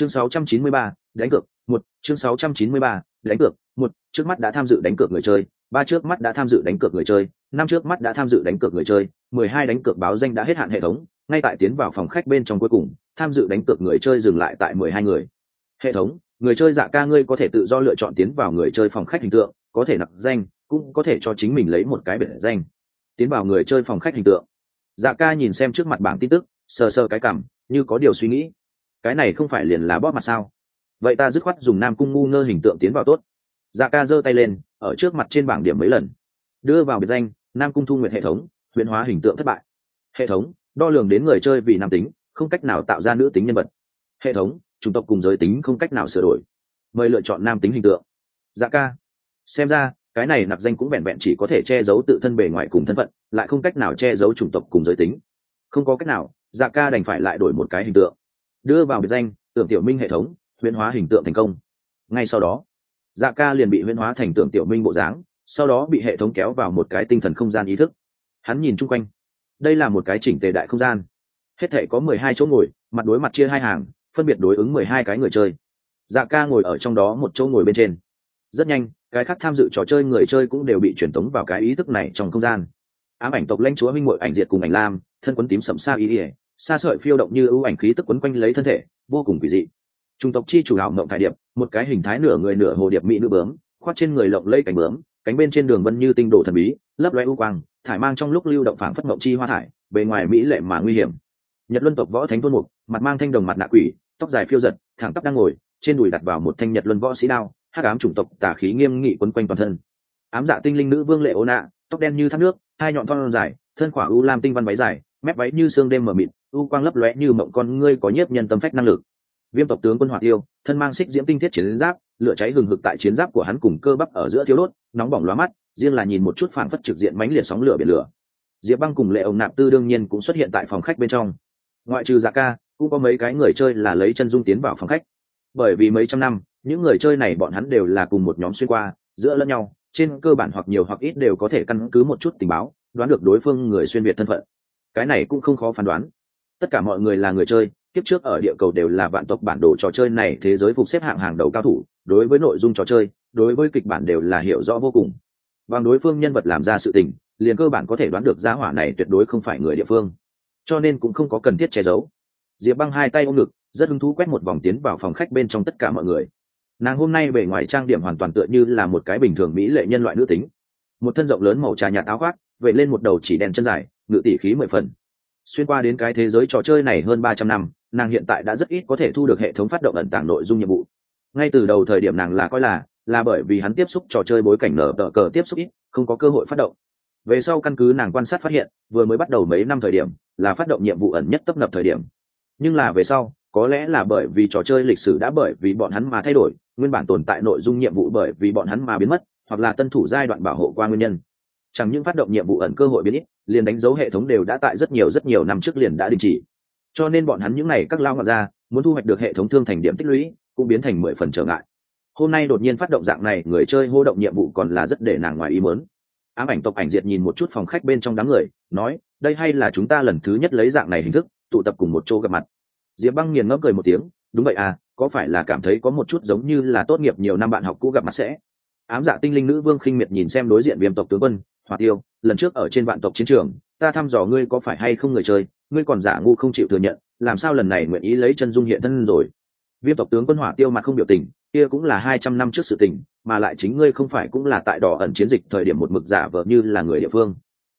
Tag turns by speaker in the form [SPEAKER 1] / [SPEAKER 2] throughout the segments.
[SPEAKER 1] chương 693, đánh cược một. Chương 693, đánh cược một. Trước mắt đã tham dự đánh cược người chơi ba trước mắt đã tham dự đánh cược người chơi năm trước mắt đã tham dự đánh cược người chơi mười hai đánh cược báo danh đã hết hạn hệ thống ngay tại tiến vào phòng khách bên trong cuối cùng tham dự đánh cược người chơi dừng lại tại mười hai người. Hệ thống người chơi dạ ca ngươi có thể tự do lựa chọn tiến vào người chơi phòng khách hình tượng có thể nạp danh cũng có thể cho chính mình lấy một cái biệt danh. Tiến vào người chơi phòng khách hình tượng. Dạ ca nhìn xem trước mặt bảng tin tức sờ sờ cái cảm như có điều suy nghĩ cái này không phải liền là bóp mặt sao? Vậy ta dứt khoát dùng nam cung ngu ngơ hình tượng tiến vào tốt. Dạ ca giơ tay lên, ở trước mặt trên bảng điểm mấy lần. Đưa vào biệt danh, nam cung thu nguyện hệ thống, huyền hóa hình tượng thất bại. Hệ thống, đo lường đến người chơi vì nam tính, không cách nào tạo ra nữ tính nhân vật. Hệ thống, chủng tộc cùng giới tính không cách nào sửa đổi. Mời lựa chọn nam tính hình tượng. Dạ ca. Xem ra, cái này nạp danh cũng vẹn vẹn chỉ có thể che giấu tự thân bề ngoài cùng thân phận, lại không cách nào che giấu chủng tộc cùng giới tính. Không có cách nào dạ ca đành phải lại đổi một cái hình tượng đưa vào biệt danh, tưởng tiểu minh hệ thống, huyễn hóa hình tượng thành công. Ngay sau đó dạ ca liền bị huyễn hóa thành tưởng tiểu minh bộ dáng, sau đó bị hệ thống kéo vào một cái tinh thần không gian ý thức. Hắn nhìn chung quanh. Đây là một cái chỉnh tề đại không gian. Hết thể có mười hai chỗ ngồi, mặt đối mặt chia hai hàng, phân biệt đối ứng mười hai cái người chơi. Dạ ca ngồi ở trong đó một chỗ ngồi bên trên. Rất nhanh, cái khác tham dự trò chơi người chơi cũng đều bị truyền tống vào cái ý thức này trong không gian. Ám ảnh tộc lãnh chúa minh mội ảnh diệt cùng ảnh lam, thân quấn tím sầm xa ý ỉa xa sợi phiêu động như ưu ảnh khí tức quấn quanh lấy thân thể, vô cùng kỳ dị. Trung tộc chi chủ hảo mộng thải điệp, một cái hình thái nửa người nửa hồ điệp mỹ nữ bướm khoát trên người lộng lây cánh bướm, cánh bên trên đường vân như tinh đồ thần bí, lấp loe u quang, thải mang trong lúc lưu động phảng phất mộng chi hoa thải, bề ngoài mỹ lệ mà nguy hiểm. Nhật luân tộc võ thánh thôn mục, mặt mang thanh đồng mặt nạ quỷ, tóc dài phiêu giật, thẳng tắp đang ngồi, trên đùi đặt vào một thanh nhật luân võ sĩ đao hát ám chủng tộc tà khí nghiêm nghị quấn quanh toàn thân. Ám dạ tinh linh nữ vương lệ ô nạ, tóc đen như thác nước, hai nhọn thon dài, thân khỏa u lam tinh văn váy dài, mép váy như xương đêm mờ mịt u quang lấp lóe như mộng con ngươi có nhiếp nhân tâm phách năng lực. Viêm tộc tướng quân hỏa tiêu, thân mang xích diễm tinh thiết chiến giáp, lửa cháy hừng hực tại chiến giáp của hắn cùng cơ bắp ở giữa thiếu đốt, nóng bỏng lóa mắt, riêng là nhìn một chút phảng phất trực diện mánh liệt sóng lửa biển lửa. Diệp băng cùng lệ ông nạp tư đương nhiên cũng xuất hiện tại phòng khách bên trong. Ngoại trừ dạ ca, cũng có mấy cái người chơi là lấy chân dung tiến vào phòng khách. Bởi vì mấy trăm năm, những người chơi này bọn hắn đều là cùng một nhóm xuyên qua, giữa lẫn nhau, trên cơ bản hoặc nhiều hoặc ít đều có thể căn cứ một chút tình báo, đoán được đối phương người xuyên việt thân phận. Cái này cũng không khó phán đoán tất cả mọi người là người chơi, kiếp trước ở địa cầu đều là vạn tộc bản đồ trò chơi này thế giới phục xếp hạng hàng đầu cao thủ, đối với nội dung trò chơi, đối với kịch bản đều là hiểu rõ vô cùng. Bằng đối phương nhân vật làm ra sự tình, liền cơ bản có thể đoán được giá hỏa này tuyệt đối không phải người địa phương. Cho nên cũng không có cần thiết che giấu. Diệp băng hai tay ôm ngực, rất hứng thú quét một vòng tiến vào phòng khách bên trong tất cả mọi người. Nàng hôm nay bề ngoài trang điểm hoàn toàn tựa như là một cái bình thường mỹ lệ nhân loại nữ tính. Một thân rộng lớn màu trà nhạt áo khoác vậy lên một đầu chỉ đèn chân dài, ngự tỉ khí mười phần xuyên qua đến cái thế giới trò chơi này hơn ba trăm năm, nàng hiện tại đã rất ít có thể thu được hệ thống phát động ẩn tàng nội dung nhiệm vụ. Ngay từ đầu thời điểm nàng là coi là là bởi vì hắn tiếp xúc trò chơi bối cảnh nở tờ cờ tiếp xúc ít, không có cơ hội phát động. Về sau căn cứ nàng quan sát phát hiện, vừa mới bắt đầu mấy năm thời điểm, là phát động nhiệm vụ ẩn nhất tấp nập thời điểm. Nhưng là về sau, có lẽ là bởi vì trò chơi lịch sử đã bởi vì bọn hắn mà thay đổi, nguyên bản tồn tại nội dung nhiệm vụ bởi vì bọn hắn mà biến mất, hoặc là tân thủ giai đoạn bảo hộ qua nguyên nhân. Chẳng những phát động nhiệm vụ ẩn cơ hội biến ít liền đánh dấu hệ thống đều đã tại rất nhiều rất nhiều năm trước liền đã đình chỉ. Cho nên bọn hắn những n à y các lao ngọt ra muốn thu hoạch được hệ thống thương thành điểm tích lũy, cũng biến thành mười phần trở ngại. Hôm nay đột nhiên phát động dạng này, người chơi hô động nhiệm vụ còn là rất để nàng ngoài ý mớn ám ảnh tộc ảnh diệt nhìn một chút phòng khách bên trong đám người, nói, đây hay là chúng ta lần thứ nhất lấy dạng này hình thức, tụ tập cùng một chỗ gặp mặt. Diệp băng nghiền ngẫm cười một tiếng, đúng vậy à có phải là cảm thấy có một chút giống như là tốt nghiệp nhiều năm bạn học cũ gặp mặt sẽ? Ám dạ tinh linh nữ vương khinh miệt nhìn xem đối diện viêm tộc tướng quân hòa tiêu lần trước ở trên vạn tộc chiến trường, ta thăm dò ngươi có phải hay không người chơi, ngươi còn giả ngu không chịu thừa nhận, làm sao lần này nguyện ý lấy chân dung hiện thân rồi? Viêm tộc tướng quân hỏa tiêu mặt không biểu tình, kia cũng là hai trăm năm trước sự tình, mà lại chính ngươi không phải cũng là tại đỏ ẩn chiến dịch thời điểm một mực giả vờ như là người địa phương.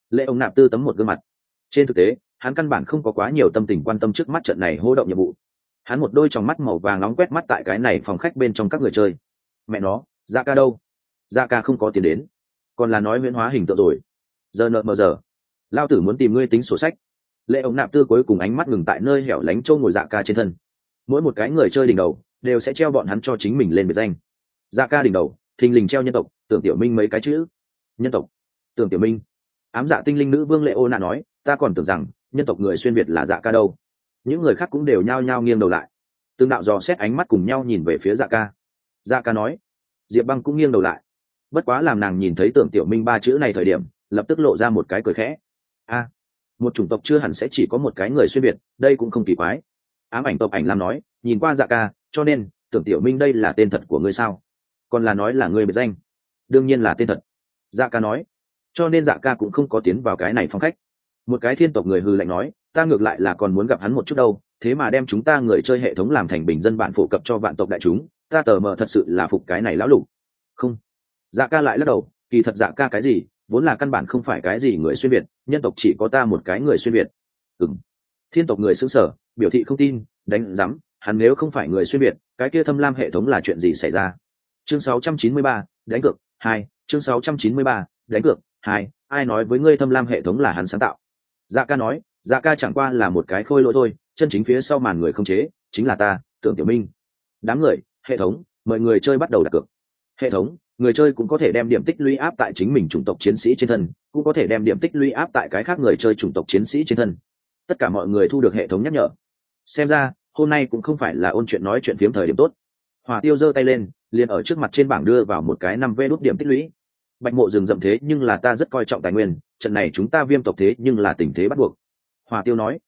[SPEAKER 1] Lệ ông nạp tư tấm một gương mặt. Trên thực tế, hắn căn bản không có quá nhiều tâm tình quan tâm trước mắt trận này hô động nhiệm vụ. Hắn một đôi tròng mắt màu vàng nóng quét mắt tại cái này phòng khách bên trong các người chơi. Mẹ nó da ca đâu? Da ca không có tiền đến còn là nói miễn hóa hình tượng rồi. Giờ nợ mờ giờ. Lao tử muốn tìm ngươi tính sổ sách. Lệ ông nạp tư cuối cùng ánh mắt ngừng tại nơi hẻo lánh trâu ngồi dạ ca trên thân. Mỗi một cái người chơi đỉnh đầu đều sẽ treo bọn hắn cho chính mình lên biệt danh. Dạ ca đỉnh đầu, thình lình treo nhân tộc, tưởng tiểu minh mấy cái chữ. Nhân tộc. Tưởng tiểu minh. Ám dạ tinh linh nữ vương lệ ô nạ nói, ta còn tưởng rằng, nhân tộc người xuyên việt là dạ ca đâu. Những người khác cũng đều nhao nhao nghiêng đầu lại. Tương đạo dò xét ánh mắt cùng nhau nhìn về phía dạ ca. Dạ ca nói, diệp băng cũng nghiêng đầu lại bất quá làm nàng nhìn thấy tưởng tiểu minh ba chữ này thời điểm, lập tức lộ ra một cái cười khẽ. A, một chủng tộc chưa hẳn sẽ chỉ có một cái người xuyên việt, đây cũng không kỳ quái. Ám ảnh tộc ảnh lam nói, nhìn qua dạ ca, cho nên, tưởng tiểu minh đây là tên thật của ngươi sao? Còn là nói là ngươi biệt danh. Đương nhiên là tên thật. Dạ ca nói, cho nên dạ ca cũng không có tiến vào cái này phong khách một cái thiên tộc người hư lạnh nói, ta ngược lại là còn muốn gặp hắn một chút đâu, thế mà đem chúng ta người chơi hệ thống làm thành bình dân bản phổ cập cho vạn tộc đại chúng, ta tờ mờ thật sự là phục cái này lão lục. Không dạ ca lại lắc đầu kỳ thật dạ ca cái gì vốn là căn bản không phải cái gì người xuyên việt nhân tộc chỉ có ta một cái người xuyên việt. Ừng thiên tộc người xứng sở biểu thị không tin đánh rắm hắn nếu không phải người xuyên việt cái kia thâm lam hệ thống là chuyện gì xảy ra? Chương 693, đánh cược hai chương 693, đánh cược hai ai nói với ngươi thâm lam hệ thống là hắn sáng tạo? Dạ ca nói dạ ca chẳng qua là một cái khôi lỗi thôi chân chính phía sau màn người không chế chính là ta tưởng tiểu minh. Đám người hệ thống mời người chơi bắt đầu đặt cược. Hệ thống người chơi cũng có thể đem điểm tích lũy áp tại chính mình chủng tộc chiến sĩ trên thân, cũng có thể đem điểm tích lũy áp tại cái khác người chơi chủng tộc chiến sĩ trên thân. Tất cả mọi người thu được hệ thống nhắc nhở. Xem ra, hôm nay cũng không phải là ôn chuyện nói chuyện phiếm thời điểm tốt. Hòa tiêu giơ tay lên, liền ở trước mặt trên bảng đưa vào một cái năm vê đốt điểm tích lũy. Bạch mộ rừng rậm thế nhưng là ta rất coi trọng tài nguyên, trận này chúng ta viêm tộc thế nhưng là tình thế bắt buộc. Hòa tiêu nói.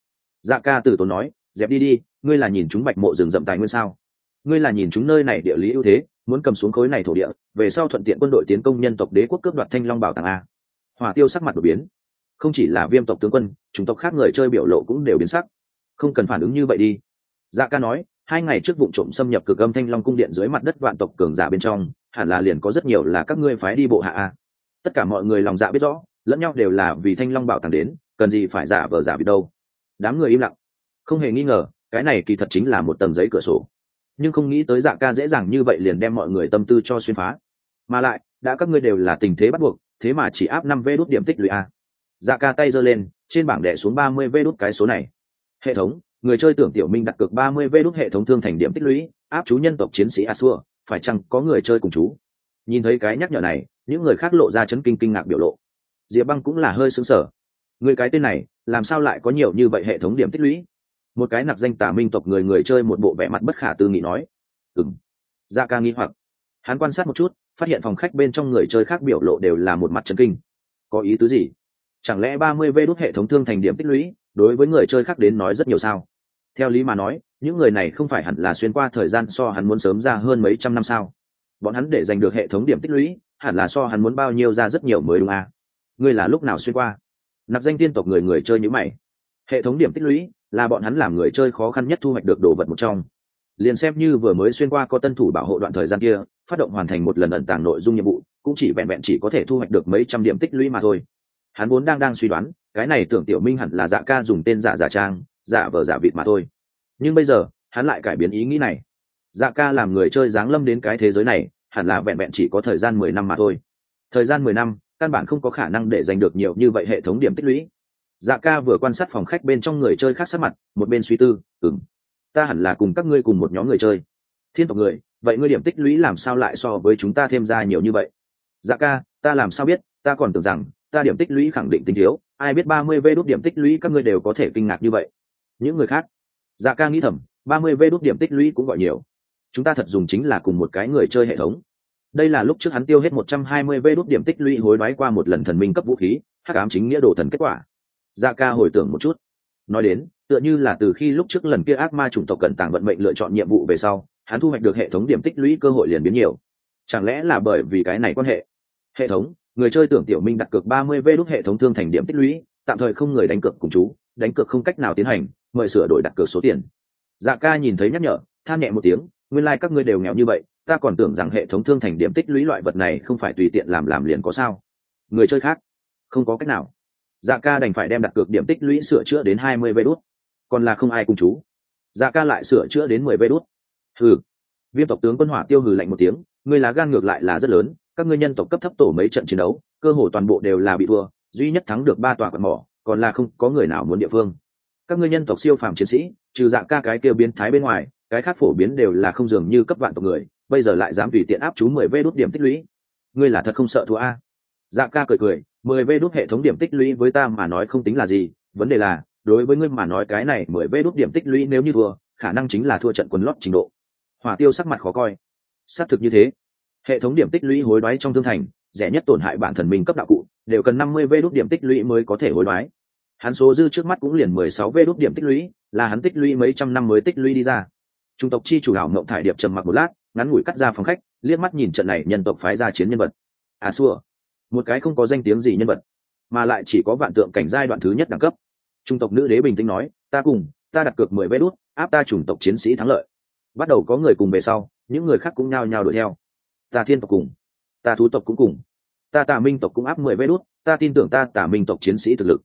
[SPEAKER 1] Dạ ca tử tốn nói, dẹp đi đi, ngươi là nhìn chúng bạch mộ rừng rậm tài nguyên sao? Ngươi là nhìn chúng nơi này địa lý ưu thế muốn cầm xuống khối này thổ địa, về sau thuận tiện quân đội tiến công nhân tộc đế quốc cướp đoạt thanh long bảo tàng a. Hỏa tiêu sắc mặt đột biến. Không chỉ là viêm tộc tướng quân chúng tộc khác người chơi biểu lộ cũng đều biến sắc. Không cần phản ứng như vậy đi. Dạ ca nói, hai ngày trước vụ trộm xâm nhập cực âm thanh long cung điện dưới mặt đất vạn tộc cường giả bên trong, hẳn là liền có rất nhiều là các ngươi phái đi bộ hạ a. Tất cả mọi người lòng dạ biết rõ, lẫn nhau đều là vì thanh long bảo tàng đến, cần gì phải giả vờ giả bị đâu. Đám người im lặng. Không hề nghi ngờ, cái này kỳ thật chính là một tầng giấy cửa sổ nhưng không nghĩ tới dạ ca dễ dàng như vậy liền đem mọi người tâm tư cho xuyên phá. Mà lại, đã các ngươi đều là tình thế bắt buộc, thế mà chỉ áp năm vê đốt điểm tích lũy a. Dạ ca tay giơ lên, trên bảng đẻ xuống ba mươi vê đốt cái số này. Hệ thống, người chơi tưởng tiểu minh đặt cược ba mươi vê đốt hệ thống thương thành điểm tích lũy, áp chú nhân tộc chiến sĩ a xua phải chăng có người chơi cùng chú? Nhìn thấy cái nhắc nhở này, những người khác lộ ra chấn kinh kinh ngạc biểu lộ. Diệp băng cũng là hơi xứng sở người cái tên này, làm sao lại có nhiều như vậy hệ thống điểm tích lũy? Một cái nặc danh tả minh tộc người người chơi một bộ vẻ mặt bất khả tư nghị nói. Ừng da dạ ca nghi hoặc. Hắn quan sát một chút, phát hiện phòng khách bên trong người chơi khác biểu lộ đều là một mặt trấn kinh. Có ý tứ gì? Chẳng lẽ ba mươi vê đốt hệ thống thương thành điểm tích lũy, đối với người chơi khác đến nói rất nhiều sao? Theo lý mà nói, những người này không phải hẳn là xuyên qua thời gian so hắn muốn sớm ra hơn mấy trăm năm sao? Bọn hắn để giành được hệ thống điểm tích lũy, hẳn là so hắn muốn bao nhiêu ra rất nhiều mới đúng à? ngươi là lúc nào xuyên qua? Nạp danh tiên tộc người người chơi như mày. Hệ thống điểm tích lũy là bọn hắn làm người chơi khó khăn nhất thu hoạch được đồ vật một trong. Liền xem như vừa mới xuyên qua có tân thủ bảo hộ đoạn thời gian kia, phát động hoàn thành một lần ẩn tàng nội dung nhiệm vụ, cũng chỉ vẹn vẹn chỉ có thể thu hoạch được mấy trăm điểm tích lũy mà thôi. Hắn vốn đang đang suy đoán, cái này tưởng tiểu minh hẳn là dạ ca dùng tên giả giả trang, giả vờ giả vịt mà thôi. Nhưng bây giờ, hắn lại cải biến ý nghĩ này. Dạ ca làm người chơi giáng lâm đến cái thế giới này, hẳn là vẹn vẹn chỉ có thời gian mười năm mà thôi. Thời gian mười năm, căn bản không có khả năng để giành được nhiều như vậy hệ thống điểm tích lũy dạ ca vừa quan sát phòng khách bên trong người chơi khác sát mặt, một bên suy tư ừng ta hẳn là cùng các ngươi cùng một nhóm người chơi. Thiên tộc người, vậy ngươi điểm tích lũy làm sao lại so với chúng ta thêm ra nhiều như vậy? Dạ ca, ta làm sao biết, ta còn tưởng rằng, ta điểm tích lũy khẳng định tinh thiếu, ai biết ba mươi vê đốt điểm tích lũy các ngươi đều có thể kinh ngạc như vậy. Những người khác? Dạ ca nghĩ thầm, ba mươi vê đốt điểm tích lũy cũng gọi nhiều. Chúng ta thật dùng chính là cùng một cái người chơi hệ thống. Đây là lúc trước hắn tiêu hết một trăm hai mươi vê đốt điểm tích lũy hối đoái qua một lần thần minh cấp vũ khí, hắc ám chính nghĩa đồ thần kết quả dạ ca hồi tưởng một chút. Nói đến, tựa như là từ khi lúc trước lần kia ác ma chủng tộc cận tàng vận mệnh lựa chọn nhiệm vụ về sau, hắn thu hoạch được hệ thống điểm tích lũy cơ hội liền biến nhiều. Chẳng lẽ là bởi vì cái này quan hệ? Hệ thống, người chơi tưởng tiểu minh đặt cược ba mươi v đúc hệ thống thương thành điểm tích lũy, tạm thời không người đánh cược cùng chú, đánh cược không cách nào tiến hành, mời sửa đổi đặt cược số tiền. Dạ ca nhìn thấy nhắc nhở, than nhẹ một tiếng, nguyên lai、like、các ngươi đều nghèo như vậy, ta còn tưởng rằng hệ thống thương thành điểm tích lũy loại vật này không phải tùy tiện làm làm liền có sao. Người chơi khác, không có cách nào dạ ca đành phải đem đặt cược điểm tích lũy sửa chữa đến hai mươi vê đốt còn là không ai cùng chú. Dạ ca lại sửa chữa đến mười vê đốt hừ. Viêm tộc tướng quân hỏa tiêu hừ lạnh một tiếng, ngươi lá gan ngược lại là rất lớn, các ngươi nhân tộc cấp thấp tổ mấy trận chiến đấu, cơ hồ toàn bộ đều là bị thua, duy nhất thắng được ba tòa quận mỏ, còn là không có người nào muốn địa phương. Các ngươi nhân tộc siêu phàm chiến sĩ, trừ dạ ca cái kêu biến thái bên ngoài, cái khác phổ biến đều là không dường như cấp vạn tộc người, bây giờ lại dám tùy tiện áp chú mười vê đốt điểm tích lũy. Ngươi là thật không sợ thua a? Dạ ca cười cười, mười vê đốt hệ thống điểm tích lũy với ta mà nói không tính là gì, vấn đề là, đối với ngươi mà nói cái này mười vê đốt điểm tích lũy nếu như thua, khả năng chính là thua trận quần lót trình độ. Hỏa tiêu sắc mặt khó coi. Xác thực như thế. Hệ thống điểm tích lũy hối đoái trong thương thành, rẻ nhất tổn hại bản thần mình cấp đạo cụ, đều cần năm mươi vê đốt điểm tích lũy mới có thể hối đoái. Hắn số dư trước mắt cũng liền mười sáu vê đốt điểm tích lũy, là hắn tích lũy mấy trăm năm mới tích lũy đi ra. Trung tộc chi chủ đạo mộng thải điệp trầm mặc một lát, ngắn ngủi cắt ra phòng khách, liếc mắt nhìn trận này nhân tộc phái ra chiến nhân vật. À xua một cái không có danh tiếng gì nhân vật, mà lại chỉ có vạn tượng cảnh giai đoạn thứ nhất đẳng cấp. Trung tộc nữ đế bình tĩnh nói, ta cùng, ta đặt cược mười vé đút, áp ta chủng tộc chiến sĩ thắng lợi. Bắt đầu có người cùng về sau, những người khác cũng nhao nhao đuổi theo. Ta thiên tộc cùng, ta thú tộc cũng cùng, ta tà minh tộc cũng áp mười vé đút, ta tin tưởng ta tà minh tộc chiến sĩ thực lực.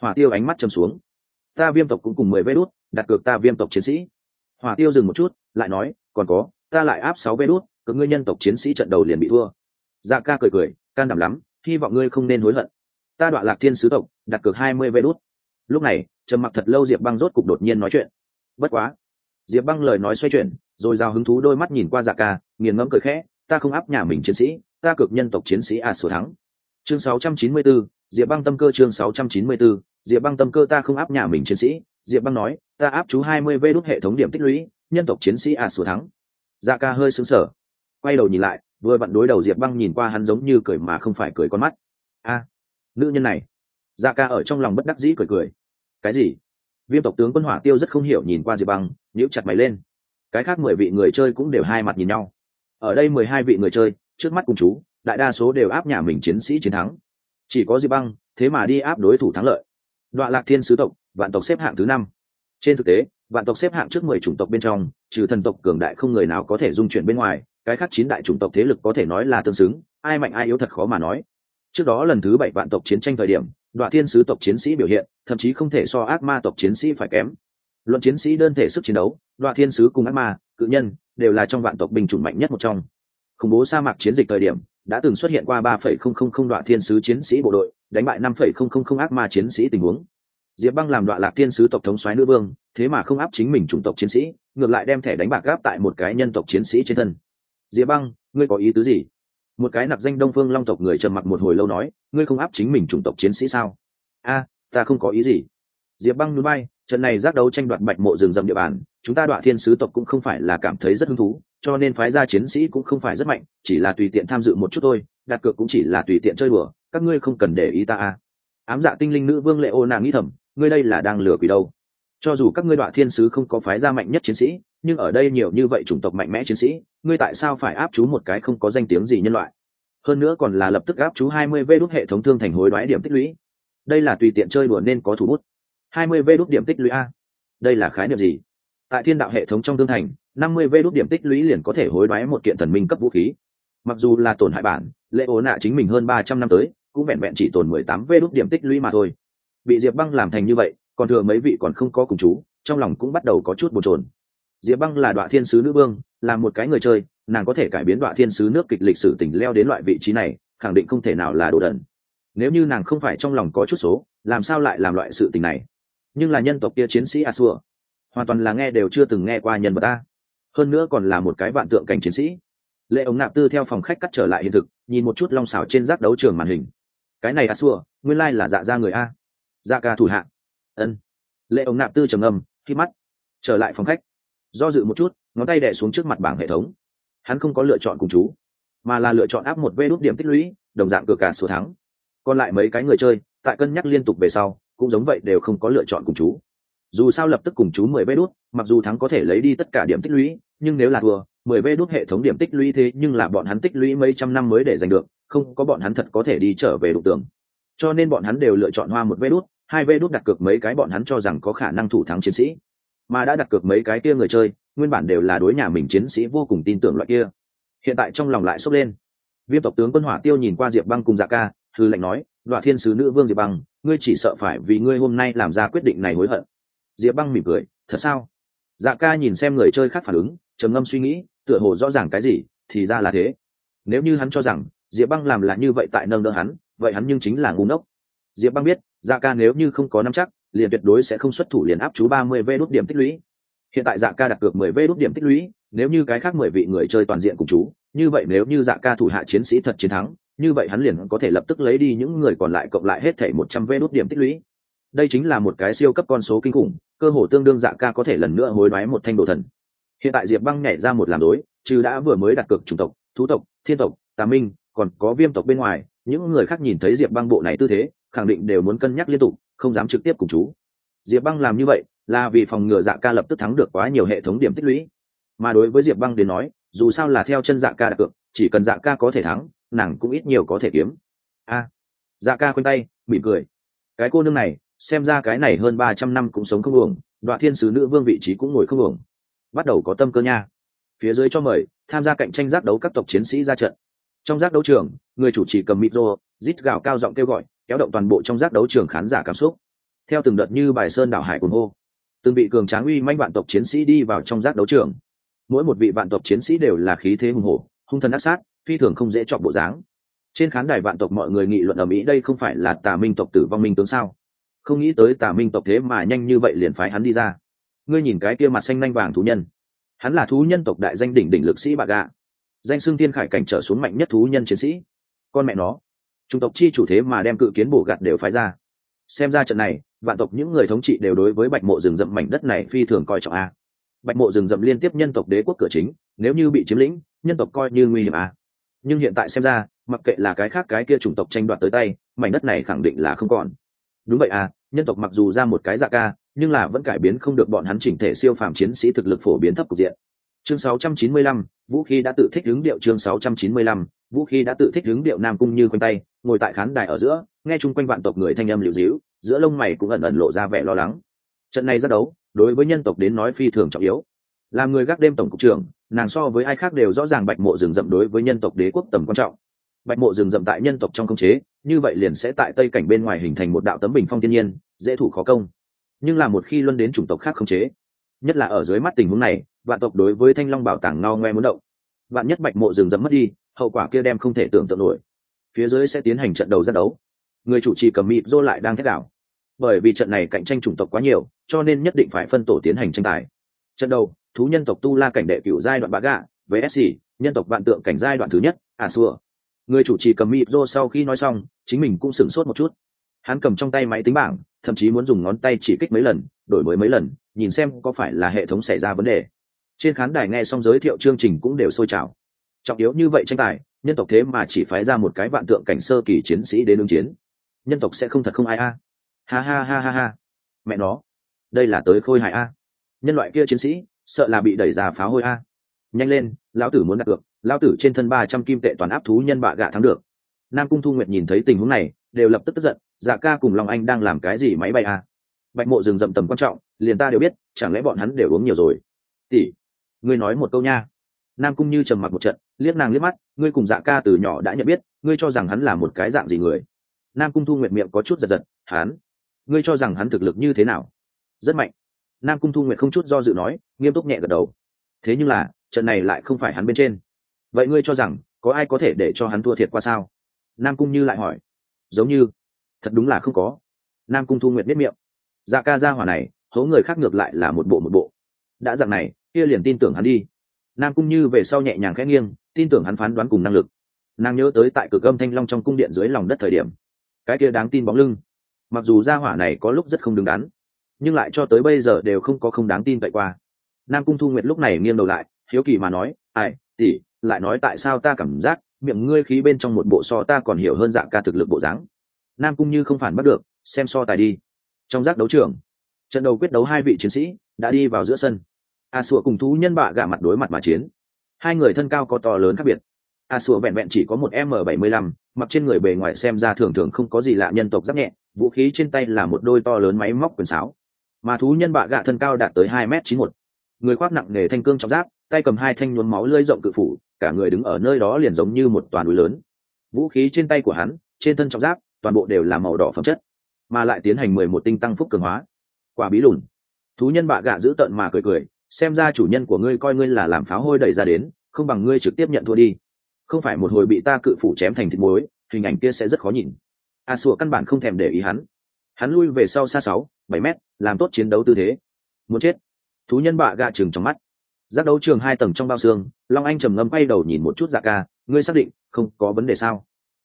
[SPEAKER 1] Hỏa tiêu ánh mắt châm xuống. Ta viêm tộc cũng cùng mười vé đút, đặt cược ta viêm tộc chiến sĩ. Hỏa tiêu dừng một chút, lại nói, còn có, ta lại áp sáu vé đút cực ngươi nhân tộc chiến sĩ trận đầu liền bị thua. Dạ ca cười cười can đảm lắm hy vọng ngươi không nên hối hận. Ta đoạn lạc thiên sứ tộc đặt cược hai mươi vê đút lúc này trầm mặc thật lâu diệp băng rốt cục đột nhiên nói chuyện. Bất quá diệp băng lời nói xoay chuyển rồi giao hứng thú đôi mắt nhìn qua dạ ca nghiền ngẫm cười khẽ ta không áp nhà mình chiến sĩ ta cực nhân tộc chiến sĩ à sổ thắng. Chương 694, diệp băng tâm cơ chương 694, diệp băng tâm cơ ta không áp nhà mình chiến sĩ. Diệp băng nói ta áp chú 20 vê đúc hệ thống điểm tích lũy nhân tộc chiến sĩ à sổ thắng. Dạ ca hơi sững sờ quay đầu nhìn lại vừa vặn đối đầu diệp băng nhìn qua hắn giống như cười mà không phải cười con mắt. A, nữ nhân này. Dạ ca ở trong lòng bất đắc dĩ cười cười. Cái gì? Viêm tộc tướng quân hỏa tiêu rất không hiểu nhìn qua diệp băng, nhíu chặt mày lên. Cái khác mười vị người chơi cũng đều hai mặt nhìn nhau. Ở đây mười hai vị người chơi, trước mắt cùng chú, đại đa số đều áp nhà mình chiến sĩ chiến thắng. Chỉ có diệp băng, thế mà đi áp đối thủ thắng lợi. Đoạn lạc thiên sứ tộc, vạn tộc xếp hạng thứ năm. Trên thực tế, vạn tộc xếp hạng trước mười chủng tộc bên trong, trừ thần tộc cường đại không người nào có thể dung chuyển bên ngoài cái khác chín đại chủng tộc thế lực có thể nói là tương xứng, ai mạnh ai yếu thật khó mà nói. Trước đó lần thứ bảy vạn tộc chiến tranh thời điểm đoạn thiên sứ tộc chiến sĩ biểu hiện, thậm chí không thể so ác ma tộc chiến sĩ phải kém. Luận chiến sĩ đơn thể sức chiến đấu đoạn thiên sứ cùng ác ma, cự nhân, đều là trong vạn tộc binh chủng mạnh nhất một trong. Khủng bố sa mạc chiến dịch thời điểm, đã từng xuất hiện qua ba phẩy không không không đoạn thiên sứ chiến sĩ bộ đội, đánh bại năm phẩy không không không ác ma chiến sĩ tình huống. Diệp băng làm đoạn lạc thiên sứ tộc thống soái nữ vương, thế mà không áp chính mình chủng tộc chiến sĩ, ngược lại đem thẻ đánh bạc gáp tại một cái nhân tộc chiến sĩ trên thân diệp băng, ngươi có ý tứ gì? Một cái nặc danh đông phương long tộc người trầm mặc một hồi lâu nói, ngươi không áp chính mình chủng tộc chiến sĩ sao? A, ta không có ý gì. Diệp băng núi bay trận này giác đấu tranh đoạt bạch mộ rừng rậm địa bàn, chúng ta đoạn thiên sứ tộc cũng không phải là cảm thấy rất hứng thú, cho nên phái ra chiến sĩ cũng không phải rất mạnh, chỉ là tùy tiện tham dự một chút thôi, đặt cược cũng chỉ là tùy tiện chơi đùa, các ngươi không cần để ý ta a. Ám dạ tinh linh nữ vương lệ ô nàng nghĩ thầm, ngươi đây là đang lừa quỷ đâu. Cho dù các ngươi đoạn thiên sứ không có phái ra mạnh nhất chiến sĩ, nhưng ở đây nhiều như vậy chủng tộc mạnh mẽ chiến sĩ ngươi tại sao phải áp chú một cái không có danh tiếng gì nhân loại? Hơn nữa còn là lập tức áp chú hai mươi vê đúc hệ thống thương thành hối đoái điểm tích lũy. Đây là tùy tiện chơi đùa nên có thủ bút. hai mươi vê đúc điểm tích lũy a. Đây là khái niệm gì? Tại thiên đạo hệ thống trong thương thành, năm mươi vê đúc điểm tích lũy liền có thể hối đoái một kiện thần minh cấp vũ khí. Mặc dù là tổn hại bản, lệ ố nạ chính mình hơn ba trăm năm tới, cũng vẹn vẹn chỉ tồn mười tám vê đúc điểm tích lũy mà thôi. Bị diệp băng làm thành như vậy, còn thừa mấy vị còn không có cùng chú, trong lòng cũng bắt đầu có chút bồn chồn. Diệp băng là đoạn thiên sứ nữ vương là một cái người chơi, nàng có thể cải biến đoạn thiên sứ nước kịch lịch sử tỉnh leo đến loại vị trí này, khẳng định không thể nào là đồ đần. Nếu như nàng không phải trong lòng có chút số, làm sao lại làm loại sự tình này? Nhưng là nhân tộc kia chiến sĩ a xua hoàn toàn là nghe đều chưa từng nghe qua nhân vật ta. Hơn nữa còn là một cái vạn tượng cảnh chiến sĩ. Lệ ống nạp tư theo phòng khách cắt trở lại hiện thực, nhìn một chút long xảo trên giác đấu trường màn hình. Cái này a xua nguyên lai là dạ ra người a. Dạ ca thủ hạ. Ân. Lệ ống nạp tư trầm ngâm, khi mắt trở lại phòng khách, do dự một chút ngón tay đè xuống trước mặt bảng hệ thống. Hắn không có lựa chọn cùng chú, mà là lựa chọn áp một vê đốt điểm tích lũy, đồng dạng cửa cả số thắng. Còn lại mấy cái người chơi, tại cân nhắc liên tục về sau, cũng giống vậy đều không có lựa chọn cùng chú. Dù sao lập tức cùng chú mười vê đốt mặc dù thắng có thể lấy đi tất cả điểm tích lũy, nhưng nếu là thua, mười vê đốt hệ thống điểm tích lũy thế nhưng là bọn hắn tích lũy mấy trăm năm mới để giành được, không có bọn hắn thật có thể đi trở về đụng tường. Cho nên bọn hắn đều lựa chọn hoa một vê đốt hai vê đốt đặt cược mấy cái bọn hắn cho rằng có khả năng thủ thắng chiến sĩ mà đã đặt cược mấy cái kia người chơi, nguyên bản đều là đối nhà mình chiến sĩ vô cùng tin tưởng loại kia. Hiện tại trong lòng lại sốc lên. Viêm tộc tướng quân hỏa tiêu nhìn qua diệp băng cùng dạ ca thư lệnh nói đoạn thiên sứ nữ vương diệp băng, ngươi chỉ sợ phải vì ngươi hôm nay làm ra quyết định này hối hận. Diệp băng mỉm cười, thật sao? Dạ ca nhìn xem người chơi khác phản ứng, trầm ngâm suy nghĩ, tựa hồ rõ ràng cái gì, thì ra là thế. Nếu như hắn cho rằng diệp băng làm là như vậy tại nâng đỡ hắn, vậy hắn nhưng chính là ngu ngốc. Diệp băng biết dạ ca nếu như không có nắm chắc liền tuyệt đối sẽ không xuất thủ liền áp chú ba mươi v đốt điểm tích lũy. Hiện tại dạ ca đặt cược mười v đốt điểm tích lũy, nếu như cái khác mười vị người chơi toàn diện cùng chú, như vậy nếu như dạ ca thủ hạ chiến sĩ thật chiến thắng, như vậy hắn liền có thể lập tức lấy đi những người còn lại cộng lại hết thảy một trăm v đốt điểm tích lũy. Đây chính là một cái siêu cấp con số kinh khủng, cơ hồ tương đương dạ ca có thể lần nữa hối đoái một thanh đồ thần. Hiện tại diệp băng nhảy ra một làm đối, trừ đã vừa mới đặt cược chủng tộc, thú tộc, thiên tộc, tà minh, còn có viêm tộc bên ngoài, những người khác nhìn thấy diệp băng bộ này tư thế, khẳng định đều muốn cân nhắc liên tục không dám trực tiếp cùng chú. Diệp băng làm như vậy là vì phòng ngừa dạ ca lập tức thắng được quá nhiều hệ thống điểm tích lũy. Mà đối với diệp băng đến nói, dù sao là theo chân dạ ca đặt cược, chỉ cần dạ ca có thể thắng, nàng cũng ít nhiều có thể kiếm. A. Dạ ca khoanh tay, mỉm cười. Cái cô nương này, xem ra cái này hơn ba trăm năm cũng sống không uổng đoạn thiên sứ nữ vương vị trí cũng ngồi không uổng. Bắt đầu có tâm cơ nha. Phía dưới cho mời, tham gia cạnh tranh giác đấu các tộc chiến sĩ ra trận. Trong giác đấu trường, người chủ trì cầm micro rít gào cao giọng kêu gọi kéo động toàn bộ trong giác đấu trường khán giả cảm xúc. Theo từng đợt như bài sơn đảo hải cuồng hô, từng vị cường tráng uy manh vạn tộc chiến sĩ đi vào trong giác đấu trường. Mỗi một vị vạn tộc chiến sĩ đều là khí thế hùng hổ, hung thần ác sát, phi thường không dễ chọc bộ dáng. Trên khán đài vạn tộc mọi người nghị luận ở mỹ đây không phải là tà minh tộc tử vong minh tướng sao? Không nghĩ tới tà minh tộc thế mà nhanh như vậy liền phái hắn đi ra. Ngươi nhìn cái kia mặt xanh nanh vàng thú nhân. Hắn là thú nhân tộc đại danh đỉnh đỉnh lực sĩ bạc gạ. Danh xưng tiên khải cảnh trở xuống mạnh nhất thú nhân chiến sĩ. Con mẹ nó chủng tộc chi chủ thế mà đem cự kiến bổ gạt đều phái ra. Xem ra trận này vạn tộc những người thống trị đều đối với bạch mộ rừng rậm mảnh đất này phi thường coi trọng a. Bạch mộ rừng rậm liên tiếp nhân tộc đế quốc cửa chính nếu như bị chiếm lĩnh nhân tộc coi như nguy hiểm a. Nhưng hiện tại xem ra mặc kệ là cái khác cái kia chủng tộc tranh đoạt tới tay mảnh đất này khẳng định là không còn. Đúng vậy à nhân tộc mặc dù ra một cái dạ ca nhưng là vẫn cải biến không được bọn hắn chỉnh thể siêu phàm chiến sĩ thực lực phổ biến thấp cục diện. Chương 695, vũ khí đã tự thích ứng điệu chương 695, vũ khí đã tự thích hướng điệu nam cung như quanh tay, ngồi tại khán đài ở giữa, nghe chung quanh vạn tộc người thanh âm liều dĩu, giữa lông mày cũng ẩn ẩn lộ ra vẻ lo lắng. Trận này ra đấu, đối với nhân tộc đến nói phi thường trọng yếu. Làm người gác đêm tổng cục trưởng, nàng so với ai khác đều rõ ràng bạch mộ rừng rậm đối với nhân tộc đế quốc tầm quan trọng. Bạch mộ rừng rậm tại nhân tộc trong công chế, như vậy liền sẽ tại tây cảnh bên ngoài hình thành một đạo tấm bình phong thiên nhiên, dễ thủ khó công. Nhưng là một khi luân đến chủng tộc khác không chế, nhất là ở dưới mắt tình huống này, vạn tộc đối với thanh long bảo tàng no ngoe muốn động. Vạn nhất bạch mộ rừng rậm mất đi hậu quả kia đem không thể tưởng tượng nổi. Phía dưới sẽ tiến hành trận đầu ra đấu. Người chủ trì cầm mịt dô lại đang thét đảo bởi vì trận này cạnh tranh chủng tộc quá nhiều, cho nên nhất định phải phân tổ tiến hành tranh tài. Trận đầu, thú nhân tộc tu la cảnh đệ cựu giai đoạn bá gạ vsc nhân tộc vạn tượng cảnh giai đoạn thứ nhất à xua người chủ trì cầm mịt rô sau khi nói xong, chính mình cũng sửng sốt một chút. Hắn cầm trong tay máy tính bảng, thậm chí muốn dùng ngón tay chỉ kích mấy lần, đổi mới mấy lần, nhìn xem có phải là hệ thống xảy ra vấn đề. Trên khán đài nghe xong giới thiệu chương trình cũng đều sôi trào trọng yếu như vậy tranh tài, nhân tộc thế mà chỉ phái ra một cái vạn tượng cảnh sơ kỳ chiến sĩ đến ứng chiến. Nhân tộc sẽ không thật không ai a. Ha ha ha ha ha. Mẹ nó. Đây là tới khôi hài a. Nhân loại kia chiến sĩ, sợ là bị đẩy ra phá hôi a. Nhanh lên, lão tử muốn đặt cược, lão tử trên thân ba trăm kim tệ toàn áp thú nhân bạ gạ thắng được. Nam cung thu nguyệt nhìn thấy tình huống này, đều lập tức tức giận dạ ca cùng long anh đang làm cái gì máy bay a? Bạch mộ rừng rậm tầm quan trọng, liền ta đều biết, chẳng lẽ bọn hắn đều uống nhiều rồi? Tỷ, ngươi nói một câu nha. Nam cung như trầm mặc một trận liếc nàng liếc mắt, ngươi cùng dạ ca từ nhỏ đã nhận biết, ngươi cho rằng hắn là một cái dạng gì người? Nam cung thu nguyệt miệng có chút giật giật, hắn? Ngươi cho rằng hắn thực lực như thế nào? Rất mạnh. Nam cung thu nguyệt không chút do dự nói, nghiêm túc nhẹ gật đầu. Thế nhưng là, trận này lại không phải hắn bên trên. Vậy ngươi cho rằng, có ai có thể để cho hắn thua thiệt qua sao? Nam cung như lại hỏi. Giống như, thật đúng là không có. Nam cung thu nguyệt biết miệng. Dạ ca ra hỏa này, hố người khác ngược lại là một bộ một bộ. Đã dạng này, kia liền tin tưởng hắn đi nam cung như về sau nhẹ nhàng khẽ nghiêng, tin tưởng hắn phán đoán cùng năng lực. Nàng nhớ tới tại cực âm thanh long trong cung điện dưới lòng đất thời điểm. Cái kia đáng tin bóng lưng. Mặc dù gia hỏa này có lúc rất không đứng đắn, nhưng lại cho tới bây giờ đều không có không đáng tin cậy qua. Nam cung thu nguyệt lúc này nghiêng đầu lại, hiếu kỳ mà nói, ai tỉ lại nói tại sao ta cảm giác miệng ngươi khí bên trong một bộ so ta còn hiểu hơn dạng ca thực lực bộ dáng? Nam cung như không phản bắt được, xem so tài đi. Trong giác đấu trường, trận đầu quyết đấu hai vị chiến sĩ đã đi vào giữa sân a sủa cùng thú nhân bạ gạ mặt đối mặt mà chiến. Hai người thân cao có to lớn khác biệt. A sủa vẹn vẹn chỉ có một m bảy mươi lăm, mặc trên người bề ngoài xem ra thường thường không có gì lạ nhân tộc giáp nhẹ, vũ khí trên tay là một đôi to lớn máy móc quyền sáo. Mà thú nhân bạ gạ thân cao đạt tới hai m chín một. Người khoác nặng nề thanh cương trong giáp, tay cầm hai thanh nhuốm máu lơi rộng cự phủ, cả người đứng ở nơi đó liền giống như một toàn núi lớn. Vũ khí trên tay của hắn, trên thân trong giáp, toàn bộ đều là màu đỏ phẩm chất, mà lại tiến hành mười một tinh tăng phúc cường hóa. Quả bí lùn. Thú nhân bạ gạ giữ tận mà cười cười xem ra chủ nhân của ngươi coi ngươi là làm pháo hôi đẩy ra đến, không bằng ngươi trực tiếp nhận thua đi. Không phải một hồi bị ta cự phủ chém thành thịt muối, hình ảnh kia sẽ rất khó nhìn. A sủa căn bản không thèm để ý hắn. Hắn lui về sau xa sáu, bảy mét, làm tốt chiến đấu tư thế. Muốn chết. Thú nhân bạ gạ chừng trong mắt. Giác đấu trường hai tầng trong bao xương, long anh trầm ngâm quay đầu nhìn một chút dạ ca, ngươi xác định, không có vấn đề sao?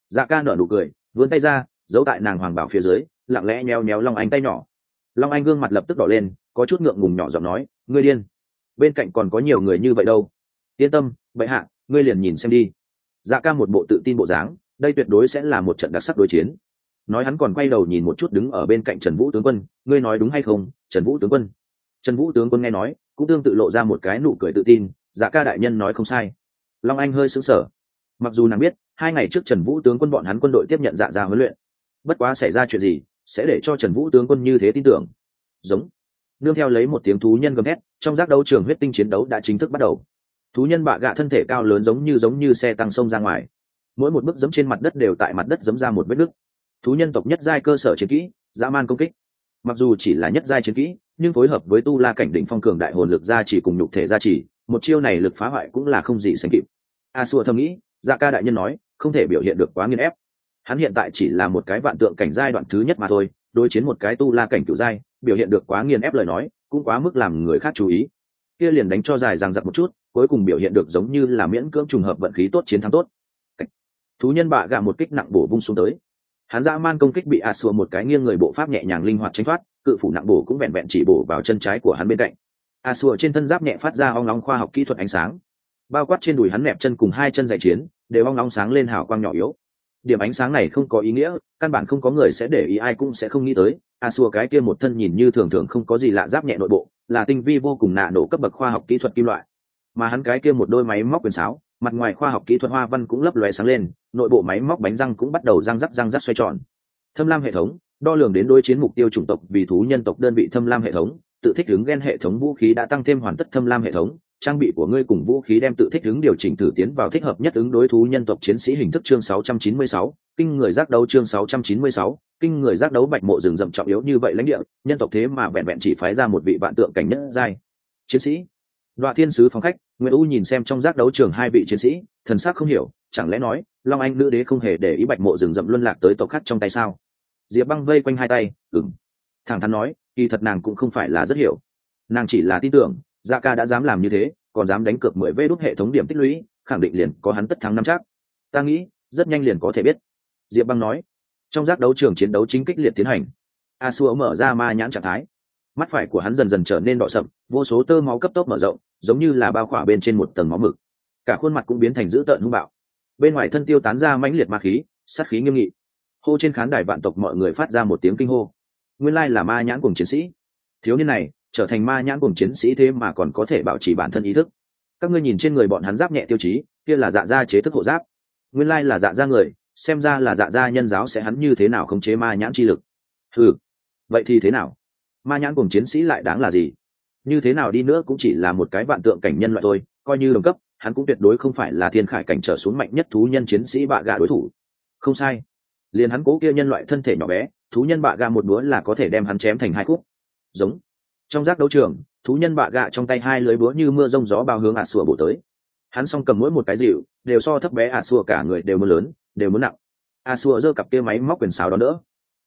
[SPEAKER 1] Dạ ca nở nụ cười, vươn tay ra, giấu tại nàng hoàng bảo phía dưới, lặng lẽ nheo nheo long anh tay nhỏ. Long anh gương mặt lập tức đỏ lên, có chút ngượng ngùng nhỏ giọng nói, ngươi điên bên cạnh còn có nhiều người như vậy đâu. Yên tâm, bệ hạ, ngươi liền nhìn xem đi. Dạ ca một bộ tự tin bộ dáng, đây tuyệt đối sẽ là một trận đặc sắc đối chiến. Nói hắn còn quay đầu nhìn một chút đứng ở bên cạnh trần vũ tướng quân, ngươi nói đúng hay không, trần vũ tướng quân? Trần vũ tướng quân nghe nói, cũng tương tự lộ ra một cái nụ cười tự tin dạ ca đại nhân nói không sai. Long anh hơi sững sờ. Mặc dù nàng biết, hai ngày trước trần vũ tướng quân bọn hắn quân đội tiếp nhận dạ ra huấn luyện. Bất quá xảy ra chuyện gì, sẽ để cho trần vũ tướng quân như thế tin tưởng. Giống nương theo lấy một tiếng thú nhân gầm hét trong giác đấu trường huyết tinh chiến đấu đã chính thức bắt đầu. Thú nhân bạ gạ thân thể cao lớn giống như giống như xe tăng sông ra ngoài. Mỗi một bước giấm trên mặt đất đều tại mặt đất giấm ra một vết nứt. Thú nhân tộc nhất giai cơ sở chiến kỹ, dã man công kích. Mặc dù chỉ là nhất giai chiến kỹ, nhưng phối hợp với tu la cảnh đỉnh phong cường đại hồn lực gia chỉ cùng nhục thể gia chỉ một chiêu này lực phá hoại cũng là không gì sánh kịp. A xua thầm nghĩ dạ ca đại nhân nói, không thể biểu hiện được quá nghiên ép. Hắn hiện tại chỉ là một cái vạn tượng cảnh giai đoạn thứ nhất mà thôi đối chiến một cái tu la cảnh cựu giai biểu hiện được quá nghiền ép lời nói, cũng quá mức làm người khác chú ý. Kia liền đánh cho dài rằng giặc một chút, cuối cùng biểu hiện được giống như là miễn cưỡng trùng hợp vận khí tốt, chiến thắng tốt. Thú nhân bạ gạ một kích nặng bổ vung xuống tới. Hắn dã man công kích bị a xua một cái nghiêng người bộ pháp nhẹ nhàng linh hoạt tránh thoát, cự phủ nặng bổ cũng vẹn vẹn chỉ bổ vào chân trái của hắn bên cạnh. A xua trên thân giáp nhẹ phát ra ong nóng khoa học kỹ thuật ánh sáng. Bao quát trên đùi hắn nẹp chân cùng hai chân dạy chiến, đều ong nóng sáng lên hào quang nhỏ yếu điểm ánh sáng này không có ý nghĩa, căn bản không có người sẽ để ý, ai cũng sẽ không nghĩ tới. A xua, cái kia một thân nhìn như thường thường không có gì lạ giáp nhẹ nội bộ, là tinh vi vô cùng nạ nổ cấp bậc khoa học kỹ thuật kim loại. Mà hắn cái kia một đôi máy móc quyền sáo, mặt ngoài khoa học kỹ thuật hoa văn cũng lấp lóe sáng lên, nội bộ máy móc bánh răng cũng bắt đầu răng rắc răng rắc xoay tròn. Thâm lam hệ thống, đo lường đến đối chiến mục tiêu chủng tộc vì thú nhân tộc đơn vị thâm lam hệ thống, tự thích ứng gen hệ thống vũ khí đã tăng thêm hoàn tất thâm lam hệ thống trang bị của ngươi cùng vũ khí đem tự thích ứng điều chỉnh thử tiến vào thích hợp nhất ứng đối thú nhân tộc chiến sĩ hình thức chương 696, kinh người giác đấu chương 696, kinh người giác đấu bạch mộ rừng rậm trọng yếu như vậy lãnh địa, nhân tộc thế mà vẹn vẹn chỉ phái ra một vị vạn tượng cảnh nhất giai. Chiến sĩ. Đoạ Thiên sứ phòng khách, Nguyễn U nhìn xem trong giác đấu trường hai vị chiến sĩ, thần sắc không hiểu, chẳng lẽ nói, Long Anh nữ đế không hề để ý bạch mộ rừng rậm luân lạc tới tộc khác trong tay sao? Diệp Băng vây quanh hai tay, ừm. Thẳng thắn nói, kỳ thật nàng cũng không phải là rất hiểu. Nàng chỉ là tin tưởng, Dạ Ca đã dám làm như thế, còn dám đánh cược mười vê đốt hệ thống điểm tích lũy, khẳng định liền có hắn tất thắng năm chắc. Ta nghĩ, rất nhanh liền có thể biết. Diệp Băng nói, trong giác đấu trường chiến đấu chính kích liệt tiến hành. A xua mở ra ma nhãn trạng thái. Mắt phải của hắn dần dần trở nên đỏ sậm vô số tơ máu cấp tốc mở rộng giống như là bao khỏa bên trên một tầng máu mực. Cả khuôn mặt cũng biến thành dữ tợn hung bạo. Bên ngoài thân tiêu tán ra mãnh liệt ma khí sát khí nghiêm nghị. Hô trên khán đài vạn tộc mọi người phát ra một tiếng kinh hô. Nguyên lai là ma nhãn cùng chiến sĩ. Thiếu niên này trở thành ma nhãn cùng chiến sĩ thế mà còn có thể bảo trì bản thân ý thức. Các ngươi nhìn trên người bọn hắn giáp nhẹ tiêu chí, kia là dạ da chế thức hộ giáp. Nguyên lai là dạ da người, xem ra là dạ gia nhân giáo sẽ hắn như thế nào khống chế ma nhãn chi lực. Ừ vậy thì thế nào? Ma nhãn cùng chiến sĩ lại đáng là gì? Như thế nào đi nữa cũng chỉ là một cái vạn tượng cảnh nhân loại thôi, coi như đồng cấp, hắn cũng tuyệt đối không phải là thiên khải cảnh trở xuống mạnh nhất thú nhân chiến sĩ bạ gà đối thủ. Không sai. Liền hắn cố kia nhân loại thân thể nhỏ bé, thú nhân bạ gà một búa là có thể đem hắn chém thành hai khúc. Giống trong giác đấu trường, thú nhân bạ gạ trong tay hai lưới búa như mưa rông gió bao hướng ả sủa bổ tới. Hắn s cầm mỗi một cái dịu đều so thấp bé ả sủa cả người đều mưa lớn, đều muốn nặng. A xua giơ cặp kia máy móc quyền sáo đó nữa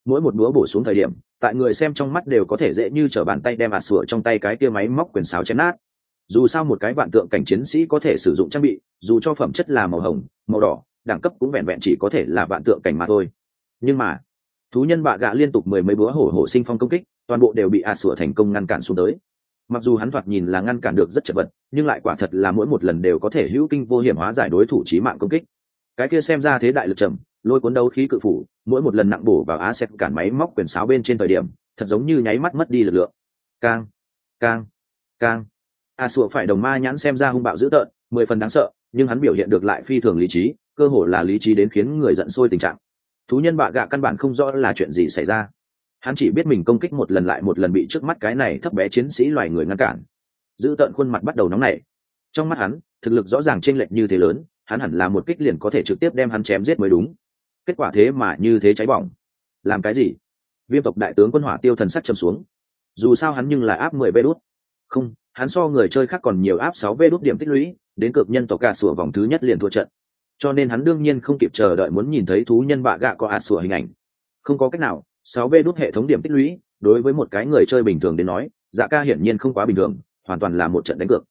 [SPEAKER 1] mỗi một búa bổ xuống thời điểm, tại người xem trong mắt đều có thể dễ như t r ở bàn tay đem a xua trong tay cái kia máy móc quyền sáo chém nát. Dù sao một cái vạn tượng cảnh chiến sĩ có thể sử dụng trang bị, dù cho phẩm chất là màu hồng, màu đỏ, đẳng cấp cũng vẹn vẹn chỉ có thể là vạn tượng cảnh mà thôi. Nhưng mà, thú nhân bạ gạ liên tục mười mấy búa hổ hổ sinh phong công kích toàn bộ đều bị a sủa thành công ngăn cản xuống tới. Mặc dù hắn thoạt nhìn là ngăn cản được rất chật vật, nhưng lại quả thật là mỗi một lần đều có thể hữu kinh vô hiểm hóa giải đối thủ trí mạng công kích. Cái kia xem ra thế đại lực trầm, lôi cuốn đấu khí cự phủ, mỗi một lần nặng bổ vào á xét cản máy móc quyền sáo bên trên thời điểm, thật giống như nháy mắt mất đi lực lượng. Càng càng càng a sủa phải đồng ma nhãn xem ra hung bạo dữ tợn, mười phần đáng sợ, nhưng hắn biểu hiện được lại phi thường lý trí, cơ hồ là lý trí đến khiến người giận sôi tình trạng. Thú nhân bạ gạ căn bản không rõ là chuyện gì xảy ra hắn chỉ biết mình công kích một lần lại một lần bị trước mắt cái này thấp bé chiến sĩ loài người ngăn cản. Giữ tợn khuôn mặt bắt đầu nóng nảy. Trong mắt hắn, thực lực rõ ràng chênh lệch như thế lớn, hắn hẳn là một kích liền có thể trực tiếp đem hắn chém giết mới đúng. Kết quả thế mà như thế cháy bỏng. Làm cái gì? Viêm tộc đại tướng quân hỏa tiêu thần sắt châm xuống. Dù sao hắn nhưng là áp mười vê đốt không, hắn so người chơi khác còn nhiều áp sáu vê đốt điểm tích lũy, đến cực nhân tộc gà sủa vòng thứ nhất liền thua trận. Cho nên hắn đương nhiên không kịp chờ đợi muốn nhìn thấy thú nhân bạ gạ có ạt sủa hình ảnh. Không có cách nào sáu v đốt hệ thống điểm tích lũy, đối với một cái người chơi bình thường đến nói dạ ca hiển nhiên không quá bình thường, hoàn toàn là một trận đánh cược.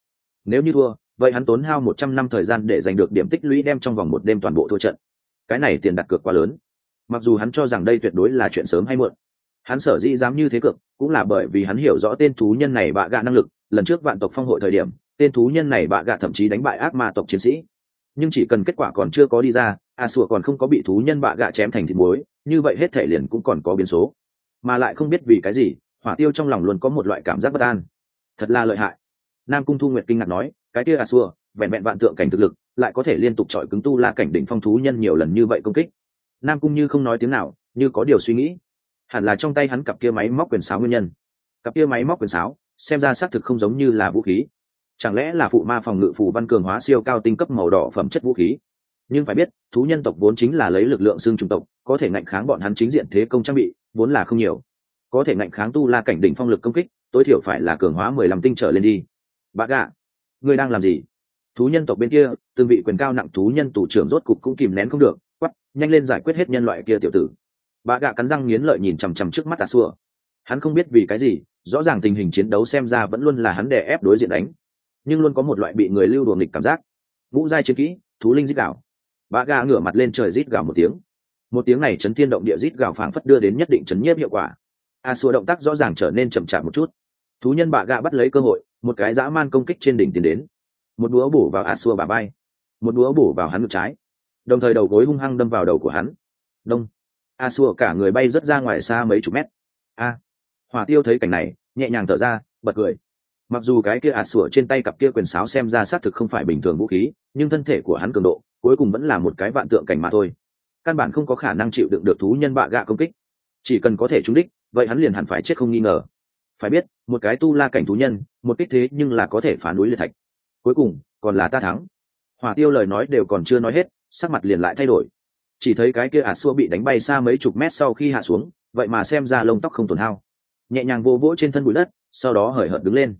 [SPEAKER 1] Nếu như thua, vậy hắn tốn hao một trăm năm thời gian để giành được điểm tích lũy đem trong vòng một đêm toàn bộ thua trận. Cái này tiền đặt cược quá lớn. Mặc dù hắn cho rằng đây tuyệt đối là chuyện sớm hay muộn, hắn sở dĩ dám như thế cược cũng là bởi vì hắn hiểu rõ tên thú nhân này bạ gạ năng lực, lần trước vạn tộc phong hội thời điểm, tên thú nhân này bạ gạ thậm chí đánh bại ác ma tộc chiến sĩ. Nhưng chỉ cần kết quả còn chưa có đi ra a sủa còn không có bị thú nhân bạ gạ chém thành thịt muối, như vậy hết thể liền cũng còn có biến số. Mà lại không biết vì cái gì, hỏa tiêu trong lòng luôn có một loại cảm giác bất an. Thật là lợi hại. Nam cung thu nguyệt kinh ngạc nói, cái kia à, a xua vẹn vẹn vạn tượng cảnh thực lực, lại có thể liên tục chọi cứng tu la cảnh đỉnh phong thú nhân nhiều lần như vậy công kích. Nam cung như không nói tiếng nào, như có điều suy nghĩ. Hẳn là trong tay hắn cặp kia máy móc quyền sáo nguyên nhân. Cặp kia máy móc quyền sáo, xem ra xác thực không giống như là vũ khí. Chẳng lẽ là phụ ma phòng ngự phù văn cường hóa siêu cao tinh cấp màu đỏ phẩm chất vũ khí? Nhưng phải biết, thú nhân tộc vốn chính là lấy lực lượng xương trùng tộc, có thể ngạnh kháng bọn hắn chính diện thế công trang bị, vốn là không nhiều. Có thể ngạnh kháng tu la cảnh đỉnh phong lực công kích, tối thiểu phải là cường hóa mười lăm tinh trở lên đi. Bác gạ, ngươi đang làm gì? Thú nhân tộc bên kia, từng vị quyền cao nặng thú nhân tù trưởng rốt cục cũng kìm nén không được quắp nhanh lên giải quyết hết nhân loại kia tiểu tử. Bà gạ cắn răng nghiến lợi nhìn chằm chằm trước mắt tà xua hắn không biết vì cái gì, rõ ràng tình hình chiến đấu xem ra vẫn luôn là hắn đè ép đối diện đánh. Nhưng luôn có một loại bị người lưu đùa nghịch cảm giác. Ngũ giai chiến kỹ, thú linh dích đảo bà gà ngửa mặt lên trời rít gào một tiếng. Một tiếng này chấn thiên động địa rít gào phảng phất đưa đến nhất định chấn nhiếp hiệu quả. A xua động tác rõ ràng trở nên chậm chạp một chút. Thú nhân bà gà bắt lấy cơ hội, một cái dã man công kích trên đỉnh tiến đến. Một đũa bổ vào a xua bà bay một đũa bổ vào hắn ngực trái. Đồng thời đầu gối hung hăng đâm vào đầu của hắn. Đông. A xua cả người bay rất ra ngoài xa mấy chục mét. A. Hỏa tiêu thấy cảnh này, nhẹ nhàng thở ra, bật cười. Mặc dù cái kia ạt sủa trên tay cặp kia quyền sáo xem ra xác thực không phải bình thường vũ khí, nhưng thân thể của hắn cường độ cuối cùng vẫn là một cái vạn tượng cảnh mà thôi. Căn bản không có khả năng chịu đựng được thú nhân bạ gạ công kích. Chỉ cần có thể trúng đích, vậy hắn liền hẳn phải chết không nghi ngờ. Phải biết, một cái tu la cảnh thú nhân, một kích thế nhưng là có thể phá núi liệt thạch. Cuối cùng, còn là ta thắng. Hỏa tiêu lời nói đều còn chưa nói hết, sắc mặt liền lại thay đổi. Chỉ thấy cái kia ạt xua bị đánh bay xa mấy chục mét sau khi hạ xuống, vậy mà xem ra lông tóc không tổn hao. Nhẹ nhàng vô vỗ trên thân bụi đất, sau đó hời hợt đứng lên.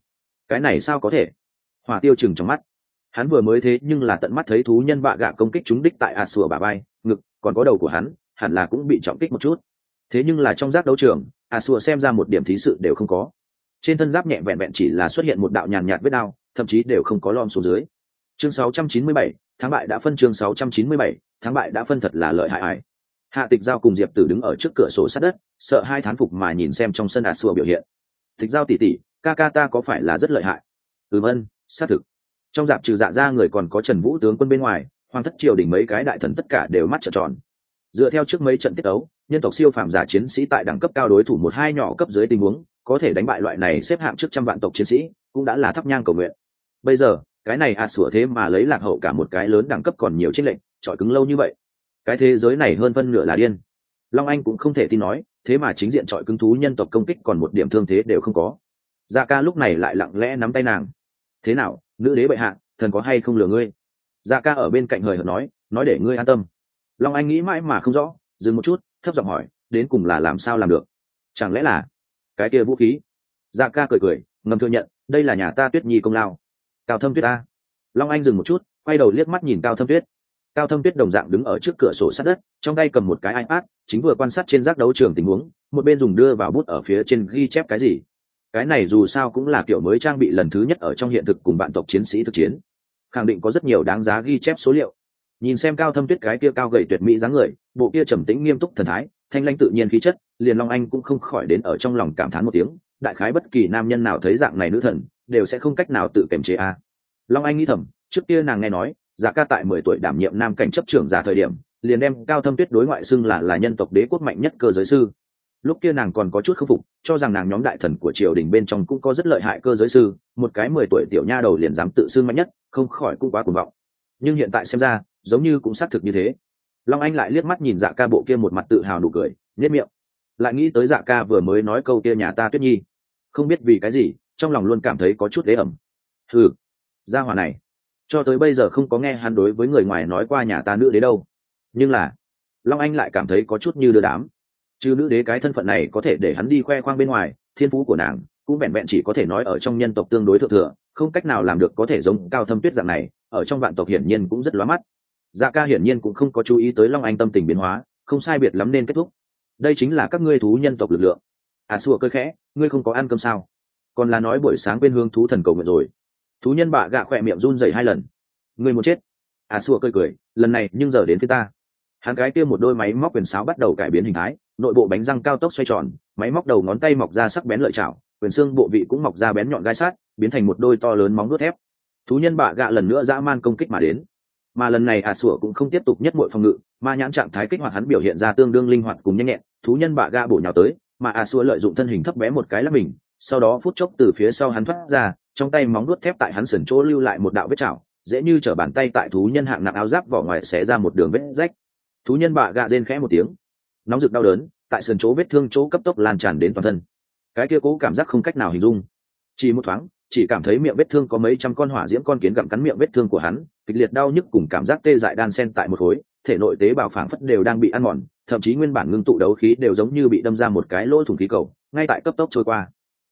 [SPEAKER 1] Cái này sao có thể? Hỏa tiêu chừng trong mắt hắn vừa mới thế nhưng là tận mắt thấy thú nhân bạ gạ công kích chúng đích tại ạt sủa bà bay ngực còn có đầu của hắn hẳn là cũng bị trọng kích một chút. Thế nhưng là trong giác đấu trường ạt sủa xem ra một điểm thí sự đều không có. Trên thân giáp nhẹ vẹn vẹn chỉ là xuất hiện một đạo nhàn nhạt vết đao thậm chí đều không có lom xuống dưới. Chương 697, tháng bại đã phân chương 697, tháng bại đã phân thật là lợi hại ải hạ tịch giao cùng diệp tử đứng ở trước cửa sổ sát đất sợ hai thán phục mà nhìn xem trong sân ạt sủa biểu hiện. Tịch giao tỉ tỉ ca ca ta có phải là rất lợi hại? Ừm ân xác thực trong dạp trừ dạ ra người còn có trần vũ tướng quân bên ngoài, hoàng thất triều đình mấy cái đại thần tất cả đều mắt trợn tròn. Dựa theo trước mấy trận tiết đấu nhân tộc siêu phàm giả chiến sĩ tại đẳng cấp cao đối thủ một hai nhỏ cấp dưới tình huống, có thể đánh bại loại này xếp hạng trước trăm vạn tộc chiến sĩ, cũng đã là thắp nhang cầu nguyện. Bây giờ, cái này ạt sủa thế mà lấy lạc hậu cả một cái lớn đẳng cấp còn nhiều trích lệnh trọi cứng lâu như vậy. Cái thế giới này hơn phân nửa là điên. Long anh cũng không thể tin nói, thế mà chính diện trọi cứng thú nhân tộc công kích còn một điểm thương thế đều không có. Dạ ca lúc này lại lặng lẽ nắm tay nàng thế nào, nữ đế bệ hạ, thần có hay không lừa ngươi? Dạ ca ở bên cạnh hời hợt nói nói để ngươi an tâm. Long anh nghĩ mãi mà không rõ, dừng một chút, thấp giọng hỏi, đến cùng là làm sao làm được? Chẳng lẽ là cái kia vũ khí? Dạ ca cười cười, ngầm thừa nhận, đây là nhà ta tuyết nhi công lao. Cao thâm tuyết ta long anh dừng một chút, quay đầu liếc mắt nhìn cao thâm tuyết. Cao thâm tuyết đồng dạng đứng ở trước cửa sổ sát đất, trong tay cầm một cái ipad, chính vừa quan sát trên giác đấu trường tình huống, một bên dùng đưa vào bút ở phía trên ghi chép cái gì cái này dù sao cũng là kiểu mới trang bị lần thứ nhất ở trong hiện thực cùng bạn tộc chiến sĩ thực chiến. Khẳng định có rất nhiều đáng giá ghi chép số liệu. Nhìn xem cao thâm tuyết cái kia cao gầy tuyệt mỹ dáng người, bộ kia trầm tĩnh nghiêm túc thần thái, thanh lanh tự nhiên khí chất, liền long anh cũng không khỏi đến ở trong lòng cảm thán một tiếng, đại khái bất kỳ nam nhân nào thấy dạng này nữ thần, đều sẽ không cách nào tự kiềm chế a. Long anh nghĩ thầm, trước kia nàng nghe nói, giả ca tại mười tuổi đảm nhiệm nam cảnh chấp trưởng giả thời điểm, liền đem cao thâm tuyết đối ngoại xưng là là nhân tộc đế quốc mạnh nhất cơ giới sư lúc kia nàng còn có chút khâm phục, cho rằng nàng nhóm đại thần của triều đình bên trong cũng có rất lợi hại cơ giới sư, một cái mười tuổi tiểu nha đầu liền dám tự xưng mạnh nhất, không khỏi cũng quá cuồng vọng. Nhưng hiện tại xem ra, giống như cũng xác thực như thế. Long anh lại liếc mắt nhìn dạ ca bộ kia một mặt tự hào nụ cười nhất miệng. Lại nghĩ tới dạ ca vừa mới nói câu kia nhà ta tuyết nhi. Không biết vì cái gì, trong lòng luôn cảm thấy có chút đế ẩm. Ừ gia hòa này. Cho tới bây giờ không có nghe hắn đối với người ngoài nói qua nhà ta nữ đế đâu. Nhưng là, long anh lại cảm thấy có chút như đưa đám chứ nữ đế cái thân phận này có thể để hắn đi khoe khoang bên ngoài, thiên phú của nàng cũng vẹn vẹn chỉ có thể nói ở trong nhân tộc tương đối thượng thừa, không cách nào làm được có thể giống cao thâm tuyết dạng này, ở trong vạn tộc hiển nhiên cũng rất lóa mắt. Dạ ca hiển nhiên cũng không có chú ý tới long anh tâm tình biến hóa, không sai biệt lắm nên kết thúc. Đây chính là các ngươi thú nhân tộc lực lượng. À xua cơ khẽ, ngươi không có ăn cơm sao? Còn là nói buổi sáng bên hương thú thần cầu nguyện rồi. Thú nhân bạ gạ khỏe miệng run dày hai lần. Ngươi muốn chết? À xua cười cười, lần này nhưng giờ đến phía ta. Hắn cái kia một đôi máy móc quyền sáo bắt đầu cải biến hình thái nội bộ bánh răng cao tốc xoay tròn, máy móc đầu ngón tay mọc ra sắc bén lợi chảo, quyền xương bộ vị cũng mọc ra bén nhọn gai sát, biến thành một đôi to lớn móng đốt thép. Thú nhân bạ gạ lần nữa dã man công kích mà đến. Mà lần này a sủa cũng không tiếp tục nhất mọi phòng ngự, ma nhãn trạng thái kích hoạt hắn biểu hiện ra tương đương linh hoạt cùng nhanh nhẹn, thú nhân bạ gạ bổ nhào tới, mà a sủa lợi dụng thân hình thấp bé một cái là mình, sau đó phút chốc từ phía sau hắn thoát ra, trong tay móng đuốt thép tại hắn sườn chỗ lưu lại một đạo vết chảo, dễ như t bàn tay tại thú nhân hạng nặng áo giáp vỏ ngoài xé ra một đường vết rách. Thú nhân bạ gạ rên khẽ một tiếng nóng rực đau đớn, tại sườn chỗ vết thương chỗ cấp tốc lan tràn đến toàn thân. Cái kia cố cảm giác không cách nào hình dung. Chỉ một thoáng, chỉ cảm thấy miệng vết thương có mấy trăm con hỏa diễm con kiến gặm cắn miệng vết thương của hắn, kịch liệt đau nhức cùng cảm giác tê dại đan sen tại một khối, thể nội tế bào phảng phất đều đang bị ăn mòn, thậm chí nguyên bản ngưng tụ đấu khí đều giống như bị đâm ra một cái lỗ thủng khí cầu, ngay tại cấp tốc trôi qua.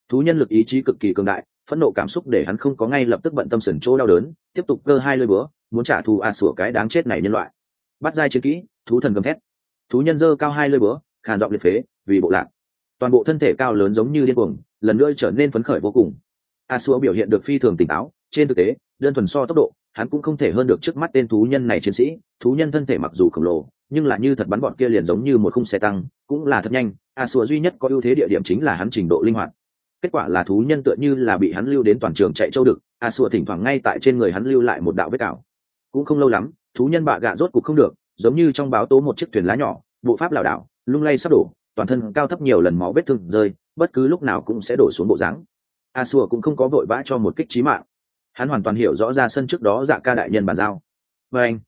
[SPEAKER 1] Thú nhân lực ý chí cực kỳ cường đại, phẫn nộ cảm xúc để hắn không có ngay lập tức bận tâm sần chỗ đau đớn, tiếp tục cơ hai lơi búa, muốn trả thù a sủa cái đáng chết này nhân loại. Bắt dai chiến kỹ, thú thần gầm thét thú nhân dơ cao hai lơi búa, khàn giọng liệt phế, vì bộ lạc. Toàn bộ thân thể cao lớn giống như điên cuồng, lần nữa trở nên phấn khởi vô cùng. A sủa biểu hiện được phi thường tỉnh táo, trên thực tế, đơn thuần so tốc độ, hắn cũng không thể hơn được trước mắt tên thú nhân này chiến sĩ. Thú nhân thân thể mặc dù khổng lồ, nhưng là như thật bắn bọn kia liền giống như một khung xe tăng, cũng là thật nhanh. A sủa duy nhất có ưu thế địa điểm chính là hắn trình độ linh hoạt. Kết quả là thú nhân tựa như là bị hắn lưu đến toàn trường chạy châu đực, a sủa thỉnh thoảng ngay tại trên người hắn lưu lại một đạo vết cào. Cũng không lâu lắm, thú nhân bạ gạ rốt cục không được giống như trong báo tố một chiếc thuyền lá nhỏ, bộ pháp lảo đảo, lung lay sắp đổ, toàn thân cao thấp nhiều lần máu vết thương rơi, bất cứ lúc nào cũng sẽ đổ xuống bộ dáng. A xua cũng không có vội vã cho một kích trí mạng. Hắn hoàn toàn hiểu rõ ra sân trước đó dạ ca đại nhân bàn giao. Và anh,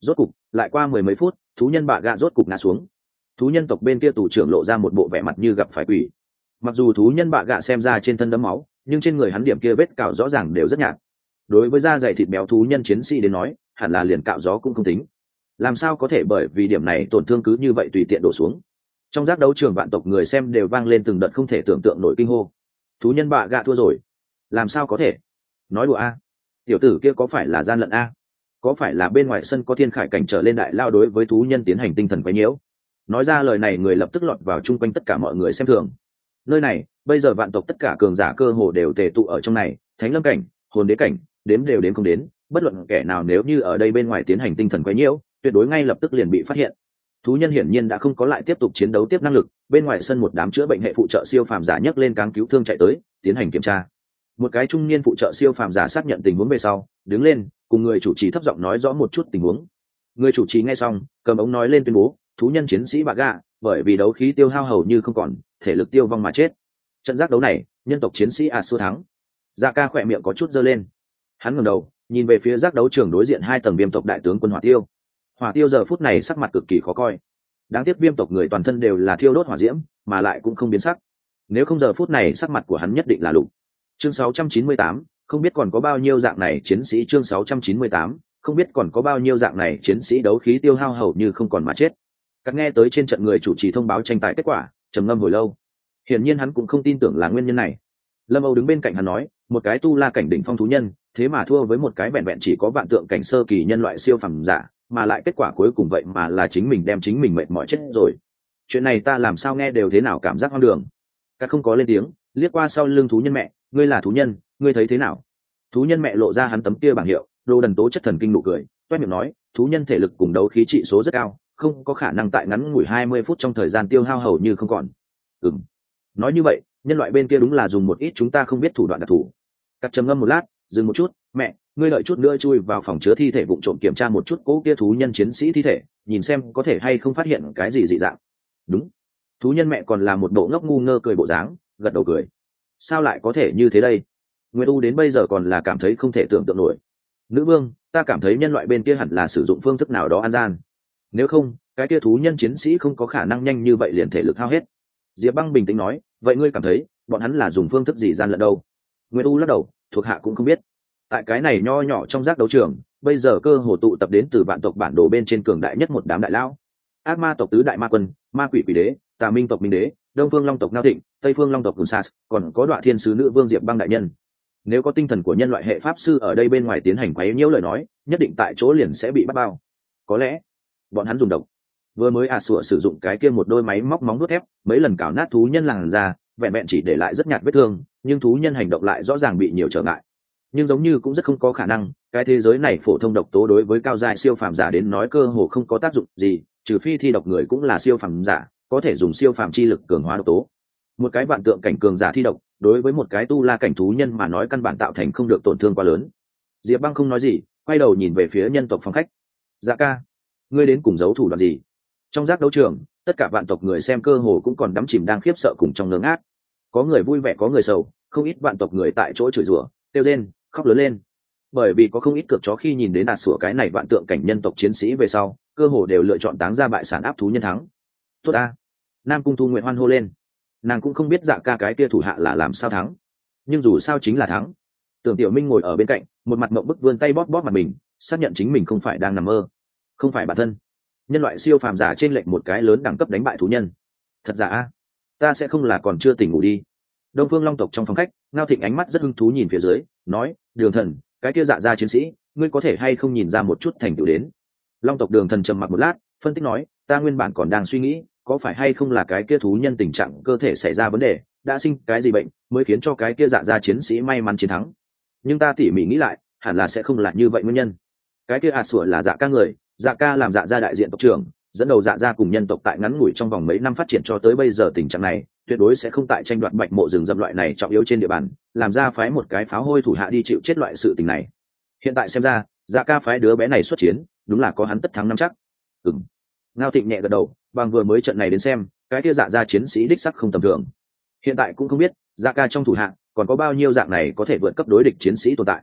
[SPEAKER 1] rốt cục, lại qua mười mấy phút, thú nhân bạ gạ rốt cục ngã xuống. Thú nhân tộc bên kia tù trưởng lộ ra một bộ vẻ mặt như gặp phải quỷ. Mặc dù thú nhân bạ gạ xem ra trên thân đấm máu, nhưng trên người hắn điểm kia vết cạo rõ ràng đều rất nhạt. Đối với da dày thịt béo thú nhân chiến sĩ đến nói, hẳn là liền cạo gió cũng không tính làm sao có thể bởi vì điểm này tổn thương cứ như vậy tùy tiện đổ xuống? Trong giác đấu trường vạn tộc người xem đều vang lên từng đợt không thể tưởng tượng nổi kinh hô. Thú nhân bạ gạ thua rồi. Làm sao có thể? Nói đùa a. Tiểu tử kia có phải là gian lận a? Có phải là bên ngoài sân có thiên khải cảnh trở lên đại lao đối với thú nhân tiến hành tinh thần quấy nhiễu? Nói ra lời này người lập tức lọt vào chung quanh tất cả mọi người xem thường. Nơi này, bây giờ vạn tộc tất cả cường giả cơ hồ đều tề tụ ở trong này, thánh lâm cảnh, hồn đế cảnh, đếm đều đến không đến, bất luận kẻ nào nếu như ở đây bên ngoài tiến hành tinh thần quấy nhiễu tuyệt đối ngay lập tức liền bị phát hiện. Thú nhân hiển nhiên đã không có lại tiếp tục chiến đấu tiếp năng lực, bên ngoài sân một đám chữa bệnh hệ phụ trợ siêu phàm giả nhấc lên cáng cứu thương chạy tới, tiến hành kiểm tra. Một cái trung niên phụ trợ siêu phàm giả xác nhận tình huống về sau, đứng lên, cùng người chủ trì thấp giọng nói rõ một chút tình huống. Người chủ trì nghe xong, cầm ống nói lên tuyên bố, thú nhân chiến sĩ bạ gạ, bởi vì đấu khí tiêu hao hầu như không còn, thể lực tiêu vong mà chết. Trận giác đấu này, nhân tộc chiến sĩ a xua thắng. Da ca khỏe miệng có chút dơ lên. Hắn ngẩng đầu, nhìn về phía giác đấu trường đối diện hai tầng viêm tộc đại tướng quân hỏa tiêu hỏa tiêu giờ phút này sắc mặt cực kỳ khó coi. Đáng tiếc viêm tộc người toàn thân đều là thiêu đốt hỏa diễm mà lại cũng không biến sắc. Nếu không giờ phút này sắc mặt của hắn nhất định là lục. Chương 698, không biết còn có bao nhiêu dạng này chiến sĩ chương 698, không biết còn có bao nhiêu dạng này chiến sĩ đấu khí tiêu hao hầu như không còn mà chết. Các nghe tới trên trận người chủ trì thông báo tranh tài kết quả trầm ngâm hồi lâu. Hiển nhiên hắn cũng không tin tưởng là nguyên nhân này. Lâm âu đứng bên cạnh hắn nói một cái tu la cảnh đỉnh phong thú nhân thế mà thua với một cái vẹn vẹn chỉ có vạn tượng cảnh sơ kỳ nhân loại siêu phẩm giả mà lại kết quả cuối cùng vậy mà là chính mình đem chính mình mệt mỏi chết rồi. Chuyện này ta làm sao nghe đều thế nào cảm giác hoang đường. Các không có lên tiếng, liếc qua sau lưng thú nhân mẹ, ngươi là thú nhân, ngươi thấy thế nào? Thú nhân mẹ lộ ra hắn tấm kia bảng hiệu, đồ đần tố chất thần kinh nụ cười, toét miệng nói, thú nhân thể lực cùng đấu khí trị số rất cao, không có khả năng tại ngắn ngủi hai mươi phút trong thời gian tiêu hao hầu như không còn. Ừng nói như vậy, nhân loại bên kia đúng là dùng một ít chúng ta không biết thủ đoạn đặc thù. Cắt trầm ngâm một lát dừng một chút, mẹ, ngươi lợi chút nữa chui vào phòng chứa thi thể vụ trộm kiểm tra một chút cỗ kia thú nhân chiến sĩ thi thể, nhìn xem có thể hay không phát hiện cái gì dị dạng. Đúng. Thú nhân mẹ còn là một bộ ngốc ngu ngơ cười bộ dáng, gật đầu cười. Sao lại có thể như thế đây? Nguyễn u đến bây giờ còn là cảm thấy không thể tưởng tượng nổi. Nữ vương, ta cảm thấy nhân loại bên kia hẳn là sử dụng phương thức nào đó an gian. Nếu không, cái kia thú nhân chiến sĩ không có khả năng nhanh như vậy liền thể lực hao hết. Diệp băng bình tĩnh nói, vậy ngươi cảm thấy bọn hắn là dùng phương thức gì gian lận đâu? Nguyễn u lắc đầu thuộc hạ cũng không biết. Tại cái này nho nhỏ trong giác đấu trường, bây giờ cơ hồ tụ tập đến từ vạn tộc bản đồ bên trên cường đại nhất một đám đại lão. Ác ma tộc tứ đại ma quân, ma quỷ quỷ đế, tà minh tộc minh đế, đông phương long tộc ngao thịnh, tây phương long tộc cùn sas, còn có đoạn thiên sứ nữ vương diệp băng đại nhân. Nếu có tinh thần của nhân loại hệ pháp sư ở đây bên ngoài tiến hành quấy nhiễu lời nói, nhất định tại chỗ liền sẽ bị bắt bao. Có lẽ, bọn hắn dùng độc. Vừa mới à sủa sử dụng cái kia một đôi máy móc móng đốt thép, mấy lần cào nát thú nhân làn ra vẹn vẹn chỉ để lại rất nhạt vết thương, nhưng thú nhân hành động lại rõ ràng bị nhiều trở ngại. Nhưng giống như cũng rất không có khả năng, cái thế giới này phổ thông độc tố đối với cao dài siêu phàm giả đến nói cơ hồ không có tác dụng gì, trừ phi thi độc người cũng là siêu phàm giả, có thể dùng siêu phàm chi lực cường hóa độc tố. Một cái vạn tượng cảnh cường giả thi độc, đối với một cái tu la cảnh thú nhân mà nói căn bản tạo thành không được tổn thương quá lớn. Diệp băng không nói gì, quay đầu nhìn về phía nhân tộc phòng khách. Dạ ca, ngươi đến cùng giấu thủ đoạn gì? Trong giác đấu trường, tất cả vạn tộc người xem cơ hồ cũng còn đắm chìm đang khiếp sợ cùng trong ngưỡng ác có người vui vẻ có người sầu không ít vạn tộc người tại chỗ chửi rủa kêu rên khóc lớn lên. Bởi vì có không ít cược chó khi nhìn đến đạt sủa cái này vạn tượng cảnh nhân tộc chiến sĩ về sau cơ hồ đều lựa chọn táng ra bại sản áp thú nhân thắng. Tốt a, nam cung thu nguyện hoan hô lên. Nàng cũng không biết dạ ca cái kia thủ hạ là làm sao thắng. Nhưng dù sao chính là thắng. Tưởng tiểu minh ngồi ở bên cạnh một mặt mộng bức vươn tay bóp bóp mặt mình xác nhận chính mình không phải đang nằm mơ không phải bản thân. Nhân loại siêu phàm giả trên lệnh một cái lớn đẳng cấp đánh bại thú nhân. Thật giả a? Ta sẽ không là còn chưa tỉnh ngủ đi. Đông phương long tộc trong phòng khách, ngao thịnh ánh mắt rất hứng thú nhìn phía dưới, nói, đường thần, cái kia dạ ra chiến sĩ, ngươi có thể hay không nhìn ra một chút thành tựu đến? Long tộc đường thần trầm mặc một lát, phân tích nói, ta nguyên bản còn đang suy nghĩ, có phải hay không là cái kia thú nhân tình trạng cơ thể xảy ra vấn đề, đã sinh cái gì bệnh, mới khiến cho cái kia dạ ra chiến sĩ may mắn chiến thắng. Nhưng ta tỉ mỉ nghĩ lại, hẳn là sẽ không là như vậy nguyên nhân. Cái kia ạt à sủa là dạ ca người dạ ca làm dạ ra đại diện tộc trưởng dẫn đầu dạ ra cùng nhân tộc tại ngắn ngủi trong vòng mấy năm phát triển cho tới bây giờ tình trạng này, tuyệt đối sẽ không tại tranh đoạt bạch mộ rừng dâm loại này trọng yếu trên địa bàn, làm ra phái một cái pháo hôi thủ hạ đi chịu chết loại sự tình này. Hiện tại xem ra dạ ca phái đứa bé này xuất chiến, đúng là có hắn tất thắng năm chắc. Ừng ngao thịnh nhẹ gật đầu, bằng vừa mới trận này đến xem, cái kia dạ ra chiến sĩ đích sắc không tầm thường. Hiện tại cũng không biết dạ ca trong thủ hạ, còn có bao nhiêu dạng này có thể vượt cấp đối địch chiến sĩ tồn tại.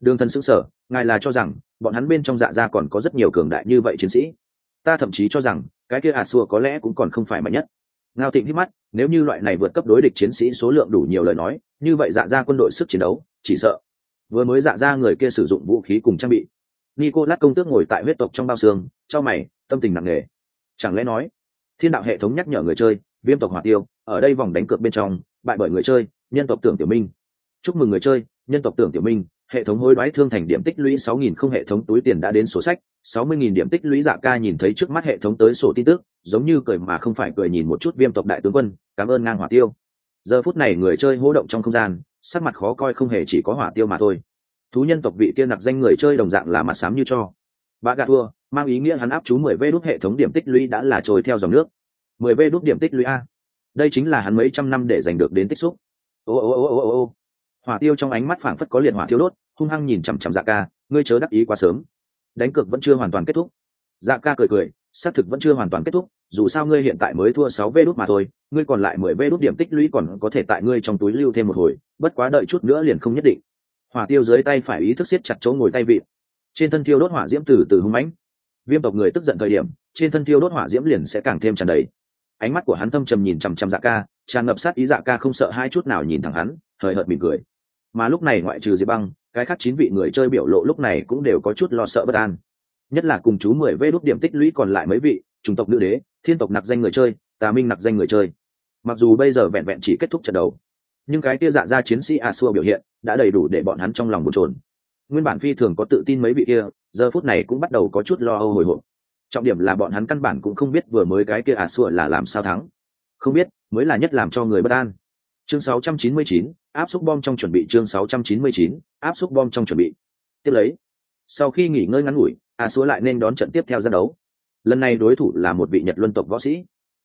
[SPEAKER 1] Đường thần xứng sở ngài là cho rằng, bọn hắn bên trong dạ ra còn có rất nhiều cường đại như vậy chiến sĩ? Ta thậm chí cho rằng cái kia ạt xua có lẽ cũng còn không phải mạnh nhất. Ngao thịnh hít mắt, nếu như loại này vượt cấp đối địch chiến sĩ số lượng đủ nhiều lời nói, như vậy dạ ra quân đội sức chiến đấu, chỉ sợ vừa mới dạ ra người kia sử dụng vũ khí cùng trang bị. Nico lát công tước ngồi tại huyết tộc trong bao xương cho mày, tâm tình nặng nề. Chẳng lẽ nói, thiên đạo hệ thống nhắc nhở người chơi, viêm tộc hỏa tiêu, ở đây vòng đánh cược bên trong, bại bởi người chơi, nhân tộc tưởng tiểu minh. Chúc mừng người chơi, nhân tộc tưởng tiểu minh hệ thống hối đoái thương thành điểm tích lũy sáu nghìn không hệ thống túi tiền đã đến sổ sách, sáu mươi nghìn điểm tích lũy dạ ca nhìn thấy trước mắt hệ thống tới sổ tin tức, giống như cười mà không phải cười nhìn một chút viêm tộc đại tướng quân, cảm ơn ngang hỏa tiêu. Giờ phút này người chơi hô động trong không gian, sắc mặt khó coi không hề chỉ có hỏa tiêu mà thôi. Thú nhân tộc vị kia nặc danh người chơi đồng dạng là mặt sám như cho. Bà gà thua, mang ý nghĩa hắn áp chú mười v đốt hệ thống điểm tích lũy đã là trôi theo dòng nước. mười v đốt điểm tích lũy a. Đây chính là hắn mấy trăm năm để giành được đến tích xúc. Ô ô ô ô ô ô. Hỏa tiêu trong ánh mắt phảng phất có liệt hỏa thiêu đốt hung hăng nhìn chằm chằm dạ ca, ngươi chớ đắc ý quá sớm. Đánh cược vẫn chưa hoàn toàn kết thúc. Dạ ca cười cười, xác thực vẫn chưa hoàn toàn kết thúc, dù sao ngươi hiện tại mới thua sáu vê đút mà thôi, ngươi còn lại mười vê đút điểm tích lũy còn có thể tại ngươi trong túi lưu thêm một hồi, bất quá đợi chút nữa liền không nhất định. Hỏa tiêu dưới tay phải ý thức siết chặt chỗ ngồi tay vịt trên thân tiêu đốt hỏa diễm từ từ hung mãnh. Viêm tộc người tức giận thời điểm, trên thân tiêu đốt hỏa diễm liền sẽ càng thêm tràn đầy. Ánh mắt của hắn thâm trầm nhìn chằm chằm dạ ca, tràn ngập sát ý dạ ca không sợ hai chút nào nhìn thẳng hắn, hời hợt mỉm cười. Mà lúc này ngoại trừ diệp băng cái khác chín vị người chơi biểu lộ lúc này cũng đều có chút lo sợ bất an. Nhất là cùng chú mười vê đốt điểm tích lũy còn lại mấy vị chủng tộc nữ đế thiên tộc nặc danh người chơi tà minh nặc danh người chơi. Mặc dù bây giờ vẹn vẹn chỉ kết thúc trận đấu nhưng cái kia dạ ra chiến sĩ a xua biểu hiện đã đầy đủ để bọn hắn trong lòng bồn trồn nguyên bản phi thường có tự tin mấy vị kia giờ phút này cũng bắt đầu có chút lo âu hồi hộp. Trọng điểm là bọn hắn căn bản cũng không biết vừa mới cái kia a xua là làm sao thắng. Không biết mới là nhất làm cho người bất an. Chương 699, áp xúc bom trong chuẩn bị chương 699, áp xúc bom trong chuẩn bị. Tiếp lấy sau khi nghỉ ngơi ngắn ngủi a Súa lại nên đón trận tiếp theo ra đấu. Lần này đối thủ là một vị nhật luân tộc võ sĩ.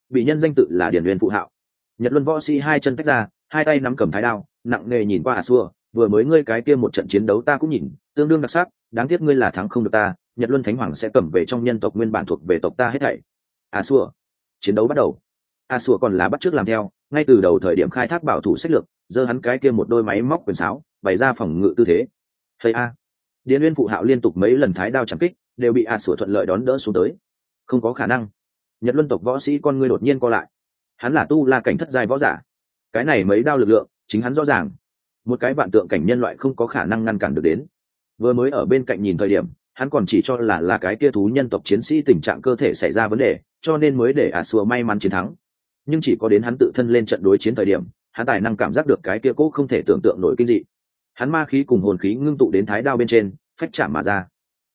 [SPEAKER 1] Bị nhân danh tự là Điền Nguyên phụ hạo. Nhật luân võ sĩ hai chân tách ra hai tay nắm cầm thái đao nặng nề nhìn qua a Súa, vừa mới ngươi cái kia một trận chiến đấu ta cũng nhìn tương đương đặc sắc đáng tiếc ngươi là thắng không được ta nhật luân thánh hoàng sẽ cầm về trong nhân tộc nguyên bản thuộc về tộc ta hết thảy. A Súa, chiến đấu bắt đầu. A Súa còn là bắt trước làm theo ngay từ đầu thời điểm khai thác bảo thủ sách lược giơ hắn cái kia một đôi máy móc quyền sáo, bày ra phòng ngự tư thế. Thầy a, điền uyên phụ hạo liên tục mấy lần thái đao chẳng kích, đều bị a sửa thuận lợi đón đỡ xuống tới. Không có khả năng. Nhật luân tộc võ sĩ con ngươi đột nhiên co lại. Hắn là tu la cảnh thất giai võ giả. Cái này mấy đao lực lượng, chính hắn rõ ràng. Một cái vạn tượng cảnh nhân loại không có khả năng ngăn cản được đến. Vừa mới ở bên cạnh nhìn thời điểm, hắn còn chỉ cho là là cái kia thú nhân tộc chiến sĩ tình trạng cơ thể xảy ra vấn đề, cho nên mới để ả xua may mắn chiến thắng. Nhưng chỉ có đến hắn tự thân lên trận đối chiến thời điểm hắn tài năng cảm giác được cái kia cố không thể tưởng tượng nổi kinh dị. Hắn ma khí cùng hồn khí ngưng tụ đến thái đao bên trên, phách chạm mà ra.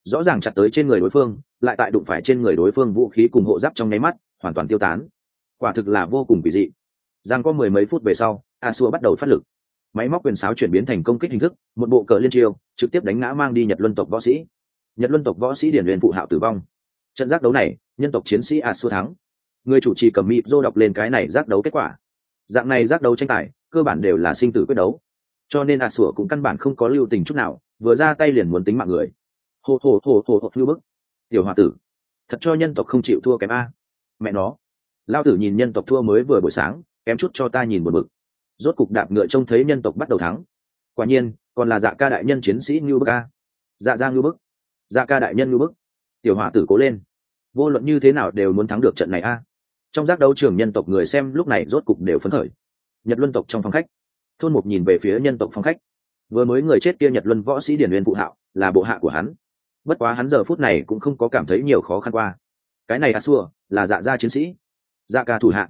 [SPEAKER 1] Rõ ràng chặt tới trên người đối phương, lại tại đụng phải trên người đối phương vũ khí cùng hộ giáp trong nháy mắt, hoàn toàn tiêu tán. Quả thực là vô cùng kỳ dị. Giang có mười mấy phút về sau a xua bắt đầu phát lực. Máy móc quyền sáo chuyển biến thành công kích hình thức, một bộ cờ liên triều trực tiếp đánh ngã mang đi nhật luân tộc võ sĩ. Nhật luân tộc võ sĩ điển huyền phụ hạo tử vong. Trận giác đấu này, nhân tộc chiến sĩ a xua thắng. Người chủ trì cầm mịp dô đọc lên cái này giác đấu kết quả dạng này giác đấu tranh tài, cơ bản đều là sinh tử quyết đấu. Cho nên a sủa cũng căn bản không có lưu tình chút nào, vừa ra tay liền muốn tính mạng người. Hô hô hô hô hô lưu bức. Tiểu h o a tử, thật cho nhân tộc không chịu thua kém a. Mẹ nó. Lao tử nhìn nhân tộc thua mới vừa buổi sáng, kém chút cho ta nhìn một bực. Rốt cục đạp ngựa trông thấy nhân tộc bắt đầu thắng. Quả nhiên, còn là dạ ca đại nhân chiến sĩ ngưu bức a. Dạ ra ngưu bức. Dạ ca đại nhân ngưu bức. Tiểu hỏa tử cố lên. Vô luận như thế nào đều muốn thắng được trận này a trong giác đấu trường nhân tộc người xem lúc này rốt cục đều phấn khởi. Nhật luân tộc trong phòng khách. Thôn mục nhìn về phía nhân tộc phòng khách. Vừa mới người chết kia nhật luân võ sĩ điển nguyên phụ hạo là bộ hạ của hắn. Bất quá hắn giờ phút này cũng không có cảm thấy nhiều khó khăn qua. Cái này a xua là dạ gia chiến sĩ. Dạ ca thủ hạ.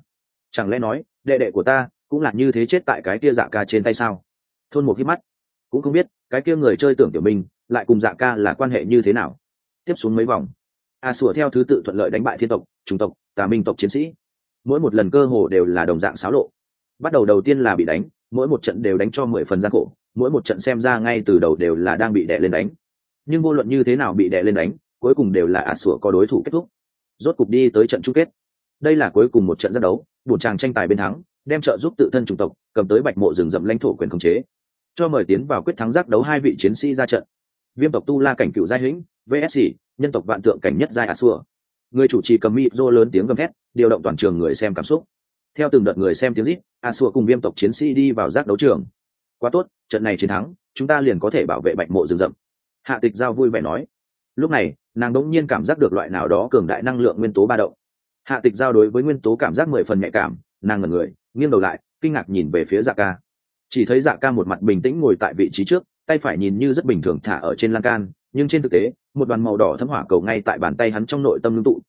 [SPEAKER 1] Chẳng lẽ nói, đệ đệ của ta cũng là như thế chết tại cái kia dạ ca trên tay sao? Thôn một hít mắt. Cũng không biết, cái kia người chơi tưởng tiểu minh lại cùng dạ ca là quan hệ như thế nào? Tiếp xuống mấy vòng. A sủa theo thứ tự thuận lợi đánh bại thiên tộc trung tộc tà minh tộc chiến sĩ. Mỗi một lần cơ hồ đều là đồng dạng xáo lộ. Bắt đầu đầu tiên là bị đánh, mỗi một trận đều đánh cho mười phần gian khổ, mỗi một trận xem ra ngay từ đầu đều là đang bị đè lên đánh. Nhưng vô luận như thế nào bị đè lên đánh, cuối cùng đều là ả sủa có đối thủ kết thúc. Rốt cục đi tới trận chung kết. Đây là cuối cùng một trận giác đấu, bổn tràng tranh tài bên thắng, đem trợ giúp tự thân chủng tộc, cầm tới bạch mộ rừng rậm lãnh thổ quyền khống chế. Cho mời tiến vào quyết thắng giác đấu hai vị chiến sĩ ra trận. Viêm tộc tu la cảnh cựu giai hĩnh vsc nhân tộc vạn tượng cảnh nhất giai a xua người chủ trì cầm mịt rô lớn tiếng gầm hét điều động toàn trường người xem cảm xúc. Theo từng đợt người xem tiếng rít, a xua cùng viêm tộc chiến sĩ đi vào giác đấu trường. Quá tốt, trận này chiến thắng, chúng ta liền có thể bảo vệ bạch mộ rừng rậm. Hạ tịch giao vui vẻ nói. Lúc này, nàng đỗng nhiên cảm giác được loại nào đó cường đại năng lượng nguyên tố ba động. Hạ tịch giao đối với nguyên tố cảm giác mười phần nhạy cảm, nàng ngần người, nghiêng đầu lại, kinh ngạc nhìn về phía dạ ca. Chỉ thấy dạ ca một mặt bình tĩnh ngồi tại vị trí trước, tay phải nhìn như rất bình thường thả ở trên lan can nhưng trên thực tế, một đoàn màu đỏ thâm hỏa cầu ngay tại bàn tay hắn trong nội tâm ngưng tụ.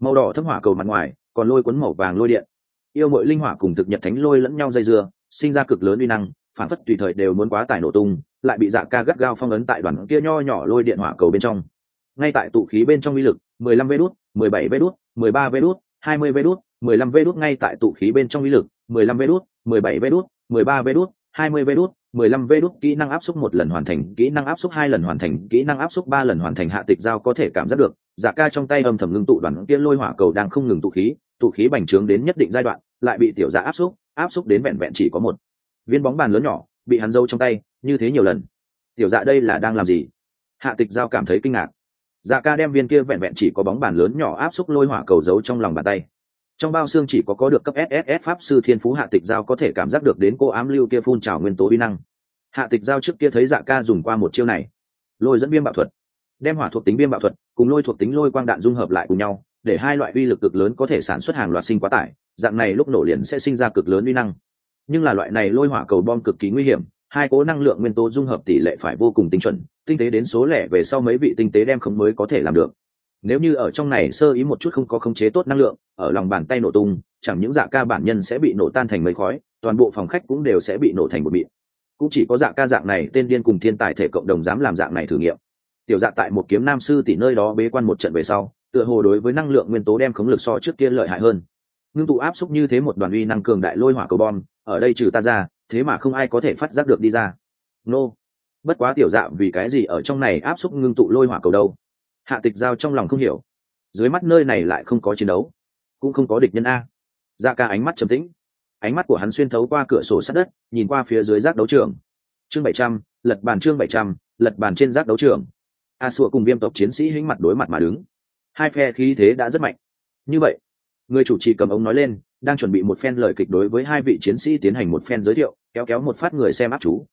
[SPEAKER 1] Màu đỏ thâm hỏa cầu mặt ngoài, còn lôi cuốn màu vàng lôi điện. Yêu mội linh hỏa cùng thực nhật thánh lôi lẫn nhau dây dưa, sinh ra cực lớn uy năng, phản phất tùy thời đều muốn quá tải nổ tung, lại bị dạ ca gắt gao phong ấn tại đoàn kia nho nhỏ lôi điện hỏa cầu bên trong. Ngay tại tụ khí bên trong uy lực, mười lăm vê đút, mười bảy vê đút, mười ba vê đút, hai mươi vê đút, mười lăm vê đút ngay tại tụ khí bên trong uy lực, mười lăm vê đút, mười bảy vê đút, mười ba vê đút hai mươi vê đút mười lăm vê đút kỹ năng áp xúc một lần hoàn thành kỹ năng áp xúc hai lần hoàn thành kỹ năng áp xúc ba lần hoàn thành hạ tịch giao có thể cảm giác được. Giả ca trong tay âm thầm ngưng tụ đoàn kia lôi hỏa cầu đang không ngừng tụ khí tụ khí bành trướng đến nhất định giai đoạn lại bị tiểu giả áp xúc, áp xúc đến vẹn vẹn chỉ có một. Viên bóng bàn lớn nhỏ bị hắn dâu trong tay như thế nhiều lần. Tiểu dạ đây là đang làm gì? Hạ tịch giao cảm thấy kinh ngạc. Dạ ca đem viên kia vẹn vẹn chỉ có bóng bàn lớn nhỏ áp xúc lôi hỏa cầu giấu trong lòng bàn tay trong bao xương chỉ có có được cấp sss pháp sư thiên phú hạ tịch giao có thể cảm giác được đến cô ám lưu kia phun trào nguyên tố uy năng. Hạ tịch giao trước kia thấy dạ ca dùng qua một chiêu này. Lôi dẫn viêm bạo thuật. Đem hỏa thuộc tính viêm bạo thuật cùng lôi thuộc tính lôi quang đạn dung hợp lại cùng nhau, để hai loại uy lực cực lớn có thể sản xuất hàng loạt sinh quá tải, dạng này lúc nổ liền sẽ sinh ra cực lớn uy năng. Nhưng là loại này lôi hỏa cầu bom cực kỳ nguy hiểm, hai cố năng lượng nguyên tố dung hợp tỷ lệ phải vô cùng tinh chuẩn, tinh tế đến số lẻ về sau mấy vị tinh tế đem không mới có thể làm được nếu như ở trong này sơ ý một chút không có khống chế tốt năng lượng, ở lòng bàn tay nổ tung, chẳng những dạ ca bản nhân sẽ bị nổ tan thành mấy khói, toàn bộ phòng khách cũng đều sẽ bị nổ thành một bịt cũng chỉ có dạ ca dạng này, tên điên cùng thiên tài thể cộng đồng dám làm dạng này thử nghiệm. Tiểu dạ tại một kiếm nam sư tỷ nơi đó bế quan một trận về sau, tựa hồ đối với năng lượng nguyên tố đem khống lực so trước kia lợi hại hơn. Ngưng tụ áp xúc như thế một đoàn uy năng cường đại lôi hỏa cầu bom, ở đây trừ ta ra, thế mà không ai có thể phát giác được đi ra. Nô、no. bất quá tiểu dạ vì cái gì ở trong này áp xúc ngưng tụ lôi hỏa cầu đâu? Hạ tịch giao trong lòng không hiểu. Dưới mắt nơi này lại không có chiến đấu. Cũng không có địch nhân a. Dạ ca ánh mắt trầm tĩnh. Ánh mắt của hắn xuyên thấu qua cửa sổ sát đất, nhìn qua phía dưới rác đấu trường. Chương bảy trăm, lật bàn chương bảy trăm, lật bàn trên rác đấu trường. A sụa cùng viêm tộc chiến sĩ hĩnh mặt đối mặt mà đứng. Hai phe khí thế đã rất mạnh. Như vậy, người chủ trì cầm ống nói lên, đang chuẩn bị một phen lời kịch đối với hai vị chiến sĩ tiến hành một phen giới thiệu, kéo kéo một phát người xem áp chú.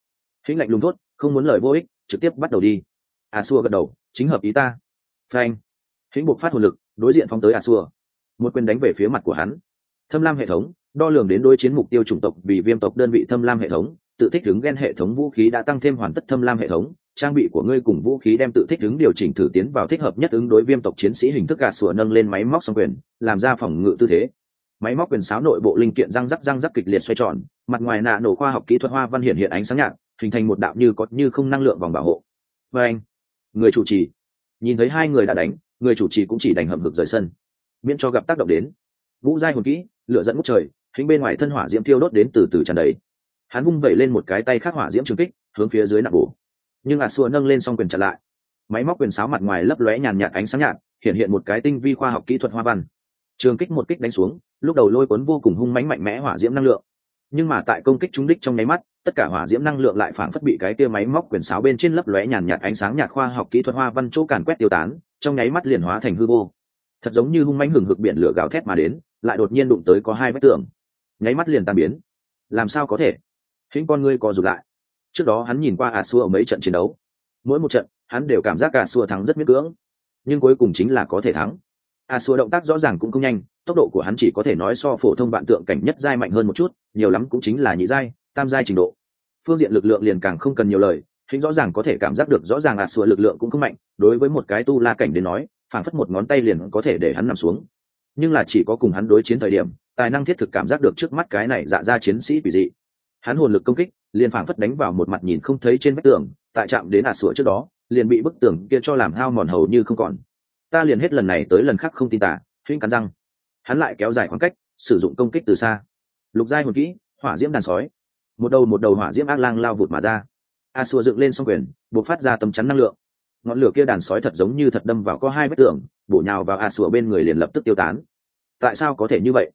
[SPEAKER 1] Hĩnh lạnh lùng thốt, không muốn lời vô ích, trực tiếp bắt đầu đi. A xua gật đầu, chính hợp ý ta phanh. Hĩnh buộc phát hồn lực, đối diện phóng tới a xua một quyền đánh về phía mặt của hắn. Thâm lam hệ thống, đo lường đến đối chiến mục tiêu chủng tộc vì viêm tộc đơn vị thâm lam hệ thống, tự thích ứng gen hệ thống vũ khí đã tăng thêm hoàn tất thâm lam hệ thống. Trang bị của ngươi cùng vũ khí đem tự thích ứng điều chỉnh thử tiến vào thích hợp nhất ứng đối viêm tộc chiến sĩ hình thức gạt sủa nâng lên máy móc song quyền, làm ra phòng ngự tư thế. Máy móc quyền sáo nội bộ linh kiện răng rắc răng rắc kịch liệt xoay tròn, mặt ngoài nạ nổ khoa học kỹ thuật hoa văn hiện hiện ánh sáng nhạt, hình thành một đạo như có như không năng lượng vòng bảo hộ. Và anh người chủ trì nhìn thấy hai người đã đánh, người chủ trì cũng chỉ đành hầm hực rời sân. Miễn cho gặp tác động đến. Vũ giai hồn kỹ lựa dẫn ngút trời, hình bên ngoài thân hỏa diễm thiêu đốt đến từ từ tràn đầy. Hắn vung vẩy lên một cái tay khác hỏa diễm trường kích, hướng phía dưới nạp bổ. Nhưng ạt xua nâng lên xong quyền chặn lại. Máy móc quyền sáo mặt ngoài lấp lóe nhàn nhạt ánh sáng nhạt, hiện hiện một cái tinh vi khoa học kỹ thuật hoa văn. Trường kích một kích đánh xuống, lúc đầu lôi cuốn vô cùng hung mãnh mạnh mẽ hỏa diễm năng lượng. Nhưng mà tại công kích trúng đích trong nháy mắt tất cả hỏa diễm năng lượng lại phản phất bị cái tia máy móc quyền sáo bên trên lấp lóe nhàn nhạt ánh sáng nhạt khoa học kỹ thuật hoa văn chỗ càn quét tiêu tán, trong nháy mắt liền hóa thành hư vô. Thật giống như hung mãnh hừng hực biển lửa gào thét mà đến, lại đột nhiên đụng tới có hai vách tường. Nháy mắt liền tan biến. Làm sao có thể? Hình con ngươi co rụt lại. Trước đó hắn nhìn qua ả xua ở mấy trận chiến đấu. Mỗi một trận, hắn đều cảm giác ả xua thắng rất miễn cưỡng. Nhưng cuối cùng chính là có thể thắng. Ả xua động tác rõ ràng cũng không nhanh, tốc độ của hắn chỉ có thể nói so phổ thông bạn tượng cảnh nhất giai mạnh hơn một chút, nhiều lắm cũng chính là nhị giai, tam giai trình độ phương diện lực lượng liền càng không cần nhiều lời hình rõ ràng có thể cảm giác được rõ ràng a sửa lực lượng cũng không mạnh, đối với một cái tu la cảnh đến nói, phảng phất một ngón tay liền có thể để hắn nằm xuống. Nhưng là chỉ có cùng hắn đối chiến thời điểm, tài năng thiết thực cảm giác được trước mắt cái này dạ ra chiến sĩ quỷ dị. Hắn hồn lực công kích, liền phảng phất đánh vào một mặt nhìn không thấy trên vách tường, tại chạm đến ạt sửa trước đó, liền bị bức tường kia cho làm hao mòn hầu như không còn. Ta liền hết lần này tới lần khác không tin tả huyên cắn răng. Hắn lại kéo dài khoảng cách, sử dụng công kích từ xa. Lục giai hồn kỹ, hỏa diễm đàn sói một đầu một đầu hỏa diễm ác lang lao vụt mà ra. A xua dựng lên s o n g quyền, buộc phát ra tấm chắn năng lượng. Ngọn lửa kia đàn sói thật giống như thật đâm vào có hai vết tường, bổ nhào vào a xua bên người liền lập tức tiêu tán. Tại sao có thể như vậy?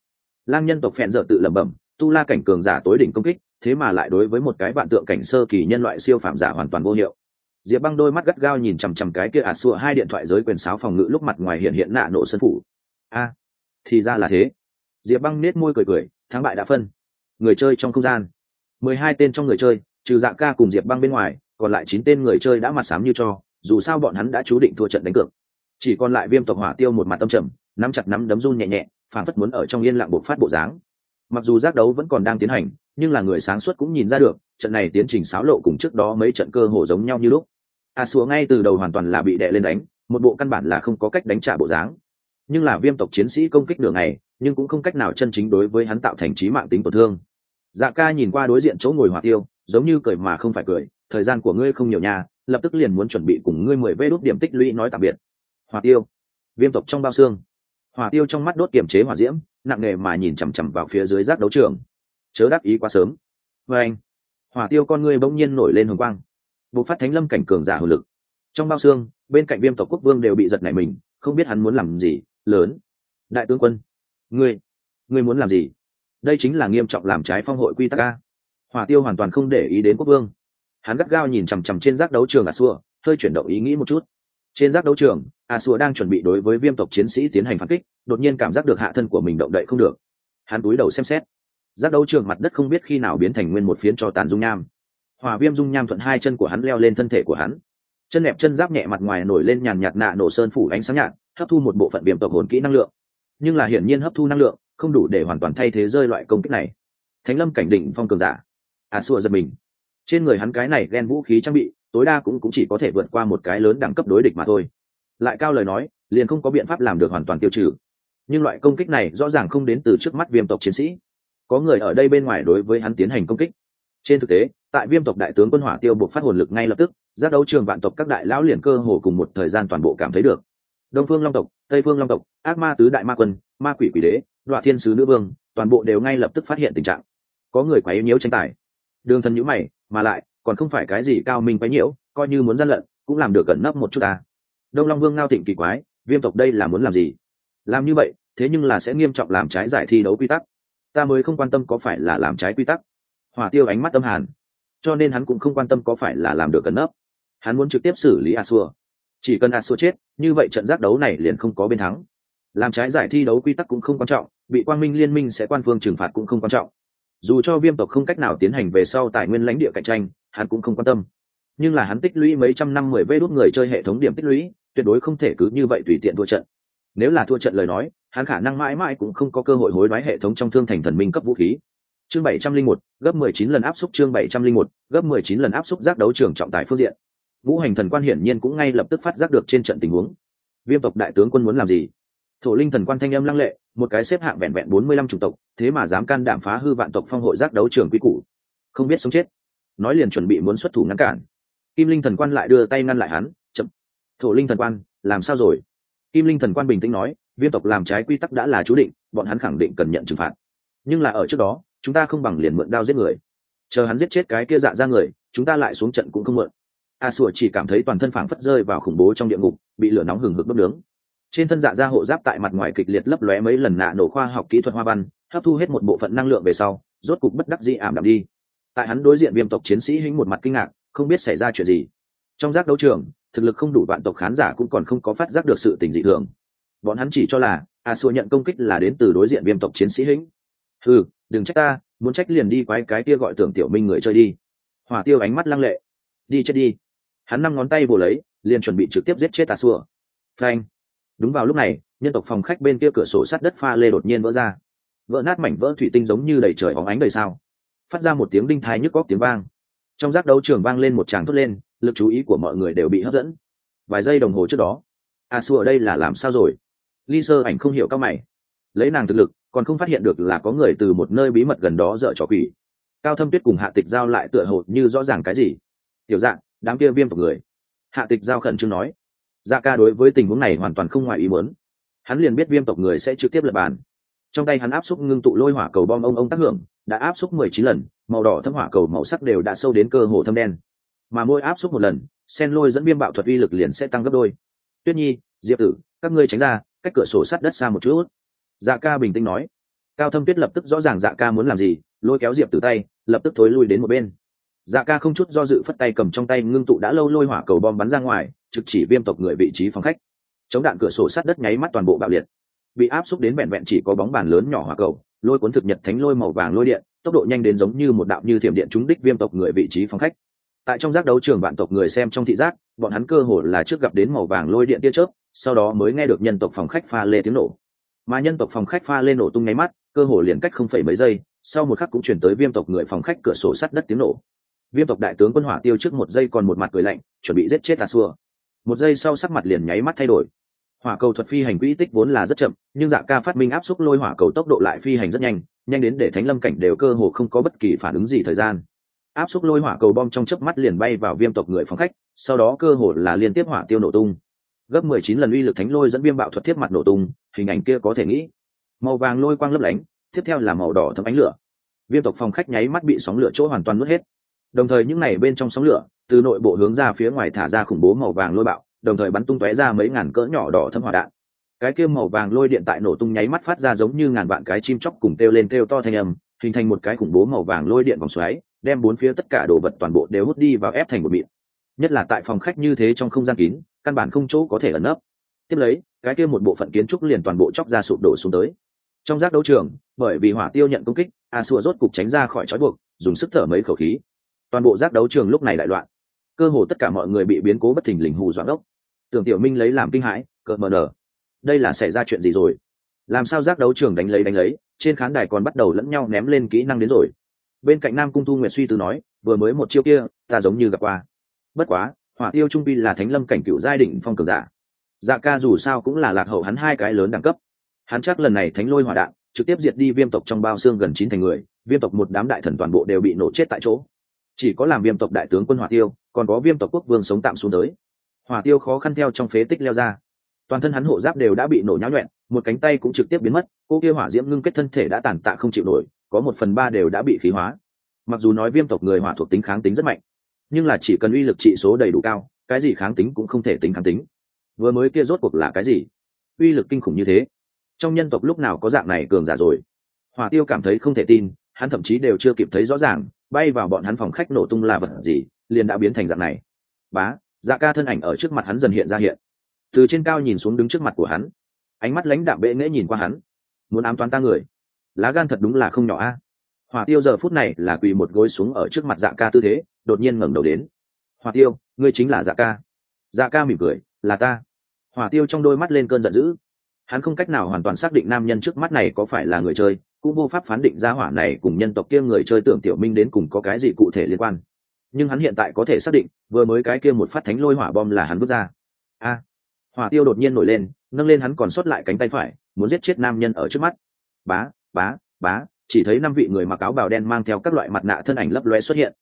[SPEAKER 1] Lang nhân tộc phèn dợ tự lẩm bẩm, tu la cảnh cường giả tối đỉnh công kích, thế mà lại đối với một cái vạn tượng cảnh sơ kỳ nhân loại siêu phạm giả hoàn toàn vô hiệu. Diệp băng đôi mắt gắt gao nhìn chằm chằm cái kia ạt xua hai điện thoại giới quyền sáo phòng ngự lúc mặt ngoài hiện hiện nạ nổ sân phủ. A, thì ra là thế. Diệp băng nết môi cười cười, thắng bại đã phân. Người chơi trong không gian mười hai tên trong người chơi, trừ dạ ca cùng diệp băng bên ngoài, còn lại chín tên người chơi đã mặt sám như cho, dù sao bọn hắn đã chú định thua trận đánh cược. Chỉ còn lại viêm tộc hỏa tiêu một mặt tâm trầm, nắm chặt nắm đấm run nhẹ nhẹ phản phất muốn ở trong yên lặng bộ phát bộ dáng. Mặc dù giác đấu vẫn còn đang tiến hành, nhưng là người sáng suốt cũng nhìn ra được, trận này tiến trình xáo lộ cùng trước đó mấy trận cơ hồ giống nhau như lúc. À, A xúa ngay từ đầu hoàn toàn là bị đè lên đánh, một bộ căn bản là không có cách đánh trả bộ dáng. Nhưng là viêm tộc chiến sĩ công kích đường này nhưng cũng không cách nào chân chính đối với hắn tạo thành trí mạng tính tổn thương dạ ca nhìn qua đối diện chỗ ngồi hỏa tiêu, giống như cười mà không phải cười, thời gian của ngươi không nhiều nhà lập tức liền muốn chuẩn bị cùng ngươi mười vê đốt điểm tích lũy nói tạm biệt. Hỏa tiêu, viêm tộc trong bao xương. Hỏa tiêu trong mắt đốt kiềm chế hỏa diễm, nặng nề mà nhìn chằm chằm vào phía dưới giác đấu trường. Chớ đáp ý quá sớm. Và anh, hỏa tiêu con ngươi bỗng nhiên nổi lên hồng quang. Bộ phát thánh lâm cảnh cường giả hồn lực. Trong bao xương, bên cạnh viêm tộc quốc vương đều bị giật nảy mình, không biết hắn muốn làm gì, lớn. Đại tướng quân, ngươi ngươi muốn làm gì? Đây chính là nghiêm trọng làm trái phong hội quy tắc a. Hỏa tiêu hoàn toàn không để ý đến quốc vương. Hắn gắt gao nhìn chằm chằm trên giác đấu trường a xua hơi chuyển động ý nghĩ một chút. Trên giác đấu trường a xua đang chuẩn bị đối với viêm tộc chiến sĩ tiến hành phản kích, đột nhiên cảm giác được hạ thân của mình động đậy không được. Hắn cúi đầu xem xét. Giác đấu trường mặt đất không biết khi nào biến thành nguyên một phiến cho tàn dung nham. Hòa viêm dung nham thuận hai chân của hắn leo lên thân thể của hắn. Chân đẹp chân giáp nhẹ mặt ngoài nổi lên nhàn nhạt nạ nổ sơn phủ ánh sáng nhạt, hấp thu một bộ phận viêm tộc hồn kỹ năng lượng. Nhưng là hiển nhiên hấp thu năng lượng không đủ để hoàn toàn thay thế rơi loại công kích này. Thánh lâm cảnh đỉnh phong cường giả. À xua giật mình. Trên người hắn cái này ghen vũ khí trang bị tối đa cũng, cũng chỉ có thể vượt qua một cái lớn đẳng cấp đối địch mà thôi. Lại cao lời nói liền không có biện pháp làm được hoàn toàn tiêu trừ. Nhưng loại công kích này rõ ràng không đến từ trước mắt viêm tộc chiến sĩ. Có người ở đây bên ngoài đối với hắn tiến hành công kích. Trên thực tế tại viêm tộc đại tướng quân hỏa tiêu buộc phát hồn lực ngay lập tức giác đấu trường vạn tộc các đại lão liền cơ hồ cùng một thời gian toàn bộ cảm thấy được. Đông phương long tộc tây phương long tộc ác ma tứ đại ma quân ma quỷ quỷ đế đoạ thiên sứ nữ vương, toàn bộ đều ngay lập tức phát hiện tình trạng. Có người quá yếu nhiễu tranh tài. Đường thần nhữ mày, mà lại, còn không phải cái gì cao minh quá nhiễu, coi như muốn gian lận, cũng làm được cẩn nấp một chút ta. Đông long vương ngao thịnh kỳ quái, viêm tộc đây là muốn làm gì? Làm như vậy, thế nhưng là sẽ nghiêm trọng làm trái giải thi đấu quy tắc. Ta mới không quan tâm có phải là làm trái quy tắc. Hỏa tiêu ánh mắt âm hàn. Cho nên hắn cũng không quan tâm có phải là làm được cẩn nấp. Hắn muốn trực tiếp xử lý a xua. Chỉ cần a xua chết, như vậy trận giác đấu này liền không có bên thắng làm trái giải thi đấu quy tắc cũng không quan trọng, bị quang minh liên minh sẽ quan phương trừng phạt cũng không quan trọng. Dù cho viêm tộc không cách nào tiến hành về sau tài nguyên lãnh địa cạnh tranh, hắn cũng không quan tâm. Nhưng là hắn tích lũy mấy trăm năm mười vê đốt người chơi hệ thống điểm tích lũy, tuyệt đối không thể cứ như vậy tùy tiện thua trận. Nếu là thua trận lời nói, hắn khả năng mãi mãi cũng không có cơ hội hối đoái hệ thống trong thương thành thần minh cấp vũ khí. Chương bảy trăm linh một, gấp mười chín lần áp xúc chương bảy trăm linh một, gấp mười chín lần áp xúc giác đấu trường trọng tài phương diện. Vũ hành thần quan hiển nhiên cũng ngay lập tức phát giác được trên trận tình huống. Viêm tộc đại tướng quân muốn làm gì? Thổ linh thần quan thanh âm lăng lệ, một cái xếp hạng vẹn vẹn bốn mươi lăm chủng tộc, thế mà dám can đảm phá hư vạn tộc phong hội giác đấu trường quy củ. Không biết sống chết. Nói liền chuẩn bị muốn xuất thủ ngăn cản. Kim linh thần quan lại đưa tay ngăn lại hắn, chậm. Thổ linh thần quan, làm sao rồi? Kim linh thần quan bình tĩnh nói viêm tộc làm trái quy tắc đã là chú định, bọn hắn khẳng định cần nhận trừng phạt. Nhưng là ở trước đó, chúng ta không bằng liền mượn đao giết người. Chờ hắn giết chết cái kia dạ ra người, chúng ta lại xuống trận cũng không mượn. A sủa chỉ cảm thấy toàn thân phảng phất rơi vào khủng bố trong địa ngục, bị lửa nóng hừng hực đốt nướng trên thân dạ ra hộ giáp tại mặt ngoài kịch liệt lấp lóe mấy lần nạ nổ khoa học kỹ thuật hoa văn, hấp thu hết một bộ phận năng lượng về sau, rốt cục bất đắc dĩ ảm đạm đi. Tại hắn đối diện viêm tộc chiến sĩ hĩnh một mặt kinh ngạc, không biết xảy ra chuyện gì. Trong giác đấu trường, thực lực không đủ vạn tộc khán giả cũng còn không có phát giác được sự tình dị thường. Bọn hắn chỉ cho là, a xua nhận công kích là đến từ đối diện viêm tộc chiến sĩ hĩnh ừ đừng trách ta, muốn trách liền đi quái cái kia gọi tưởng tiểu minh người chơi đi. Hỏa tiêu ánh mắt lăng lệ. Đi chết đi. Hắn năm ngón tay vồ lấy, liền chuẩn bị trực tiếp giết chết a xua. Phanh đúng vào lúc này, nhân tộc phòng khách bên kia cửa sổ sắt đất pha lê đột nhiên vỡ ra. Vỡ nát mảnh vỡ thủy tinh giống như đầy trời óng ánh đầy sao. Phát ra một tiếng đinh thái nhức góc tiếng vang. Trong giác đấu trường vang lên một tràng thốt lên, lực chú ý của mọi người đều bị hấp dẫn. Vài giây đồng hồ trước đó, a su ở đây là làm sao rồi? Ly sơ ảnh không hiểu các mày. Lấy nàng thực lực, còn không phát hiện được là có người từ một nơi bí mật gần đó dợ trò quỷ. Cao thâm tuyết cùng hạ tịch giao lại tựa hồ như rõ ràng cái gì. Tiểu dạng, đám kia viêm tộc người. Hạ tịch giao khẩn trương nói dạ ca đối với tình huống này hoàn toàn không ngoài ý muốn. Hắn liền biết viêm tộc người sẽ trực tiếp lập bàn. Trong tay hắn áp xúc ngưng tụ lôi hỏa cầu bom ông ông tác hưởng, đã áp xúc mười chín lần, màu đỏ thâm hỏa cầu màu sắc đều đã sâu đến cơ hồ thâm đen. Mà mỗi áp xúc một lần, sen lôi dẫn viêm bạo thuật uy lực liền sẽ tăng gấp đôi. Tuyết nhi, diệp tử, các ngươi tránh ra, cách cửa sổ sát đất xa một chút. Dạ ca bình tĩnh nói. Cao thâm tuyết lập tức rõ ràng dạ ca muốn làm gì, lôi kéo diệp tử tay, lập tức thối lui đến một bên. Dạ ca không chút do dự phất tay cầm trong tay ngưng tụ đã lâu lôi hỏa cầu bom bắn ra ngoài trực chỉ viêm tộc người vị trí phòng khách. Chống đạn cửa sổ sát đất nháy mắt toàn bộ bạo liệt. Bị áp xúc đến vẹn vẹn chỉ có bóng bàn lớn nhỏ hỏa cầu, lôi cuốn thực nhật thánh lôi màu vàng lôi điện, tốc độ nhanh đến giống như một đạo như thiểm điện trúng đích viêm tộc người vị trí phòng khách. Tại trong giác đấu trường vạn tộc người xem trong thị giác, bọn hắn cơ hồ là trước gặp đến màu vàng lôi điện tia chớp, sau đó mới nghe được nhân tộc phòng khách pha lê tiếng nổ. Mà nhân tộc phòng khách pha lên nổ tung nháy mắt, cơ hồ liền cách không phẩy mấy giây, sau một khắc cũng chuyển tới viêm tộc người phòng khách cửa sổ sắt đất tiếng nổ. Viêm tộc đại tướng quân hỏa tiêu trước một giây còn một mặt cười lạnh, chuẩn bị giết chết tà xua một giây sau sắc mặt liền nháy mắt thay đổi. Hỏa cầu thuật phi hành quỹ tích vốn là rất chậm, nhưng dạ ca phát minh áp xúc lôi hỏa cầu tốc độ lại phi hành rất nhanh nhanh đến để thánh lâm cảnh đều cơ hồ không có bất kỳ phản ứng gì thời gian. Áp xúc lôi hỏa cầu bom trong chớp mắt liền bay vào viêm tộc người phòng khách, sau đó cơ hồ là liên tiếp hỏa tiêu nổ tung. Gấp mười chín lần uy lực thánh lôi dẫn viêm bạo thuật tiếp mặt nổ tung, hình ảnh kia có thể nghĩ. Màu vàng lôi quang lấp lánh, tiếp theo là màu đỏ thấm ánh lửa. Viêm tộc phòng khách nháy mắt bị sóng lửa chỗ hoàn toàn nuốt hết. Đồng thời những này bên trong sóng lửa từ nội bộ hướng ra phía ngoài thả ra khủng bố màu vàng lôi bạo, đồng thời bắn tung tóe ra mấy ngàn cỡ nhỏ đỏ thâm hỏa đạn. Cái kia màu vàng lôi điện tại nổ tung nháy mắt phát ra giống như ngàn vạn cái chim chóc cùng kêu lên kêu to thanh âm, hình thành một cái khủng bố màu vàng lôi điện vòng xoáy, đem bốn phía tất cả đồ vật toàn bộ đều hút đi vào ép thành một miệng. Nhất là tại phòng khách như thế trong không gian kín, căn bản không chỗ có thể ẩn nấp. Tiếp lấy, cái kia một bộ phận kiến trúc liền toàn bộ chóc ra sụp đổ xuống tới. Trong giác đấu trường, bởi vì hỏa tiêu nhận công kích, a xua rốt cục tránh ra khỏi trói buộc, dùng sức thở mấy khẩu khí. Toàn bộ giác đấu trường lúc này đại loạn cơ hồ tất cả mọi người bị biến cố bất thình lình hù doãn ốc tưởng tiểu minh lấy làm kinh hãi, cợt mờ nở. Đây là xảy ra chuyện gì rồi? Làm sao giác đấu trường đánh lấy đánh lấy, trên khán đài còn bắt đầu lẫn nhau ném lên kỹ năng đến rồi. Bên cạnh nam cung thu nguyệt suy tư nói, vừa mới một chiêu kia, ta giống như gặp qua. Bất quá, hỏa tiêu trung pi là thánh lâm cảnh cựu giai định phong cường giả. Dạ ca dù sao cũng là lạc hậu hắn hai cái lớn đẳng cấp. Hắn chắc lần này thánh lôi hỏa đạn, trực tiếp diệt đi viêm tộc trong bao xương gần chín thành người, viêm tộc một đám đại thần toàn bộ đều bị nổ chết tại chỗ chỉ có làm viêm tộc đại tướng quân hỏa tiêu, còn có viêm tộc quốc vương sống tạm xuống tới. Hỏa tiêu khó khăn theo trong phế tích leo ra. Toàn thân hắn hộ giáp đều đã bị nổ nháo nhuẹn một cánh tay cũng trực tiếp biến mất, cô kia hỏa diễm ngưng kết thân thể đã tàn tạ không chịu nổi, có một phần ba đều đã bị khí hóa. Mặc dù nói viêm tộc người hỏa thuộc tính kháng tính rất mạnh, nhưng là chỉ cần uy lực trị số đầy đủ cao, cái gì kháng tính cũng không thể tính kháng tính. Vừa mới kia rốt cuộc là cái gì? Uy lực kinh khủng như thế. Trong nhân tộc lúc nào có dạng này cường giả rồi? Hỏa tiêu cảm thấy không thể tin, hắn thậm chí đều chưa kịp thấy rõ ràng bay vào bọn hắn phòng khách nổ tung là vật gì, liền đã biến thành dạng này. Bá dạ ca thân ảnh ở trước mặt hắn dần hiện ra hiện. Từ trên cao nhìn xuống đứng trước mặt của hắn. Ánh mắt lãnh đạm bệ nghễ nhìn qua hắn. Muốn ám toán ta người? Lá gan thật đúng là không nhỏ a. Hỏa tiêu giờ phút này là quỳ một gối xuống ở trước mặt dạ ca tư thế, đột nhiên ngẩng đầu đến. Hỏa tiêu, ngươi chính là dạ ca. Dạ ca mỉm cười, là ta. Hỏa tiêu trong đôi mắt lên cơn giận dữ. Hắn không cách nào hoàn toàn xác định nam nhân trước mắt này có phải là người chơi cũng vô pháp phán định ra hỏa này cùng nhân tộc kia người chơi tưởng tiểu minh đến cùng có cái gì cụ thể liên quan. Nhưng hắn hiện tại có thể xác định, vừa mới cái kia một phát thánh lôi hỏa bom là hắn bước ra. A, hỏa tiêu đột nhiên nổi lên, nâng lên hắn còn sót lại cánh tay phải, muốn giết chết nam nhân ở trước mắt. Bá bá bá, chỉ thấy năm vị người mặc áo bào đen mang theo các loại mặt nạ thân ảnh lấp lóe xuất hiện.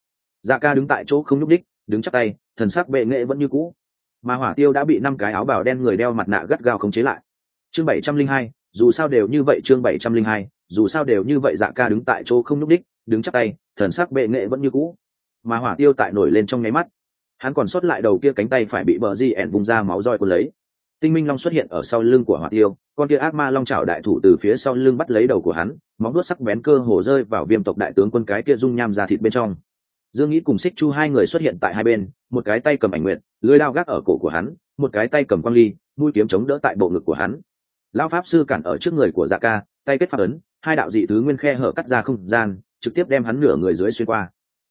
[SPEAKER 1] Dạ ca đứng tại chỗ không nhúc đích đứng chắc tay, thần sắc bệ nghệ vẫn như cũ. Mà hỏa tiêu đã bị năm cái áo bào đen người đeo mặt nạ gắt gao khống chế lại. Chương bảy trăm linh hai, dù sao đều như vậy chương bảy trăm linh hai dù sao đều như vậy dạ ca đứng tại chỗ không nhúc đích, đứng chắc tay, thần sắc bệ nghệ vẫn như cũ. Mà hỏa tiêu tại nổi lên trong nháy mắt. Hắn còn sót lại đầu kia cánh tay phải bị bờ di ẻn vùng ra máu roi cuốn lấy. Tinh minh long xuất hiện ở sau lưng của hỏa tiêu, con kia ác ma long trào đại thủ từ phía sau lưng bắt lấy đầu của hắn, móng đuốt sắc bén cơ hồ rơi vào viêm tộc đại tướng quân cái kia dung nham ra thịt bên trong. Dương nghĩ cùng xích chu hai người xuất hiện tại hai bên, một cái tay cầm ảnh nguyện lưới lao gác ở cổ của hắn, một cái tay cầm quang ly, mũi kiếm chống đỡ tại bộ ngực của hắn. Lao pháp sư cản ở trước người của dạ ca, tay kết phát ấn hai đạo dị thứ nguyên khe hở cắt ra không gian, trực tiếp đem hắn nửa người dưới xuyên qua.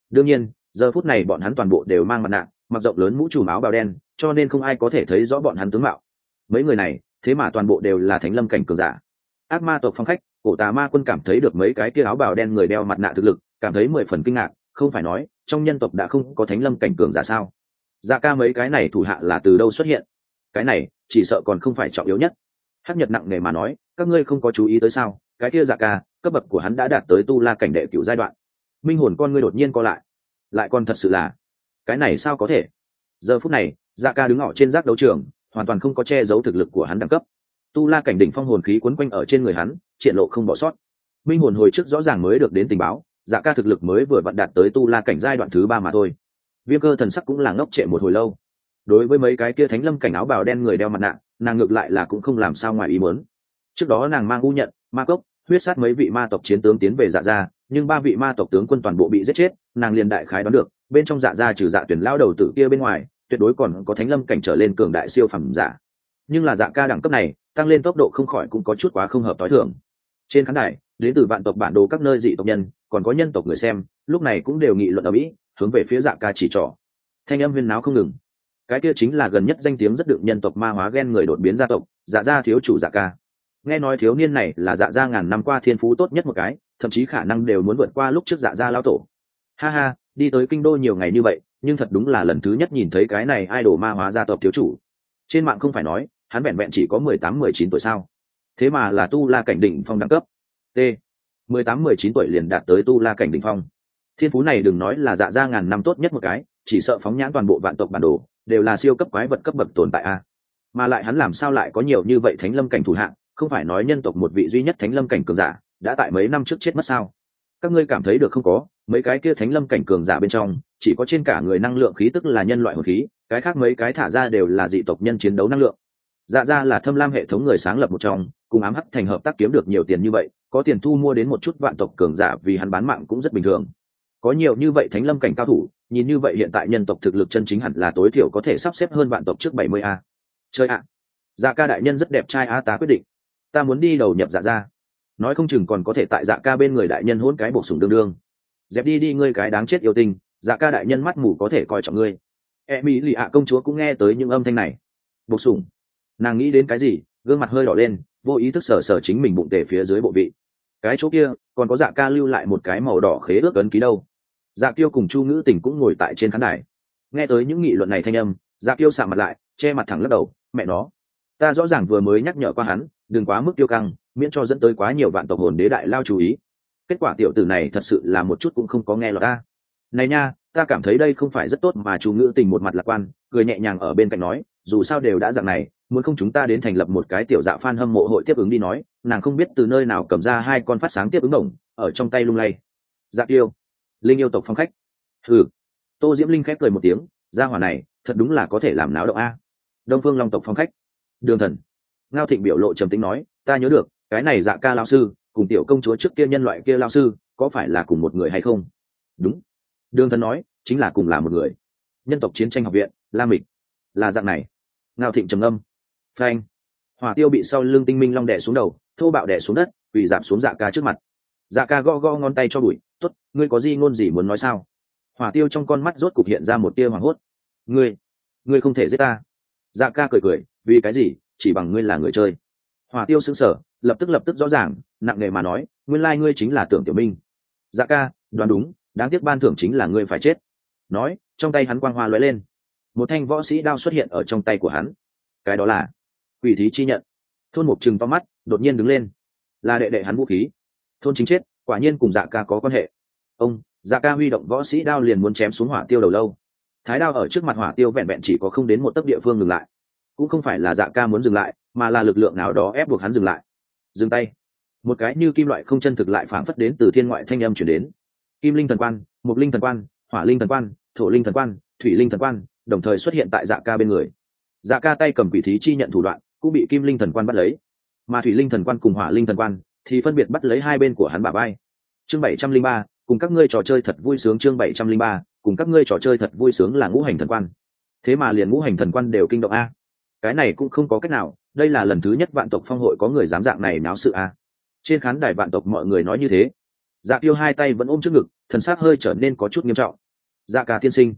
[SPEAKER 1] Đương nhiên, giờ phút này bọn hắn toàn bộ đều mang mặt nạ, mặc rộng lớn mũ trùm áo bào đen, cho nên không ai có thể thấy rõ bọn hắn tướng mạo. Mấy người này, thế mà toàn bộ đều là thánh lâm cảnh cường giả. Ác ma tộc phong khách, cổ tà ma quân cảm thấy được mấy cái kia áo bào đen người đeo mặt nạ thực lực, cảm thấy mười phần kinh ngạc, không phải nói, trong nhân tộc đã không có thánh lâm cảnh cường giả sao? Dạ ca mấy cái này thủ hạ là từ đâu xuất hiện? Cái này, chỉ sợ còn không phải trọng yếu nhất. Hắc nhật nặng nề mà nói, các ngươi không có chú ý tới sao? Cái kia dạ ca, cấp bậc của hắn đã đạt tới tu la cảnh đệ cựu giai đoạn. Minh hồn con ngươi đột nhiên co lại. Lại còn thật sự là, cái này sao có thể? Giờ phút này dạ ca đứng ở trên giác đấu trường, hoàn toàn không có che giấu thực lực của hắn đẳng cấp. Tu la cảnh đỉnh phong hồn khí quấn quanh ở trên người hắn, triển lộ không bỏ sót. Minh hồn hồi trước rõ ràng mới được đến tình báo dạ ca thực lực mới vừa vặn đạt tới tu la cảnh giai đoạn thứ ba mà thôi. Viêm cơ thần sắc cũng là ngốc trệ một hồi lâu. Đối với mấy cái kia thánh lâm cảnh áo bào đen người đeo mặt nạ, nàng ngược lại là cũng không làm sao ngoài ý muốn. Trước đó nàng mang u nhận, ma cốc huyết sát mấy vị ma tộc chiến tướng tiến về dạ gia, nhưng ba vị ma tộc tướng quân toàn bộ bị giết chết, nàng liền đại khái đoán được, bên trong dạ gia trừ dạ tuyển lao đầu tử kia bên ngoài, tuyệt đối còn có thánh lâm cảnh trở lên cường đại siêu phẩm giả. Nhưng là dạ ca đẳng cấp này, tăng lên tốc độ không khỏi cũng có chút quá không hợp t h i thường. Trên khán đài, đến từ vạn tộc bản đồ các nơi dị tộc nhân, còn có nhân tộc người xem, lúc này cũng đều nghị luận ở mỹ, hướng về phía dạ ca chỉ trỏ. Thanh âm viên náo không ngừng. Cái kia chính là gần nhất danh tiếng rất được nhân tộc ma hóa ghen người đột biến gia tộc dạ gia thiếu chủ dạ ca nghe nói thiếu niên này là dạ gia ngàn năm qua thiên phú tốt nhất một cái, thậm chí khả năng đều muốn vượt qua lúc trước dạ gia lao tổ. Ha ha, đi tới kinh đô nhiều ngày như vậy, nhưng thật đúng là lần thứ nhất nhìn thấy cái này ai đổ ma hóa gia tộc thiếu chủ. Trên mạng không phải nói, hắn vẹn vẹn chỉ có mười tám, mười chín tuổi sao? Thế mà là tu la cảnh đỉnh phong đẳng cấp. T. mười tám, mười chín tuổi liền đạt tới tu la cảnh đỉnh phong. Thiên phú này đừng nói là dạ gia ngàn năm tốt nhất một cái, chỉ sợ phóng nhãn toàn bộ vạn tộc bản đồ, đều là siêu cấp quái vật cấp bậc tồn tại a. Mà lại hắn làm sao lại có nhiều như vậy thánh lâm cảnh thủ hạng? Không phải nói nhân tộc một vị duy nhất thánh lâm cảnh cường giả đã tại mấy năm trước chết mất sao? Các ngươi cảm thấy được không có, mấy cái kia thánh lâm cảnh cường giả bên trong, chỉ có trên cả người năng lượng khí tức là nhân loại hồn khí, cái khác mấy cái thả ra đều là dị tộc nhân chiến đấu năng lượng. Dạ ra là thâm lam hệ thống người sáng lập một trong, cùng ám hắc thành hợp tác kiếm được nhiều tiền như vậy, có tiền thu mua đến một chút vạn tộc cường giả vì hắn bán mạng cũng rất bình thường. Có nhiều như vậy thánh lâm cảnh cao thủ, nhìn như vậy hiện tại nhân tộc thực lực chân chính hẳn là tối thiểu có thể sắp xếp hơn vạn tộc trước bảy mươi a. Chơi ạ! Dạ ca đại nhân rất đẹp trai a ta quyết định ta muốn đi đầu nhập dạ ra. Nói không chừng còn có thể tại dạ ca bên người đại nhân hôn cái bổ sung đương đương. Dẹp đi đi ngươi cái đáng chết yêu tình dạ ca đại nhân mắt mù có thể coi trọng ngươi. E mỹ lì ạ công chúa cũng nghe tới những âm thanh này. Bổ sung. Nàng nghĩ đến cái gì, gương mặt hơi đỏ lên, vô ý thức sờ sờ chính mình bụng tề phía dưới bộ vị. Cái chỗ kia, còn có dạ ca lưu lại một cái màu đỏ khế ước ấn ký đâu. Dạ tiêu cùng chu ngữ tình cũng ngồi tại trên khán đài. Nghe tới những nghị luận này thanh âm dạ tiêu sạ mặt lại, che mặt thẳng lắc đầu, mẹ nó, ta rõ ràng vừa mới nhắc nhở qua hắn đừng quá mức tiêu căng, miễn cho dẫn tới quá nhiều vạn tộc hồn đế đại lao chú ý. Kết quả tiểu tử này thật sự là một chút cũng không có nghe lọt ta này nha, ta cảm thấy đây không phải rất tốt mà chú ngữ tình một mặt lạc quan, cười nhẹ nhàng ở bên cạnh nói, dù sao đều đã dạng này, muốn không chúng ta đến thành lập một cái tiểu dạ phan hâm mộ hội tiếp ứng đi nói, nàng không biết từ nơi nào cầm ra hai con phát sáng tiếp ứng đồng ở trong tay lung lay. Dạ yêu linh yêu tộc phong khách. Ừ tô diễm linh khép cười một tiếng, gia hỏa này, thật đúng là có thể làm náo động a. Đông phương long tộc phong khách. Đường thần ngao thịnh biểu lộ trầm tính nói, ta nhớ được, cái này dạ ca lao sư, cùng tiểu công chúa trước kia nhân loại kia lao sư, có phải là cùng một người hay không? Đúng. Đường thần nói, chính là cùng là một người. Nhân tộc chiến tranh học viện, la mịch, là dạng này. Ngao thịnh trầm âm phanh. Hỏa tiêu bị sau lưng tinh minh long đẻ xuống đầu, thô bạo đẻ xuống đất vì giảm xuống dạ ca trước mặt. Dạ ca go go ngón tay cho bụi t ố t ngươi có gì ngôn gì muốn nói sao? Hỏa tiêu trong con mắt rốt cục hiện ra một tia hoảng hốt. Ngươi ngươi không thể giết ta. Dạ ca cười cười, vì cái gì? Chỉ bằng ngươi là người chơi. Hỏa tiêu xứng sở lập tức lập tức rõ ràng, nặng nề mà nói, nguyên lai ngươi chính là tưởng tiểu minh. Dạ ca, đoán đúng, đáng tiếc ban thưởng chính là ngươi phải chết. Nói, trong tay hắn quang hoa lóe lên. Một thanh võ sĩ đao xuất hiện ở trong tay của hắn. Cái đó là quỷ thí chi nhận. Thôn mục trừng to mắt, đột nhiên đứng lên. Là đệ đệ hắn vũ khí. Thôn chính chết, quả nhiên cùng dạ ca có quan hệ. Ông dạ ca huy động võ sĩ đao liền muốn chém xuống hỏa tiêu đầu lâu. Thái đao ở trước mặt hỏa tiêu vẹn vẹn chỉ có không đến một tấc địa phương ngừng lại cũng không phải là dạ ca muốn dừng lại, mà là lực lượng nào đó ép buộc hắn dừng lại. Dừng tay. Một cái như kim loại không chân thực lại phảng phất đến từ thiên ngoại thanh âm chuyển đến. Kim linh thần quan mục linh thần quan, hỏa linh thần quan, thổ linh thần quan, thủy linh thần quan, đồng thời xuất hiện tại dạ ca bên người. Dạ ca tay cầm quỷ thí chi nhận thủ đoạn, cũng bị kim linh thần quan bắt lấy. Mà thủy linh thần quan cùng hỏa linh thần quan thì phân biệt bắt lấy hai bên của hắn bà bay chương bảy trăm linh ba, cùng các ngươi trò chơi thật vui sướng chương bảy trăm linh ba, cùng các ngươi trò chơi thật vui sướng là ngũ hành thần quan. Thế mà liền ngũ hành thần quan đều kinh động a cái này cũng không có cách nào, đây là lần thứ nhất vạn tộc phong hội có người dám dạng này náo sự a trên khán đài vạn tộc mọi người nói như thế. Dạ tiêu hai tay vẫn ôm trước ngực, thần s hơi trở nên có chút nghiêm trọng. Dạ ca tiên sinh,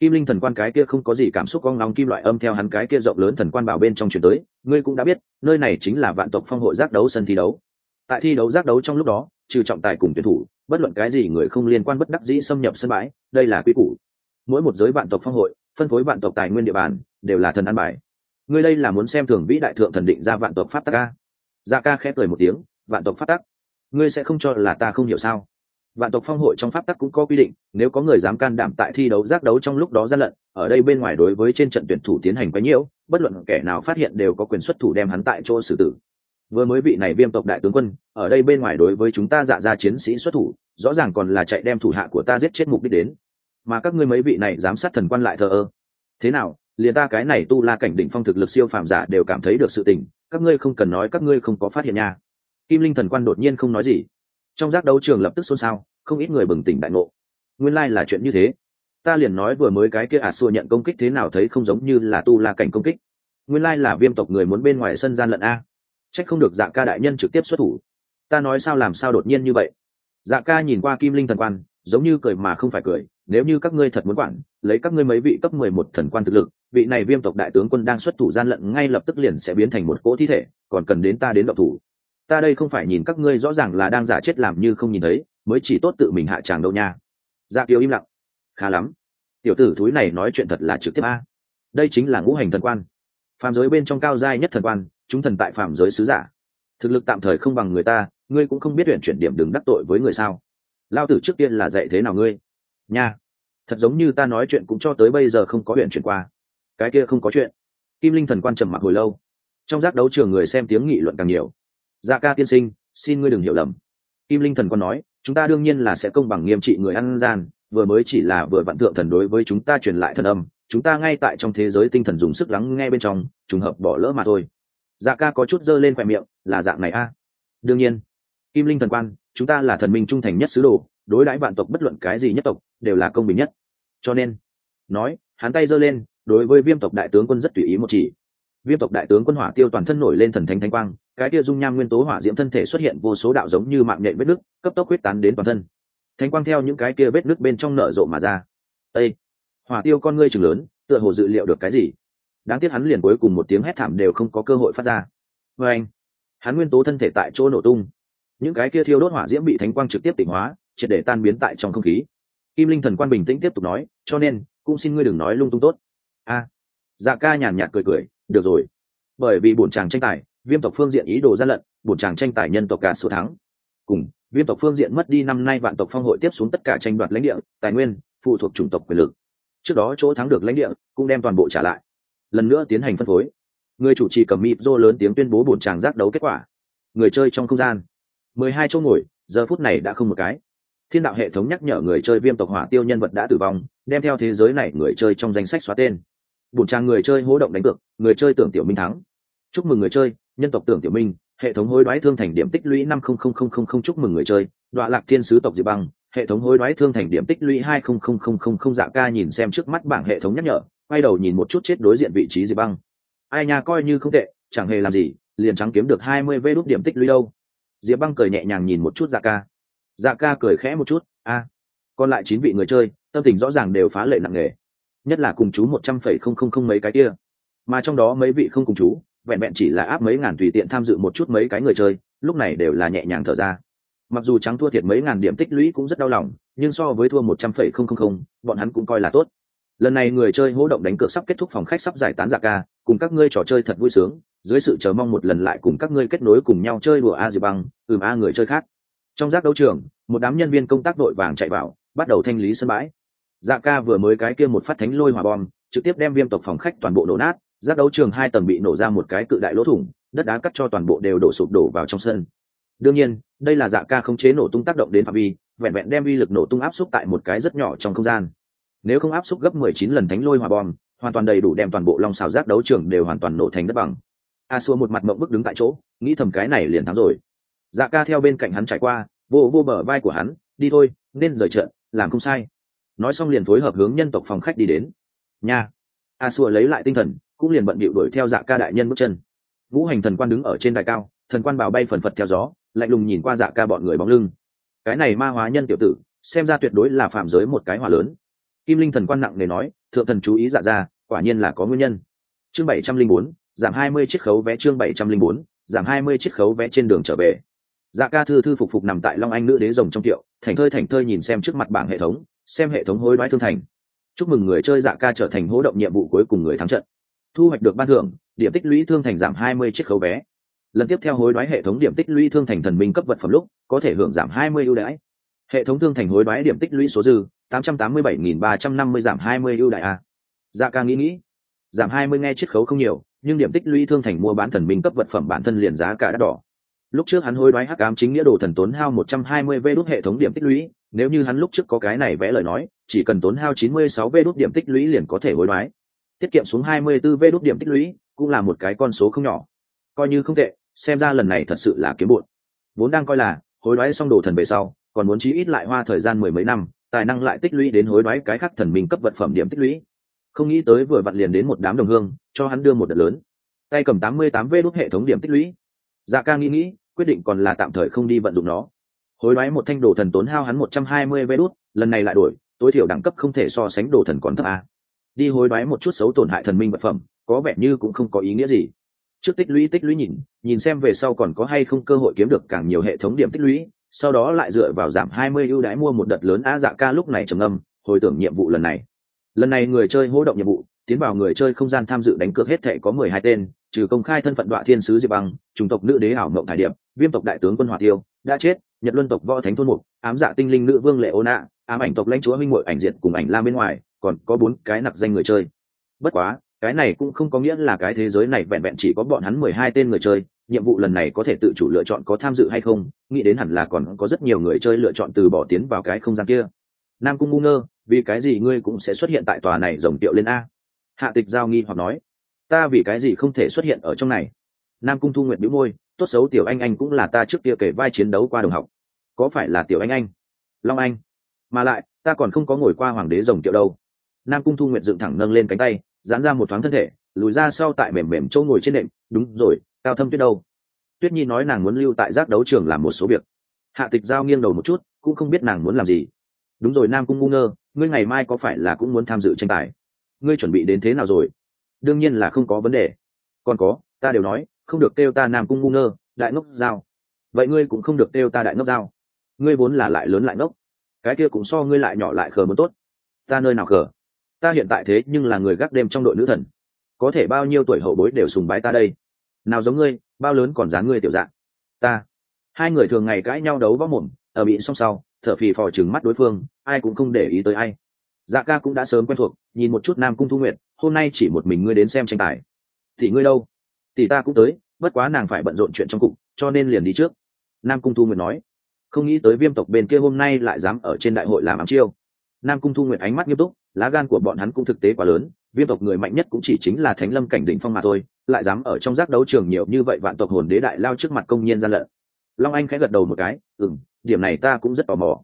[SPEAKER 1] kim linh thần quan cái kia không có gì cảm xúc con nóng kim loại âm theo hắn cái kia rộng lớn thần quan bảo bên trong chuyển tới, ngươi cũng đã biết, nơi này chính là vạn tộc phong hội giác đấu sân thi đấu. Tại thi đấu giác đấu trong lúc đó, trừ trọng tài cùng tuyển thủ, bất luận cái gì người không liên quan bất đắc dĩ xâm nhập sân bãi, đây là quy củ. Mỗi một giới vạn tộc phong hội, phân phối vạn tộc tài nguyên địa bàn, đều là thần an bài ngươi đây là muốn xem thường vĩ đại thượng thần định ra vạn tộc pháp tắc ca dạ ca khẽ cười một tiếng, vạn tộc pháp tắc? Ngươi sẽ không cho là ta không hiểu sao? Vạn tộc phong hội trong pháp tắc cũng có quy định, nếu có người dám can đảm tại thi đấu giác đấu trong lúc đó gian lận, ở đây bên ngoài đối với trên trận tuyển thủ tiến hành quấy nhiễu, bất luận kẻ nào phát hiện đều có quyền xuất thủ đem hắn tại chỗ xử tử. Vừa mới vị này viêm tộc đại tướng quân, ở đây bên ngoài đối với chúng ta dạ ra chiến sĩ xuất thủ, rõ ràng còn là chạy đem thủ hạ của ta giết chết mục đích đến. Mà các ngươi mấy vị này giám sát thần quan lại thờ ơ. Thế nào liền ta cái này tu la cảnh đỉnh phong thực lực siêu phàm giả đều cảm thấy được sự tình, các ngươi không cần nói, các ngươi không có phát hiện nha. Kim linh thần quan đột nhiên không nói gì. Trong giác đấu trường lập tức xôn xao, không ít người bừng tỉnh đại ngộ. Nguyên lai、like、là chuyện như thế. Ta liền nói vừa mới cái kia ả à xua nhận công kích thế nào thấy không giống như là tu la cảnh công kích. Nguyên lai、like、là viêm tộc người muốn bên ngoài sân gian lận a. C h ắ c không được dạ ca đại nhân trực tiếp xuất thủ. Ta nói sao làm sao đột nhiên như vậy? Dạ ca nhìn qua kim linh thần quan giống như cười mà không phải cười, nếu như các ngươi thật muốn quản, lấy các ngươi mấy vị cấp mười một thần quan thực lực, vị này viêm tộc đại tướng quân đang xuất thủ gian lận ngay lập tức liền sẽ biến thành một cỗ thi thể, còn cần đến ta đến độc thủ. Ta đây không phải nhìn các ngươi rõ ràng là đang giả chết làm như không nhìn thấy, mới chỉ tốt tự mình hạ tràng đâu nha. Dạ kiều im lặng. Khá lắm. Tiểu tử thúi này nói chuyện thật là trực tiếp a. Đây chính là ngũ hành thần quan. Phàm giới bên trong cao giai nhất thần quan, chúng thần tại phàm giới sứ giả. Thực lực tạm thời không bằng người ta, ngươi cũng không biết tuyển chuyển điểm đừng đắc tội với người sao lao tử trước tiên là dạy thế nào ngươi? Nha, thật giống như ta nói chuyện cũng cho tới bây giờ không có huyện chuyển qua. Cái kia không có chuyện. Kim linh thần quan trầm mặc hồi lâu. Trong giác đấu trường người xem tiếng nghị luận càng nhiều. Dạ ca tiên sinh, xin ngươi đừng hiểu lầm. Kim linh thần quan nói, chúng ta đương nhiên là sẽ công bằng nghiêm trị người ăn gian, vừa mới chỉ là vừa vặn thượng thần đối với chúng ta truyền lại thần âm, chúng ta ngay tại trong thế giới tinh thần dùng sức lắng nghe bên trong, trùng hợp bỏ lỡ mà thôi. Dạ ca có chút dơ lên khoe miệng, là dạng này a. Đương nhiên, kim linh thần quan chúng ta là thần minh trung thành nhất sứ đồ, đối đãi vạn tộc bất luận cái gì nhất tộc, đều là công bình nhất. Cho nên, nói, hắn tay giơ lên, đối với viêm tộc đại tướng quân rất tùy ý một chỉ. Viêm tộc đại tướng quân hỏa tiêu toàn thân nổi lên thần thánh thanh quang, cái kia dung nham nguyên tố hỏa diễm thân thể xuất hiện vô số đạo giống như mạng nhện vết nước cấp tốc huyết tán đến toàn thân. Thánh quang theo những cái kia vết nước bên trong nở rộ mà ra. Ây hỏa tiêu con ngươi chừng lớn, tựa hồ dự liệu được cái gì? Đáng tiếc hắn liền cuối cùng một tiếng hét thảm đều không có cơ hội phát ra. Vê anh, hắn nguyên tố thân thể tại chỗ nổ tung những cái kia thiêu đốt hỏa diễm bị thánh quang trực tiếp tỉnh hóa, triệt để tan biến tại trong không khí. Kim linh thần quan bình tĩnh tiếp tục nói, cho nên, cũng xin ngươi đừng nói lung tung tốt. A. Dạ ca nhàn nhạt cười cười, được rồi. Bởi vì bổn chàng tranh tài, viêm tộc phương diện ý đồ gian lận, bổn chàng tranh tài nhân tộc cả số thắng. Cùng, viêm tộc phương diện mất đi năm nay vạn tộc phong hội tiếp xuống tất cả tranh đoạt lãnh địa, tài nguyên, phụ thuộc chủng tộc quyền lực. Trước đó chỗ thắng được lãnh địa, cũng đem toàn bộ trả lại. Lần nữa tiến hành phân phối. Người chủ trì cầm mịp dô lớn tiếng tuyên bố bổn chàng giác đấu kết quả. Người chơi trong không gian mười hai chỗ ngồi, giờ phút này đã không một cái. Thiên đạo hệ thống nhắc nhở người chơi viêm tộc hỏa tiêu nhân vật đã tử vong, đem theo thế giới này người chơi trong danh sách xóa tên. Bổn trang người chơi hố động đánh cược, người chơi tưởng tiểu minh thắng. Chúc mừng người chơi, nhân tộc tưởng tiểu minh, hệ thống hối đoái thương thành điểm tích lũy năm không không không không không chúc mừng người chơi, đọa lạc thiên sứ tộc diệp băng, hệ thống hối đoái thương thành điểm tích lũy hai không không không không không dạ ca nhìn xem trước mắt bảng hệ thống nhắc nhở, quay đầu nhìn một chút chết đối diện vị trí diệp băng. Ai nha, coi như không tệ, chẳng hề làm gì, liền trắng kiếm được hai mươi vê đốt điểm tích lũy đâu diệp băng cười nhẹ nhàng nhìn một chút dạ ca. Dạ ca cười khẽ một chút, a, còn lại chín vị người chơi, tâm tình rõ ràng đều phá lệ nặng nề, nhất là cùng chú một trăm phẩy không không không mấy cái kia. Mà trong đó mấy vị không cùng chú, vẹn vẹn chỉ là áp mấy ngàn tùy tiện tham dự một chút mấy cái người chơi, lúc này đều là nhẹ nhàng thở ra. Mặc dù trắng thua thiệt mấy ngàn điểm tích lũy cũng rất đau lòng, nhưng so với thua một trăm phẩy không không không, bọn hắn cũng coi là tốt. Lần này người chơi hỗ động đánh cược sắp kết thúc phòng khách sắp giải tán dạ ca, cùng các ngươi trò chơi thật vui sướng dưới sự chờ mong một lần lại cùng các ngươi kết nối cùng nhau chơi đùa a diệp băng, ừm, a người chơi khác. Trong giác đấu trường, một đám nhân viên công tác đội vàng chạy vào, bắt đầu thanh lý sân bãi. Dạ ca vừa mới cái kia một phát thánh lôi hỏa bom, trực tiếp đem viêm tộc phòng khách toàn bộ nổ nát, giác đấu trường hai tầng bị nổ ra một cái cự đại lỗ thủng, đất đá cắt cho toàn bộ đều đổ sụp đổ vào trong sân. Đương nhiên, đây là dạ ca không chế nổ tung tác động đến phạm vi, vẹn vẹn đem vi lực nổ tung áp xúc tại một cái rất nhỏ trong không gian. Nếu không áp xúc gấp mười chín lần thánh lôi hòa bom, hoàn toàn đầy đủ đem toàn bộ long xào giác đấu trường đều hoàn toàn nổ thành đất bằng a xua một mặt mộng bức đứng tại chỗ, nghĩ thầm cái này liền thắng rồi. Dạ ca theo bên cạnh hắn trải qua, vô vô bờ vai của hắn, đi thôi, nên rời trận, làm không sai. Nói xong liền phối hợp hướng nhân tộc phòng khách đi đến. Nha. A xua lấy lại tinh thần, cũng liền bận bịu đuổi theo dạ ca đại nhân bước chân. Vũ hành thần quan đứng ở trên đài cao, thần quan bảo bay phần phật theo gió, lạnh lùng nhìn qua dạ ca bọn người bóng lưng. Cái này ma hóa nhân tiểu tử, xem ra tuyệt đối là phạm giới một cái hỏa lớn. Kim linh thần quan nặng nề nói, thượng thần chú ý dạ ra, quả nhiên là có nguyên nhân. Chương bảy trăm linh bốn giảm hai mươi chiếc khấu vé chương bảy trăm linh bốn, giảm hai mươi chiếc khấu vé trên đường trở về. Dạ ca thư thư phục phục nằm tại long anh nữ đế rồng trong tiệu thành thơi thành thơi nhìn xem trước mặt bảng hệ thống, xem hệ thống hối đoái thương thành. Chúc mừng người chơi dạ ca trở thành hố động nhiệm vụ cuối cùng người thắng trận. Thu hoạch được ban thưởng, điểm tích lũy thương thành giảm hai mươi chiếc khấu vé. Lần tiếp theo hối đoái hệ thống điểm tích lũy thương thành thần minh cấp vật phẩm lúc, có thể hưởng giảm hai mươi ưu đãi. Hệ thống thương thành hối đoái điểm tích lũy số dư, tám trăm tám mươi bảy nghìn ba trăm năm mươi giảm hai mươi ưu đãi a. Dạ ca nghĩ nghĩ, giảm hai mươi nghe chiết khấu không nhiều nhưng điểm tích lũy thương thành mua bán thần minh cấp vật phẩm bản thân liền giá cả đắt đỏ. Lúc trước hắn hối đoái hắc ám chính nghĩa đồ thần tốn hao một trăm hai mươi hệ thống điểm tích lũy, nếu như hắn lúc trước có cái này vẽ lời nói, chỉ cần tốn hao chín mươi sáu điểm tích lũy liền có thể hối đoái. Tiết kiệm xuống hai mươi 24 v đút điểm tích lũy cũng là một cái con số không nhỏ. Coi như không tệ, xem ra lần này thật sự là kiếm bụn vốn đang coi là, hối đoái xong đồ thần về sau, còn muốn chí ít lại hoa thời gian mười mấy năm, tài năng lại tích lũy đến hối đoái cái khác thần minh cấp vật phẩm điểm tích lũy. Không nghĩ tới vừa vặn liền đến một đám đồng hương cho hắn đưa một đợt lớn. Tay cầm tám mươi tám v đốt hệ thống điểm tích lũy. Dạ ca nghĩ nghĩ, quyết định còn là tạm thời không đi vận dụng nó. Hối đoái một thanh đồ thần tốn hao hắn một trăm hai mươi v đốt, lần này lại đổi, tối thiểu đẳng cấp không thể so sánh đồ thần còn thấp a. Đi hối đoái một chút xấu tổn hại thần minh vật phẩm, có vẻ như cũng không có ý nghĩa gì. Trước tích lũy tích lũy nhìn nhìn xem về sau còn có hay không cơ hội kiếm được càng nhiều hệ thống điểm tích lũy, sau đó lại dựa vào giảm hai mươi ưu đãi mua một đợt lớn a dạ ca lúc này trầm âm hồi tưởng nhiệm vụ lần này. Lần này người chơi hỗ động nhiệm vụ tiến vào người chơi không gian tham dự đánh cược hết thảy có mười hai tên, trừ công khai thân phận đoạn thiên sứ diệp băng, chủng tộc nữ đế ảo mộng thải điệp, viêm tộc đại tướng quân hòa tiêu, đã chết, nhật luân tộc võ thánh thôn mục, ám dạ tinh linh nữ vương lệ ô nạ ám ảnh tộc lãnh chúa minh mội ảnh diệt cùng ảnh la bên ngoài, còn có bốn cái nặc danh người chơi. Bất quá, cái này cũng không có nghĩa là cái thế giới này vẹn vẹn chỉ có bọn hắn mười hai tên người chơi, nhiệm vụ lần này có thể tự chủ lựa chọn có tham dự hay không, nghĩ đến hẳn là còn có rất nhiều người chơi lựa chọn từ bỏ tiến vào cái không gian kia. Nam cung ngu ngơ, vì cái gì ngươi cũng sẽ xuất hiện tại tòa này rồng tiệu lên a? Hạ tịch giao nghi hoặc nói, ta vì cái gì không thể xuất hiện ở trong này? Nam cung thu nguyện bĩu môi, tốt xấu tiểu anh anh cũng là ta trước kia kể vai chiến đấu qua đồng học. Có phải là tiểu anh anh? Long anh? Mà lại, ta còn không có ngồi qua hoàng đế rồng kiệu đâu. Nam cung thu nguyện dựng thẳng nâng lên cánh tay dán ra một thoáng thân thể, lùi ra sau tại mềm mềm trâu ngồi trên đệm đúng rồi, cao thâm tuyết đâu? Tuyết nhi nói nàng muốn lưu tại giác đấu trường làm một số việc. Hạ tịch giao nghiêng đầu một chút, cũng không biết nàng muốn làm gì. Đúng rồi, nam cung ngu ngơ, ngươi ngày mai có phải là cũng muốn tham dự tranh tài? Ngươi chuẩn bị đến thế nào rồi? Đương nhiên là không có vấn đề. Còn có, ta đều nói, không được kêu ta nam cung ngu ngơ, đại ngốc giao. Vậy ngươi cũng không được kêu ta đại ngốc giao. Ngươi vốn là lại lớn lại ngốc. Cái kia cũng so ngươi lại nhỏ lại khờ muốn tốt. Ta nơi nào khờ? Ta hiện tại thế nhưng là người gác đêm trong đội nữ thần. Có thể bao nhiêu tuổi hậu bối đều sùng bái ta đây. Nào giống ngươi, bao lớn còn dán ngươi tiểu dạng. Ta. Hai người thường ngày cãi nhau đấu võ mồm, ở bị song sau, thở phì phò chừng mắt đối phương, ai cũng không để ý tới ai dạ ca cũng đã sớm quen thuộc, nhìn một chút nam cung thu nguyện hôm nay chỉ một mình ngươi đến xem tranh tài. Thì ngươi đâu? Thì ta cũng tới, bất quá nàng phải bận rộn chuyện trong cục, cho nên liền đi trước. Nam cung thu nguyện nói. Không nghĩ tới viêm tộc bên kia hôm nay lại dám ở trên đại hội làm ám chiêu. Nam cung thu nguyện ánh mắt nghiêm túc, lá gan của bọn hắn cũng thực tế quá lớn, viêm tộc người mạnh nhất cũng chỉ chính là thánh lâm cảnh đỉnh phong mà thôi, lại dám ở trong giác đấu trường nhiều như vậy vạn tộc hồn đế đại lao trước mặt công nhiên gian lận. Long anh khẽ gật đầu một cái ừ điểm này ta cũng rất tò mò.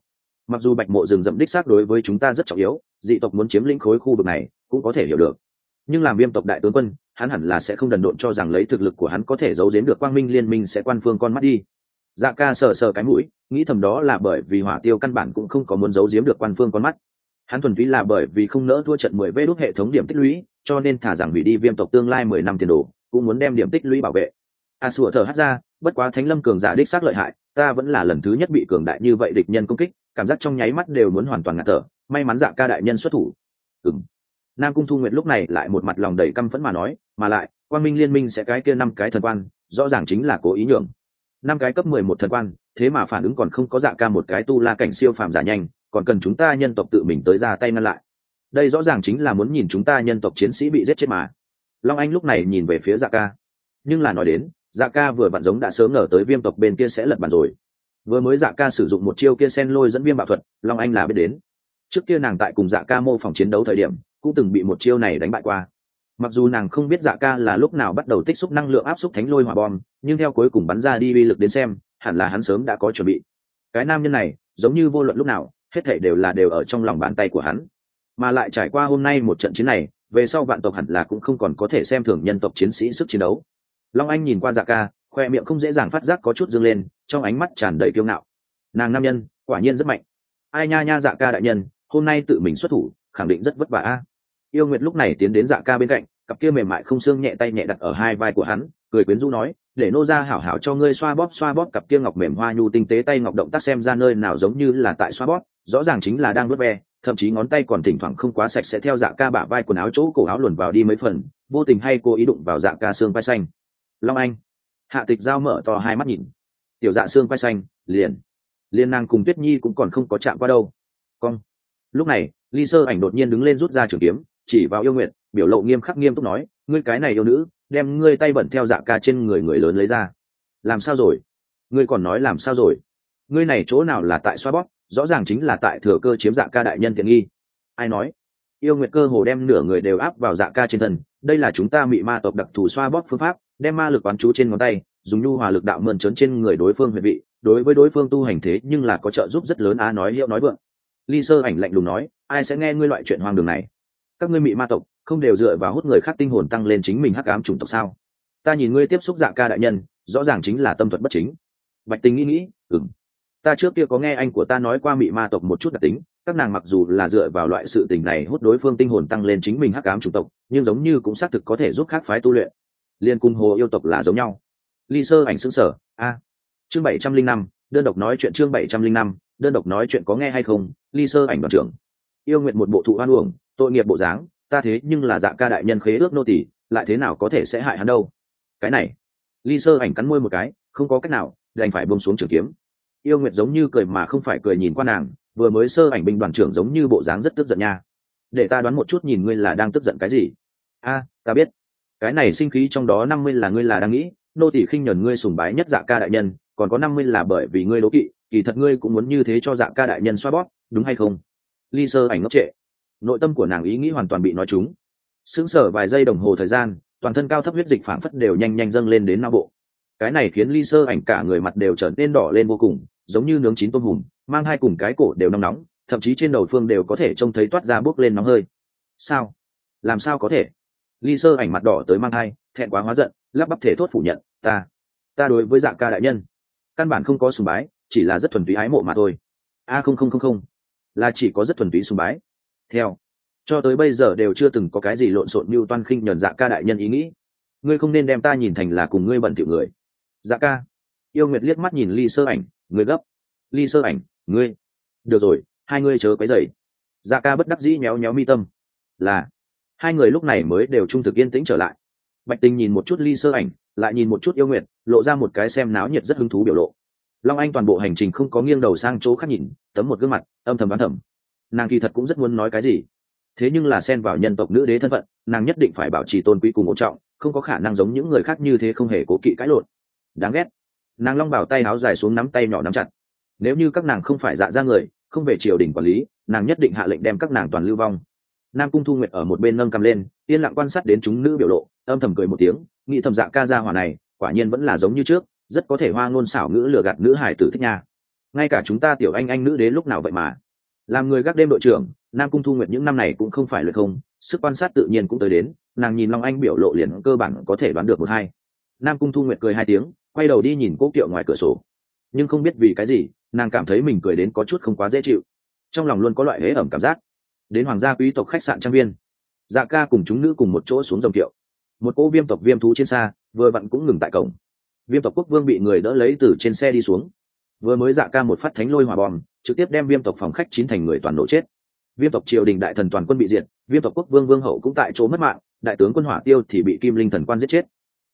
[SPEAKER 1] Mặc dù bạch mộ rừng rậm đích xác đối với chúng ta rất trọng yếu dị tộc muốn chiếm lĩnh khối khu vực này, cũng có thể hiểu được. Nhưng làm viêm tộc đại tướng quân, hắn hẳn là sẽ không đần độn cho rằng lấy thực lực của hắn có thể giấu giếm được quang minh liên minh sẽ quan phương con mắt đi. Dạ ca sờ sờ cái mũi, nghĩ thầm đó là bởi vì hỏa tiêu căn bản cũng không có muốn giấu giếm được quan phương con mắt. Hắn thuần túy là bởi vì không nỡ thua trận mười vê đốt hệ thống điểm tích lũy, cho nên thả rằng hủy đi viêm tộc tương lai mười năm tiền đồ, cũng muốn đem điểm tích lũy bảo vệ. A sủa thở hát ra, bất quá thánh lâm cường giả đích xác lợi hại, ta vẫn là lần thứ nhất bị cường đại như vậy địch nhân công kích, cảm giác trong nháy mắt đều muốn hoàn toàn ngạt thở may mắn dạ ca đại nhân xuất thủ. Ừng nam cung thu nguyệt lúc này lại một mặt lòng đầy căm phẫn mà nói, mà lại quan minh liên minh sẽ cái kia năm cái thần quan, rõ ràng chính là cố ý nhường năm cái cấp mười một thần quan, thế mà phản ứng còn không có dạ ca một cái tu la cảnh siêu phàm giả nhanh, còn cần chúng ta nhân tộc tự mình tới ra tay ngăn lại. Đây rõ ràng chính là muốn nhìn chúng ta nhân tộc chiến sĩ bị giết chết mà. Long anh lúc này nhìn về phía dạ ca. Nhưng là nói đến dạ ca vừa vặn giống đã sớm ngờ tới viêm tộc bên kia sẽ lật bàn rồi. Vừa mới dạ ca sử dụng một chiêu kia sen lôi dẫn viêm bạo thuật, long anh là biết đến trước kia nàng tại cùng dạ ca mô phỏng chiến đấu thời điểm, cũng từng bị một chiêu này đánh bại qua. Mặc dù nàng không biết dạ ca là lúc nào bắt đầu tích xúc năng lượng áp xúc thánh lôi hỏa bom, nhưng theo cuối cùng bắn ra đi uy lực đến xem, hẳn là hắn sớm đã có chuẩn bị. Cái nam nhân này, giống như vô luận lúc nào, hết thể đều là đều ở trong lòng bàn tay của hắn. Mà lại trải qua hôm nay một trận chiến này, về sau vạn tộc hẳn là cũng không còn có thể xem thường nhân tộc chiến sĩ sức chiến đấu. Long anh nhìn qua dạ ca, khoe miệng không dễ dàng phát giác có chút dâng lên, trong ánh mắt tràn đầy kiêu ngạo. Nàng nam nhân, quả nhiên rất mạnh. Ai nha nha dạ ca đại nhân hôm nay tự mình xuất thủ, khẳng định rất vất vả a. Yêu nguyệt lúc này tiến đến dạ ca bên cạnh, cặp kia mềm mại không xương nhẹ tay nhẹ đặt ở hai vai của hắn, cười quyến rũ nói, để nô ra hảo hảo cho ngươi xoa bóp xoa bóp cặp kia ngọc mềm hoa nhu tinh tế tay ngọc động tác xem ra nơi nào giống như là tại xoa bóp, rõ ràng chính là đang vớt ve, thậm chí ngón tay còn thỉnh thoảng không quá sạch sẽ theo dạ ca bả vai quần áo chỗ cổ áo luồn vào đi mấy phần, vô tình hay cố ý đụng vào dạ ca xương vai xanh. Long anh. Hạ tịch giao mở to hai mắt nhìn. Tiểu dạ xương vai xanh, liền. Liên nàng cùng tuyết nhi cũng còn không có chạm qua đâu. Cong lúc này, ly sơ ảnh đột nhiên đứng lên rút ra trường kiếm, chỉ vào yêu nguyện biểu lộ nghiêm khắc nghiêm túc nói, ngươi cái này yêu nữ, đem ngươi tay bẩn theo dạ ca trên người người lớn lấy ra. Làm sao rồi? Ngươi còn nói làm sao rồi? Ngươi này chỗ nào là tại xoa bóp, rõ ràng chính là tại thừa cơ chiếm dạ ca đại nhân tiện nghi. Ai nói? Yêu nguyệt cơ hồ đem nửa người đều áp vào dạ ca trên thân, đây là chúng ta bị ma tộc đặc thù xoa bóp phương pháp, đem ma lực quán chú trên ngón tay, dùng nhu hòa lực đạo mơn trớn trên người đối phương huệ vị, đối với đối phương tu hành thế nhưng là có trợ giúp rất lớn á, nói hiệu nói vượng ly sơ ảnh lạnh lùng nói, ai sẽ nghe ngươi loại chuyện hoang đường này? Các ngươi mị ma tộc, không đều dựa vào hút người khác tinh hồn tăng lên chính mình hắc ám chủng tộc sao? Ta nhìn ngươi tiếp xúc dạ ca đại nhân, rõ ràng chính là tâm thuật bất chính. Bạch tình nghĩ nghĩ ừng ta trước kia có nghe anh của ta nói qua mị ma tộc một chút đặc tính, các nàng mặc dù là dựa vào loại sự tình này hút đối phương tinh hồn tăng lên chính mình hắc ám chủng tộc, nhưng giống như cũng xác thực có thể giúp khác phái tu luyện. Liên cung hồ yêu tộc là giống nhau. Ly sơ ảnh xứng sở a, chương bảy trăm linh năm, đơn độc nói chuyện chương bảy trăm linh năm đơn độc nói chuyện có nghe hay không, ly sơ ảnh đoàn trưởng. Yêu nguyện một bộ thụ hoan uổng, tội nghiệp bộ dáng, ta thế nhưng là dạ ca đại nhân khế ước nô tỷ lại thế nào có thể sẽ hại hắn đâu? Cái này, ly sơ ảnh cắn môi một cái, không có cách nào, đành phải bông xuống trường kiếm. Yêu nguyệt giống như cười mà không phải cười nhìn qua nàng, vừa mới sơ ảnh binh đoàn trưởng giống như bộ dáng rất tức giận nha. Để ta đoán một chút nhìn ngươi là đang tức giận cái gì. A, ta biết. Cái này sinh khí trong đó năm mươi là ngươi là đang nghĩ, nô tỷ khinh nhờn ngươi sùng bái nhất dạ ca đại nhân, còn có năm mươi là bởi vì ngươi đố kỵ kỳ thật ngươi cũng muốn như thế cho dạ ca đại nhân xoa bóp, đúng hay không? Ly sơ ảnh ngốc trệ. Nội tâm của nàng ý nghĩ hoàn toàn bị nói trúng. Sững sờ vài giây đồng hồ thời gian, toàn thân cao thấp huyết dịch phảng phất đều nhanh nhanh dâng lên đến não bộ. Cái này khiến ly sơ ảnh cả người mặt đều trở nên đỏ lên vô cùng, giống như nướng chín tôm hùm, mang hai cùng cái cổ đều nóng nóng, thậm chí trên đầu phương đều có thể trông thấy toát ra bước lên nóng hơi. Sao? Làm sao có thể? Ly sơ ảnh mặt đỏ tới mang hai, thẹn quá hóa giận, lắp bắp thể thốt phủ nhận, ta ta đối với dạ ca đại nhân, căn bản không có sùng bái chỉ là rất thuần túy ái mộ mà thôi. A không không không không, là chỉ có rất thuần túy sùng bái. Theo, cho tới bây giờ đều chưa từng có cái gì lộn xộn như toan khinh nhờn dạ ca đại nhân ý nghĩ. Ngươi không nên đem ta nhìn thành là cùng ngươi bận tiểu người. Dạ ca, yêu nguyệt liếc mắt nhìn ly sơ ảnh, ngươi gấp. Ly sơ ảnh, ngươi. Được rồi, hai ngươi chớ quấy dậy dạ ca bất đắc dĩ nhéo nhéo mi tâm. Là, hai người lúc này mới đều trung thực yên tĩnh trở lại. Bạch tình nhìn một chút ly sơ ảnh, lại nhìn một chút yêu nguyệt, lộ ra một cái xem náo nhiệt rất hứng thú biểu lộ long anh toàn bộ hành trình không có nghiêng đầu sang chỗ khác nhìn, tấm một gương mặt, âm thầm đoán thầm. Nàng kỳ thật cũng rất muốn nói cái gì. Thế nhưng là xen vào nhân tộc nữ đế thân phận, nàng nhất định phải bảo trì tôn quý cùng ổn trọng, không có khả năng giống những người khác như thế không hề cố kỵ cãi lộn. Đáng ghét. Nàng long bảo tay áo dài xuống nắm tay nhỏ nắm chặt. Nếu như các nàng không phải dạ ra người, không về triều đình quản lý, nàng nhất định hạ lệnh đem các nàng toàn lưu vong. Nam cung thu nguyệt ở một bên nâng cầm lên, yên lặng quan sát đến chúng nữ biểu lộ, âm thầm cười một tiếng, nghĩ thầm dạ ca gia hỏa này, quả nhiên vẫn là giống như trước rất có thể hoa ngôn xảo ngữ lừa gạt nữ hải tử thích nha. Ngay cả chúng ta tiểu anh anh nữ đến lúc nào vậy mà. Làm người gác đêm đội trưởng, nam cung thu nguyệt những năm này cũng không phải lượt không, sức quan sát tự nhiên cũng tới đến, nàng nhìn long anh biểu lộ liền cơ bản có thể đoán được một hai. Nam cung thu nguyệt cười hai tiếng, quay đầu đi nhìn cố kiệu ngoài cửa sổ. Nhưng không biết vì cái gì, nàng cảm thấy mình cười đến có chút không quá dễ chịu. Trong lòng luôn có loại hế ẩm cảm giác. Đến hoàng gia quý tộc khách sạn trang viên. Dạ ca cùng chúng nữ cùng một chỗ xuống dòng kiệu. Một cô viêm tộc viêm thú trên xa, vừa vặn cũng ngừng tại cổng viêm tộc quốc vương bị người đỡ lấy từ trên xe đi xuống. Vừa mới dạ ca một phát thánh lôi hỏa bom, trực tiếp đem viêm tộc phòng khách chín thành người toàn nổ chết. Viêm tộc triều đình đại thần toàn quân bị diệt, viêm tộc quốc vương vương hậu cũng tại chỗ mất mạng, đại tướng quân hỏa tiêu thì bị kim linh thần quan giết chết.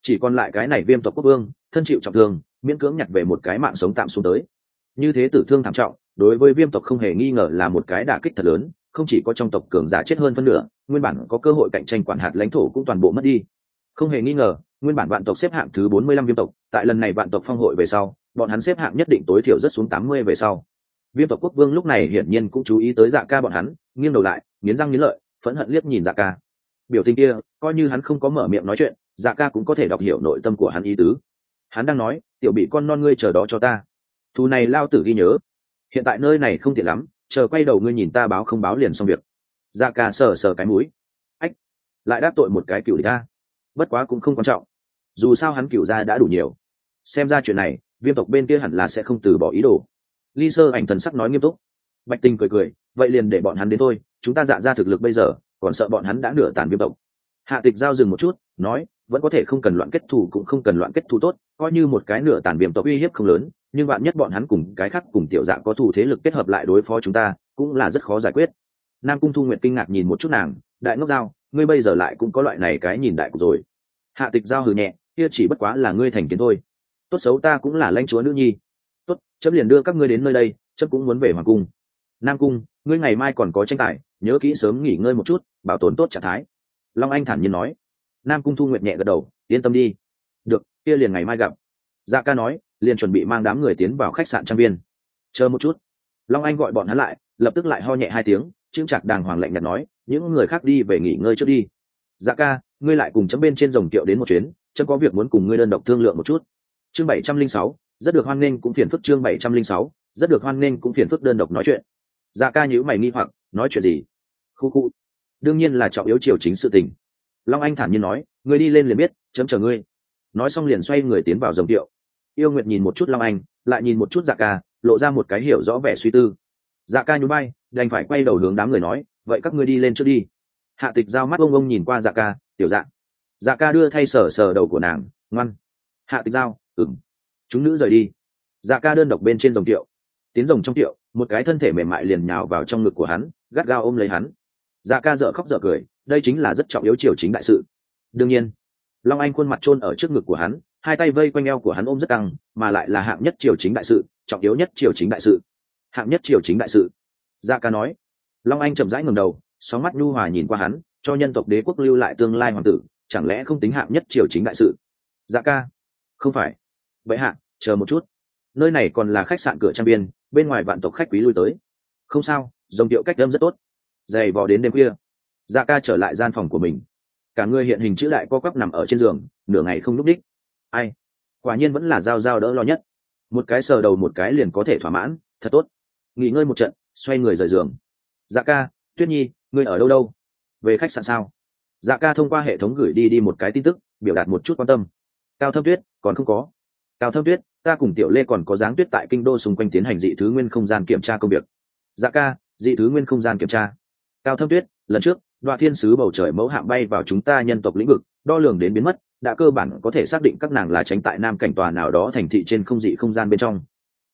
[SPEAKER 1] Chỉ còn lại cái này viêm tộc quốc vương, thân chịu trọng thương, miễn cưỡng nhặt về một cái mạng sống tạm xuống tới. Như thế tử thương thảm trọng, đối với viêm tộc không hề nghi ngờ là một cái đả kích thật lớn, không chỉ có trong tộc cường giả chết hơn phân nửa, nguyên bản có cơ hội cạnh tranh quản hạt lãnh thổ cũng toàn bộ mất đi. Không hề nghi ngờ nguyên bản vạn tộc xếp hạng thứ bốn mươi lăm viêm tộc, tại lần này vạn tộc phong hội về sau, bọn hắn xếp hạng nhất định tối thiểu rất xuống tám mươi về sau. Viêm tộc quốc vương lúc này hiển nhiên cũng chú ý tới dạ ca bọn hắn, nghiêng đầu lại, nghiến răng nghiến lợi, phẫn hận liếc nhìn dạ ca. Biểu tình kia, coi như hắn không có mở miệng nói chuyện dạ ca cũng có thể đọc hiểu nội tâm của hắn ý tứ. Hắn đang nói, tiểu bị con non ngươi chờ đó cho ta. Thù này lao tử ghi nhớ. Hiện tại nơi này không tiện lắm, chờ quay đầu ngươi nhìn ta báo không báo liền xong việc. Dạ ca sờ sờ cái mũi. Ách, lại đáp tội một cái cựu địch ta. Bất quá cũng không quan trọng dù sao hắn cựu ra đã đủ nhiều. Xem ra chuyện này, viêm tộc bên kia hẳn là sẽ không từ bỏ ý đồ. Ly sơ ảnh thần sắc nói nghiêm túc. Bạch tình cười cười, vậy liền để bọn hắn đến thôi, chúng ta dạ ra thực lực bây giờ, còn sợ bọn hắn đã nửa tàn viêm tộc. Hạ tịch giao dừng một chút, nói, vẫn có thể không cần loạn kết thù cũng không cần loạn kết thù tốt, coi như một cái nửa tàn viêm tộc uy hiếp không lớn, nhưng bạn nhất bọn hắn cùng cái khác cùng tiểu dạ có thù thế lực kết hợp lại đối phó chúng ta, cũng là rất khó giải quyết. Nam cung thu nguyện kinh ngạc nhìn một chút nàng, đại ngốc giao, ngươi bây giờ lại cũng có loại này cái nhìn đại cục rồi. Hạ tịch giao hừ nhẹ kia chỉ bất quá là ngươi thành kiến thôi. Tốt xấu ta cũng là lãnh chúa nữ nhi. Tốt, chấm liền đưa các ngươi đến nơi đây, chấm cũng muốn về hoàng cung. Nam cung, ngươi ngày mai còn có tranh tài, nhớ kỹ sớm nghỉ ngơi một chút, bảo tồn tốt trạng thái. Long anh thản nhiên nói. Nam cung thu nguyện nhẹ gật đầu, yên tâm đi. Được, kia liền ngày mai gặp. Dạ ca nói, liền chuẩn bị mang đám người tiến vào khách sạn trang viên. Chờ một chút. Long anh gọi bọn hắn lại, lập tức lại ho nhẹ hai tiếng chưng chặt đàng hoàng lạnh nhạt nói, những người khác đi về nghỉ ngơi trước đi. Dạ ca, ngươi lại cùng chấm bên trên dòng kiệu đến một chuyến chân có việc muốn cùng ngươi đơn độc thương lượng một chút. Chương bảy trăm linh sáu, rất được hoan nghênh cũng phiền phức chương bảy trăm linh sáu, rất được hoan nghênh cũng phiền phức đơn độc nói chuyện. Dạ ca nhữ mày nghi hoặc, nói chuyện gì? Khu khu. Đương nhiên là trọng yếu triều chính sự tình. Long anh thản nhiên nói người đi lên liền biết, chấm chờ ngươi. Nói xong liền xoay người tiến vào dòng tiệu. yêu nguyệt nhìn một chút long anh, lại nhìn một chút dạ ca, lộ ra một cái hiểu rõ vẻ suy tư. Dạ ca nhún bay đành phải quay đầu hướng đám người nói, vậy các ngươi đi lên trước đi. Hạ tịch giao mắt ông ông nhìn qua dạ ca, tiểu dạ dạ ca đưa thay sờ sờ đầu của nàng, ngoan. Hạ tịch giao ừng chúng nữ rời đi. Dạ ca đơn độc bên trên dòng tiệu tiến rồng trong tiệu một cái thân thể mềm mại liền nhào vào trong ngực của hắn, gắt gao ôm lấy hắn. Dạ ca dợ khóc dợ cười, đây chính là rất trọng yếu triều chính đại sự. Đương nhiên, long anh khuôn mặt chôn ở trước ngực của hắn, hai tay vây quanh eo của hắn ôm rất căng, mà lại là hạng nhất triều chính đại sự, trọng yếu nhất triều chính đại sự. Hạng nhất triều chính đại sự. Dạ ca nói. Long anh chậm rãi ngầm đầu, sóng mắt nhu hòa nhìn qua hắn, cho nhân tộc đế quốc lưu lại tương lai hoàng tử chẳng lẽ không tính hạng nhất triều chính đại sự? Dạ ca. Không phải. Vậy hạ, chờ một chút. Nơi này còn là khách sạn cửa trang biên, bên ngoài vạn tộc khách quý lui tới. Không sao, dòng tiệu cách đâm rất tốt. Dày vò đến đêm khuya. Dạ ca trở lại gian phòng của mình. Cả người hiện hình chữ đại co quắp nằm ở trên giường, nửa ngày không n ú c đích ai? Quả nhiên vẫn là dao dao đỡ lo nhất. Một cái sờ đầu một cái liền có thể thỏa mãn, thật tốt. Nghỉ ngơi một trận, xoay người rời giường. Dạ ca, tuyết nhi, ngươi ở đâu đâu? Về khách sạn sao? Dạ ca thông qua hệ thống gửi đi đi một cái tin tức, biểu đạt một chút quan tâm. Cao thâm tuyết, còn không có. Cao thâm tuyết, ta cùng tiểu lê còn có dáng tuyết tại kinh đô xung quanh tiến hành dị thứ nguyên không gian kiểm tra công việc. Dạ ca, dị thứ nguyên không gian kiểm tra. Cao thâm tuyết, lần trước đoạn thiên sứ bầu trời mẫu hạm bay vào chúng ta nhân tộc lĩnh vực, đo lường đến biến mất, đã cơ bản có thể xác định các nàng là tránh tại nam cảnh tòa nào đó thành thị trên không dị không gian bên trong.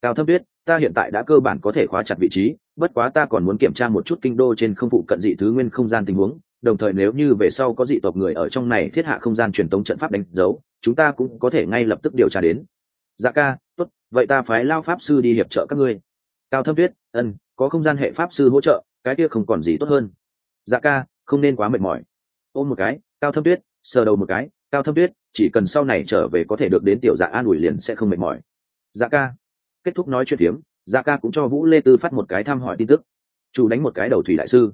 [SPEAKER 1] Cao thâm tuyết, ta hiện tại đã cơ bản có thể khóa chặt vị trí, bất quá ta còn muốn kiểm tra một chút kinh đô trên không phụ cận dị thứ nguyên không gian tình huống đồng thời nếu như về sau có dị tộc người ở trong này thiết hạ không gian truyền tống trận pháp đánh dấu, chúng ta cũng có thể ngay lập tức điều tra đến. Dạ ca, tốt, vậy ta phái lao pháp sư đi hiệp trợ các ngươi. Cao thâm tuyết, ân, có không gian hệ pháp sư hỗ trợ, cái kia không còn gì tốt hơn. Dạ ca, không nên quá mệt mỏi. Ôm một cái, cao thâm tuyết, sờ đầu một cái, cao thâm tuyết, chỉ cần sau này trở về có thể được đến tiểu dạ an ủi liền sẽ không mệt mỏi. Dạ ca, kết thúc nói chuyện phiếm dạ ca cũng cho vũ lê tư phát một cái thăm hỏi tin tức. Chủ đánh một cái đầu thủy đại sư.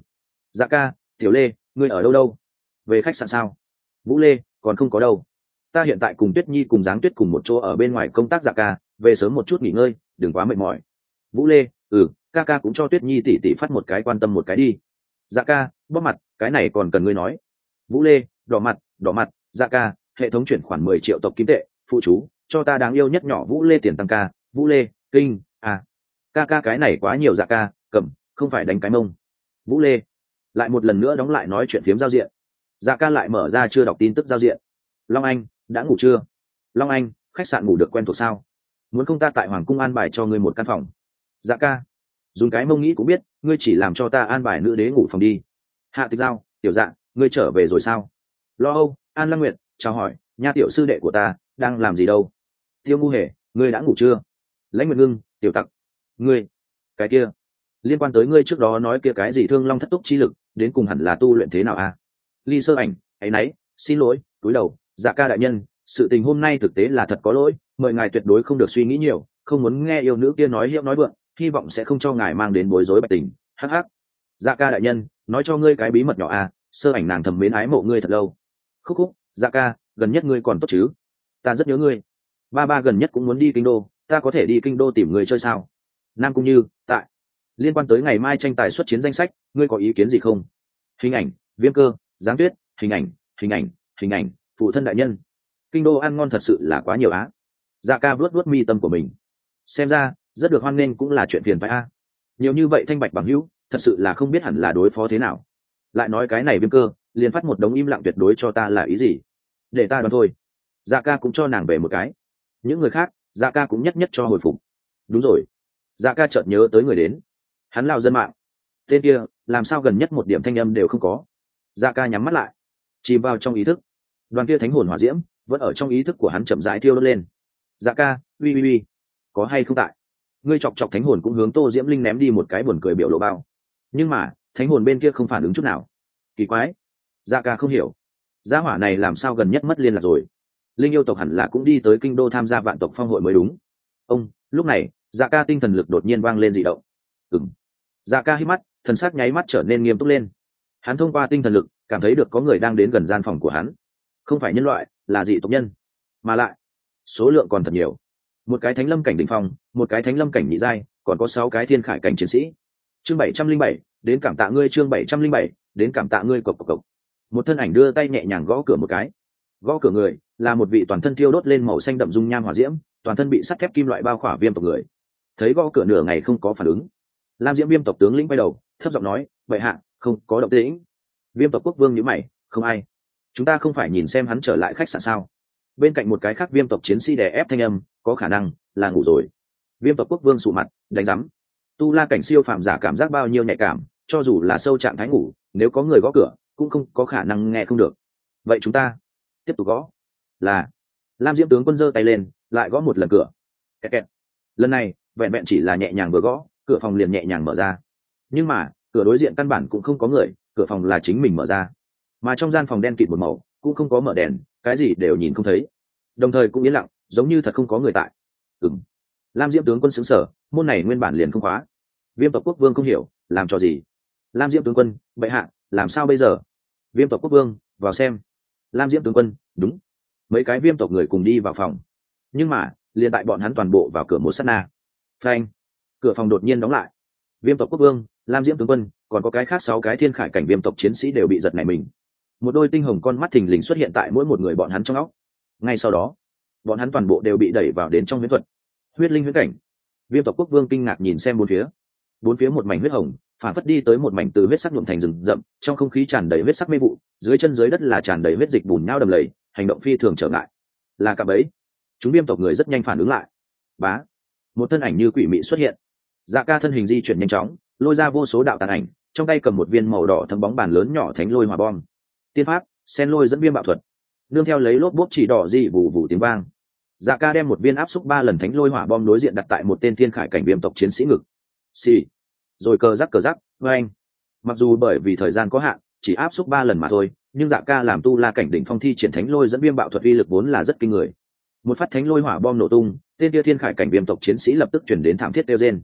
[SPEAKER 1] Dạ ca, tiểu lê ngươi ở đâu đâu? Về khách sạn sao? Vũ lê, còn không có đâu. Ta hiện tại cùng tuyết nhi cùng giáng tuyết cùng một chỗ ở bên ngoài công tác giả ca, về sớm một chút nghỉ ngơi, đừng quá mệt mỏi. Vũ lê ừ ca ca cũng cho tuyết nhi tỉ tỉ phát một cái quan tâm một cái đi. Dạ ca, bóp mặt, cái này còn cần ngươi nói. Vũ lê, đỏ mặt đỏ mặt dạ ca, hệ thống chuyển khoản mười triệu tộc kim tệ, phụ chú, cho ta đáng yêu nhất nhỏ vũ lê tiền tăng ca. Vũ lê, kinh à. Ca ca cái này quá nhiều dạ ca, cầm, không phải đánh cái mông. Vũ lê lại một lần nữa đóng lại nói chuyện phiếm giao diện. Dạ ca lại mở ra chưa đọc tin tức giao diện. Long anh, đã ngủ chưa? Long anh, khách sạn ngủ được quen thuộc sao? Muốn không ta tại hoàng cung an bài cho ngươi một căn phòng? Dạ ca, dùng cái mông nghĩ cũng biết, ngươi chỉ làm cho ta an bài nữ đế ngủ phòng đi. Hạ tịch giao, tiểu dạ ngươi trở về rồi sao? Lo âu, an lăng nguyện chào hỏi, nha tiểu sư đệ của ta, đang làm gì đâu? Tiêu ngu hề, ngươi đã ngủ chưa? Lãnh nguyện ngưng, tiểu tặc, ngươi, cái kia liên quan tới ngươi trước đó nói kia cái gì thương long thất túc chi lực, đến cùng hẳn là tu luyện thế nào à? Ly sơ ảnh hãy nấy, xin lỗi, túi đầu dạ ca đại nhân, sự tình hôm nay thực tế là thật có lỗi, mời ngài tuyệt đối không được suy nghĩ nhiều, không muốn nghe yêu nữ kia nói hiệu nói vượng, hy vọng sẽ không cho ngài mang đến bối rối bạch tình, hắc hắc. Dạ ca đại nhân, nói cho ngươi cái bí mật nhỏ à sơ ảnh nàng thầm mến ái mộ ngươi thật lâu. Khúc khúc dạ ca, gần nhất ngươi còn tốt chứ? Ta rất nhớ ngươi. Ba ba gần nhất cũng muốn đi kinh đô, ta có thể đi kinh đô tìm người chơi sao? Nam cũng như, tại liên quan tới ngày mai tranh tài xuất chiến danh sách, ngươi có ý kiến gì không? Hình ảnh, viêm cơ, giáng tuyết, hình ảnh hình ảnh hình ảnh, phụ thân đại nhân. Kinh đô ăn ngon thật sự là quá nhiều á. Dạ ca vuốt vuốt mi tâm của mình. Xem ra, rất được hoan nghênh cũng là chuyện phiền phải a. Nhiều như vậy thanh bạch bằng hữu, thật sự là không biết hẳn là đối phó thế nào. Lại nói cái này viêm cơ, liền phát một đống im lặng tuyệt đối cho ta là ý gì? Để ta đoán thôi. Dạ ca cũng cho nàng về một cái. Những người khác dạ ca cũng nhất nhất cho hồi phục. Đúng rồi. Dạ ca chợt nhớ tới người đến hắn lao dân mạng. Tên kia, làm sao gần nhất một điểm thanh âm đều không có? Da ca nhắm mắt lại. Chìm vào trong ý thức. Đoàn kia thánh hồn hỏa diễm, vẫn ở trong ý thức của hắn chậm rãi thiêu đốt lên. Da ca, uy uy uy. Có hay không tại? Ngươi chọc chọc thánh hồn cũng hướng tô diễm linh ném đi một cái buồn cười biểu lộ bao. Nhưng mà, thánh hồn bên kia không phản ứng chút nào. Kỳ quái. Da ca không hiểu. Gia hỏa này làm sao gần nhất mất liên lạc rồi? Linh yêu tộc hẳn là cũng đi tới kinh đô tham gia vạn tộc phong hội mới đúng. Ông, lúc này dạ ca tinh thần lực đột nhiên vang lên dị động. Ừng dạ ca hít mắt, thần sắc nháy mắt trở nên nghiêm túc lên. Hắn thông qua tinh thần lực, cảm thấy được có người đang đến gần gian phòng của hắn. Không phải nhân loại, là dị tộc nhân. Mà lại, số lượng còn thật nhiều. Một cái thánh lâm cảnh đỉnh phong, một cái thánh lâm cảnh nhị giai, còn có sáu cái thiên khải cảnh chiến sĩ. Chương bảy trăm linh bảy, đến cảm tạ ngươi chương bảy trăm linh bảy, đến cảm tạ ngươi cộc cộc cộc. Một thân ảnh đưa tay nhẹ nhàng gõ cửa một cái. Gõ cửa người, là một vị toàn thân thiêu đốt lên màu xanh đậm dung nham hỏa diễm, toàn thân bị sắt thép kim loại bao khỏa viêm tộc người. Thấy gõ cửa nửa ngày không có phản ứng lam diễm viêm tộc tướng lĩnh bay đầu, thấp giọng nói, vậy hạ, không có động tĩnh. Viêm tộc quốc vương nhữ mày, không ai. Chúng ta không phải nhìn xem hắn trở lại khách sạn sao? Bên cạnh một cái khác viêm tộc chiến sĩ đè ép thanh âm, có khả năng, là ngủ rồi. Viêm tộc quốc vương sụ mặt, đánh rắm tu la cảnh siêu phạm giả cảm giác bao nhiêu nhạy cảm, cho dù là sâu trạng thái ngủ, nếu có người gõ cửa, cũng không có khả năng nghe không được. Vậy chúng ta tiếp tục gõ. Là, lam diễm tướng quân giơ tay lên, lại gõ một lần cửa. Kẹt kẹt. lần này, vẹn vẹn chỉ là nhẹ nhàng vừa gõ cửa phòng liền nhẹ nhàng mở ra. Nhưng mà, cửa đối diện căn bản cũng không có người, cửa phòng là chính mình mở ra. Mà trong gian phòng đen kịt một màu, cũng không có mở đèn, cái gì đều nhìn không thấy. Đồng thời cũng yên lặng, giống như thật không có người tại. Ừng lam diễm tướng quân xứng sở môn này nguyên bản liền không khóa. Viêm tộc quốc vương không hiểu, làm cho gì? Lam diễm tướng quân, bệ hạ, làm sao bây giờ? Viêm tộc quốc vương, vào xem. Lam diễm tướng quân, đúng. Mấy cái viêm tộc người cùng đi vào phòng. Nhưng mà, liền tại bọn hắn toàn bộ vào cửa một s á t na. Phanh cửa phòng đột nhiên đóng lại. Viêm tộc quốc vương, lam diễm tướng quân, còn có cái khác sáu cái thiên khải cảnh viêm tộc chiến sĩ đều bị giật này mình. Một đôi tinh hồng con mắt thình lình xuất hiện tại mỗi một người bọn hắn trong óc. Ngay sau đó, bọn hắn toàn bộ đều bị đẩy vào đến trong huyễn thuật. Huyết linh huyễn cảnh. Viêm tộc quốc vương kinh ngạc nhìn xem bốn phía. Bốn phía một mảnh huyết hồng, phản phất đi tới một mảnh từ huyết sắc nhuộm thành rừng rậm, trong không khí tràn đầy huyết sắc mê vụ, dưới chân dưới đất là tràn đầy huyết dịch bùn nhau đầm lầy, hành động phi thường trở ngại. Là cặp ấy chúng viêm tộc người rất nhanh phản ứng lại. Bá. Một thân ảnh như quỷ mị xuất hiện dạ ca thân hình di chuyển nhanh chóng, lôi ra vô số đạo tàn ảnh, trong tay cầm một viên màu đỏ thấm bóng bàn lớn nhỏ thánh lôi hỏa bom. Tiên pháp, sen lôi dẫn viên bạo thuật. Nương theo lấy lốp bốp chỉ đỏ dị vụ vụ tiếng vang. Dạ ca đem một viên áp xúc ba lần thánh lôi hỏa bom đối diện đặt tại một tên thiên khải cảnh viêm tộc chiến sĩ ngực. Xì、sì. rồi cờ rắc cờ rắc vê anh. Mặc dù bởi vì thời gian có hạn, chỉ áp xúc ba lần mà thôi, nhưng dạ ca làm tu la cảnh đỉnh phong thi triển thánh lôi dẫn viêm bạo thuật uy lực vốn là rất kinh người. Một phát thánh lôi hỏa bom nổ tung, tên kia thiên khải cảnh viêm tộc chiến sĩ lập tức chuyển đến thảm thiết tiêu gen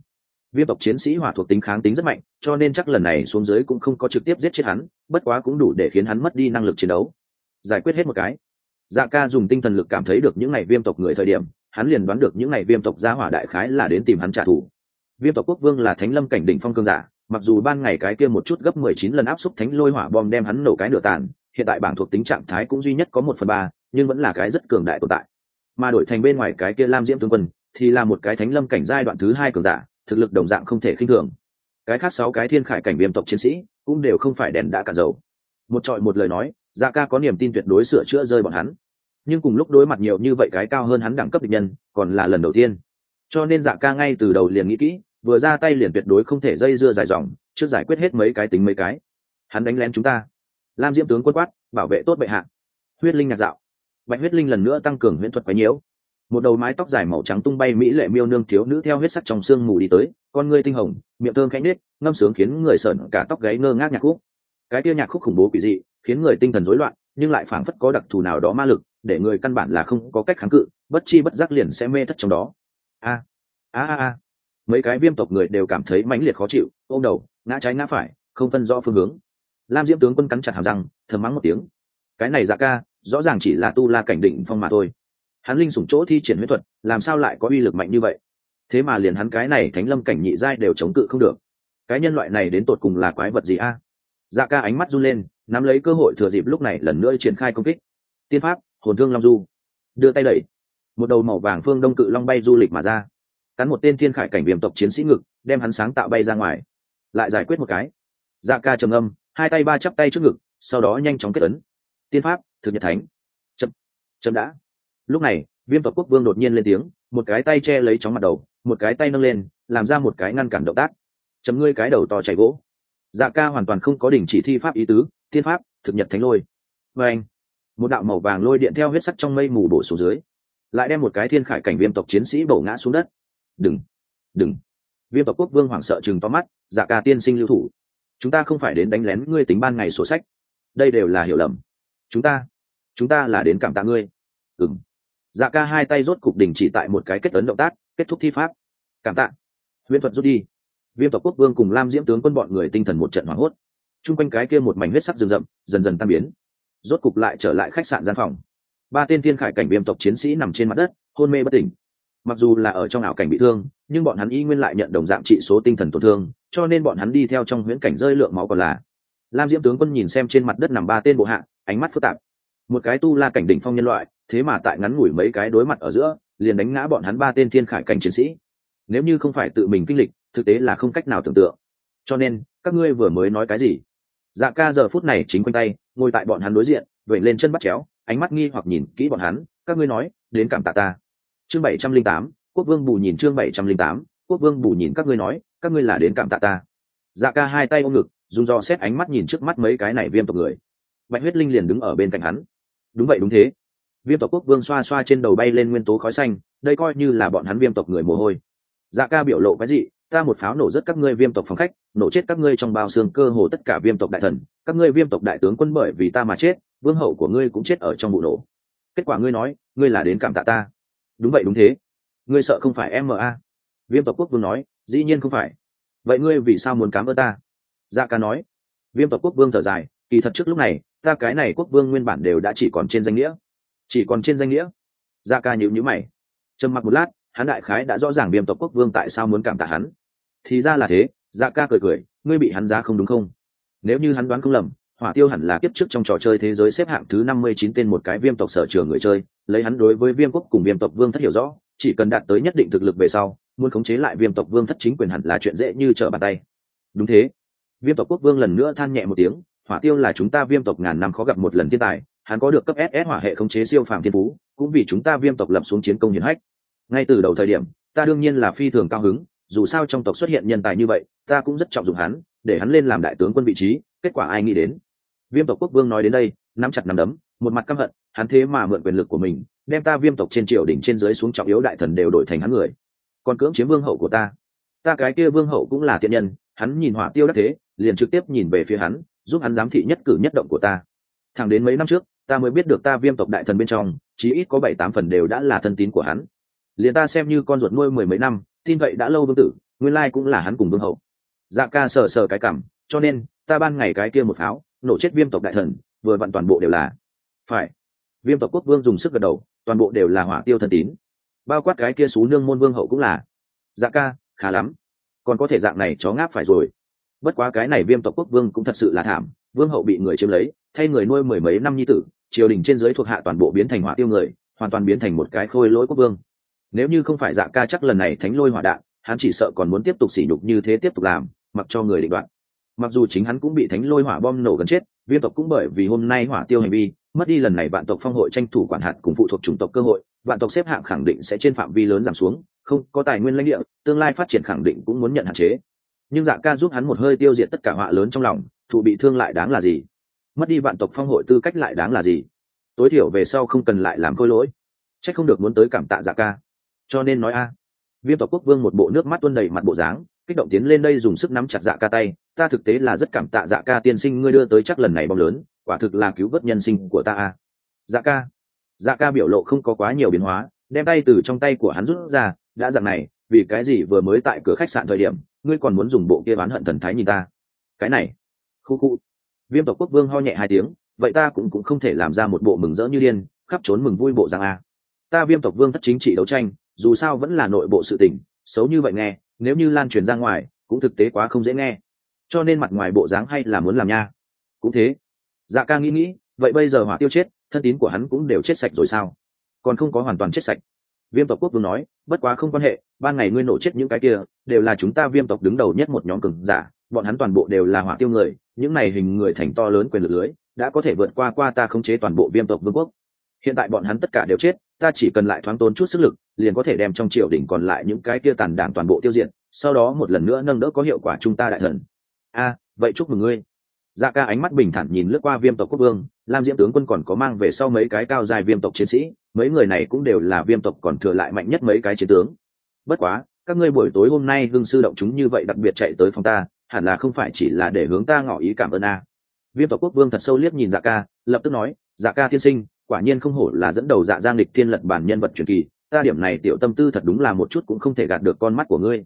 [SPEAKER 1] viêm tộc chiến sĩ hỏa thuộc tính kháng tính rất mạnh, cho nên chắc lần này xuống dưới cũng không có trực tiếp giết chết hắn, bất quá cũng đủ để khiến hắn mất đi năng lực chiến đấu. Giải quyết hết một cái. Dạ ca dùng tinh thần lực cảm thấy được những ngày viêm tộc người thời điểm, hắn liền đoán được những ngày viêm tộc gia hỏa đại khái là đến tìm hắn trả thù. Viêm tộc quốc vương là thánh lâm cảnh đỉnh phong cương giả, mặc dù ban ngày cái kia một chút gấp mười chín lần áp xúc thánh lôi hỏa bom đem hắn nổ cái nửa tàn, hiện tại bảng thuộc tính trạng thái cũng duy nhất có một phần ba, nhưng vẫn là cái rất cường đại tồn tại. Mà đổi thành bên ngoài cái kia lam diễm tướng quân, thì là một cái thánh lâm cảnh giai đoạn thứ hai cường giả thực lực đồng dạng không thể khinh thường. Cái khác sáu cái thiên khải cảnh viêm tộc chiến sĩ cũng đều không phải đèn đã cạn dầu. Một trọi một lời nói dạ ca có niềm tin tuyệt đối sửa chữa rơi bọn hắn. Nhưng cùng lúc đối mặt nhiều như vậy cái cao hơn hắn đẳng cấp địch nhân, còn là lần đầu tiên. Cho nên dạ ca ngay từ đầu liền nghĩ kỹ, vừa ra tay liền tuyệt đối không thể dây dưa dài dòng, trước giải quyết hết mấy cái tính mấy cái. Hắn đánh lén chúng ta. Lam diễm tướng quân quát, bảo vệ tốt bệ hạ. Huyết linh nhạc dạo. Bạch huyết linh lần nữa tăng cường huyễn thuật quấy nhiễu một đầu mái tóc dài màu trắng tung bay mỹ lệ miêu nương thiếu nữ theo huyết sắc trong sương mù đi tới, con ngươi tinh hồng, miệng thơm khẽ nết ngâm sướng khiến người sởn cả tóc gáy ngơ ngác nhạc khúc. Cái tia nhạc khúc khủng bố quỷ dị, khiến người tinh thần rối loạn, nhưng lại phảng phất có đặc thù nào đó ma lực, để người căn bản là không có cách kháng cự, bất chi bất giác liền sẽ mê thất trong đó. A a a a. Mấy cái viêm tộc người đều cảm thấy mãnh liệt khó chịu, ôm đầu, ngã trái ngã phải, không phân rõ phương hướng. Lam diễm tướng quân cắn chặt hàm răng, thầm mắng một tiếng. Cái này dạ ca, rõ ràng chỉ là tu la cảnh định phong mà thôi hắn linh sủng chỗ thi triển huyết thuật, làm sao lại có uy lực mạnh như vậy? Thế mà liền hắn cái này thánh lâm cảnh nhị giai đều chống cự không được. Cái nhân loại này đến tột cùng là quái vật gì a? Dạ ca ánh mắt run lên, nắm lấy cơ hội thừa dịp lúc này lần nữa triển khai công kích. Tiên pháp, hồn thương long du. Đưa tay đẩy. Một đầu màu vàng phương đông cự long bay du lịch mà ra. Cắn một tên thiên khải cảnh viêm tộc chiến sĩ ngực, đem hắn sáng tạo bay ra ngoài. Lại giải quyết một cái. Dạ ca trầm âm, hai tay ba chắp tay trước ngực, sau đó nhanh chóng kết ấn. Tiên pháp, thực nhật thánh. Chậm chậm đã lúc này, viêm tộc quốc vương đột nhiên lên tiếng, một cái tay che lấy chóng mặt đầu, một cái tay nâng lên, làm ra một cái ngăn cản động tác. Chấm ngươi cái đầu to chảy gỗ. Dạ ca hoàn toàn không có đình chỉ thi pháp ý tứ, thiên pháp, thực nhật thánh lôi. Và anh, một đạo màu vàng lôi điện theo huyết sắc trong mây mù đổ xuống dưới, lại đem một cái thiên khải cảnh viêm tộc chiến sĩ bổ ngã xuống đất. Đừng đừng. Viêm tộc quốc vương hoảng sợ chừng to mắt dạ ca tiên sinh lưu thủ. Chúng ta không phải đến đánh lén ngươi tính ban ngày sổ sách. Đây đều là hiểu lầm. Chúng ta chúng ta là đến cảm tạ ngươi. Ừng dạ ca hai tay rốt cục đình chỉ tại một cái kết ấn động tác, kết thúc thi pháp. Cảm tạ. Huyễn thuật rút đi. Viêm tộc quốc vương cùng lam diễm tướng quân bọn người tinh thần một trận hoảng hốt. Chung quanh cái kia một mảnh huyết sắc rừng rậm, dần dần tan biến. Rốt cục lại trở lại khách sạn gian phòng. Ba tên thiên khải cảnh viêm tộc chiến sĩ nằm trên mặt đất, hôn mê bất tỉnh. Mặc dù là ở trong ảo cảnh bị thương, nhưng bọn hắn y nguyên lại nhận đồng dạng trị số tinh thần tổn thương, cho nên bọn hắn đi theo trong huyễn cảnh rơi lượng máu còn là. Lam diễm tướng quân nhìn xem trên mặt đất nằm ba tên bộ hạ, ánh mắt phức tạp một cái tu la cảnh đỉnh phong nhân loại, thế mà tại ngắn ngủi mấy cái đối mặt ở giữa, liền đánh ngã bọn hắn ba tên thiên khải cảnh chiến sĩ. Nếu như không phải tự mình kinh lịch, thực tế là không cách nào tưởng tượng. Cho nên, các ngươi vừa mới nói cái gì? Dạ ca giờ phút này chính quanh tay, ngồi tại bọn hắn đối diện vậy lên chân bắt chéo, ánh mắt nghi hoặc nhìn kỹ bọn hắn, các ngươi nói, đến cảm tạ ta. Chương bảy trăm linh tám, quốc vương bù nhìn chương bảy trăm linh tám, quốc vương bù nhìn các ngươi nói, các ngươi là đến cảm tạ ta. Dạ ca hai tay ôm ngực, dùng do xét ánh mắt nhìn trước mắt mấy cái này viêm tộc người. Bạch huyết linh liền đứng ở bên cạnh hắn đúng vậy, đúng thế. Viêm tộc quốc vương xoa xoa trên đầu bay lên nguyên tố khói xanh, đây coi như là bọn hắn viêm tộc người mồ hôi. Dạ ca biểu lộ cái gì ta một pháo nổ rất các ngươi viêm tộc phòng khách, nổ chết các ngươi trong bao xương cơ hồ tất cả viêm tộc đại thần, các ngươi viêm tộc đại tướng quân bởi vì ta mà chết, vương hậu của ngươi cũng chết ở trong vụ nổ. Kết quả ngươi nói, ngươi là đến cảm tạ ta. Đúng vậy, đúng thế. Ngươi sợ không phải ma viêm tộc quốc vương nói, dĩ nhiên không phải. Vậy ngươi vì sao muốn cám ơn ta? Dạ ca nói. Viêm tộc quốc vương thở dài, kỳ thật trước lúc này ta cái này quốc vương nguyên bản đều đã chỉ còn trên danh nghĩa. Chỉ còn trên danh nghĩa. Gia ca nhữ nhữ mày. Trầm mặc một lát, hắn đại khái đã rõ ràng viêm tộc quốc vương tại sao muốn cảm tạ hắn. Thì ra là thế dạ ca cười cười, ngươi bị hắn giá không đúng không? Nếu như hắn đoán không lầm, hỏa tiêu hẳn là kiếp trước trong trò chơi thế giới xếp hạng thứ năm mươi chín tên một cái viêm tộc sở trường người chơi, lấy hắn đối với viêm quốc cùng viêm tộc vương thất hiểu rõ, chỉ cần đạt tới nhất định thực lực về sau, muốn khống chế lại viêm tộc vương thất chính quyền hẳn là chuyện dễ như trở bàn tay. Đúng thế. Viêm tộc quốc vương lần nữa than nhẹ một tiếng hỏa tiêu là chúng ta viêm tộc ngàn năm khó gặp một lần thiên tài, hắn có được cấp ss hỏa hệ khống chế siêu phàm thiên phú, cũng vì chúng ta viêm tộc lập xuống chiến công hiển hách. Ngay từ đầu thời điểm, ta đương nhiên là phi thường cao hứng, dù sao trong tộc xuất hiện nhân tài như vậy, ta cũng rất trọng dụng hắn, để hắn lên làm đại tướng quân vị trí, kết quả ai nghĩ đến? Viêm tộc quốc vương nói đến đây, nắm chặt nắm đấm, một mặt căm hận, hắn thế mà mượn quyền lực của mình, đem ta viêm tộc trên triều đỉnh trên dưới xuống trọng yếu đại thần đều đổi thành hắn người. Còn cưỡng chiếm vương hậu của ta ta cái kia vương hậu cũng là thiện nhân, hắn nhìn hỏa tiêu đắc thế, liền trực tiếp nhìn về phía hắn, giúp hắn giám thị nhất cử nhất động của ta. Thẳng đến mấy năm trước, ta mới biết được ta viêm tộc đại thần bên trong, chí ít có bảy tám phần đều đã là thân tín của hắn. Liền ta xem như con ruột nuôi mười mấy năm, tin vậy đã lâu vương tử, nguyên lai cũng là hắn cùng vương hậu. Dạ ca sờ sờ cái cảm, cho nên, ta ban ngày cái kia một pháo, nổ chết viêm tộc đại thần, vừa vặn toàn bộ đều là. Phải. Viêm tộc quốc vương dùng sức gật đầu, toàn bộ đều là hỏa tiêu thần tín. Bao quát cái kia xú nương môn vương hậu cũng là. Dạ ca khá lắm. Còn có thể dạng này chó ngáp phải rồi. Bất quá cái này viêm tộc quốc vương cũng thật sự là thảm. Vương hậu bị người chiếm lấy, thay người nuôi mười mấy năm nhi tử, triều đình trên dưới thuộc hạ toàn bộ biến thành hỏa tiêu người, hoàn toàn biến thành một cái khôi lỗi quốc vương. Nếu như không phải dạ ca chắc lần này thánh lôi hỏa đạn, hắn chỉ sợ còn muốn tiếp tục sỉ nhục như thế tiếp tục làm, mặc cho người định đoạn mặc dù chính hắn cũng bị thánh lôi hỏa bom nổ gần chết, viêm tộc cũng bởi vì hôm nay hỏa tiêu hành vi, mất đi lần này vạn tộc phong hội tranh thủ quản hạt cùng phụ thuộc chủng tộc cơ hội vạn tộc xếp hạng khẳng định sẽ trên phạm vi lớn giảm xuống, không, có tài nguyên lãnh địa, tương lai phát triển khẳng định cũng muốn nhận hạn chế. Nhưng dạ ca giúp hắn một hơi tiêu diệt tất cả họa lớn trong lòng, thụ bị thương lại đáng là gì? Mất đi vạn tộc phong hội tư cách lại đáng là gì? Tối thiểu về sau không cần lại làm khôi lỗi. C h ắ c không được muốn tới cảm tạ dạ ca. Cho nên nói a. Viêm tộc quốc vương một bộ nước mắt tuân đầy mặt bộ dáng, kích động tiến lên đây dùng sức nắm chặt dạ ca tay. Ta thực tế là rất cảm tạ dạ ca tiên sinh ngươi đưa tới chắc lần này bóng lớn, quả thực là cứu vớt nhân sinh của ta a. Dạ ca dạ ca biểu lộ không có quá nhiều biến hóa, đem tay từ trong tay của hắn rút ra, đã dặn này, vì cái gì vừa mới tại cửa khách sạn thời điểm, ngươi còn muốn dùng bộ kia bán hận thần thái nhìn ta? Cái này? Khu khu. Viêm tộc quốc vương ho nhẹ hai tiếng, vậy ta cũng cũng không thể làm ra một bộ mừng rỡ như điên, khắp trốn mừng vui bộ rằng a. Ta viêm tộc vương thất chính trị đấu tranh, dù sao vẫn là nội bộ sự tình, xấu như vậy nghe, nếu như lan truyền ra ngoài, cũng thực tế quá không dễ nghe. Cho nên mặt ngoài bộ dáng hay là muốn làm nha. Cũng thế. Dạ ca nghĩ nghĩ vậy bây giờ hỏa tiêu chết, thân tín của hắn cũng đều chết sạch rồi sao? Còn không có hoàn toàn chết sạch. Viêm tộc quốc vương nói, bất quá không quan hệ, ban ngày ngươi nổ chết những cái kia, đều là chúng ta viêm tộc đứng đầu nhất một nhóm cường giả, bọn hắn toàn bộ đều là hỏa tiêu người, những này hình người thành to lớn quyền lực lưới, đã có thể vượt qua qua ta khống chế toàn bộ viêm tộc vương quốc. Hiện tại bọn hắn tất cả đều chết, ta chỉ cần lại thoáng tốn chút sức lực, liền có thể đem trong triều đình còn lại những cái kia tàn đảng toàn bộ tiêu diệt, sau đó một lần nữa nâng đỡ có hiệu quả chúng ta đại thần. A, vậy chúc mừng ngươi dạ ca ánh mắt bình thản nhìn lướt qua viêm tộc quốc vương, lam diễm tướng quân còn có mang về sau mấy cái cao dài viêm tộc chiến sĩ, mấy người này cũng đều là viêm tộc còn thừa lại mạnh nhất mấy cái chiến tướng. Bất quá, các ngươi buổi tối hôm nay hưng sư động chúng như vậy đặc biệt chạy tới phòng ta, hẳn là không phải chỉ là để hướng ta ngỏ ý cảm ơn a. Viêm tộc quốc vương thật sâu liếc nhìn dạ ca, lập tức nói dạ ca tiên sinh, quả nhiên không hổ là dẫn đầu dạ giang lịch thiên lật bản nhân vật truyền kỳ, ta điểm này tiểu tâm tư thật đúng là một chút cũng không thể gạt được con mắt của ngươi.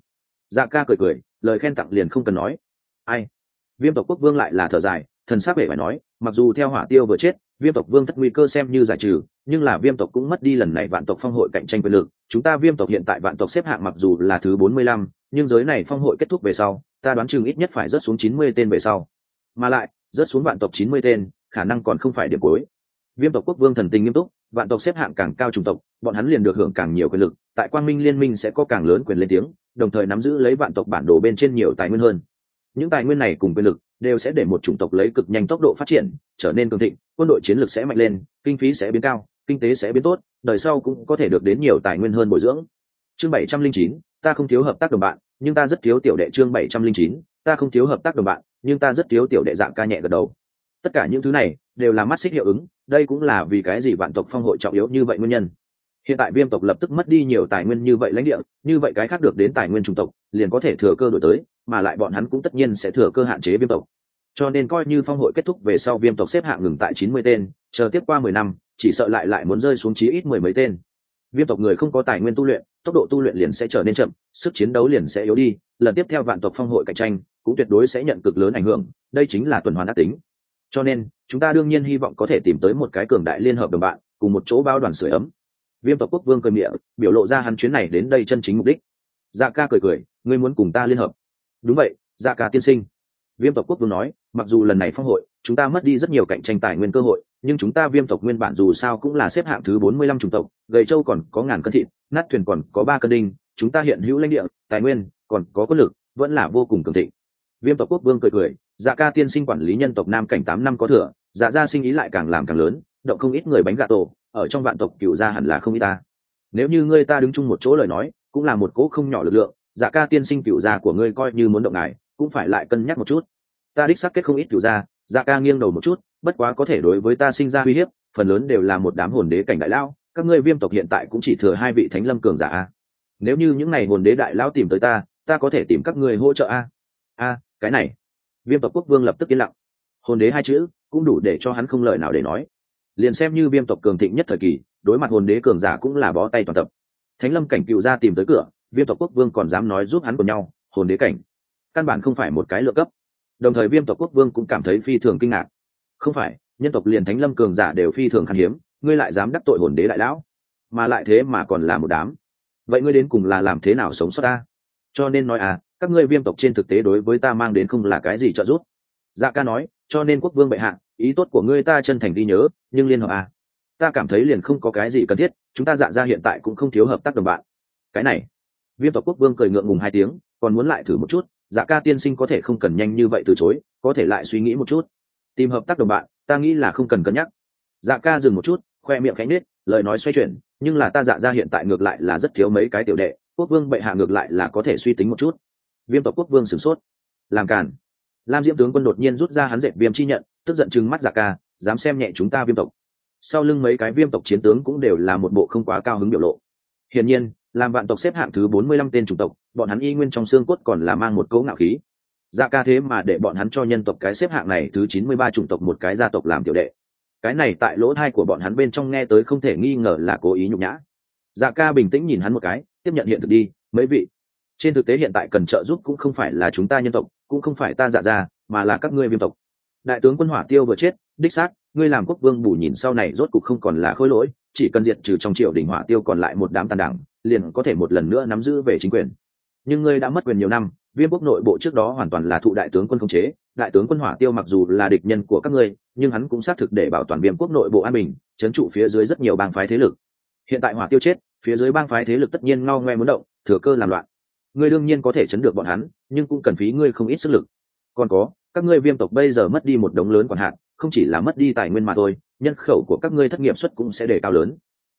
[SPEAKER 1] Dạ ca cười cười, lời khen tặng liền không cần nói. Ai viêm tộc quốc vương lại là thở dài, thần sắc vẻ phải nói, mặc dù theo hỏa tiêu vừa chết, viêm tộc vương thất nguy cơ xem như giải trừ, nhưng là viêm tộc cũng mất đi lần này vạn tộc phong hội cạnh tranh quyền lực. Chúng ta viêm tộc hiện tại vạn tộc xếp hạng mặc dù là thứ bốn mươi lăm, nhưng giới này phong hội kết thúc về sau, ta đoán chừng ít nhất phải rớt xuống chín mươi tên về sau. Mà lại, rớt xuống vạn tộc chín mươi tên, khả năng còn không phải điểm cuối. Viêm tộc quốc vương thần tình nghiêm túc, vạn tộc xếp hạng càng cao chủng tộc, bọn hắn liền được hưởng càng nhiều quyền lực, tại quang minh liên minh sẽ có càng lớn quyền lên tiếng, đồng thời nắm giữ lấy vạn tộc bản đồ bên trên nhiều tài nguyên hơn những tài nguyên này cùng quyền lực đều sẽ để một chủng tộc lấy cực nhanh tốc độ phát triển, trở nên cường thịnh, quân đội chiến lược sẽ mạnh lên, kinh phí sẽ biến cao, kinh tế sẽ biến tốt, đời sau cũng có thể được đến nhiều tài nguyên hơn bồi dưỡng. Chương bảy trăm linh chín, ta không thiếu hợp tác đồng bạn, nhưng ta rất thiếu tiểu đệ. Chương bảy trăm linh chín, ta không thiếu hợp tác đồng bạn, nhưng ta rất thiếu tiểu đệ dạng ca nhẹ gật đầu. Tất cả những thứ này đều là mắt xích hiệu ứng, đây cũng là vì cái gì vạn tộc phong hội trọng yếu như vậy nguyên nhân hiện tại viêm tộc lập tức mất đi nhiều tài nguyên như vậy lãnh địa, như vậy cái khác được đến tài nguyên chủng tộc, liền có thể thừa cơ đổi tới, mà lại bọn hắn cũng tất nhiên sẽ thừa cơ hạn chế viêm tộc. Cho nên coi như phong hội kết thúc về sau viêm tộc xếp hạng ngừng tại chín mươi tên, chờ tiếp qua mười năm, chỉ sợ lại lại muốn rơi xuống chí ít mười mấy tên. Viêm tộc người không có tài nguyên tu luyện, tốc độ tu luyện liền sẽ trở nên chậm, sức chiến đấu liền sẽ yếu đi, lần tiếp theo vạn tộc phong hội cạnh tranh cũng tuyệt đối sẽ nhận cực lớn ảnh hưởng, đây chính là tuần hoàn ác tính. Cho nên, chúng ta đương nhiên hy vọng có thể tìm tới một cái cường đại liên hợp đồng bạn, cùng một chỗ bao đoàn sửa ấm viêm tộc quốc vương cười miệng, biểu lộ ra hắn chuyến này đến đây chân chính mục đích. Dạ ca cười cười, ngươi muốn cùng ta liên hợp. Đúng vậy dạ ca tiên sinh. Viêm tộc quốc vương nói, mặc dù lần này phong hội, chúng ta mất đi rất nhiều cạnh tranh tài nguyên cơ hội, nhưng chúng ta viêm tộc nguyên bản dù sao cũng là xếp hạng thứ bốn mươi lăm chủng tộc, gầy châu còn có ngàn cân thịt, nát thuyền còn có ba cân đinh, chúng ta hiện hữu lãnh địa, tài nguyên, còn có quân lực, vẫn là vô cùng cường thịnh. Viêm tộc quốc vương cười cười dạ ca tiên sinh quản lý nhân tộc nam cảnh tám năm có thừa dạ gia sinh ý lại càng làm càng lớn động không ít người bánh gà tổ, ở trong vạn tộc cựu gia hẳn là không ít ta. Nếu như ngươi ta đứng chung một chỗ lời nói, cũng là một cỗ không nhỏ lực lượng dạ ca tiên sinh cựu gia của ngươi coi như muốn động ngài, cũng phải lại cân nhắc một chút. Ta đích xác kết không ít cựu gia dạ ca nghiêng đầu một chút, bất quá có thể đối với ta sinh ra uy hiếp, phần lớn đều là một đám hồn đế cảnh đại lao các ngươi viêm tộc hiện tại cũng chỉ thừa hai vị thánh lâm cường giả nếu như những n à y hồn đế đại lao tìm tới ta ta có thể tìm các ngươi hỗ trợ a. A, cái này. Viêm tộc quốc vương lập tức yên lặng. Hồn đế hai chữ, cũng đủ để cho hắn không lời nào để nói liền xem như viêm tộc cường thịnh nhất thời kỳ, đối mặt hồn đế cường giả cũng là bó tay toàn tập. Thánh lâm cảnh cựu ra tìm tới cửa, viêm tộc quốc vương còn dám nói giúp hắn của nhau, hồn đế cảnh. Căn bản không phải một cái lựa cấp. Đồng thời viêm tộc quốc vương cũng cảm thấy phi thường kinh ngạc. Không phải, nhân tộc liền thánh lâm cường giả đều phi thường khan hiếm, ngươi lại dám đắc tội hồn đế đại lão. Mà lại thế mà còn là một đám. Vậy ngươi đến cùng là làm thế nào sống sót ta? Cho nên nói à các ngươi viêm tộc trên thực tế đối với ta mang đến không là cái gì trợ giúp dạ ca nói, cho nên quốc vương bệ hạ, ý tốt của ngươi ta chân thành đi nhớ, nhưng liên hợp à. Ta cảm thấy liền không có cái gì cần thiết, chúng ta dạ ra hiện tại cũng không thiếu hợp tác đồng bạn. Cái này, viêm tộc quốc vương cười ngượng ngùng hai tiếng, còn muốn lại thử một chút dạ ca tiên sinh có thể không cần nhanh như vậy từ chối, có thể lại suy nghĩ một chút. Tìm hợp tác đồng bạn, ta nghĩ là không cần cân nhắc. Dạ ca dừng một chút, khoe miệng khánh nết lời nói xoay chuyển, nhưng là ta dạ ra hiện tại ngược lại là rất thiếu mấy cái tiểu đệ, quốc vương bệ hạ ngược lại là có thể suy tính một chút. Viêm tộc quốc vương sửng sốt. Làm càn lam diễm tướng quân đột nhiên rút ra hắn dẹp viêm chi nhận, tức giận chừng mắt giả ca, dám xem nhẹ chúng ta viêm tộc. Sau lưng mấy cái viêm tộc chiến tướng cũng đều là một bộ không quá cao hứng biểu lộ. Hiển nhiên, làm vạn tộc xếp hạng thứ bốn mươi lăm tên chủng tộc, bọn hắn y nguyên trong xương cốt còn là mang một cấu ngạo khí. Dạ ca thế mà để bọn hắn cho nhân tộc cái xếp hạng này thứ chín mươi ba chủng tộc một cái gia tộc làm tiểu đệ. Cái này tại lỗ thai của bọn hắn bên trong nghe tới không thể nghi ngờ là cố ý nhục nhã. Dạ ca bình tĩnh nhìn hắn một cái, tiếp nhận hiện thực đi, mấy vị trên thực tế hiện tại cần trợ giúp cũng không phải là chúng ta nhân tộc, cũng không phải ta dạ ra, mà là các ngươi viêm tộc. Đại tướng quân hỏa tiêu vừa chết, đích xác, ngươi làm quốc vương bù nhìn sau này rốt cục không còn là khối lỗi, chỉ cần diệt trừ trong triều đình hỏa tiêu còn lại một đám tàn đảng, liền có thể một lần nữa nắm giữ về chính quyền. Nhưng ngươi đã mất quyền nhiều năm, viêm quốc nội bộ trước đó hoàn toàn là thụ đại tướng quân khống chế, đại tướng quân hỏa tiêu mặc dù là địch nhân của các ngươi, nhưng hắn cũng xác thực để bảo toàn viêm quốc nội bộ an bình trấn trụ phía dưới rất nhiều bang phái thế lực. Hiện tại hỏa tiêu chết, phía dưới bang phái thế lực tất nhiên ngao ngoe muốn động, thừa cơ làm loạn ngươi đương nhiên có thể chấn được bọn hắn, nhưng cũng cần phí ngươi không ít sức lực. Còn có, các ngươi viêm tộc bây giờ mất đi một đống lớn quản hạn không chỉ là mất đi tài nguyên mà thôi, nhân khẩu của các ngươi thất nghiệp suất cũng sẽ đề cao lớn.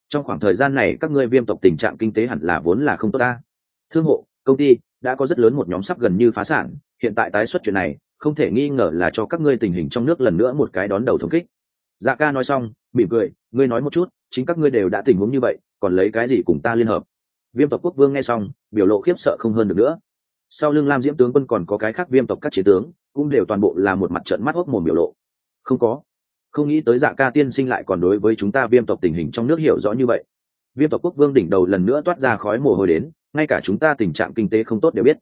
[SPEAKER 1] Trong khoảng thời gian này, các ngươi viêm tộc tình trạng kinh tế hẳn là vốn là không tốt ta. Thương hộ, công ty, đã có rất lớn một nhóm sắp gần như phá sản, hiện tại tái xuất chuyện này, không thể nghi ngờ là cho các ngươi tình hình trong nước lần nữa một cái đón đầu thống kích. Dạ ca nói xong, mỉm cười, ngươi nói một chút, chính các ngươi đều đã tình huống như vậy, còn lấy cái gì cùng ta liên hợp? Viêm tộc quốc vương nghe xong, biểu lộ khiếp sợ không hơn được nữa. Sau lưng lam diễm tướng quân còn có cái khác viêm tộc các chiến tướng, cũng đều toàn bộ là một mặt trận mắt hốc mồm biểu lộ. Không có. Không nghĩ tới dạ ca tiên sinh lại còn đối với chúng ta viêm tộc tình hình trong nước hiểu rõ như vậy. Viêm tộc quốc vương đỉnh đầu lần nữa toát ra khói mồ hôi đến, ngay cả chúng ta tình trạng kinh tế không tốt đều biết.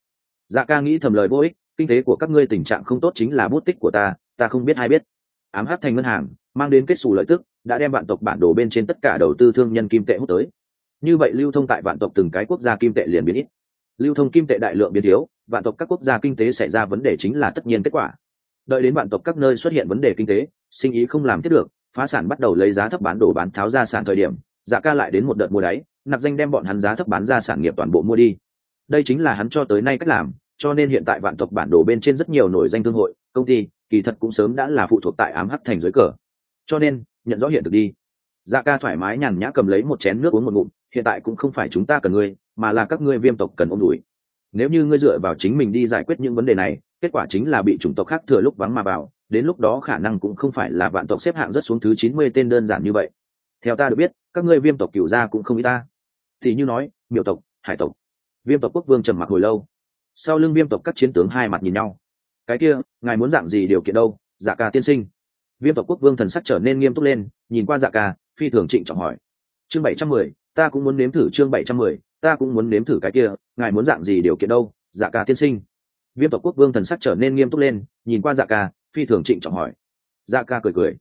[SPEAKER 1] Dạ ca nghĩ thầm lời vô ích, kinh tế của các ngươi tình trạng không tốt chính là bút tích của ta ta không biết ai biết. Ám hát thành ngân hàng, mang đến kết xù lợi tức, đã đem bạn tộc bản đồ bên trên tất cả đầu tư thương nhân kim tệ hút tới như vậy lưu thông tại vạn tộc từng cái quốc gia kim tệ liền biến ít. Lưu thông kim tệ đại lượng biến thiếu, vạn tộc các quốc gia kinh tế xảy ra vấn đề chính là tất nhiên kết quả. Đợi đến vạn tộc các nơi xuất hiện vấn đề kinh tế, sinh ý không làm tiếp được, phá sản bắt đầu lấy giá thấp bán đồ bán tháo ra sản thời điểm giá ca lại đến một đợt mua đáy, nạp danh đem bọn hắn giá thấp bán ra sản nghiệp toàn bộ mua đi. Đây chính là hắn cho tới nay cách làm, cho nên hiện tại vạn tộc bản đồ bên trên rất nhiều nổi danh thương hội, công ty, kỳ thật cũng sớm đã là phụ thuộc tại ám hắc thành dưới cờ. Cho nên, nhận rõ hiện thực đi. Dạ ca thoải mái nhàn nhã cầm lấy một chén nước uống một ngụm hiện tại cũng không phải chúng ta cần ngươi, mà là các ngươi viêm tộc cần ôm đùi nếu như ngươi dựa vào chính mình đi giải quyết những vấn đề này, kết quả chính là bị chủng tộc khác thừa lúc vắng mà vào, đến lúc đó khả năng cũng không phải là vạn tộc xếp hạng rất xuống thứ chín mươi tên đơn giản như vậy. Theo ta được biết, các ngươi viêm tộc cựu gia cũng không ít ta. Thì như nói miệu tộc, hải tộc. Viêm tộc quốc vương trầm mặc hồi lâu. Sau lưng viêm tộc các chiến tướng hai mặt nhìn nhau. Cái kia, ngài muốn dạng gì điều kiện đâu dạ ca tiên sinh? Viêm tộc quốc vương thần sắc trở nên nghiêm túc lên, nhìn qua dạ ca, phi thường trịnh trọng hỏi. Chương bảy trăm mười ta cũng muốn nếm thử chương bảy trăm mười, ta cũng muốn nếm thử cái kia, ngài muốn dạng gì điều kiện đâu dạ ca tiên sinh. Viêm tộc quốc vương thần sắc trở nên nghiêm túc lên, nhìn qua dạ ca, phi thường trịnh trọng hỏi. Dạ ca cười cười.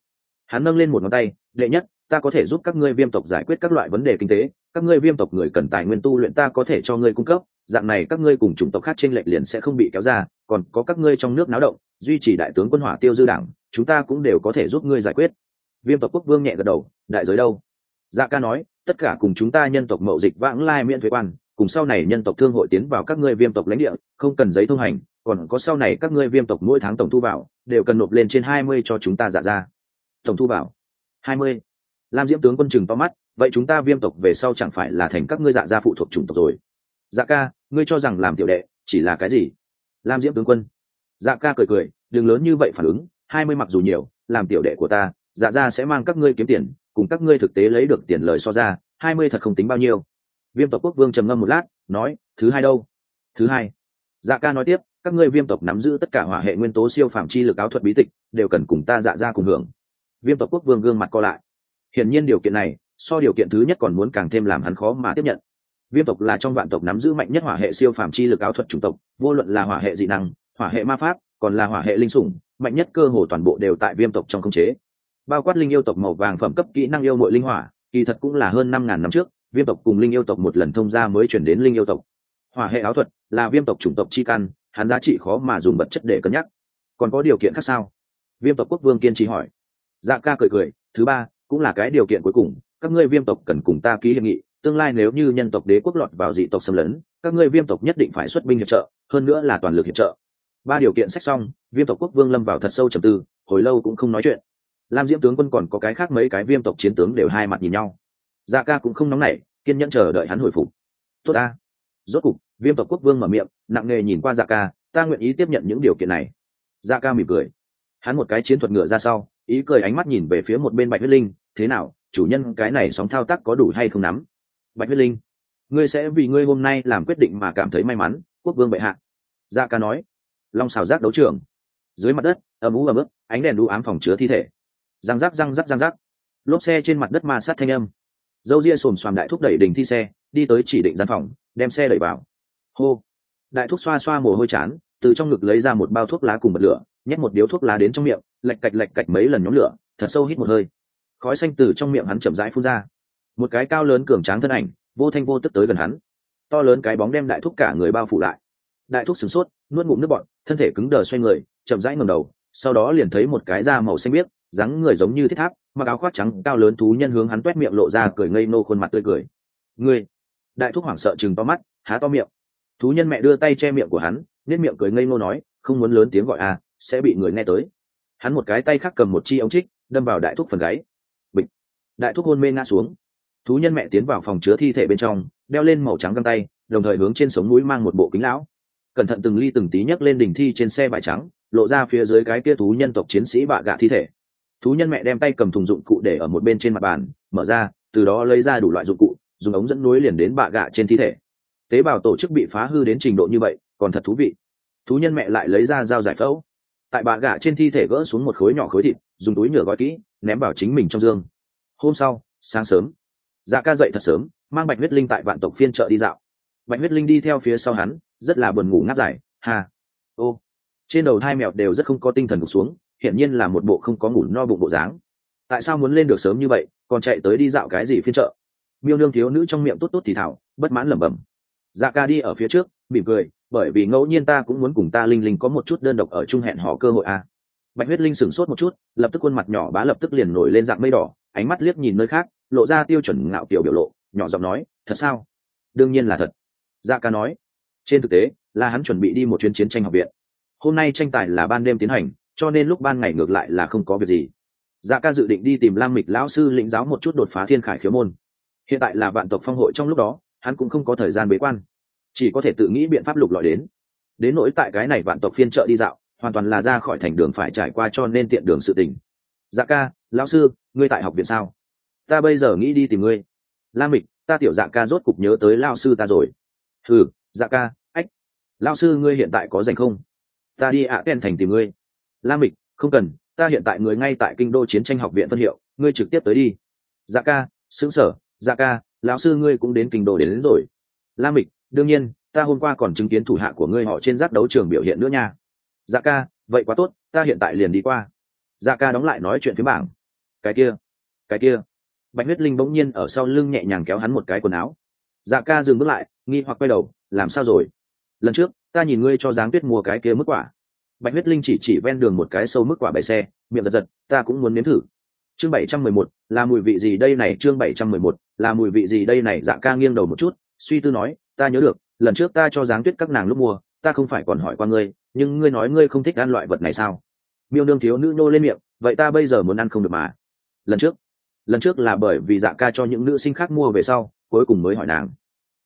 [SPEAKER 1] Hắn nâng lên một ngón tay, đệ nhất, ta có thể giúp các ngươi viêm tộc giải quyết các loại vấn đề kinh tế, các ngươi viêm tộc người cần tài nguyên tu luyện ta có thể cho ngươi cung cấp, dạng này các ngươi cùng chủng tộc khác trên lệch liền sẽ không bị kéo ra, còn có các ngươi trong nước náo động, duy trì đại tướng quân hỏa tiêu dư đảng, chúng ta cũng đều có thể giúp ngươi giải quyết. Viêm tộc quốc vương nhẹ gật đầu, đại giới đâu? Dạ ca nói tất cả cùng chúng ta nhân tộc mậu dịch vãng lai miễn thuế quan, cùng sau này nhân tộc thương hội tiến vào các ngươi viêm tộc lãnh địa, không cần giấy thông hành, còn có sau này các ngươi viêm tộc mỗi tháng tổng thu vào, đều cần nộp lên trên hai mươi cho chúng ta giả ra. Tổng thu vào. hai mươi. Lam diễm tướng quân chừng to mắt, vậy chúng ta viêm tộc về sau chẳng phải là thành các ngươi dạ gia phụ thuộc chủng tộc rồi? Dạ ca, ngươi cho rằng làm tiểu đệ, chỉ là cái gì? Lam diễm tướng quân. Dạ ca cười cười, đừng lớn như vậy phản ứng, hai mươi mặc dù nhiều, làm tiểu đệ của ta dạ gia sẽ mang các ngươi kiếm tiền cùng các ngươi thực tế lấy được tiền lời so ra, hai mươi thật không tính bao nhiêu. Viêm tộc quốc vương trầm ngâm một lát, nói, thứ hai đâu? Thứ hai. Dạ ca nói tiếp, các ngươi viêm tộc nắm giữ tất cả hỏa hệ nguyên tố siêu phạm chi lực áo thuật bí tịch, đều cần cùng ta dạ ra cùng hưởng. Viêm tộc quốc vương gương mặt co lại. Hiển nhiên điều kiện này, so điều kiện thứ nhất còn muốn càng thêm làm hắn khó mà tiếp nhận. Viêm tộc là trong vạn tộc nắm giữ mạnh nhất hỏa hệ siêu phàm chi lực áo thuật chủng tộc, vô luận là hỏa hệ dị năng, hỏa hệ ma pháp, còn là hỏa hệ linh sủng, mạnh nhất cơ hồ toàn bộ đều tại viêm tộc trong khống chế bao quát linh yêu tộc màu vàng phẩm cấp kỹ năng yêu mội linh hỏa, kỳ thật cũng là hơn năm ngàn năm trước, viêm tộc cùng linh yêu tộc một lần thông gia mới chuyển đến linh yêu tộc. Hỏa hệ áo thuật là viêm tộc chủng tộc chi căn, hắn giá trị khó mà dùng vật chất để cân nhắc. Còn có điều kiện khác sao? Viêm tộc quốc vương kiên trì hỏi. Dạ ca cười cười, thứ ba, cũng là cái điều kiện cuối cùng, các ngươi viêm tộc cần cùng ta ký hiệp nghị, tương lai nếu như nhân tộc đế quốc lọt vào dị tộc xâm lấn, các ngươi viêm tộc nhất định phải xuất binh hiệp trợ, hơn nữa là toàn lực hiệp trợ. Ba điều kiện sách xong, viêm tộc quốc vương lâm vào thật sâu trầm tư, hồi lâu cũng không nói chuyện lam diễm tướng quân còn có cái khác mấy cái viêm tộc chiến tướng đều hai mặt nhìn nhau. Dạ ca cũng không nóng nảy, kiên nhẫn chờ đợi hắn hồi phục. Tốt ta. Rốt cục, viêm tộc quốc vương mở miệng, nặng nề nhìn qua dạ ca, ta nguyện ý tiếp nhận những điều kiện này. Dạ ca mỉm cười. Hắn một cái chiến thuật ngựa ra sau, ý cười ánh mắt nhìn về phía một bên bạch huyết linh, thế nào, chủ nhân, cái này sóng thao tác có đủ hay không nắm? Bạch huyết linh, ngươi sẽ vì ngươi hôm nay làm quyết định mà cảm thấy may mắn, quốc vương bệ hạ. Dạ ca nói. Long xào giác đấu trường. Dưới mặt đất, âm ú ấm ức ánh đèn đũ ám phòng chứa thi thể răng rắc răng rắc răng rắc. Lốp xe trên mặt đất ma sát thanh âm. Dâu ria xồm xoàm đại thúc đẩy đình thi xe, đi tới chỉ định gian phòng, đem xe đẩy vào. Hô. Đại thúc xoa xoa mồ hôi chán, từ trong ngực lấy ra một bao thuốc lá cùng bật lửa, nhét một điếu thuốc lá đến trong miệng, lạch cạch lạch cạch mấy lần nhóm lửa, thật sâu hít một hơi. Khói xanh từ trong miệng hắn chậm rãi phun ra. Một cái cao lớn cường tráng thân ảnh, vô thanh vô tức tới gần hắn. To lớn cái bóng đem đại thúc cả người bao phủ lại. Đại thúc sửng sốt, nuốt ngụm nước bọn thân thể cứng đờ xoay người, chậm rãi ngầm đầu, sau đó liền thấy một cái da màu xanh biếc dáng người giống như thiết tháp, mặc áo khoác trắng, cao lớn thú nhân hướng hắn t miệng lộ ra cười ngây nô khuôn mặt tươi cười. Ngươi? Đại thúc hoảng sợ chừng to mắt, há to miệng. Thú nhân mẹ đưa tay che miệng của hắn nết miệng cười ngây nô nói, không muốn lớn tiếng gọi à sẽ bị người nghe tới. Hắn một cái tay khác cầm một chi ống trích, đâm vào đại thúc phần gáy. Bịch. Đại thúc hôn mê ngã xuống. Thú nhân mẹ tiến vào phòng chứa thi thể bên trong, đeo lên màu trắng găng tay, đồng thời hướng trên sống mũi mang một bộ kính lão. Cẩn thận từng ly từng tí nhấc lên đỉnh thi trên xe vải trắng, lộ ra phía dưới cái kia thú nhân tộc chiến sĩ bạ gạ thi thể thú nhân mẹ đem tay cầm thùng dụng cụ để ở một bên trên mặt bàn, mở ra, từ đó lấy ra đủ loại dụng cụ, dùng ống dẫn nối liền đến bạ gạ trên thi thể. Tế bào tổ chức bị phá hư đến trình độ như vậy, còn thật thú vị. Thú nhân mẹ lại lấy ra dao giải phẫu. Tại bạ gạ trên thi thể gỡ xuống một khối nhỏ khối thịt, dùng túi nhựa gói kỹ, ném vào chính mình trong dương. Hôm sau, sáng sớm. Dạ ca dậy thật sớm, mang bạch huyết linh tại vạn tộc phiên chợ đi dạo. Bạch huyết linh đi theo phía sau hắn, rất là buồn ngủ ngáp dài hà ô. Trên đầu hai mèo đều rất không có tinh thần gục xuống hiển nhiên là một bộ không có ngủ no bụng bộ dáng. Tại sao muốn lên được sớm như vậy, còn chạy tới đi dạo cái gì phiên chợ? Miêu nương thiếu nữ trong miệng tốt tốt thì thảo, bất mãn lẩm bẩm. Dạ ca đi ở phía trước, mỉm cười, bởi vì ngẫu nhiên ta cũng muốn cùng ta linh linh có một chút đơn độc ở chung hẹn hò cơ hội à. bạch huyết linh sửng sốt một chút, lập tức khuôn mặt nhỏ bá lập tức liền nổi lên dạng mây đỏ, ánh mắt liếc nhìn nơi khác, lộ ra tiêu chuẩn ngạo kiểu biểu lộ, nhỏ giọng nói, thật sao? Đương nhiên là thật. Dạ ca nói. Trên thực tế, là hắn chuẩn bị đi một chuyến chiến tranh học viện. Hôm nay tranh tài là ban đêm tiến hành cho nên lúc ban ngày ngược lại là không có việc gì. Dạ ca dự định đi tìm lam mịch lão sư lĩnh giáo một chút đột phá thiên khải khiếu môn. Hiện tại là vạn tộc phong hội trong lúc đó, hắn cũng không có thời gian bế quan. Chỉ có thể tự nghĩ biện pháp lục lọi đến. Đến nỗi tại cái này vạn tộc phiên chợ đi dạo, hoàn toàn là ra khỏi thành đường phải trải qua cho nên tiện đường sự tình. Dạ ca, lão sư, ngươi tại học viện sao? Ta bây giờ nghĩ đi tìm ngươi. Lang mịch, ta tiểu dạ ca rốt cục nhớ tới lao sư ta rồi. Ừ dạ ca, ách. Lao sư ngươi hiện tại có dành không? Ta đi ạ à thành tìm ngươi la mịch không cần ta hiện tại người ngay tại kinh đô chiến tranh học viện phân hiệu ngươi trực tiếp tới đi. Dạ ca xứng sở dạ ca lão sư ngươi cũng đến kinh đô đến, đến rồi. La mịch đương nhiên ta hôm qua còn chứng kiến thủ hạ của ngươi họ trên giác đấu trường biểu hiện nữa nha. Dạ ca vậy quá tốt ta hiện tại liền đi qua. Dạ ca đóng lại nói chuyện phía bảng. Cái kia cái kia. Bạch huyết linh bỗng nhiên ở sau lưng nhẹ nhàng kéo hắn một cái quần áo. Dạ ca dừng bước lại nghi hoặc quay đầu làm sao rồi? Lần trước ta nhìn ngươi cho dáng tuyết mua cái kia mức quả bạch huyết linh chỉ chỉ ven đường một cái sâu mức quả bày xe, miệng giật giật, ta cũng muốn nếm thử. Chương bảy trăm mười một, là mùi vị gì đây này? Chương bảy trăm mười một, là mùi vị gì đây này? Dạ ca nghiêng đầu một chút, suy tư nói, ta nhớ được, lần trước ta cho Giáng tuyết các nàng lúc mua, ta không phải còn hỏi qua ngươi, nhưng ngươi nói ngươi không thích ăn loại vật này sao? Miêu nương thiếu nữ nô lên miệng, vậy ta bây giờ muốn ăn không được mà. Lần trước lần trước là bởi vì dạ ca cho những nữ sinh khác mua về sau, cuối cùng mới hỏi nàng.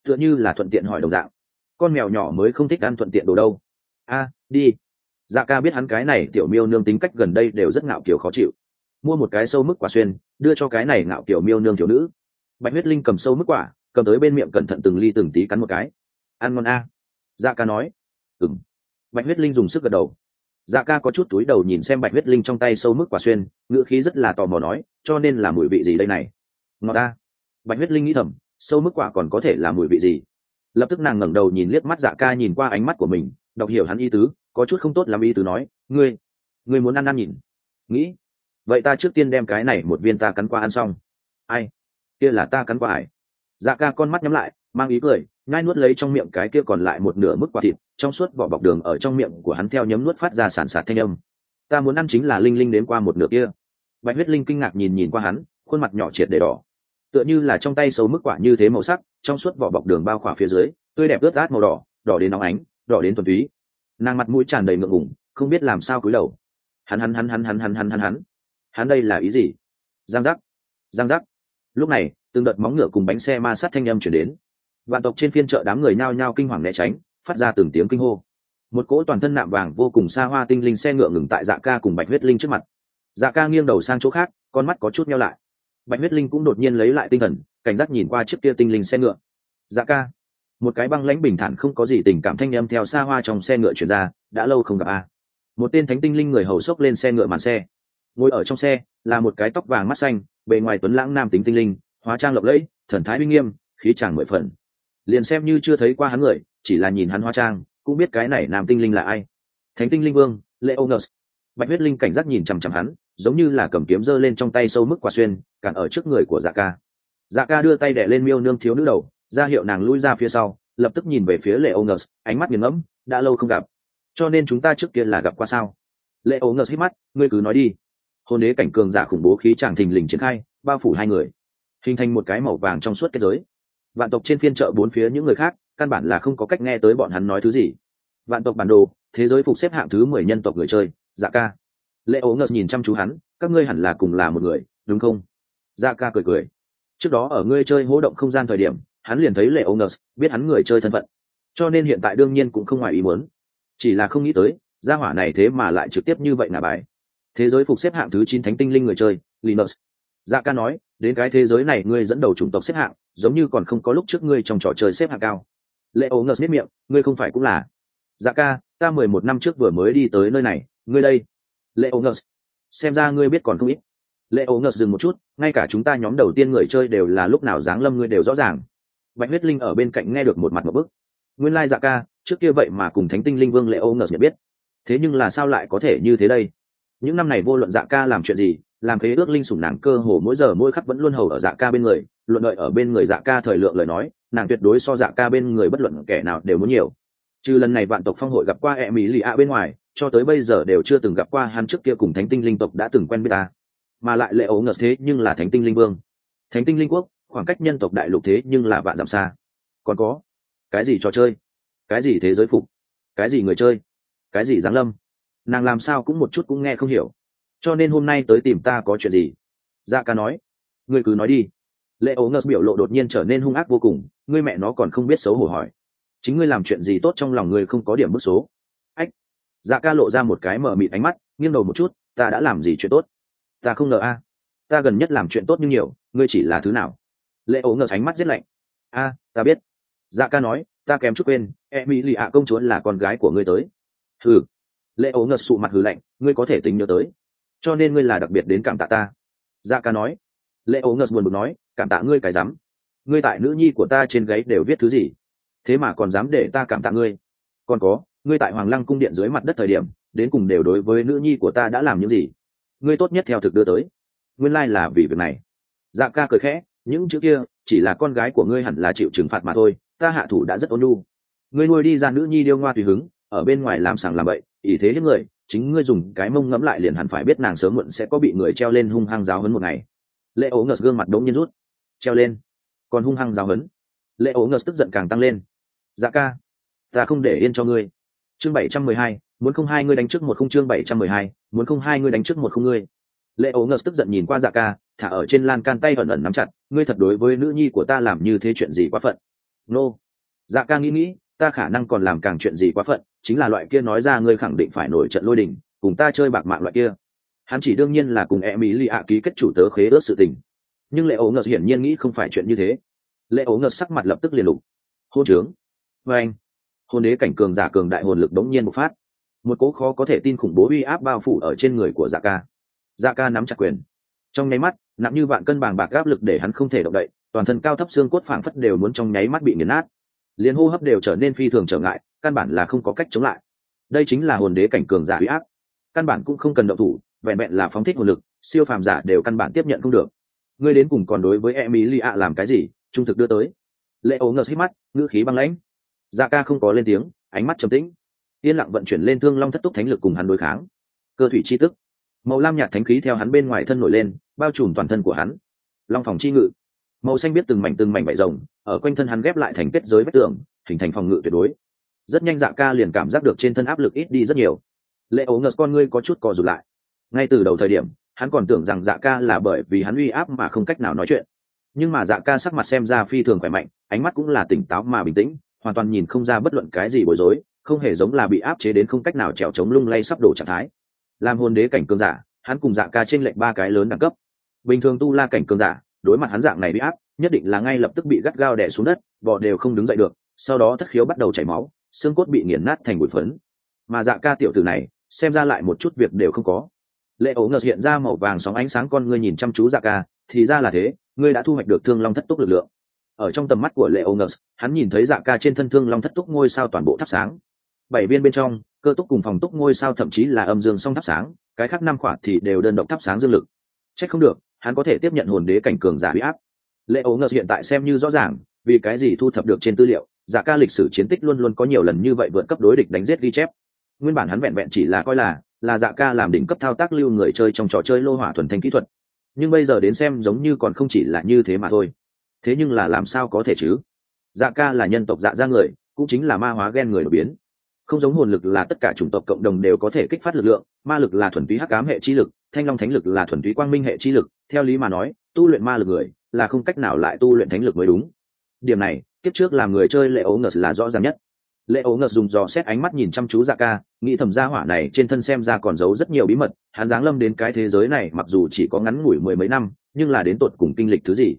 [SPEAKER 1] Tựa như là thuận tiện hỏi đồng dạng. Con mèo nhỏ mới không thích ăn thuận tiện đồ đâu. A, đi dạ ca biết hắn cái này tiểu miêu nương tính cách gần đây đều rất ngạo kiểu khó chịu. Mua một cái sâu mức quả xuyên, đưa cho cái này ngạo kiểu miêu nương thiếu nữ. Bạch huyết linh cầm sâu mức quả, cầm tới bên miệng cẩn thận từng ly từng tí cắn một cái. Ăn ngon a. Dạ ca nói. Ừng bạch huyết linh dùng sức gật đầu. Dạ ca có chút túi đầu nhìn xem bạch huyết linh trong tay sâu mức quả xuyên, ngữ khí rất là tò mò nói, cho nên là mùi vị gì đây này? Ngọt ta bạch huyết linh nghĩ thầm, sâu mức quả còn có thể là mùi vị gì? Lập tức nàng ngẩng đầu nhìn liếc mắt dạ ca nhìn qua ánh mắt của mình đọc hiểu hắn ý tứ, có chút không tốt làm ý tứ nói, ngươi ngươi muốn ăn ăn nhìn. Nghĩ. Vậy ta trước tiên đem cái này một viên ta cắn qua ăn xong. Ai? Kia là ta cắn qua ải dạ ca con mắt nhắm lại, mang ý cười ngai nuốt lấy trong miệng cái kia còn lại một nửa mức quả thịt, trong suốt vỏ bọc đường ở trong miệng của hắn theo nhấm nuốt phát ra sản sạt thanh âm. Ta muốn ăn chính là linh linh đến qua một nửa kia. Bạch huyết linh kinh ngạc nhìn nhìn qua hắn, khuôn mặt nhỏ triệt để đỏ. Tựa như là trong tay sâu mức quả như thế màu sắc, trong suốt vỏ bọc đường bao khỏa phía dưới, tươi đẹp ướt át màu đỏ đỏ đến nóng ánh đỏ đến thuần túy. Nàng mặt mũi tràn đầy ngượng ngủng không biết làm sao cúi đầu. Hắn hắn hắn hắn hắn hắn hắn hắn hắn. Hắn đây là ý gì? Giang giác. Giang giác. Lúc này, từng đợt móng ngựa cùng bánh xe ma sát thanh âm chuyển đến. Vạn tộc trên phiên chợ đám người nhao nhao kinh hoàng né tránh, phát ra từng tiếng kinh hô. Một cỗ toàn thân nạm vàng vô cùng xa hoa tinh linh xe ngựa ngừng tại dạ ca cùng bạch huyết linh trước mặt. Dạ ca nghiêng đầu sang chỗ khác, con mắt có chút nhau lại. Bạch huyết linh cũng đột nhiên lấy lại tinh thần, cảnh giác nhìn qua chiếc kia tinh linh xe ngựa. Dạ ca một cái băng lãnh bình thản không có gì tình cảm thanh â m theo xa hoa trong xe ngựa chuyển ra, đã lâu không gặp a. Một tên thánh tinh linh người hầu xốc lên xe ngựa màn xe. Ngồi ở trong xe, là một cái tóc vàng mắt xanh, bề ngoài tuấn lãng nam tính tinh linh, hóa trang lộng lẫy, thần thái uy nghiêm, khí chàng mười phần. Liền xem như chưa thấy qua hắn người, chỉ là nhìn hắn hóa trang, cũng biết cái này nam tinh linh là ai. Thánh tinh linh vương, leonos. Bạch huyết linh cảnh giác nhìn chằm chằm hắn, giống như là cầm kiếm giơ lên trong tay sâu mức quả xuyên, cản ở trước người của dạ ca. Dạ ca đưa tay đẻ lên miêu nương thiếu nữ đầu ra hiệu nàng lui ra phía sau, lập tức nhìn về phía leonos ánh mắt nghiền ngẫm, đã lâu không gặp. Cho nên chúng ta trước kia là gặp qua sao? Leonos hít mắt, ngươi cứ nói đi. Hôn đế cảnh cường giả khủng bố khí tràng thình lình triển khai, bao phủ hai người, hình thành một cái màu vàng trong suốt kết giới. Vạn tộc trên phiên chợ bốn phía những người khác, căn bản là không có cách nghe tới bọn hắn nói thứ gì. Vạn tộc bản đồ, thế giới phục xếp hạng thứ mười nhân tộc người chơi dạ ca. Lệ ố ngợt nhìn chăm chú hắn, các ngươi hẳn là cùng là một người, đúng không? Dạ ca cười cười. Trước đó ở ngươi chơi hố động không gian thời điểm hắn liền thấy lệ ông ngợt biết hắn người chơi thân phận. Cho nên hiện tại đương nhiên cũng không ngoài ý muốn. Chỉ là không nghĩ tới, gia hỏa này thế mà lại trực tiếp như vậy là bài. Thế giới phục xếp hạng thứ chín thánh tinh linh người chơi, linus. Dạ ca nói, đến cái thế giới này ngươi dẫn đầu chủng tộc xếp hạng, giống như còn không có lúc trước ngươi trong trò chơi xếp hạng cao. Lệ ố ngợt nếp miệng, ngươi không phải cũng là. Dạ ca, ta mười một năm trước vừa mới đi tới nơi này, ngươi đây. Lệ ố ngợt xem ra ngươi biết còn không ít. Lệ ố ngợt dừng một chút, ngay cả chúng ta nhóm đầu tiên người chơi đều là lúc nào giáng lâm ngươi đều rõ ràng bạch huyết linh ở bên cạnh nghe được một mặt một bức. Nguyên lai dạ ca, trước kia vậy mà cùng thánh tinh linh vương lệ ô ngờ nhận biết. Thế nhưng là sao lại có thể như thế đây? Những năm này vô luận dạ ca làm chuyện gì, làm khế ước linh sủng nàng cơ hồ mỗi giờ mỗi khắc vẫn luôn hầu ở dạ ca bên người, luận đợi ở bên người dạ ca thời lượng lời nói, nàng tuyệt đối so dạ ca bên người bất luận kẻ nào đều muốn nhiều. Trừ lần này vạn tộc phong hội gặp qua e mỹ lì a bên ngoài, cho tới bây giờ đều chưa từng gặp qua hắn trước kia cùng thánh tinh linh tộc đã từng quen biết ta. Mà lại lệ ấu ngờ thế nhưng là thánh tinh linh vương. Thánh tinh linh quốc khoảng cách nhân tộc đại lục thế nhưng là vạn dặm xa. Còn có, cái gì trò chơi? Cái gì thế giới phục? Cái gì người chơi? Cái gì giáng lâm? Nàng làm sao cũng một chút cũng nghe không hiểu. Cho nên hôm nay tới tìm ta có chuyện gì? Dạ ca nói, ngươi cứ nói đi. Lệ ố ngợt biểu lộ đột nhiên trở nên hung ác vô cùng, ngươi mẹ nó còn không biết xấu hổ hỏi. Chính ngươi làm chuyện gì tốt trong lòng ngươi không có điểm bức số? Ách. Dạ ca lộ ra một cái mở mịt ánh mắt, nghiêng đầu một chút, ta đã làm gì chuyện tốt? Ta không ngờ a. Ta gần nhất làm chuyện tốt như nhiều, ngươi chỉ là thứ nào? Lệ ấu ngờ sánh mắt rất lạnh. A, ta biết. Dạ ca nói, ta kém chút quên e mỹ lì ạ công chúa là con gái của ngươi tới. Hừ. Lệ ấu ngờ sụ mặt hừ lạnh, ngươi có thể tính nhớ tới, cho nên ngươi là đặc biệt đến cảm tạ ta. Dạ ca nói lệ ấu ngờ buồn bực nói, cảm tạ ngươi cái dám ngươi tại nữ nhi của ta trên gáy đều viết thứ gì? Thế mà còn dám để ta cảm tạ ngươi. Còn có, ngươi tại hoàng lăng cung điện dưới mặt đất thời điểm, đến cùng đều đối với nữ nhi của ta đã làm những gì? Ngươi tốt nhất theo thực đưa tới. Nguyên lai、like、là vì việc này. Dạ ca cười khẽ những chữ kia, chỉ là con gái của ngươi hẳn là chịu trừng phạt mà thôi, ta hạ thủ đã rất ôn nhu. Ngươi nuôi đi ra nữ nhi điêu ngoa tùy hứng, ở bên ngoài làm sàng làm bậy, ý thế những người, chính ngươi dùng cái mông ngẫm lại liền hẳn phải biết nàng sớm muộn sẽ có bị người treo lên hung hăng giáo hấn một ngày. Lệ ố ngợt gương mặt đống nhiên rút, treo lên. Còn hung hăng giáo hấn lệ ố ngợt tức giận càng tăng lên. Dạ ca, ta không để yên cho ngươi. Chương bảy trăm mười hai, muốn không hai ngươi đánh trước một không chương bảy trăm mười hai, muốn không hai ngươi đánh trước một không ngươi. Lệ ố ngợt tức giận nhìn qua dạ ca thả ở trên lan can tay ẩn ẩn nắm chặt, ngươi thật đối với nữ nhi của ta làm như thế chuyện gì quá phận? Nô、no. dạ ca nghĩ nghĩ, ta khả năng còn làm càng chuyện gì quá phận, chính là loại kia nói ra ngươi khẳng định phải nổi trận lôi đình, cùng ta chơi bạc mạng loại kia. Hắn chỉ đương nhiên là cùng e mỹ lì ạ ký kết chủ tớ khế ước sự tình. Nhưng lệ ố ngợt hiển nhiên nghĩ không phải chuyện như thế. Lệ ố ngợt sắc mặt lập tức liền lục. Hôn trướng. Vê anh. Hôn đế cảnh cường giả cường đại hồn lực đống nhiên một phát. Một cố khó có thể tin khủng bố uy áp bao phủ ở trên người của dạ ca. Dạ ca nắm chặt quyền trong nháy mắt, nặng như vạn cân bàng bạc áp lực để hắn không thể động đậy, toàn thân cao thấp xương cốt phảng phất đều muốn trong nháy mắt bị nghiền nát. Liền hô hấp đều trở nên phi thường trở ngại, căn bản là không có cách chống lại. Đây chính là hồn đế cảnh cường giả uy áp. Căn bản cũng không cần động thủ, vẹn vẹn là phóng thích hồn lực, siêu phàm giả đều căn bản tiếp nhận không được. Ngươi đến cùng còn đối với emily ạ làm cái gì? Trung thực đưa tới. Lệ ố ngợt hít mắt, ngữ khí băng lãnh. Da ca không có lên tiếng, ánh mắt trầm tĩnh. Yên lặng vận chuyển lên thương long thất túc thánh lực cùng hắn đối kháng. Cơ thủy chi tức màu lam nhạt thánh khí theo hắn bên ngoài thân nổi lên, bao trùm toàn thân của hắn. Long phòng chi ngự. Màu xanh biết từng mảnh từng mảnh vải rồng, ở quanh thân hắn ghép lại thành kết giới vách tường, hình thành phòng ngự tuyệt đối. Rất nhanh dạ ca liền cảm giác được trên thân áp lực ít đi rất nhiều. Lệ ố ngợt con ngươi có chút co rụt lại. Ngay từ đầu thời điểm, hắn còn tưởng rằng dạ ca là bởi vì hắn uy áp mà không cách nào nói chuyện. Nhưng mà dạ ca sắc mặt xem ra phi thường khỏe mạnh, ánh mắt cũng là tỉnh táo mà bình tĩnh, hoàn toàn nhìn không ra bất luận cái gì bối rối, không hề giống là bị áp chế đến không cách nào trèo trống lung lay sắp đổ trạng thái làm hôn đế cảnh cương giả, hắn cùng dạ ca trên lệnh ba cái lớn đẳng cấp. Bình thường tu la cảnh cương giả, đối mặt hắn dạng này bị áp, nhất định là ngay lập tức bị gắt gao đè xuống đất bọ đều không đứng dậy được, sau đó thất khiếu bắt đầu chảy máu, xương cốt bị nghiền nát thành bụi phấn. Mà dạ ca tiểu tử này, xem ra lại một chút việc đều không có. Lệ ấu ngợt hiện ra màu vàng sóng ánh sáng con ngươi nhìn chăm chú dạ ca, thì ra là thế, ngươi đã thu hoạch được thương long thất túc lực lượng. Ở trong tầm mắt của lệ ấu ngợt hắn nhìn thấy dạ ca trên thân thương long thất túc ngôi sao toàn bộ thắp sáng. Bảy viên bên trong cơ túc cùng phòng túc ngôi sao thậm chí là âm dương song thắp sáng, cái khác năm khỏa thì đều đơn độc thắp sáng dương lực. C h ắ c không được, hắn có thể tiếp nhận hồn đế cảnh cường giả huy áp. Lệ ấu ngợt hiện tại xem như rõ ràng, vì cái gì thu thập được trên tư liệu, giả ca lịch sử chiến tích luôn luôn có nhiều lần như vậy vượt cấp đối địch đánh giết ghi chép. Nguyên bản hắn vẹn vẹn chỉ là coi là là dạ ca làm đỉnh cấp thao tác lưu người chơi trong trò chơi lô hỏa thuần thanh kỹ thuật. Nhưng bây giờ đến xem giống như còn không chỉ là như thế mà thôi. Thế nhưng là làm sao có thể chứ? Dạ ca là nhân tộc dạ ra người, cũng chính là ma hóa ghen người đột biến không giống hồn lực là tất cả chủng tộc cộng đồng đều có thể kích phát lực lượng, ma lực là thuần túy hắc ám hệ chi lực, thanh long thánh lực là thuần túy quang minh hệ chi lực, theo lý mà nói, tu luyện ma lực người là không cách nào lại tu luyện thánh lực mới đúng. Điểm này, kiếp trước làm người chơi lệ ấu ngờ là rõ ràng nhất. Lệ ấu ngờ dùng dò xét ánh mắt nhìn chăm chú dạ ca, nghĩ thầm gia hỏa này trên thân xem ra còn giấu rất nhiều bí mật, hắn giáng lâm đến cái thế giới này mặc dù chỉ có ngắn ngủi mười mấy năm, nhưng là đến tột cùng kinh lịch thứ gì?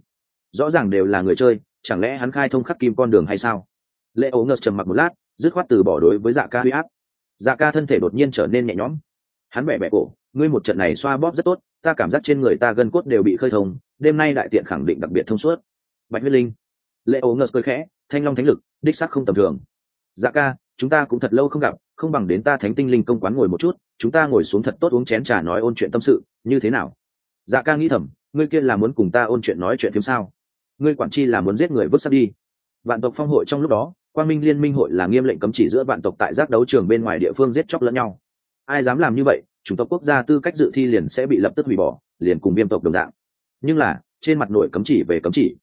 [SPEAKER 1] Rõ ràng đều là người chơi, chẳng lẽ hắn khai thông khắc kim con đường hay sao? Lệ ấu ngờ trầm mặc một lát dứt khoát từ bỏ đối với dạ ca huy áp. Dạ ca thân thể đột nhiên trở nên nhẹ nhõm. Hắn bẹ bẹ cổ, ngươi một trận này xoa bóp rất tốt, ta cảm giác trên người ta gân cốt đều bị khơi thông, đêm nay đại tiện khẳng định đặc biệt thông suốt. Bạch huyết linh. Lệ ố ngờ cười khẽ, thanh long thánh lực, đích sắc không tầm thường. Dạ ca, chúng ta cũng thật lâu không gặp, không bằng đến ta thánh tinh linh công quán ngồi một chút, chúng ta ngồi xuống thật tốt uống chén trà nói ôn chuyện tâm sự, như thế nào? Dạ ca nghĩ thầm, ngươi kia là muốn cùng ta ôn chuyện nói chuyện phim sao? Ngươi quản chi là muốn giết người vứt sắt đi. Vạn tộc phong hội trong lúc đó quang minh liên minh hội là nghiêm lệnh cấm chỉ giữa vạn tộc tại giác đấu trường bên ngoài địa phương giết chóc lẫn nhau. Ai dám làm như vậy, chủng tộc quốc gia tư cách dự thi liền sẽ bị lập tức hủy bỏ, liền cùng viêm tộc đồng dạng. Nhưng là, trên mặt nội cấm chỉ về cấm chỉ.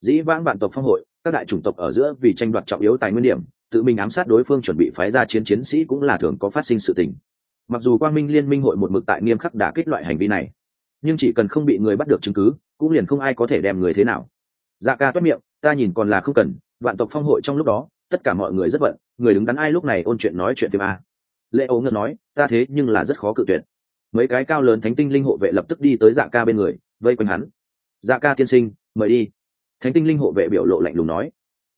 [SPEAKER 1] Dĩ vãng vạn tộc phong hội, các đại chủng tộc ở giữa vì tranh đoạt trọng yếu tài nguyên điểm, tự mình ám sát đối phương chuẩn bị phái ra chiến chiến sĩ cũng là thường có phát sinh sự tình. Mặc dù quang minh liên minh hội một mực tại nghiêm khắc đã kết loại hành vi này, nhưng chỉ cần không bị người bắt được chứng cứ, cũng liền không ai có thể đem người thế nào. Dạ ca toát miệng, ta nhìn còn là không cần vạn tộc phong hội trong lúc đó, tất cả mọi người rất bận, người đứng đắn ai lúc này ôn chuyện nói chuyện phim a. Lệ ấu ngân nói, ta thế nhưng là rất khó cự tuyệt. Mấy cái cao lớn thánh tinh linh hộ vệ lập tức đi tới dạ ca bên người, vây quanh hắn. Dạ ca tiên sinh, mời đi. Thánh tinh linh hộ vệ biểu lộ lạnh lùng nói.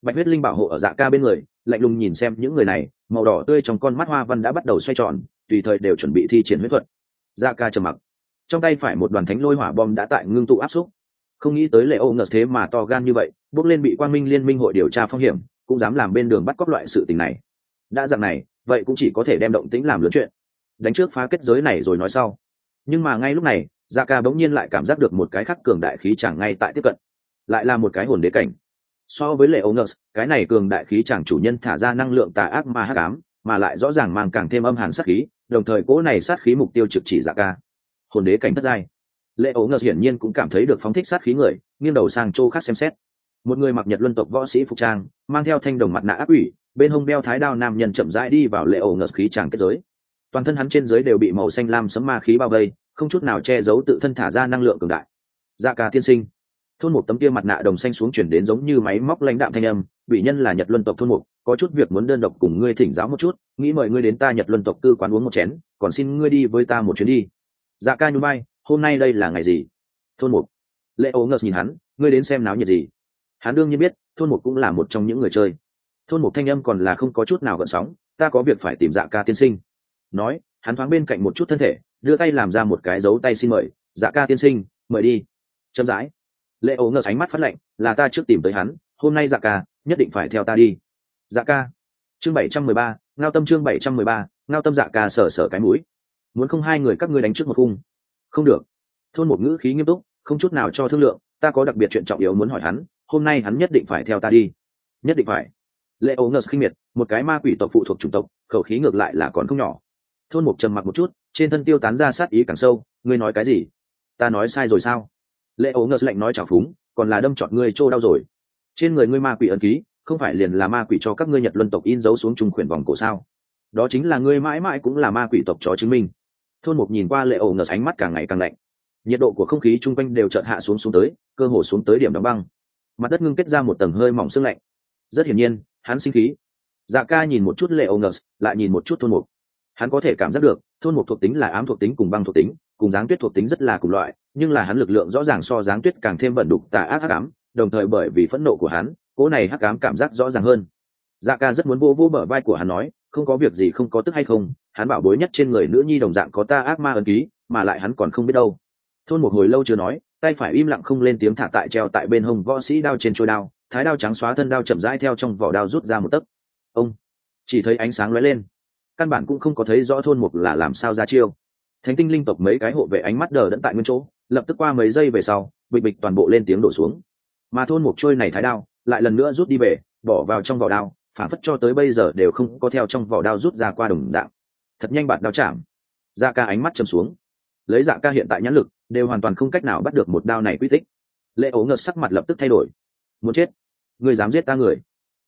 [SPEAKER 1] Bạch huyết linh bảo hộ ở dạ ca bên người, lạnh lùng nhìn xem những người này, màu đỏ tươi trong con mắt hoa văn đã bắt đầu xoay tròn, tùy thời đều chuẩn bị thi triển huyết thuật. Dạ ca trầm mặc. Trong tay phải một đoàn thánh lôi hỏa bom đã tại ngưng tụ áp xúc. Không nghĩ tới lệ ô ngờ thế mà to gan như vậy bước lên bị quan minh liên minh hội điều tra phong hiểm, cũng dám làm bên đường bắt cóc loại sự tình này. Đã dạng này, vậy cũng chỉ có thể đem động tĩnh làm lớn chuyện. Đánh trước phá kết giới này rồi nói sau. Nhưng mà ngay lúc này da ca bỗng nhiên lại cảm giác được một cái khắc cường đại khí chẳng ngay tại tiếp cận. Lại là một cái hồn đế cảnh. So với lệ ấu ngờ cái này cường đại khí chẳng chủ nhân thả ra năng lượng tà ác ma hắc ám, mà lại rõ ràng mang càng thêm âm hàn sát khí, đồng thời cỗ này sát khí mục tiêu trực chỉ dạ ca hồn đế cảnh thất giai. Lệ ấu ngờ hiển nhiên cũng cảm thấy được phóng thích sát khí người, nghiêng đầu sang chỗ khác xem xét một người mặc nhật luân tộc võ sĩ phục trang mang theo thanh đồng mặt nạ ác ủy bên hông đeo thái đao nam nhân chậm rãi đi vào lệ ổ ngợt khí tràng kết giới. Toàn thân hắn trên giới đều bị màu xanh lam sấm ma khí bao vây không chút nào che giấu tự thân thả ra năng lượng cường đại. Da ca tiên sinh. Thôn một tấm kia mặt nạ đồng xanh xuống chuyển đến giống như máy móc lãnh đạm thanh âm bị nhân là nhật luân tộc thôn một, có chút việc muốn đơn độc cùng ngươi thỉnh giáo một chút nghĩ mời ngươi đến ta nhật luân tộc tư quán uống một chén còn xin ngươi đi với ta một chuyến đi. Dạ ca nhún bay hôm nay đây là ngày gì? Thôn một. Lệ ố ngờ nhìn hắn ngươi đến xem náo nhiệt gì? Hắn đương nhiên biết, thôn Một cũng là một trong những người chơi. Thôn Một thanh âm còn là không có chút nào gợn sóng, ta có việc phải tìm dạ ca tiên sinh. Nói, hắn thoáng bên cạnh một chút thân thể, đưa tay làm ra một cái dấu tay xin mời dạ ca tiên sinh, mời đi. Chậm rãi. Lệ ố ngờ ánh mắt phát lệnh là ta trước tìm tới hắn, hôm nay dạ ca, nhất định phải theo ta đi. Dạ ca. Chương bảy trăm mười ba, ngao tâm chương bảy trăm mười ba, ngao tâm dạ ca sở sở cái mũi. Muốn không hai người các ngươi đánh trước một khung? Không được. Thôn một ngữ khí nghiêm túc, không chút nào cho thương lượng, ta có đặc biệt chuyện trọng yếu muốn hỏi hắn hôm nay hắn nhất định phải theo ta đi. Nhất định phải. Lệ ấu ngờ khinh miệt, một cái ma quỷ tộc phụ thuộc chủng tộc, khẩu khí ngược lại là còn không nhỏ. Thôn mục trầm mặc một chút, trên thân tiêu tán ra sát ý càng sâu, ngươi nói cái gì? Ta nói sai rồi sao? Lệ ấu ngờ lạnh nói trào phúng, còn là đâm chọn ngươi trô đau rồi. Trên người ngươi ma quỷ ẩn ký, không phải liền là ma quỷ cho các ngươi nhật luân tộc in dấu xuống trung khuyển vòng cổ sao? Đó chính là ngươi mãi mãi cũng là ma quỷ tộc chó chứng minh. Thôn mục nhìn qua lệ ấu ngờ ánh mắt càng ngày càng lạnh. Nhiệt độ của không khí chung quanh đều chợt hạ xuống xuống tới, cơ hồ xuống tới điểm đóng băng mặt đất ngưng kết ra một tầng hơi mỏng sương lạnh. Rất hiển nhiên, hắn sinh khí. Dạ ca nhìn một chút lệ ô ngờ lại nhìn một chút thôn mục. Hắn có thể cảm giác được, thôn mục thuộc tính là ám thuộc tính cùng băng thuộc tính, cùng giáng tuyết thuộc tính rất là cùng loại, nhưng là hắn lực lượng rõ ràng so giáng tuyết càng thêm vận đục tà ác hắc ám, đồng thời bởi vì phẫn nộ của hắn, cỗ này hắc ám cảm giác rõ ràng hơn. Dạ ca rất muốn vô vô bờ vai của hắn nói, không có việc gì không có tức hay không, hắn bảo bối nhất trên người nữ nhi đồng dạng có ta ác ma ấn ký, mà lại hắn còn không biết đâu. Thôn một hồi lâu chưa nói tay phải im lặng không lên tiếng thả tại treo tại bên hông võ sĩ đao trên trôi đao, thái đao trắng xóa thân đao chậm rãi theo trong vỏ đao rút ra một tấc. Ông, chỉ thấy ánh sáng lóe lên. Căn bản cũng không có thấy rõ thôn mục là làm sao ra chiêu. Thánh tinh linh tộc mấy cái hộ vệ ánh mắt đờ đẫn tại nguyên chỗ, lập tức qua mấy giây về sau, bịch bịch toàn bộ lên tiếng đổ xuống. Mà thôn mục trôi này thái đao, lại lần nữa rút đi về, bỏ vào trong vỏ đao, phản phất cho tới bây giờ đều không có theo trong vỏ đao rút ra qua đồng đạo thật nhanh bạn đao chạm. Ra ca ánh mắt chầm xuống lấy dạ ca hiện tại nhãn lực, đều hoàn toàn không cách nào bắt được một đao này quy tích. Lệ ố ngợt sắc mặt lập tức thay đổi. Muốn chết? Người dám giết ta người?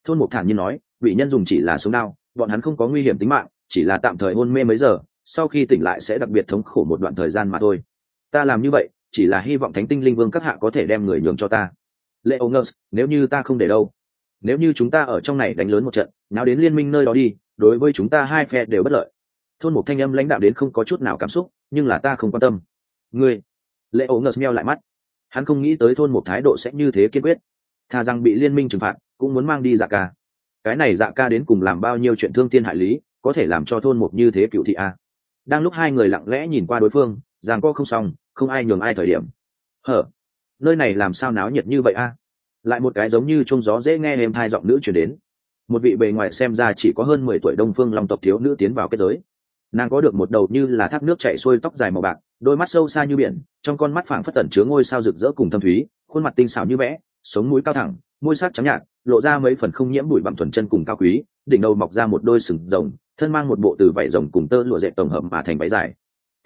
[SPEAKER 1] Thôn mục thản nhiên nói bị nhân dùng chỉ là sống đao, bọn hắn không có nguy hiểm tính mạng, chỉ là tạm thời hôn mê mấy giờ, sau khi tỉnh lại sẽ đặc biệt thống khổ một đoạn thời gian mà thôi. Ta làm như vậy, chỉ là hy vọng thánh tinh linh vương các hạ có thể đem người nhường cho ta. Lệ ô ngơ nếu như ta không để đâu, nếu như chúng ta ở trong này đánh lớn một trận, nào đến liên minh nơi đó đi, đối với chúng ta hai phe đều bất lợi. Thôn một thanh âm lãnh đạo đến không có chút nào cảm xúc nhưng là ta không quan tâm. Ngươi, lệ ổ ngờ meo lại mắt. Hắn không nghĩ tới thôn một thái độ sẽ như thế kiên quyết. Thà rằng bị liên minh trừng phạt, cũng muốn mang đi dạ ca. Cái này dạ ca đến cùng làm bao nhiêu chuyện thương thiên hại lý, có thể làm cho thôn một như thế cựu thị a? Đang lúc hai người lặng lẽ nhìn qua đối phương rằng co không xong, không ai nhường ai thời điểm. Hở, nơi này làm sao náo nhiệt như vậy a? Lại một cái giống như trông gió dễ nghe êm hai giọng nữ chuyển đến. Một vị bề ngoài xem ra chỉ có hơn mười tuổi đông phương long tộc thiếu nữ tiến vào kết giới nàng có được một đầu như là thác nước chảy xuôi tóc dài màu bạc, đôi mắt sâu xa như biển, trong con mắt phảng phất tẩn chứa ngôi sao rực rỡ cùng thâm thúy, khuôn mặt tinh xảo như vẽ, sống mũi cao thẳng, môi sắc trắng nhạt, lộ ra mấy phần không nhiễm bụi bặm thuần chân cùng cao quý, đỉnh đầu mọc ra một đôi sừng rồng, thân mang một bộ từ vảy rồng cùng tơ lụa dệt tổng hợp mà thành váy dài.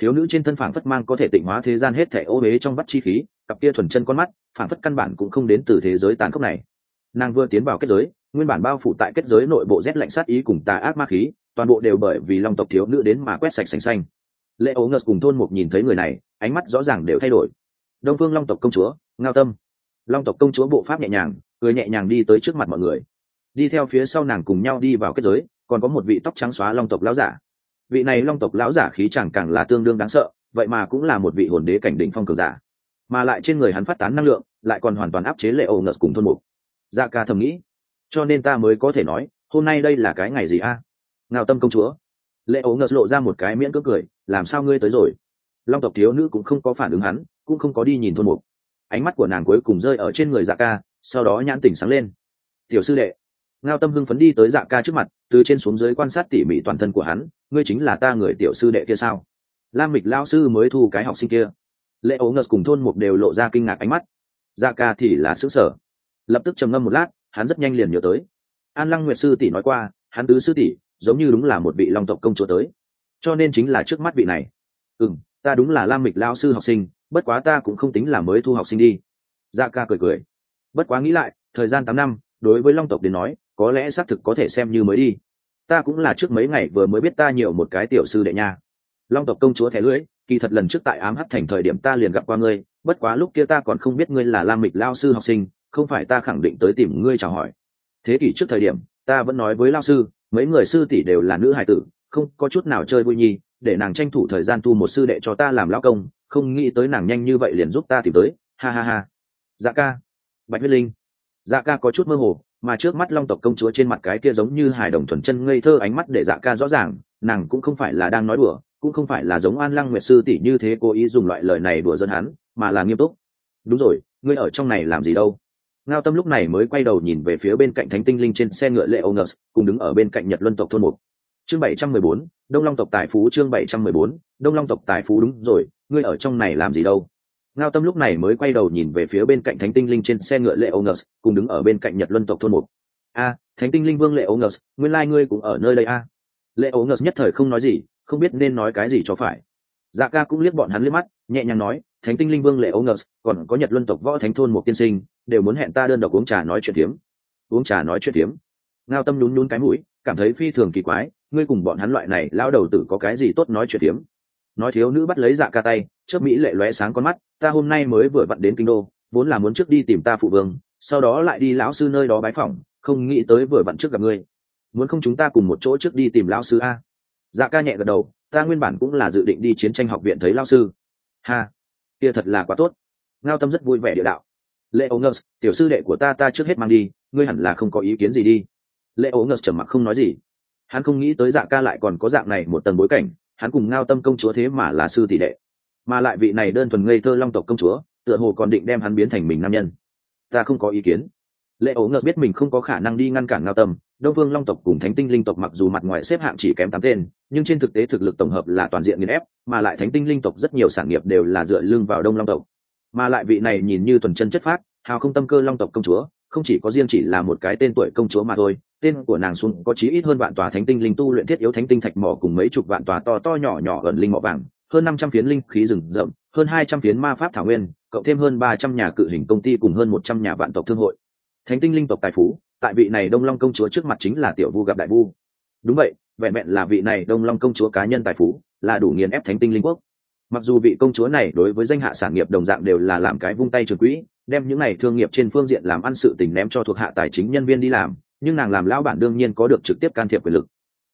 [SPEAKER 1] Thiếu nữ trên thân phảng phất mang có thể tịnh hóa thế gian hết thể ô bế trong vắt chi khí, cặp kia thuần chân con mắt, phảng phất căn bản cũng không đến từ thế giới tàn khốc này. Nàng vừa tiến vào kết giới, nguyên bản bao phủ tại kết giới nội bộ rét lạnh sát ý cùng tà ác ma khí toàn bộ đều bởi vì long tộc thiếu nữ đến mà quét sạch sành xanh. Lệ ấu ngợt cùng thôn mục nhìn thấy người này, ánh mắt rõ ràng đều thay đổi. Đông phương long tộc công chúa, ngao tâm. Long tộc công chúa bộ pháp nhẹ nhàng, cười nhẹ nhàng đi tới trước mặt mọi người. Đi theo phía sau nàng cùng nhau đi vào kết giới, còn có một vị tóc trắng xóa long tộc lão giả. Vị này long tộc lão giả khí chẳng càng là tương đương đáng sợ, vậy mà cũng là một vị hồn đế cảnh đỉnh phong cường giả. Mà lại trên người hắn phát tán năng lượng, lại còn hoàn toàn áp chế lệ ấu ngợt cùng thôn mục dạ ca thầm nghĩ, cho nên ta mới có thể nói, hôm nay đây là cái ngày gì a? Ngao tâm công chúa. Lệ ấu ngợt lộ ra một cái miễn cưỡng cười, làm sao ngươi tới rồi? Long tộc thiếu nữ cũng không có phản ứng hắn, cũng không có đi nhìn thôn mục. Ánh mắt của nàng cuối cùng rơi ở trên người dạ ca, sau đó nhãn tỉnh sáng lên. Tiểu sư đệ. Ngao tâm hưng phấn đi tới dạ ca trước mặt, từ trên xuống dưới quan sát tỉ mỉ toàn thân của hắn, ngươi chính là ta người tiểu sư đệ kia sao? Lam mịch lao sư mới thu cái học sinh kia. Lệ ấu ngợt cùng thôn mục đều lộ ra kinh ngạc ánh mắt. Dạ ca thì là xứ sở lập tức trầm ngâm một lát, hắn rất nhanh liền nhớ tới. An lăng nguyệt sư tỷ nói qua, hắn tứ sư tỷ giống như đúng là một vị long tộc công chúa tới. Cho nên chính là trước mắt vị này. Ừ m ta đúng là lam mịch lao sư học sinh, bất quá ta cũng không tính là mới thu học sinh đi. Dạ ca cười cười. Bất quá nghĩ lại, thời gian tám năm, đối với long tộc đến nói, có lẽ xác thực có thể xem như mới đi. Ta cũng là trước mấy ngày vừa mới biết ta nhiều một cái tiểu sư đệ nha. Long tộc công chúa thẻ lưỡi, kỳ thật lần trước tại ám hắt thành thời điểm ta liền gặp qua ngươi, bất quá lúc kia ta còn không biết ngươi là lam mịch lao sư học sinh, không phải ta khẳng định tới tìm ngươi chào hỏi. Thế kỷ trước thời điểm, ta vẫn nói với lao sư mấy người sư tỷ đều là nữ hải tử, không có chút nào chơi vui nhi, để nàng tranh thủ thời gian tu một sư đệ cho ta làm lao công, không nghĩ tới nàng nhanh như vậy liền giúp ta tìm tới, ha ha ha. Dạ ca. Bạch huyết linh. Dạ ca có chút mơ hồ, mà trước mắt long tộc công chúa trên mặt cái kia giống như hài đồng thuần chân ngây thơ ánh mắt để dạ ca rõ ràng, nàng cũng không phải là đang nói đùa, cũng không phải là giống an lăng nguyệt sư tỷ như thế cố ý dùng loại lời này đùa dân hắn, mà là nghiêm túc. Đúng rồi, ngươi ở trong này làm gì đâu? Ngao tâm lúc này mới quay đầu nhìn về phía bên cạnh thánh tinh linh trên xe ngựa lệ onus cùng đứng ở bên cạnh nhật luân tộc thôn một. Chương bảy trăm mười bốn, đông long tộc tài phú chương bảy trăm mười bốn, đông long tộc tài phú đúng rồi, ngươi ở trong này làm gì đâu? Ngao tâm lúc này mới quay đầu nhìn về phía bên cạnh thánh tinh linh trên xe ngựa lệ onus cùng đứng ở bên cạnh nhật luân tộc thôn một. A, thánh tinh linh vương lệ onus nguyên lai、like、ngươi cũng ở nơi đây a. Lệ onus nhất thời không nói gì, không biết nên nói cái gì cho phải. Dạ ca cũng liếc bọn hắn liếc mắt, nhẹ nhàng nói, thánh tinh linh vương lệ onus còn có nhật luân tộc võ thánh thôn một tiên sinh đều muốn hẹn ta đơn độc uống trà nói chuyện tiếm uống trà nói chuyện tiếm ngao tâm nhún nhún cái mũi, cảm thấy phi thường kỳ quái, ngươi cùng bọn hắn loại này lao đầu tử có cái gì tốt nói chuyện tiếm nói thiếu nữ bắt lấy dạ ca tay trước mỹ lệ lóe sáng con mắt, ta hôm nay mới vừa vặn đến kinh đô, vốn là muốn trước đi tìm ta phụ vương, sau đó lại đi lão sư nơi đó bái phỏng, không nghĩ tới vừa vặn trước gặp ngươi. Muốn không chúng ta cùng một chỗ trước đi tìm lão sư a? Dạ ca nhẹ gật đầu, ta nguyên bản cũng là dự định đi chiến tranh học viện thấy lão sư. Ha, kia thật là quá tốt. Ngao tâm rất vui vẻ địa đạo lệ ố ngơ tiểu sư đệ của ta ta trước hết mang đi, ngươi hẳn là không có ý kiến gì đi. Lệ ố ngơ trầm mặc không nói gì. Hắn không nghĩ tới dạ ca lại còn có dạng này một tầng bối cảnh, hắn cùng ngao tâm công chúa thế mà là sư tỷ đệ. Mà lại vị này đơn thuần ngây thơ long tộc công chúa, tựa hồ còn định đem hắn biến thành mình nam nhân. Ta không có ý kiến. Lệ ố ngợt biết mình không có khả năng đi ngăn cản ngao tâm, đông vương long tộc cùng thánh tinh linh tộc mặc dù mặt ngoài xếp hạng chỉ kém tám tên, nhưng trên thực tế thực lực tổng hợp là toàn diện nghiền ép, mà lại thánh tinh linh tộc rất nhiều sản nghiệp đều là dựa lưng vào đông long tộc mà lại vị này nhìn như thuần chân chất phát hào không tâm cơ long tộc công chúa, không chỉ có riêng chỉ là một cái tên tuổi công chúa mà thôi, tên của nàng xuống có chí ít hơn vạn tòa thánh tinh linh tu luyện thiết yếu thánh tinh thạch mỏ cùng mấy chục vạn tòa to to nhỏ nhỏ ẩn linh mỏ vàng, hơn năm trăm phiến linh khí rừng rậm, hơn hai trăm phiến ma pháp thảo nguyên, cộng thêm hơn ba trăm nhà cự hình công ty cùng hơn một trăm nhà vạn tộc thương hội. Thánh tinh linh tộc tài phú, tại vị này đông long công chúa trước mặt chính là tiểu vu gặp đại vu. Đúng vậy, vẹn vẹn là vị này đông long công chúa cá nhân tài phú, là đủ nghiền ép thánh tinh linh quốc mặc dù vị công chúa này đối với danh hạ sản nghiệp đồng dạng đều là làm cái vung tay trường quỹ, đem những này thương nghiệp trên phương diện làm ăn sự tình ném cho thuộc hạ tài chính nhân viên đi làm, nhưng nàng làm lão bản đương nhiên có được trực tiếp can thiệp quyền lực.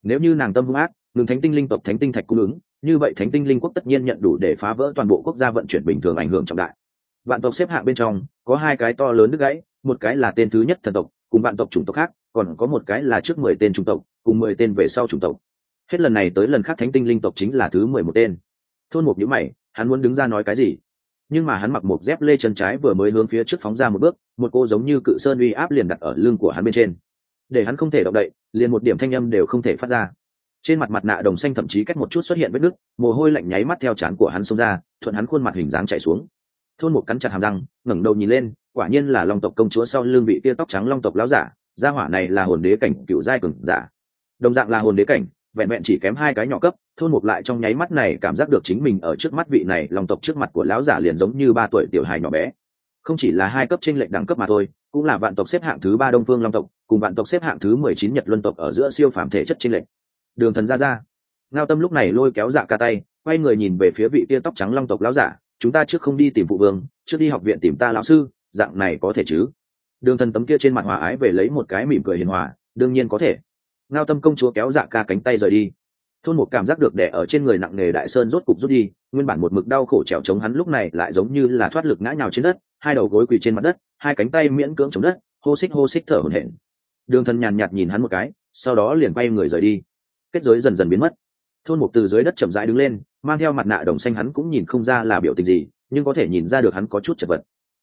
[SPEAKER 1] Nếu như nàng tâm hung ác, ngừng thánh tinh linh tộc thánh tinh thạch cung ứng, như vậy thánh tinh linh quốc tất nhiên nhận đủ để phá vỡ toàn bộ quốc gia vận chuyển bình thường ảnh hưởng trọng đại. Vạn tộc xếp hạng bên trong, có hai cái to lớn đứt gãy, một cái là tên thứ nhất thần tộc, cùng vạn tộc chủng tộc khác, còn có một cái là trước mười tên chủng tộc, cùng mười tên về sau chủng tộc. Hết lần này tới lần khác thánh tinh linh tộc chính là thứ mười một tên thôn một nhữ mày, hắn muốn đứng ra nói cái gì? Nhưng mà hắn mặc một dép lê chân trái vừa mới hướng phía trước phóng ra một bước, một cô giống như cự sơn uy áp liền đặt ở lưng của hắn bên trên. Để hắn không thể động đậy, liền một điểm thanh âm đều không thể phát ra. Trên mặt mặt nạ đồng xanh thậm chí cách một chút xuất hiện vết nứt, mồ hôi lạnh nháy mắt theo trán của hắn xông ra, thuận hắn khuôn mặt hình dáng chạy xuống. Thôn một cắn chặt hàm răng, ngẩng đầu nhìn lên, quả nhiên là long tộc công chúa sau lưng vị tia tóc trắng long tộc láo giả, gia hỏa này là hồn đế cảnh cựu giai cường giả. Đồng dạng là hồn đế cảnh vẹn vẹn chỉ kém hai cái nhỏ cấp, thôn một lại trong nháy mắt này cảm giác được chính mình ở trước mắt vị này long tộc trước mặt của lão giả liền giống như ba tuổi tiểu hài nhỏ bé. Không chỉ là hai cấp trên lệnh đẳng cấp mà thôi, cũng là vạn tộc xếp hạng thứ ba đông phương long tộc, cùng vạn tộc xếp hạng thứ mười chín nhật luân tộc ở giữa siêu phàm thể chất trên lệnh đường thần ra ra ngao tâm lúc này lôi kéo dạ ca tay, quay người nhìn về phía vị tia tóc trắng long tộc lão giả, chúng ta trước không đi tìm phụ vương, trước đi học viện tìm ta lão sư, dạng này có thể chứ? Đường thần tấm kia trên mặt hòa ái về lấy một cái mỉm cười hiền hòa, đương nhiên có thể ngao tâm công chúa kéo dạ ca cánh tay rời đi. Thôn một cảm giác được đẻ ở trên người nặng nề đại sơn rốt cục rút đi, nguyên bản một mực đau khổ trèo chống hắn lúc này lại giống như là thoát lực ngã nhào trên đất, hai đầu gối quỳ trên mặt đất, hai cánh tay miễn cưỡng chống đất, hô xích hô xích thở hổn hển. Đường thần nhàn nhạt nhìn hắn một cái, sau đó liền bay người rời đi. Kết giới dần dần biến mất. Thôn một từ dưới đất chậm rãi đứng lên, mang theo mặt nạ đồng xanh hắn cũng nhìn không ra là biểu tình gì, nhưng có thể nhìn ra được hắn có chút chật vật.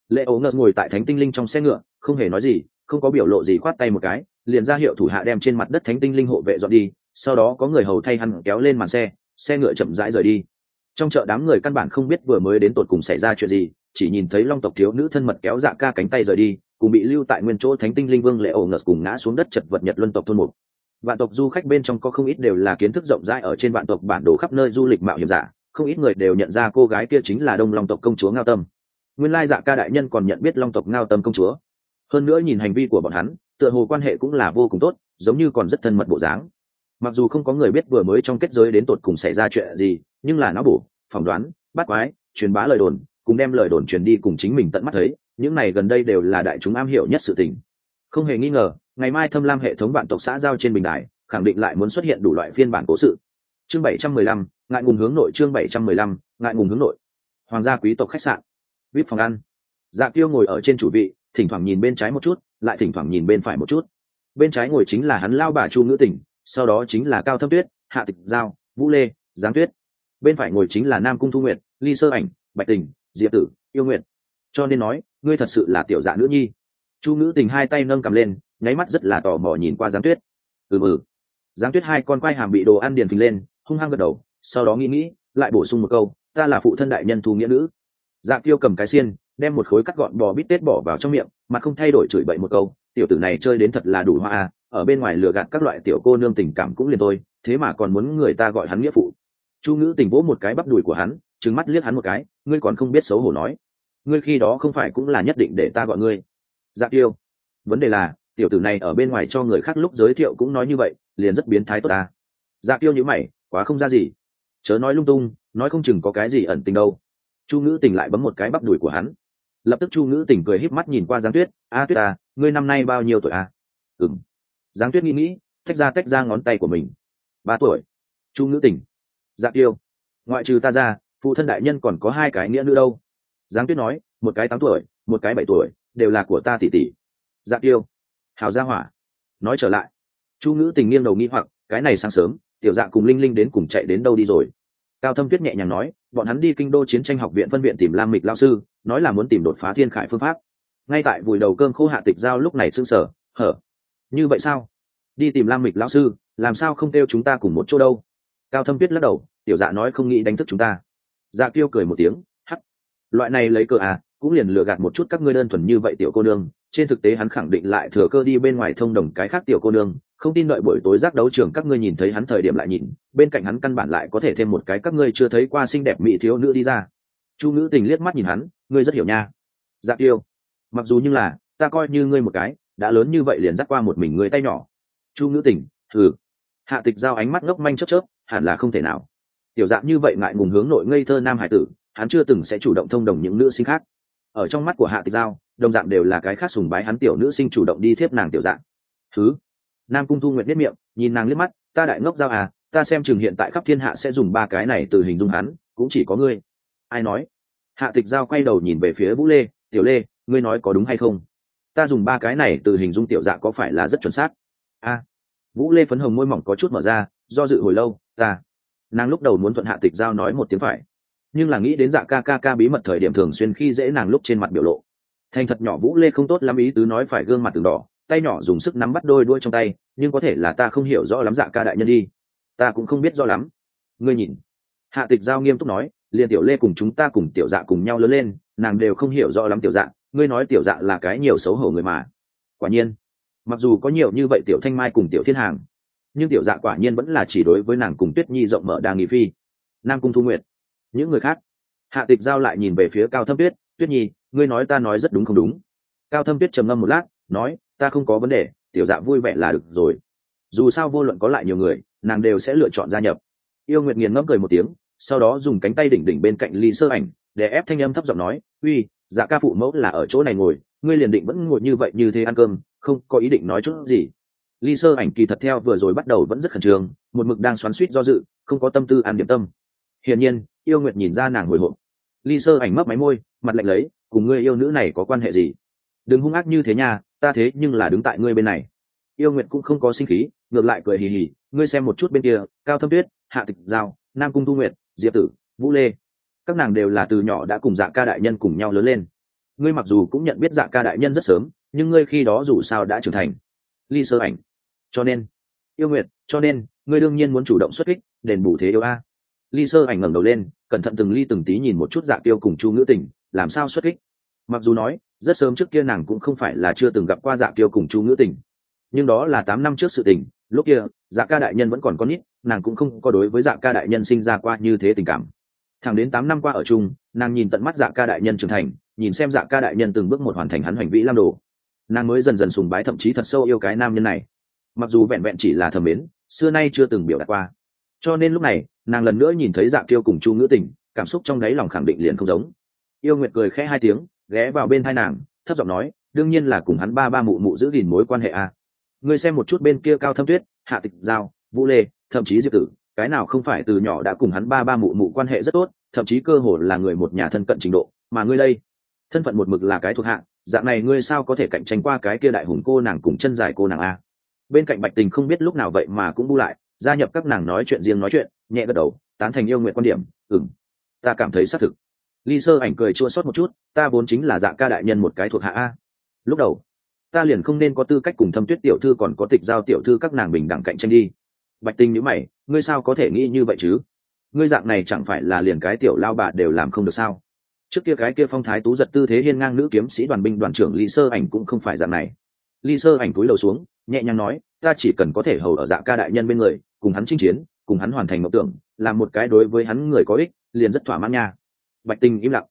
[SPEAKER 1] Lệ ấu ngợt ngồi tại thánh tinh linh trong xe ngựa, không hề nói gì không có biểu lộ gì khoát tay một cái, liền ra hiệu thủ hạ đem trên mặt đất thánh tinh linh hộ vệ dọn đi, sau đó có người hầu thay hắn kéo lên màn xe xe ngựa chậm rãi rời đi. Trong chợ đám người căn bản không biết vừa mới đến tột cùng xảy ra chuyện gì, chỉ nhìn thấy long tộc thiếu nữ thân mật kéo dạ ca cánh tay rời đi, cùng bị lưu tại nguyên chỗ thánh tinh linh vương lệ ổ ngợt cùng ngã xuống đất chật vật nhật luân tộc thôn một vạn tộc du khách bên trong có không ít đều là kiến thức rộng rãi ở trên vạn tộc bản đồ khắp nơi du lịch mạo hiểm giả, không ít người đều nhận ra cô gái kia chính là đông long tộc công chúa ngao tâm. Nguyên lai dạ ca đại nhân còn nhận biết long tộc ngao tâm công chúa hơn nữa nhìn hành vi của bọn hắn, tựa hồ quan hệ cũng là vô cùng tốt, giống như còn rất thân mật bộ dáng. Mặc dù không có người biết vừa mới trong kết giới đến tột cùng xảy ra chuyện gì, nhưng là nó bổ, phỏng đoán, bắt quái, truyền bá lời đồn, cùng đem lời đồn truyền đi cùng chính mình tận mắt thấy, những này gần đây đều là đại chúng am hiểu nhất sự tình. Không hề nghi ngờ, ngày mai thâm lam hệ thống vạn tộc xã giao trên bình đài, khẳng định lại muốn xuất hiện đủ loại phiên bản cố sự. Chương bảy trăm mười lăm, ngại ngùng hướng nội, chương bảy trăm mười lăm, ngại ngùng hướng nội. Hoàng gia quý tộc khách sạn. Vip phòng ăn. Dạ tiêu ngồi ở trên chủ vị thỉnh thoảng nhìn bên trái một chút, lại thỉnh thoảng nhìn bên phải một chút. Bên trái ngồi chính là hắn lao bà chu ngữ tỉnh sau đó chính là cao thâm tuyết, hạ tịch giao, vũ lê, giáng tuyết. Bên phải ngồi chính là nam cung thu nguyệt, ly sơ ảnh, bạch tình, diệp tử, yêu nguyện cho nên nói, ngươi thật sự là tiểu dạ nữ nhi. Chu ngữ tình hai tay nâng cầm lên, nháy mắt rất là tò mò nhìn qua giáng tuyết. Ừ ừ. Giáng tuyết hai con quai hàm bị đồ ăn điền phình lên, hung hăng gật đầu, sau đó nghĩ nghĩ, lại bổ sung một câu, ta là phụ thân đại nhân thu nghĩa nữ. Dạ tiêu cầm cái xiên đem một khối cắt gọn bò bít tết bỏ vào trong miệng, mà không thay đổi chửi bậy một câu, tiểu tử này chơi đến thật là đủ hoa à ở bên ngoài lừa gạt các loại tiểu cô nương tình cảm cũng liền thôi, thế mà còn muốn người ta gọi hắn nghĩa phụ. Chu ngữ tình vỗ một cái bắp đùi của hắn trứng mắt liếc hắn một cái, ngươi còn không biết xấu hổ nói. Ngươi khi đó không phải cũng là nhất định để ta gọi ngươi. Dạ tiêu vấn đề là, tiểu tử này ở bên ngoài cho người khác lúc giới thiệu cũng nói như vậy, liền rất biến thái tốt ta. Dạ tiêu nhữ mày, quá không ra gì. Chớ nói lung tung, nói không chừng có cái gì ẩn tình đâu. Chu ngữ tình lại bấm một cái bắp đùi của hắn lập tức chu ngữ tình cười híp mắt nhìn qua giáng tuyết. A tuyết à ngươi năm nay bao nhiêu tuổi a à? ừng giáng tuyết nghĩ nghĩ, tách ra tách ra ngón tay của mình. Ba tuổi. Chu ngữ tình. Dạ tiêu ngoại trừ ta ra, phụ thân đại nhân còn có hai cái nghĩa nữa đâu. Giáng tuyết nói, một cái tám tuổi, một cái bảy tuổi, đều là của ta tỷ tỷ. Dạ tiêu hào gia hỏa. Nói trở lại, chu ngữ tình nghiêng đầu nghi hoặc, cái này sáng sớm, tiểu dạ cùng linh linh đến cùng chạy đến đâu đi rồi? Cao thâm tuyết nhẹ nhàng nói, bọn hắn đi kinh đô chiến tranh học viện phân viện tìm lam mịch lao sư, nói là muốn tìm đột phá thiên khải phương pháp. Ngay tại vùi đầu cơm khô hạ tịch giao lúc này sưng sở hở? Như vậy sao? Đi tìm lam mịch lão sư, làm sao không kêu chúng ta cùng một chỗ đâu? Cao thâm tuyết lắc đầu, tiểu dạ nói không nghĩ đánh thức chúng ta. Dạ kêu cười một tiếng, hắc, loại này lấy cờ à cũng liền lừa gạt một chút các ngươi đơn thuần như vậy tiểu cô nương trên thực tế hắn khẳng định lại thừa cơ đi bên ngoài thông đồng cái khác tiểu cô nương, không tin đợi buổi tối giác đấu trường các ngươi nhìn thấy hắn thời điểm lại nhìn, bên cạnh hắn căn bản lại có thể thêm một cái các ngươi chưa thấy qua xinh đẹp mỹ thiếu nữ đi ra. Chu ngữ tình liếc mắt nhìn hắn, ngươi rất hiểu nha. Dạ tiêu mặc dù như là, ta coi như ngươi một cái, đã lớn như vậy liền dắt qua một mình người tay nhỏ. Chu ngữ tình thử hạ tịch giao ánh mắt ngốc manh chớp chớp, hẳn là không thể nào. Tiểu dạng như vậy ngại ngùng hướng nội ngây thơ nam hải tử, hắn chưa từng sẽ chủ động thông đồng những nữ sinh khác. Ở trong mắt của hạ tịch giao đồng dạng đều là cái khác sùng bái hắn tiểu nữ sinh chủ động đi thiếp nàng tiểu dạng. Thứ, nam cung thu nguyện biết miệng, nhìn nàng liếc mắt, ta đại ngốc giao à ta xem chừng hiện tại khắp thiên hạ sẽ dùng ba cái này từ hình dung hắn, cũng chỉ có ngươi. Ai nói? Hạ tịch giao quay đầu nhìn về phía vũ lê, tiểu lê, ngươi nói có đúng hay không? Ta dùng ba cái này từ hình dung tiểu dạ có phải là rất chuẩn xác? A. Vũ lê phấn hồng môi mỏng có chút mở ra, do dự hồi lâu, ta. Nàng lúc đầu muốn thuận hạ tịch giao nói một tiếng phải, nhưng là nghĩ đến dạ ca ca ca bí mật thời điểm thường xuyên khi dễ nàng lúc trên mặt biểu lộ thành thật nhỏ vũ lê không tốt lắm ý tứ nói phải gương mặt từng đỏ, tay nhỏ dùng sức nắm bắt đôi đuôi trong tay, nhưng có thể là ta không hiểu rõ lắm dạ ca đại nhân đi. Ta cũng không biết rõ lắm. Ngươi nhìn. Hạ tịch giao nghiêm túc nói, liền tiểu lê cùng chúng ta cùng tiểu dạ cùng nhau lớn lên, nàng đều không hiểu rõ lắm tiểu dạ ngươi nói tiểu dạ là cái nhiều xấu hổ người mà. Quả nhiên, mặc dù có nhiều như vậy tiểu thanh mai cùng tiểu thiên hàng, nhưng tiểu dạ quả nhiên vẫn là chỉ đối với nàng cùng tuyết nhi rộng mở đàng nghị phi. Nam cung thu nguyệt, những người khác. Hạ tịch giao lại nhìn về phía cao thâm tuyết tuyết nhi, ngươi nói ta nói rất đúng không đúng? Cao thâm tuyết trầm ngâm một lát, nói, ta không có vấn đề, tiểu dạ vui vẻ là được rồi. Dù sao vô luận có lại nhiều người, nàng đều sẽ lựa chọn gia nhập. Yêu nguyệt nghiền ngẫm cười một tiếng, sau đó dùng cánh tay đỉnh đỉnh bên cạnh ly sơ ảnh, để ép thanh âm thấp giọng nói, uy dạ ca phụ mẫu là ở chỗ này ngồi, ngươi liền định vẫn ngồi như vậy như thế ăn cơm, không có ý định nói chút gì. Ly sơ ảnh kỳ thật theo vừa rồi bắt đầu vẫn rất khẩn trương, một mực đang xoắn suýt do dự, không có tâm tư ăn điểm tâm. Hiển nhiên, yêu nguyệt nhìn ra nàng hồi hộp. Ly sơ ảnh mấp máy môi mặt lạnh lấy, cùng ngươi yêu nữ này có quan hệ gì? Đừng hung ác như thế nha, ta thế nhưng là đứng tại ngươi bên này. Yêu nguyệt cũng không có sinh khí, ngược lại cười hì hì, ngươi xem một chút bên kia, cao thâm tuyết, hạ tịch giao, nam cung thu nguyệt, diệp tử, vũ lê. Các nàng đều là từ nhỏ đã cùng dạ ca đại nhân cùng nhau lớn lên. Ngươi mặc dù cũng nhận biết dạ ca đại nhân rất sớm, nhưng ngươi khi đó dù sao đã trưởng thành. Ly sơ ảnh. Cho nên, yêu nguyệt, cho nên, ngươi đương nhiên muốn chủ động xuất kích, đền bù thế yêu a. Ly sơ ảnh ngẩng đầu lên, cẩn thận từng ly từng tí nhìn một chút dạ tiêu cùng chu ngữ tình làm sao xuất kích? Mặc dù nói, rất sớm trước kia nàng cũng không phải là chưa từng gặp qua dạ tiêu cùng chu ngữ tình. Nhưng đó là tám năm trước sự tình, lúc kia dạ ca đại nhân vẫn còn con nít, nàng cũng không có đối với dạ ca đại nhân sinh ra qua như thế tình cảm. Thẳng đến tám năm qua ở chung, nàng nhìn tận mắt dạ ca đại nhân trưởng thành, nhìn xem dạ ca đại nhân từng bước một hoàn thành hắn hành vĩ lam đồ. Nàng mới dần dần sùng bái thậm chí thật sâu yêu cái nam nhân này. Mặc dù vẹn vẹn chỉ là thầm mến, xưa nay chưa từng biểu đạt qua. Cho nên lúc này, nàng lần nữa nhìn thấy dạ kiêu cùng chu ngữ tình, cảm xúc trong đáy lòng khẳng định liền không giống yêu nguyệt cười khẽ hai tiếng, ghé vào bên thai nàng, thấp giọng nói, đương nhiên là cùng hắn ba ba mụ mụ giữ gìn mối quan hệ a à. ngươi xem một chút bên kia cao thâm tuyết, hạ tịch giao, vũ lê, thậm chí diệp tử, cái nào không phải từ nhỏ đã cùng hắn ba ba mụ mụ quan hệ rất tốt, thậm chí cơ hồ là người một nhà thân cận trình độ, mà ngươi đây, thân phận một mực là cái thuộc hạ, dạng này ngươi sao có thể cạnh tranh qua cái kia đại hùng cô nàng cùng chân dài cô nàng a bên cạnh bạch tình không biết lúc nào vậy mà cũng bu lại, gia nhập các nàng nói chuyện riêng nói chuyện, nhẹ gật đầu, tán thành yêu nguyện quan điểm ừng ta cảm thấy xác thực ly sơ ảnh cười chua sót một chút, ta vốn chính là dạng ca đại nhân một cái thuộc hạ a. Lúc đầu, ta liền không nên có tư cách cùng thâm tuyết tiểu thư còn có tịch giao tiểu thư các nàng bình đẳng cạnh tranh đi. Bạch tinh nhữ mày, ngươi sao có thể nghĩ như vậy chứ? Ngươi dạng này chẳng phải là liền cái tiểu lao bà đều làm không được sao? Trước kia cái kia phong thái tú giật tư thế hiên ngang nữ kiếm sĩ đoàn binh đoàn trưởng ly sơ ảnh cũng không phải dạng này. Ly sơ ảnh cúi đầu xuống, nhẹ nhàng nói, ta chỉ cần có thể hầu ở dạ ca đại nhân bên người, cùng hắn chinh chiến, cùng hắn hoàn thành mộng tưởng làm một cái đối với hắn người có ích, liền rất thỏa mãn nha bạch tinh im lặng.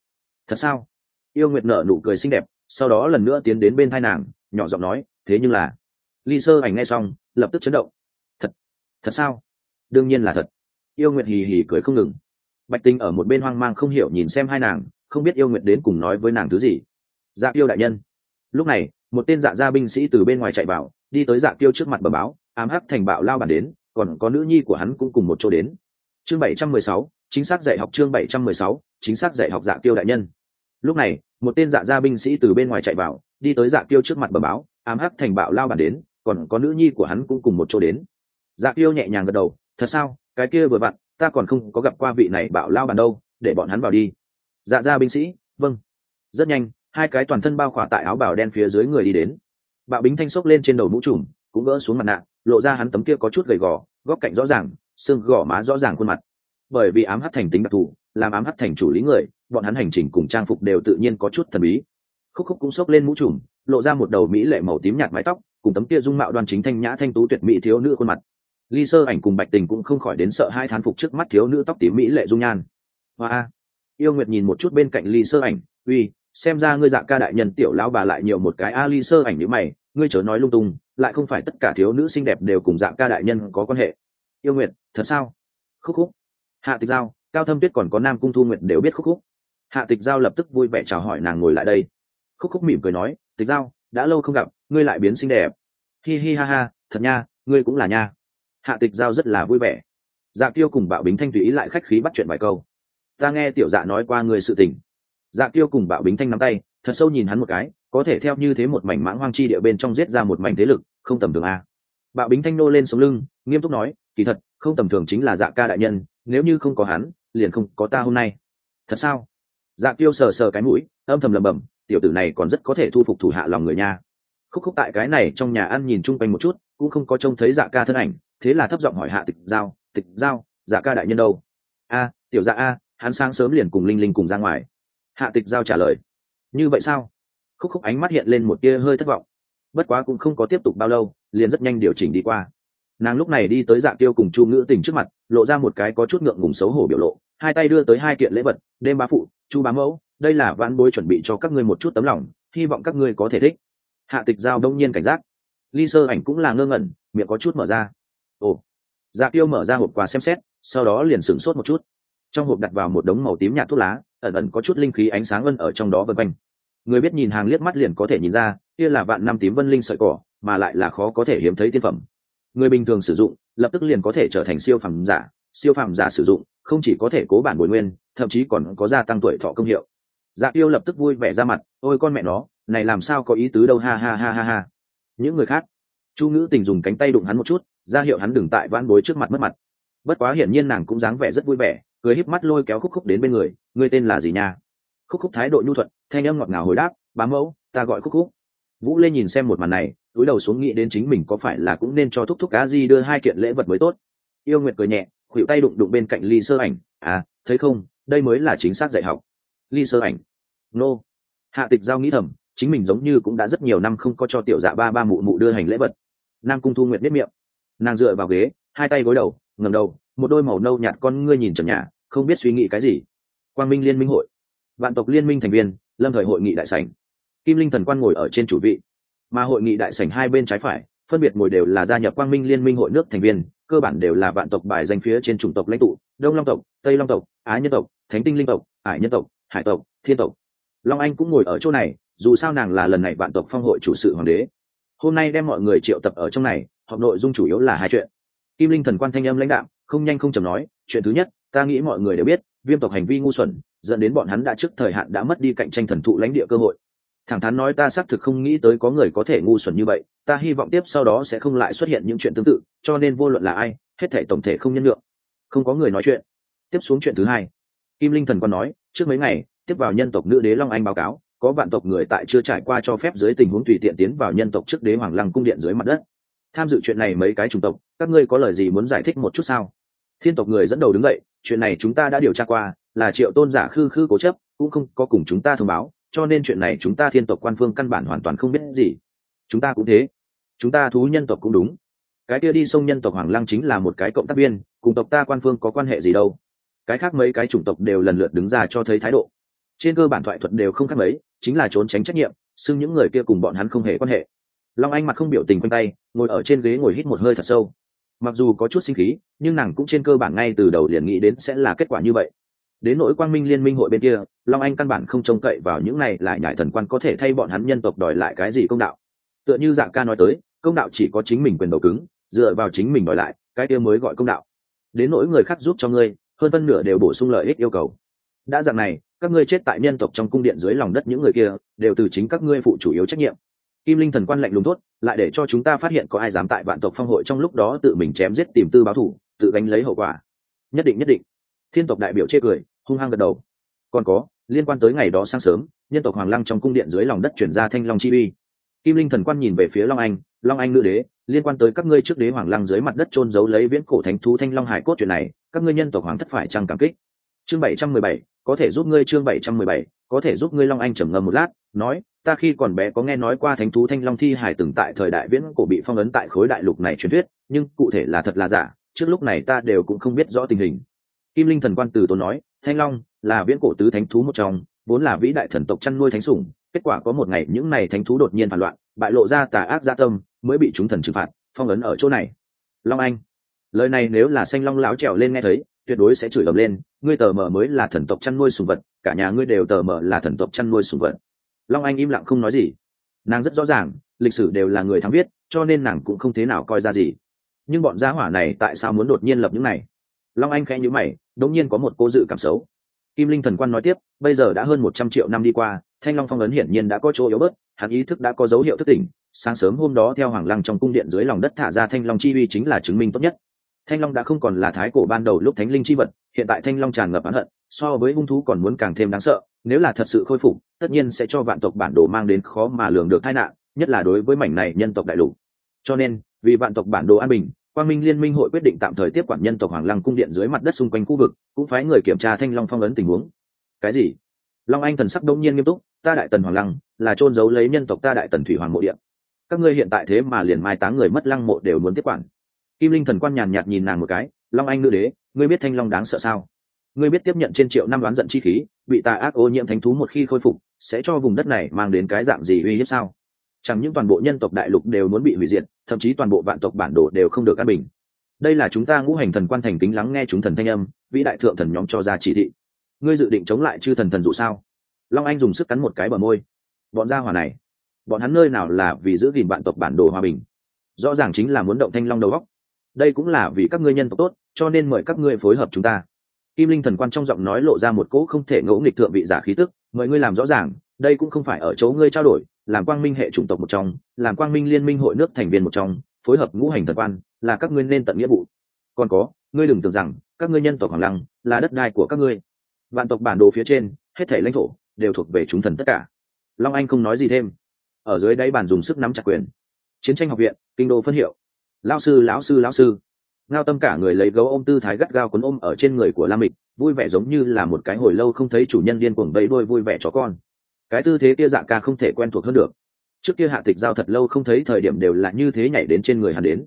[SPEAKER 1] Thật sao? Yêu nguyệt nở nụ cười xinh đẹp, sau đó lần nữa tiến đến bên hai nàng, nhỏ giọng nói, thế nhưng là ly sơ ảnh nghe xong, lập tức chấn động. Thật thật sao? Đương nhiên là thật. Yêu nguyệt hì hì cười không ngừng. Bạch tinh ở một bên hoang mang không hiểu nhìn xem hai nàng, không biết yêu nguyệt đến cùng nói với nàng thứ gì. Dạ tiêu đại nhân. Lúc này, một tên dạ gia binh sĩ từ bên ngoài chạy vào, đi tới dạ tiêu trước mặt bờ báo, ám hắc thành bạo lao bản đến, còn có nữ nhi của hắn cũng cùng một chỗ đến. Chương bảy trăm mười sáu chính xác dạy học chương bảy trăm mười sáu, chính xác dạy học dạ tiêu đại nhân. Lúc này, một tên dạ gia binh sĩ từ bên ngoài chạy vào, đi tới dạ tiêu trước mặt bờ báo, ám hắc thành bạo lao bản đến, còn có nữ nhi của hắn cũng cùng một chỗ đến. Dạ tiêu nhẹ nhàng gật đầu, thật sao? Cái kia vừa vặn, ta còn không có gặp qua vị này bạo lao bản đâu, để bọn hắn vào đi. Dạ gia binh sĩ vâng. Rất nhanh, hai cái toàn thân bao khỏa tại áo bào đen phía dưới người đi đến. Bạo bính thanh xốc lên trên đầu mũ trùm, cũng gỡ xuống mặt nạ, lộ ra hắn tấm kia có chút gầy gò, góc cạnh rõ ràng, xương gò má rõ ràng khuôn mặt bởi vì ám hắt thành tính đặc thù làm ám hắt thành chủ lý người bọn hắn hành trình cùng trang phục đều tự nhiên có chút thần bí. Khúc khúc cũng xốc lên mũ trùm lộ ra một đầu mỹ lệ màu tím nhạt mái tóc cùng tấm kia dung mạo đoan chính thanh nhã thanh tú tuyệt mỹ thiếu nữ khuôn mặt. Ly sơ ảnh cùng bạch tình cũng không khỏi đến sợ hai thán phục trước mắt thiếu nữ tóc tím mỹ lệ dung nhan. Hoa yêu nguyệt nhìn một chút bên cạnh ly sơ ảnh uy xem ra ngươi dạ ca đại nhân tiểu lão bà lại nhiều một cái ali sơ ảnh nữ mày ngươi chớ nói lung tung lại không phải tất cả thiếu nữ xinh đẹp đều cùng dạ ca đại nhân có quan hệ. Yêu Nguyệt, thật sao? Khúc khúc hạ tịch giao, cao thâm tuyết còn có nam cung thu nguyện đều biết khúc khúc. Hạ tịch giao lập tức vui vẻ chào hỏi nàng ngồi lại đây. Khúc khúc mỉm cười nói, tịch giao, đã lâu không gặp, ngươi lại biến xinh đẹp. Hi hi ha ha, thật nha, ngươi cũng là nha. Hạ tịch giao rất là vui vẻ. Dạ tiêu cùng bạo bính thanh tùy ý lại khách khí bắt chuyện vài câu. Ta nghe tiểu dạ nói qua người sự tình. Dạ tiêu cùng bạo bính thanh nắm tay, thật sâu nhìn hắn một cái, có thể theo như thế một mảnh mãng hoang chi địa bên trong giết ra một mảnh thế lực, không tầm thường a. Bạo bính thanh nô lên sống lưng, nghiêm túc nói, kỳ thật, không tầm thường chính là dạ ca đại nhân nếu như không có hắn, liền không có ta hôm nay. Thật sao? Dạ tiêu sờ sờ cái mũi, âm thầm lầm bầm tiểu tử này còn rất có thể thu phục thủ hạ lòng người nha. Khúc khúc tại cái này trong nhà ăn nhìn chung quanh một chút, cũng không có trông thấy dạ ca thân ảnh, thế là thấp giọng hỏi hạ tịch giao tịch giao dạ ca đại nhân đâu? A, tiểu dạ a, hắn sáng sớm liền cùng linh linh cùng ra ngoài. Hạ tịch giao trả lời, như vậy sao? Khúc khúc ánh mắt hiện lên một tia hơi thất vọng. Bất quá cũng không có tiếp tục bao lâu, liền rất nhanh điều chỉnh đi qua nàng lúc này đi tới dạ tiêu cùng chu ngữ tình trước mặt, lộ ra một cái có chút ngượng ngùng xấu hổ biểu lộ, hai tay đưa tới hai kiện lễ vật, đêm bá phụ, chu bá mẫu, đây là vãn bối chuẩn bị cho các ngươi một chút tấm lòng, hy vọng các ngươi có thể thích. Hạ tịch giao đông nhiên cảnh giác. Ly sơ ảnh cũng là ngơ ngẩn, miệng có chút mở ra. Ồ. Dạ tiêu mở ra hộp quà xem xét, sau đó liền sửng sốt một chút. Trong hộp đặt vào một đống màu tím nhạt thuốc lá, ẩn ẩn có chút linh khí ánh sáng ân ở trong đó vân quanh. Người biết nhìn hàng liếc mắt liền có thể nhìn ra, kia là vạn năm tím vân linh sợi cỏ, mà lại là khó có thể hiếm thấy tiên phẩm người bình thường sử dụng, lập tức liền có thể trở thành siêu phẩm giả, siêu phẩm giả sử dụng, không chỉ có thể cố bản bồi nguyên, thậm chí còn có gia tăng tuổi thọ công hiệu. Dạ yêu lập tức vui vẻ ra mặt, ôi con mẹ nó, này làm sao có ý tứ đâu, ha ha ha ha ha. Những người khác, chu ngữ tình dùng cánh tay đụng hắn một chút, ra hiệu hắn đừng tại van bối trước mặt mất mặt. Bất quá hiển nhiên nàng cũng dáng vẻ rất vui vẻ, cười híp mắt lôi kéo khúc khúc đến bên người người tên là gì nha? Khúc khúc thái độ nhu thuận, thanh âm ngọt ngào hồi đáp bám mẫu, ta gọi khúc khúc vũ lê nhìn xem một màn này, túi đầu xuống nghĩ đến chính mình có phải là cũng nên cho thúc thúc cá di đưa hai kiện lễ vật mới tốt. Yêu nguyệt cười nhẹ khuỵu tay đụng đụng bên cạnh ly sơ ảnh. À thấy không, đây mới là chính xác dạy học. Ly sơ ảnh. Nô. Hạ tịch giao nghĩ thầm, chính mình giống như cũng đã rất nhiều năm không có cho tiểu dạ ba ba mụ mụ đưa hành lễ vật. Nam cung thu nguyệt nếp miệng. Nàng dựa vào ghế, hai tay gối đầu ngầm đầu, một đôi màu nâu nhạt con ngươi nhìn trần nhà, không biết suy nghĩ cái gì. Quang minh liên minh hội. Vạn tộc liên minh thành viên, lâm thời hội nghị đại sảnh kim linh thần quan ngồi ở trên chủ vị. Mà hội nghị đại sảnh hai bên trái phải, phân biệt ngồi đều là gia nhập quang minh liên minh hội nước thành viên, cơ bản đều là vạn tộc bài danh phía trên chủng tộc lãnh tụ, đông long tộc, tây long tộc, á nhân tộc, thánh tinh linh tộc ải nhân tộc, hải tộc, thiên tộc. Long anh cũng ngồi ở chỗ này, dù sao nàng là lần này vạn tộc phong hội chủ sự hoàng đế. Hôm nay đem mọi người triệu tập ở trong này, họp nội dung chủ yếu là hai chuyện. Kim linh thần quan thanh âm lãnh đạo không nhanh không chầm nói, chuyện thứ nhất, ta nghĩ mọi người đều biết, viêm tộc hành vi ngu xuẩn, dẫn đến bọn hắn đã trước thời hạn đã mất đi cạnh tranh thần thụ lãnh địa cơ hội thẳng thắn nói ta xác thực không nghĩ tới có người có thể ngu xuẩn như vậy, ta hy vọng tiếp sau đó sẽ không lại xuất hiện những chuyện tương tự, cho nên vô luận là ai, hết thể tổng thể không nhân lượng không có người nói chuyện. Tiếp xuống chuyện thứ hai. Kim linh thần còn nói, trước mấy ngày, tiếp vào nhân tộc nữ đế long anh báo cáo, có vạn tộc người tại chưa trải qua cho phép dưới tình huống tùy tiện tiến vào nhân tộc trước đế hoàng lăng cung điện dưới mặt đất. Tham dự chuyện này mấy cái chủng tộc, các ngươi có lời gì muốn giải thích một chút sao? Thiên tộc người dẫn đầu đứng dậy, chuyện này chúng ta đã điều tra qua, là triệu tôn giả khư khư cố chấp, cũng không có cùng chúng ta thông báo cho nên chuyện này chúng ta thiên tộc quan phương căn bản hoàn toàn không biết gì. Chúng ta cũng thế. Chúng ta thú nhân tộc cũng đúng. Cái kia đi sông nhân tộc hoàng lăng chính là một cái cộng tác viên, cùng tộc ta quan phương có quan hệ gì đâu. Cái khác mấy cái chủng tộc đều lần lượt đứng ra cho thấy thái độ. Trên cơ bản thoại thuật đều không khác mấy, chính là trốn tránh trách nhiệm, xưng những người kia cùng bọn hắn không hề quan hệ. Long anh mặt không biểu tình quanh tay, ngồi ở trên ghế ngồi hít một hơi thật sâu. Mặc dù có chút sinh khí, nhưng nàng cũng trên cơ bản ngay từ đầu liền nghĩ đến sẽ là kết quả như vậy đến nỗi quang minh liên minh hội bên kia, long anh căn bản không trông cậy vào những này lại nhải thần quan có thể thay bọn hắn nhân tộc đòi lại cái gì công đạo. Tựa như dạng ca nói tới, công đạo chỉ có chính mình quyền đầu cứng, dựa vào chính mình đòi lại, cái kia mới gọi công đạo. Đến nỗi người khác giúp cho ngươi, hơn phân nửa đều bổ sung lợi ích yêu cầu. Đã dạng này, các ngươi chết tại nhân tộc trong cung điện dưới lòng đất những người kia, đều từ chính các ngươi phụ chủ yếu trách nhiệm. Kim linh thần quan lạnh lùng tốt lại để cho chúng ta phát hiện có ai dám tại vạn tộc phong hội trong lúc đó tự mình chém giết tìm tư báo thủ, tự gánh lấy hậu quả. Nhất định nhất định. Thiên tộc đại biểu chê cười hung hăng gật đầu. Còn có, liên quan tới ngày đó sáng sớm, nhân tộc hoàng lăng trong cung điện dưới lòng đất chuyển ra thanh long chi uy. Kim linh thần quan nhìn về phía long anh long anh nữ đế, liên quan tới các ngươi trước đế hoàng lăng dưới mặt đất trôn giấu lấy viễn cổ thánh thú thanh long hải cốt chuyện này, các ngươi nhân tộc hoàng thất phải trăng cảm kích? Chương bảy trăm mười bảy, có thể giúp ngươi chương bảy trăm mười bảy, có thể giúp ngươi long anh trầm ngâm một lát, nói, ta khi còn bé có nghe nói qua thánh thú thanh long thi hải từng tại thời đại viễn cổ bị phong ấn tại khối đại lục này truyền thuyết, nhưng cụ thể là thật là giả, trước lúc này ta đều cũng không biết rõ tình hình. Kim linh thần quan từ tốn nói thanh long là viễn cổ tứ thánh thú một trong, vốn là vĩ đại thần tộc chăn nuôi thánh sủng, kết quả có một ngày những này thánh thú đột nhiên phản loạn, bại lộ ra tà ác gia tâm, mới bị chúng thần trừng phạt, phong ấn ở chỗ này. Long anh, lời này nếu là xanh long láo trèo lên nghe thấy, tuyệt đối sẽ chửi ầm lên, ngươi tờ mờ mới là thần tộc chăn nuôi sùng vật, cả nhà ngươi đều tờ mờ là thần tộc chăn nuôi sùng vật. Long anh im lặng không nói gì. Nàng rất rõ ràng, lịch sử đều là người thắng viết, cho nên nàng cũng không thế nào coi ra gì. Nhưng bọn gia hỏa này tại sao muốn đột nhiên lập những này? Long anh khẽ nhữ mày đống nhiên có một cô dự cảm xấu. Kim linh thần quan nói tiếp, bây giờ đã hơn một trăm triệu năm đi qua, thanh long phong ấn hiển nhiên đã có chỗ yếu bớt, hắn ý thức đã có dấu hiệu thức tỉnh, sáng sớm hôm đó theo hoàng lăng trong cung điện dưới lòng đất thả ra thanh long chi uy chính là chứng minh tốt nhất. Thanh long đã không còn là thái cổ ban đầu lúc thánh linh chi vật, hiện tại thanh long tràn ngập oán hận, so với hung thú còn muốn càng thêm đáng sợ, nếu là thật sự khôi phục, tất nhiên sẽ cho vạn tộc bản đồ mang đến khó mà lường được tai nạn, nhất là đối với mảnh này nhân tộc đại lục. Cho nên, vì vạn tộc bản đồ an bình quang minh liên minh hội quyết định tạm thời tiếp quản nhân tộc hoàng lăng cung điện dưới mặt đất xung quanh khu vực, cũng phái người kiểm tra thanh long phong ấn tình huống. Cái gì? Long anh thần sắc đông nhiên nghiêm túc, ta đại tần hoàng lăng, là trôn giấu lấy nhân tộc ta đại tần thủy hoàng mộ điện. Các ngươi hiện tại thế mà liền mai táng người mất lăng mộ đều muốn tiếp quản. Kim linh thần quan nhàn nhạt nhìn nàng một cái, long anh nữ đế, ngươi biết thanh long đáng sợ sao? Ngươi biết tiếp nhận trên triệu năm đoán giận chi khí, bị tà ác ô nhiễm thánh thú một khi khôi phục, sẽ cho vùng đất này mang đến cái dạng gì uy hiếp sao? Chẳng những toàn bộ nhân tộc đại lục đều muốn bị hủy diệt thậm chí toàn bộ vạn tộc bản đồ đều không được an bình. Đây là chúng ta ngũ hành thần quan thành kính lắng nghe chúng thần thanh âm, vĩ đại thượng thần nhóm cho ra chỉ thị. Ngươi dự định chống lại chư thần thần dụ sao? Long anh dùng sức cắn một cái bờ môi. Bọn gia hỏa này, bọn hắn nơi nào là vì giữ gìn vạn tộc bản đồ hòa bình? Rõ ràng chính là muốn động thanh long đầu góc đây cũng là vì các ngươi nhân tộc tốt, cho nên mời các ngươi phối hợp chúng ta. Kim linh thần quan trong giọng nói lộ ra một cỗ không thể ngẫu nghịch thượng vị giả khí tức. Mời ngươi làm rõ ràng, đây cũng không phải ở chỗ ngươi trao đổi làm quang minh hệ chủng tộc một trong, làm quang minh liên minh hội nước thành viên một trong, phối hợp ngũ hành thần quan, là các ngươi nên tận nghĩa vụ. Còn có, ngươi đừng tưởng rằng các ngươi nhân tộc hoàng lăng là đất đai của các ngươi. Vạn tộc bản đồ phía trên, hết thể lãnh thổ đều thuộc về chúng thần tất cả. Long anh không nói gì thêm. Ở dưới đáy bàn dùng sức nắm chặt quyền. Chiến tranh học viện, kinh đô phân hiệu. Lão sư lão sư lão sư. Ngao tâm cả người lấy gấu ôm tư thái gắt gao cuốn ôm ở trên người của lam mịch, vui vẻ giống như là một cái hồi lâu không thấy chủ nhân điên cuồng bẫy đôi vui vẻ chó con cái tư thế kia dạ ca không thể quen thuộc hơn được. Trước kia hạ tịch giao thật lâu không thấy thời điểm đều là như thế nhảy đến trên người hắn đến.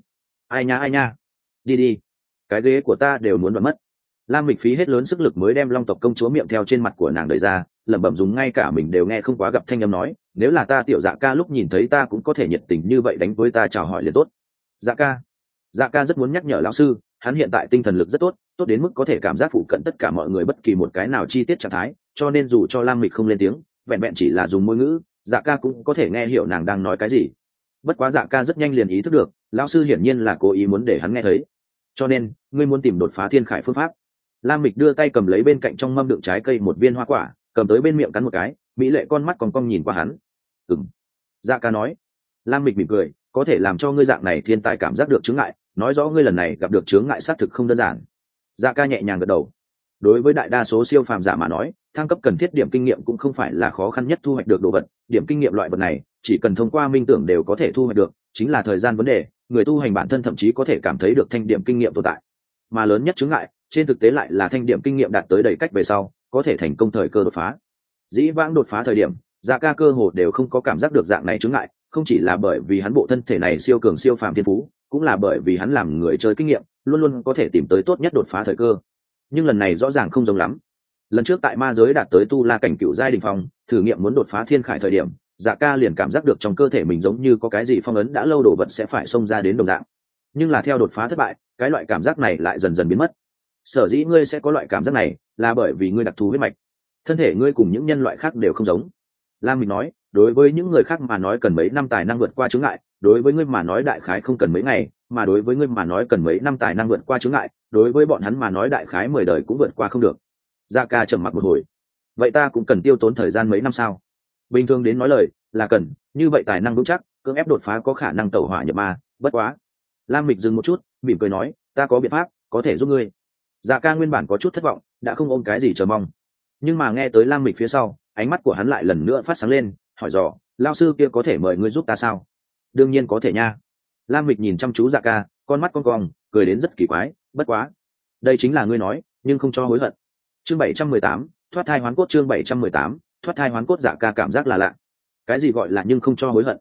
[SPEAKER 1] Ai nha ai nha. Đi đi. Cái ghế của ta đều muốn đoạn mất. Lam mịch phí hết lớn sức lực mới đem long tộc công chúa miệng theo trên mặt của nàng đời ra, lẩm bẩm dùng ngay cả mình đều nghe không quá gặp thanh âm nói, nếu là ta tiểu dạ ca lúc nhìn thấy ta cũng có thể nhiệt tình như vậy đánh với ta chào hỏi liền tốt. Dạ ca. Dạ ca rất muốn nhắc nhở lão sư, hắn hiện tại tinh thần lực rất tốt tốt đến mức có thể cảm giác phụ cận tất cả mọi người bất kỳ một cái nào chi tiết trạng thái, cho nên dù cho lam mịch không lên tiếng vẹn vẹn chỉ là dùng ngôn ngữ dạ ca cũng có thể nghe hiểu nàng đang nói cái gì. Bất quá dạ ca rất nhanh liền ý thức được, lão sư hiển nhiên là cố ý muốn để hắn nghe thấy. Cho nên, ngươi muốn tìm đột phá thiên khải phương pháp. Lam mịch đưa tay cầm lấy bên cạnh trong mâm đựng trái cây một viên hoa quả, cầm tới bên miệng cắn một cái, mỹ lệ con mắt còn cong nhìn qua hắn. Ừng dạ ca nói. Lam mịch mỉm cười, có thể làm cho ngươi dạng này thiên tài cảm giác được chướng ngại, nói rõ ngươi lần này gặp được chướng ngại xác thực không đơn giản. Dạ ca nhẹ nhàng gật đầu. Đối với đại đa số siêu phàm giả mà nói thăng cấp cần thiết điểm kinh nghiệm cũng không phải là khó khăn nhất thu hoạch được đồ vật, điểm kinh nghiệm loại vật này, chỉ cần thông qua minh tưởng đều có thể thu hoạch được, chính là thời gian vấn đề, người tu hành bản thân thậm chí có thể cảm thấy được thanh điểm kinh nghiệm tồn tại. Mà lớn nhất chứng ngại, trên thực tế lại là thanh điểm kinh nghiệm đạt tới đầy cách về sau, có thể thành công thời cơ đột phá. Dĩ vãng đột phá thời điểm dạ ca cơ hồ đều không có cảm giác được dạng này chứng ngại, không chỉ là bởi vì hắn bộ thân thể này siêu cường siêu phàm thiên phú, cũng là bởi vì hắn làm người chơi kinh nghiệm, luôn luôn có thể tìm tới tốt nhất đột phá thời cơ. Nhưng lần này rõ ràng không giống lắm lần trước tại ma giới đạt tới tu la cảnh cựu giai đình phong, thử nghiệm muốn đột phá thiên khải thời điểm dạ ca liền cảm giác được trong cơ thể mình giống như có cái gì phong ấn đã lâu đồ vật sẽ phải xông ra đến đồng dạng. Nhưng là theo đột phá thất bại, cái loại cảm giác này lại dần dần biến mất. Sở dĩ ngươi sẽ có loại cảm giác này, là bởi vì ngươi đặc thù huyết mạch. Thân thể ngươi cùng những nhân loại khác đều không giống. Lam mình nói, đối với những người khác mà nói cần mấy năm tài năng vượt qua chướng ngại, đối với ngươi mà nói đại khái không cần mấy ngày, mà đối với ngươi mà nói cần mấy năm tài năng vượt qua chướng ngại, đối với bọn hắn mà nói đại khái mười đời cũng vượt qua không được dạ ca trầm mặc một hồi. Vậy ta cũng cần tiêu tốn thời gian mấy năm sao? Bình thường đến nói lời, là cần, như vậy tài năng vững chắc, cưỡng ép đột phá có khả năng tẩu hỏa nhập ma, bất quá. Lam mịch dừng một chút, mỉm cười nói, ta có biện pháp, có thể giúp ngươi. Dạ ca nguyên bản có chút thất vọng, đã không ôm cái gì chờ mong. Nhưng mà nghe tới lam mịch phía sau, ánh mắt của hắn lại lần nữa phát sáng lên, hỏi dò lao sư kia có thể mời ngươi giúp ta sao? Đương nhiên có thể nha. Lam mịch nhìn chăm chú dạ ca, con mắt con cong, cười đến rất kỳ quái, bất quá. Đây chính là ngươi nói, nhưng không cho hối hận chương bảy trăm mười tám, thoát thai hoán cốt chương bảy trăm mười tám, thoát thai hoán cốt giả ca cảm giác là lạ. Cái gì gọi là nhưng không cho hối hận?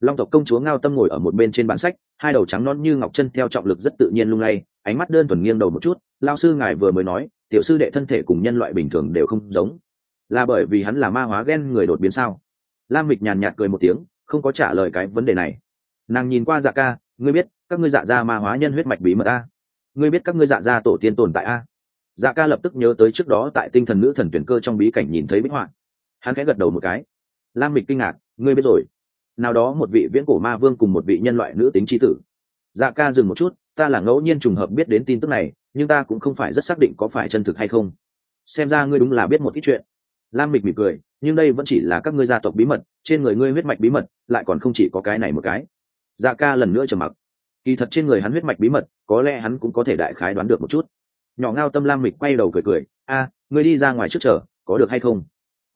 [SPEAKER 1] Long tộc công chúa ngao tâm ngồi ở một bên trên bản sách, hai đầu trắng non như ngọc chân theo trọng lực rất tự nhiên lung lay, ánh mắt đơn thuần nghiêng đầu một chút lao sư ngài vừa mới nói, tiểu sư đệ thân thể cùng nhân loại bình thường đều không giống. Là bởi vì hắn là ma hóa ghen người đột biến sao? Lam mịch nhàn nhạt cười một tiếng, không có trả lời cái vấn đề này. Nàng nhìn qua dạ ca, ngươi biết, các ngươi dạ ra ma hóa nhân huyết mạch bí mật a? Ngươi biết các ngươi dạ ra tổ tiên tồn tại a? Dạ ca lập tức nhớ tới trước đó tại tinh thần nữ thần tuyển cơ trong bí cảnh nhìn thấy bích họa. Hắn khẽ gật đầu một cái. Lam mịch kinh ngạc, ngươi biết rồi. Nào đó một vị viễn cổ ma vương cùng một vị nhân loại nữ tính tri tử. Dạ ca dừng một chút, ta là ngẫu nhiên trùng hợp biết đến tin tức này, nhưng ta cũng không phải rất xác định có phải chân thực hay không. Xem ra ngươi đúng là biết một ít chuyện. Lam mịch mỉm cười, nhưng đây vẫn chỉ là các ngươi gia tộc bí mật, trên người ngươi huyết mạch bí mật, lại còn không chỉ có cái này một cái. Dạ ca lần nữa trầm mặc. Kỳ thật trên người hắn huyết mạch bí mật, có lẽ hắn cũng có thể đại khái đoán được một chút nhỏ ngao tâm lam mịch quay đầu cười cười, a, ngươi đi ra ngoài trước chờ, có được hay không?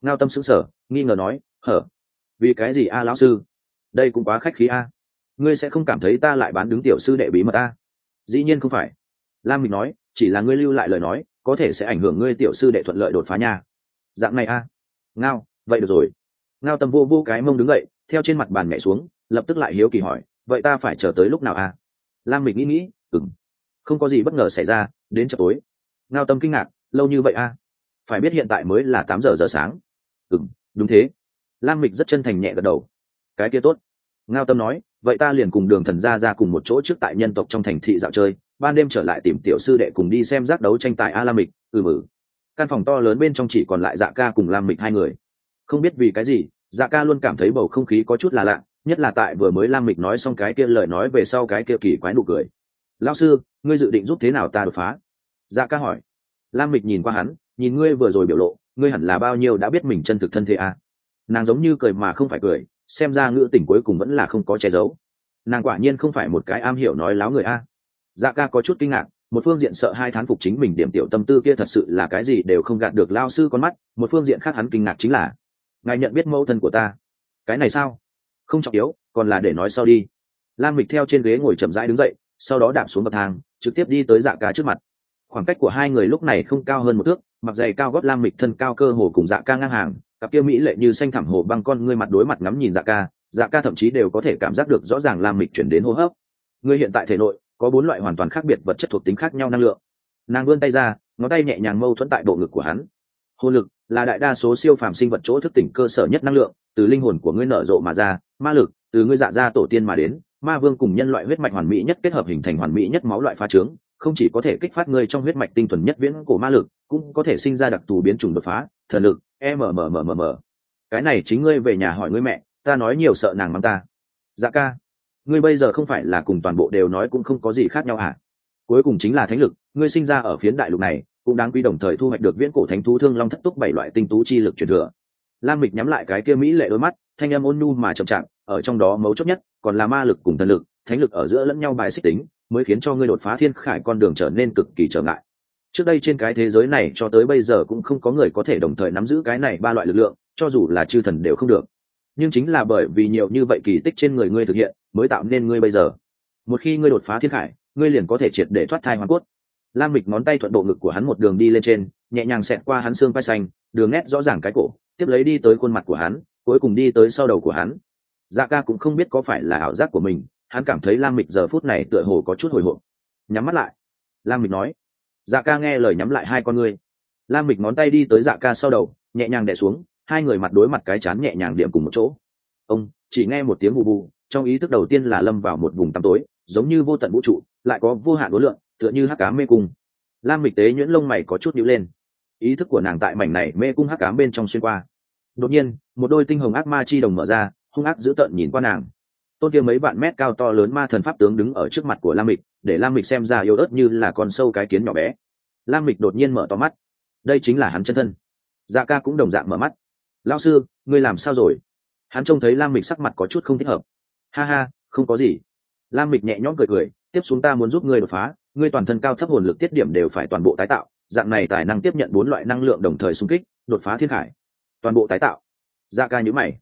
[SPEAKER 1] Ngao tâm sững sờ, nghi ngờ nói, hở? Vì cái gì a lão sư? Đây cũng quá khách khí a. Ngươi sẽ không cảm thấy ta lại bán đứng tiểu sư đệ bí mật a? Dĩ nhiên không phải. Lam mịch nói, chỉ là ngươi lưu lại lời nói, có thể sẽ ảnh hưởng ngươi tiểu sư đệ thuận lợi đột phá nha. Dạng này a. Ngao, vậy được rồi. Ngao tâm vô vô cái mông đứng dậy, theo trên mặt bàn nhảy xuống, lập tức lại hiếu kỳ hỏi, vậy ta phải chờ tới lúc nào a? Lam mịch nghĩ nghĩ ừng không có gì bất ngờ xảy ra đến chợ tối. Ngao tâm kinh ngạc, lâu như vậy a phải biết hiện tại mới là tám giờ giờ sáng. Ừng đúng thế. Lam mịch rất chân thành nhẹ gật đầu. Cái kia tốt. Ngao tâm nói, vậy ta liền cùng đường thần gia ra cùng một chỗ trước tại nhân tộc trong thành thị dạo chơi, ban đêm trở lại tìm tiểu sư đệ cùng đi xem giác đấu tranh tài a lam mịch. Ừ mử căn phòng to lớn bên trong chỉ còn lại dạ ca cùng lam mịch hai người. Không biết vì cái gì dạ ca luôn cảm thấy bầu không khí có chút là lạ, nhất là tại vừa mới lam mịch nói xong cái kia lời nói về sau cái kia kỳ quái nụ cười lao sư, ngươi dự định giúp thế nào ta đột phá? Dạ ca hỏi. Lam mịch nhìn qua hắn, nhìn ngươi vừa rồi biểu lộ, ngươi hẳn là bao nhiêu đã biết mình chân thực thân thế à? nàng giống như cười mà không phải cười, xem ra ngữ tình cuối cùng vẫn là không có che giấu. Nàng quả nhiên không phải một cái am hiểu nói láo người a. Dạ ca có chút kinh ngạc, một phương diện sợ hai thán phục chính mình điểm tiểu tâm tư kia thật sự là cái gì đều không gạt được lao sư con mắt, một phương diện khác hắn kinh ngạc chính là, ngài nhận biết mẫu thân của ta. Cái này sao? Không trọng yếu, còn là để nói sau đi. Lam mịch theo trên ghế ngồi chậm rãi đứng dậy sau đó đạp xuống bậc thang, trực tiếp đi tới dạ ca trước mặt. Khoảng cách của hai người lúc này không cao hơn một thước, mặc giày cao gót lam mịch thân cao cơ hồ cùng dạ ca ngang hàng, cặp kia mỹ lệ như xanh thẳm hồ băng con ngươi mặt đối mặt ngắm nhìn dạ ca dạ ca thậm chí đều có thể cảm giác được rõ ràng lam mịch chuyển đến hô hấp. Ngươi hiện tại thể nội có bốn loại hoàn toàn khác biệt vật chất thuộc tính khác nhau năng lượng. Nàng vươn tay ra, ngón tay nhẹ nhàng mâu thuẫn tại bộ ngực của hắn. Hồn lực là đại đa số siêu phàm sinh vật chỗ thức tỉnh cơ sở nhất năng lượng, từ linh hồn của ngươi nở rộ mà ra, ma lực từ ngươi dạ ra tổ tiên mà đến ma vương cùng nhân loại huyết mạch hoàn mỹ nhất kết hợp hình thành hoàn mỹ nhất máu loại phá trướng, không chỉ có thể kích phát ngươi trong huyết mạch tinh thuần nhất viễn của ma lực, cũng có thể sinh ra đặc thù biến chủng đột phá, thần lực e mmmmm cái này chính ngươi về nhà hỏi ngươi mẹ, ta nói nhiều sợ nàng mắng ta. Dạ ca, ngươi bây giờ không phải là cùng toàn bộ đều nói cũng không có gì khác nhau à? Cuối cùng chính là thánh lực, ngươi sinh ra ở phiến đại lục này, cũng đáng quy đồng thời thu hoạch được viễn cổ thánh thú thương long thất túc bảy loại tinh tú chi lực truyền thừa. Lam mịch nhắm lại cái kia mỹ lệ đôi mắt, thanh âm ôn nhu mà chậm chạp, ở trong đó mấu chốt nhất còn là ma lực cùng thần lực, thánh lực ở giữa lẫn nhau bài xích tính, mới khiến cho ngươi đột phá thiên khải con đường trở nên cực kỳ trở ngại. Trước đây trên cái thế giới này cho tới bây giờ cũng không có người có thể đồng thời nắm giữ cái này ba loại lực lượng, cho dù là chư thần đều không được. Nhưng chính là bởi vì nhiều như vậy kỳ tích trên người ngươi thực hiện, mới tạo nên ngươi bây giờ. Một khi ngươi đột phá thiên khải, ngươi liền có thể triệt để thoát thai hoàn cốt. Lam mịch ngón tay thuận bộ ngực của hắn một đường đi lên trên, nhẹ nhàng xẹt qua hắn xương vai xanh, đường nét rõ ràng cái cổ, tiếp lấy đi tới khuôn mặt của hắn, cuối cùng đi tới sau đầu của hắn dạ ca cũng không biết có phải là ảo giác của mình, hắn cảm thấy lam mịch giờ phút này tựa hồ có chút hồi hộp. Nhắm mắt lại. Lam mịch nói dạ ca nghe lời nhắm lại hai con ngươi. Lam mịch ngón tay đi tới dạ ca sau đầu, nhẹ nhàng đẻ xuống, hai người mặt đối mặt cái chán nhẹ nhàng điểm cùng một chỗ. Ông, chỉ nghe một tiếng bù bù, trong ý thức đầu tiên là lâm vào một vùng tăm tối, giống như vô tận vũ trụ, lại có vô hạn đối lượng tựa như hắc cá mê cung. Lam mịch tế nhuyễn lông mày có chút nhữ lên. Ý thức của nàng tại mảnh này mê cung hắc cám bên trong xuyên qua. Đột nhiên, một đôi tinh hồng ác ma chi đồng mở ra hung ác dữ tợn nhìn qua nàng. Tôn kia mấy vạn mét cao to lớn ma thần pháp tướng đứng ở trước mặt của lam mịch, để lam mịch xem ra yếu ớt như là con sâu cái kiến nhỏ bé. Lam mịch đột nhiên mở to mắt. Đây chính là hắn chân thân. Dạ ca cũng đồng dạng mở mắt. Lao sư, ngươi làm sao rồi? Hắn trông thấy lam mịch sắc mặt có chút không thích hợp. Ha ha, không có gì. Lam mịch nhẹ nhõm cười cười, tiếp xuống ta muốn giúp ngươi đột phá, ngươi toàn thân cao thấp hồn lực tiết điểm đều phải toàn bộ tái tạo, dạng này tài năng tiếp nhận bốn loại năng lượng đồng thời xung kích, đột phá thiên hải. Toàn bộ tái tạo? Dạ ca nhữ mày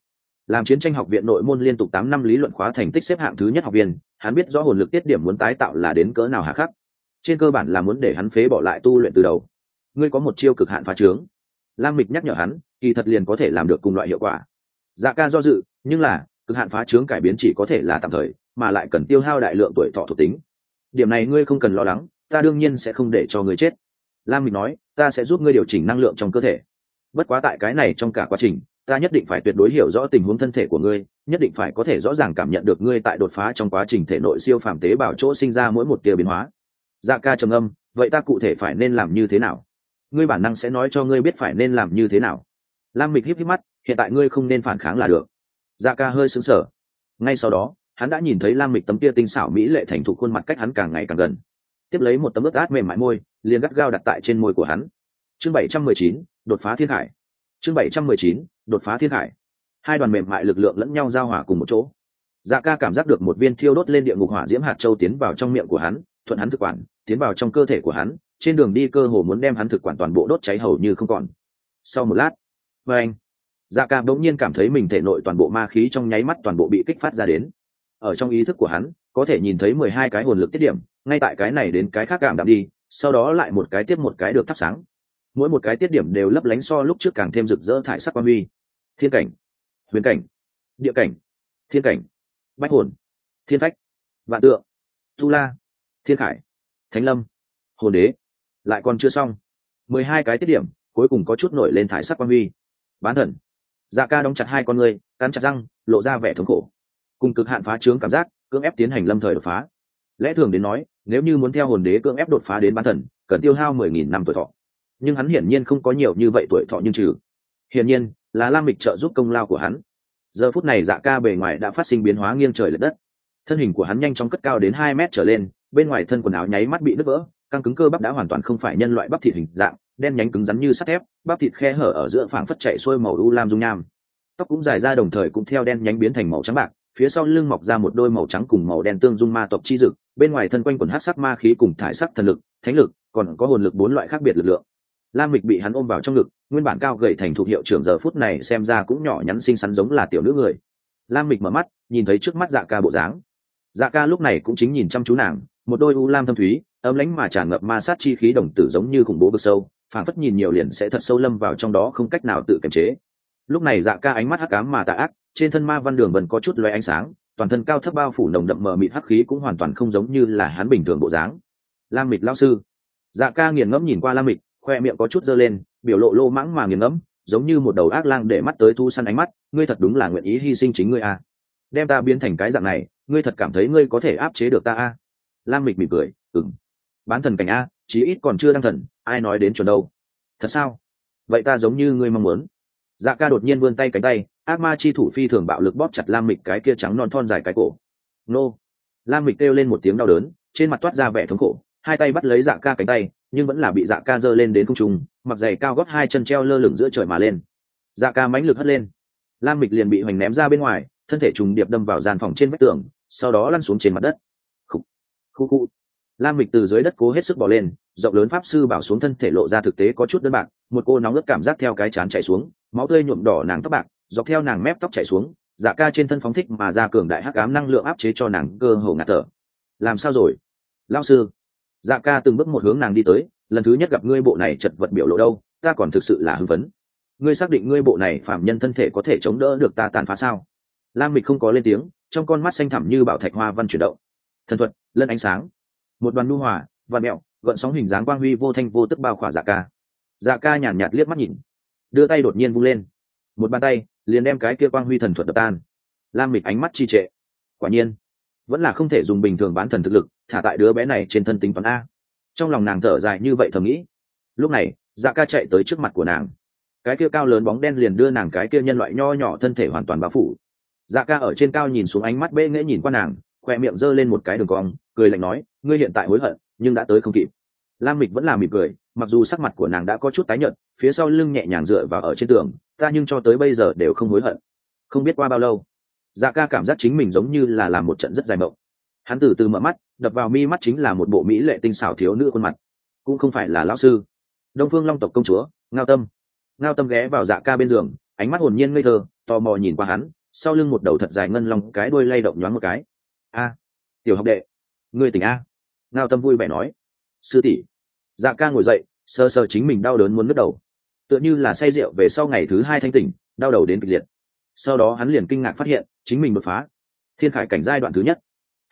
[SPEAKER 1] làm chiến tranh học viện nội môn liên tục tám năm lý luận khóa thành tích xếp hạng thứ nhất học viên, hắn biết rõ hồn lực tiết điểm muốn tái tạo là đến cỡ nào hà khắc. Trên cơ bản là muốn để hắn phế bỏ lại tu luyện từ đầu. Ngươi có một chiêu cực hạn phá trướng. Lam mịch nhắc nhở hắn, kỳ thật liền có thể làm được cùng loại hiệu quả. Dạ ca do dự, nhưng là, cực hạn phá trướng cải biến chỉ có thể là tạm thời, mà lại cần tiêu hao đại lượng tuổi thọ thuộc tính. Điểm này ngươi không cần lo lắng, ta đương nhiên sẽ không để cho ngươi chết. Lam mịch nói, ta sẽ giúp ngươi điều chỉnh năng lượng trong cơ thể. Bất quá tại cái này trong cả quá trình ta nhất định phải tuyệt đối hiểu rõ tình huống thân thể của ngươi, nhất định phải có thể rõ ràng cảm nhận được ngươi tại đột phá trong quá trình thể nội siêu phàm tế bào chỗ sinh ra mỗi một tia biến hóa. Dạ ca trầm âm vậy ta cụ thể phải nên làm như thế nào? Ngươi bản năng sẽ nói cho ngươi biết phải nên làm như thế nào. Lam mịch híp híp mắt, hiện tại ngươi không nên phản kháng là được. Dạ ca hơi sững sờ. Ngay sau đó, hắn đã nhìn thấy lam mịch tấm tia tinh xảo mỹ lệ thành thục khuôn mặt cách hắn càng ngày càng gần. Tiếp lấy một tấm ướt át mềm mại môi, liền gắt gao đặt tại trên môi của hắn. Chương bảy trăm mười chín, đột phá thiên hải. Chương bảy trăm mười chín đột phá thiên hải. Hai đoàn mềm mại lực lượng lẫn nhau giao hòa cùng một chỗ. Dạ ca cảm giác được một viên thiêu đốt lên địa ngục hỏa diễm hạt châu tiến vào trong miệng của hắn, thuận hắn thực quản, tiến vào trong cơ thể của hắn, trên đường đi cơ hồ muốn đem hắn thực quản toàn bộ đốt cháy hầu như không còn. Sau một lát vê anh dạ ca bỗng nhiên cảm thấy mình thể nội toàn bộ ma khí trong nháy mắt toàn bộ bị kích phát ra đến. Ở trong ý thức của hắn, có thể nhìn thấy mười hai cái hồn lực tiết điểm, ngay tại cái này đến cái khác cảm đạm đi, sau đó lại một cái tiếp một cái được thắp sáng. Mỗi một cái tiết điểm đều lấp lánh so lúc trước càng thêm rực rỡ thải sắc quan huy thiên cảnh. Huyền cảnh. Địa cảnh. Thiên cảnh. Bách hồn. Thiên phách. Vạn tượng. Tu la. Thiên khải. Thánh lâm. Hồn đế. Lại còn chưa xong. Mười hai cái tiết điểm, cuối cùng có chút nổi lên thải sắc quan huy. Bán thần. Dạ ca đóng chặt hai con người, cắn chặt răng, lộ ra vẻ thống khổ. Cùng cực hạn phá trướng cảm giác, cưỡng ép tiến hành lâm thời đột phá. Lẽ thường đến nói, nếu như muốn theo hồn đế cưỡng ép đột phá đến bán thần, cần tiêu hao mười nghìn năm tuổi thọ. Nhưng hắn hiển nhiên không có nhiều như vậy tuổi thọ nhưng trừ. Hiển nhiên là lam mịch trợ giúp công lao của hắn. Giờ phút này dạ ca bề ngoài đã phát sinh biến hóa nghiêng trời l ệ đất. Thân hình của hắn nhanh chóng cất cao đến hai mét trở lên, bên ngoài thân quần áo nháy mắt bị nứt vỡ, căng cứng cơ bắp đã hoàn toàn không phải nhân loại bắp thịt hình dạng, đen nhánh cứng rắn như sắt thép, bắp thịt khe hở ở giữa phảng phất chạy xuôi màu u lam dung nham. Tóc cũng dài ra đồng thời cũng theo đen nhánh biến thành màu trắng bạc, phía sau lưng mọc ra một đôi màu trắng cùng màu đen tương dung ma tộc chi dực, bên ngoài thân quanh quần hát sắc ma khí cùng thải sắc thần lực, thánh lực, còn có hồn lực bốn loại khác biệt lực lượng lam mịch bị hắn ôm vào trong ngực, nguyên bản cao gầy thành thuộc hiệu trưởng giờ phút này xem ra cũng nhỏ nhắn xinh xắn giống là tiểu nữ người. Lam mịch mở mắt, nhìn thấy trước mắt dạ ca bộ dáng. Dạ ca lúc này cũng chính nhìn chăm chú nàng, một đôi u lam thâm thúy, ấm lánh mà tràn ngập ma sát chi khí đồng tử giống như khủng bố vực sâu phản phất nhìn nhiều liền sẽ thật sâu lâm vào trong đó không cách nào tự kiềm chế. Lúc này dạ ca ánh mắt hắc ám mà tà ác, trên thân ma văn đường vẫn có chút loé ánh sáng, toàn thân cao thấp bao phủ nồng đậm mờ mịt hắc khí cũng hoàn toàn không giống như là hắn bình thường bộ dáng. Lam mịch lao sư. Dạ ca nghiền ngẫm nhìn qua lam mịch khoe miệng có chút dơ lên, biểu lộ lô mãng mà nghiền ngẫm, giống như một đầu ác lang để mắt tới thu săn ánh mắt, ngươi thật đúng là nguyện ý hy sinh chính ngươi à. đem ta biến thành cái dạng này, ngươi thật cảm thấy ngươi có thể áp chế được ta à. lam mịch mỉm cười ừng bán thần cảnh a, chí ít còn chưa đăng thần, ai nói đến chuẩn đâu? Thật sao? Vậy ta giống như ngươi mong muốn. Dạ ca đột nhiên vươn tay cánh tay, ác ma chi thủ phi thường bạo lực bóp chặt lam mịch cái kia trắng non thon dài cái cổ. Nô. Lam mịch kêu lên một tiếng đau đớn, trên mặt toát ra vẻ thống khổ, hai tay bắt lấy dạ ca cánh tay nhưng vẫn là bị dạ ca giơ lên đến không trung, mặc giày cao gót hai chân treo lơ lửng giữa trời mà lên. Dạ ca mãnh lực hất lên. Lam mịch liền bị hoành ném ra bên ngoài, thân thể trùng điệp đâm vào gian phòng trên vách tường, sau đó lăn xuống trên mặt đất. Khu khu khu lam mịch từ dưới đất cố hết sức bỏ lên, rộng lớn pháp sư bảo xuống thân thể lộ ra thực tế có chút đơn bạc, một cô nóng ướt cảm giác theo cái chán chạy xuống, máu tươi nhuộm đỏ nàng tóc bạc, dọc theo nàng mép tóc chạy xuống dạ ca trên thân phóng thích mà ra cường đại hắc ám năng lượng áp chế cho nàng cơ hồ ngạt thở. Làm sao rồi? Lao sư dạ ca từng bước một hướng nàng đi tới lần thứ nhất gặp ngươi bộ này chật vật biểu lộ đâu ta còn thực sự là hưng phấn. Ngươi xác định ngươi bộ này phạm nhân thân thể có thể chống đỡ được ta tàn phá sao? Lam mịch không có lên tiếng trong con mắt xanh thẳm như bảo thạch hoa văn chuyển động. Thần thuật lân ánh sáng. Một đoàn nu hòa và mẹo gợn sóng hình dáng quang huy vô thanh vô tức bao khỏa dạ ca. Dạ ca nhàn nhạt, liếc mắt nhìn. Đưa tay đột nhiên vung lên. Một bàn tay liền đem cái kia quang huy thần thuật đập tan. Lam mịch ánh mắt chi trệ. Quả nhiên vẫn là không thể dùng bình thường bán thần thực lực, thả tại đứa bé này trên thân tính toán a. Trong lòng nàng thở dài như vậy thầm nghĩ. Lúc này dạ ca chạy tới trước mặt của nàng. Cái kia cao lớn bóng đen liền đưa nàng cái kia nhân loại nho nhỏ thân thể hoàn toàn bao phủ. Dạ ca ở trên cao nhìn xuống ánh mắt bê nghễ nhìn qua nàng, khoe miệng giơ lên một cái đường cong, cười lạnh nói, ngươi hiện tại hối hận, nhưng đã tới không kịp. Lam mịch vẫn là mỉm cười, mặc dù sắc mặt của nàng đã có chút tái nhợt, phía sau lưng nhẹ nhàng dựa vào ở trên tường, ta nhưng cho tới bây giờ đều không hối hận. Không biết qua bao lâu dạ ca cảm giác chính mình giống như là làm một trận rất dài mộng. Hắn từ từ mở mắt, đập vào mi mắt chính là một bộ mỹ lệ tinh xảo thiếu nữ khuôn mặt. Cũng không phải là lão sư. Đông phương long tộc công chúa, ngao tâm. Ngao tâm ghé vào dạ ca bên giường, ánh mắt hồn nhiên ngây thơ, tò mò nhìn qua hắn, sau lưng một đầu thật dài ngân long cái đuôi lay động nhoáng một cái. A, tiểu học đệ, ngươi tỉnh a. Ngao tâm vui vẻ nói. Sư tỷ. Dạ ca ngồi dậy sơ sơ chính mình đau đớn muốn nứt đầu. Tựa như là say rượu về sau ngày thứ hai thanh tỉnh, đau đầu đến kịch liệt sau đó hắn liền kinh ngạc phát hiện, chính mình đột phá. Thiên khải cảnh giai đoạn thứ nhất.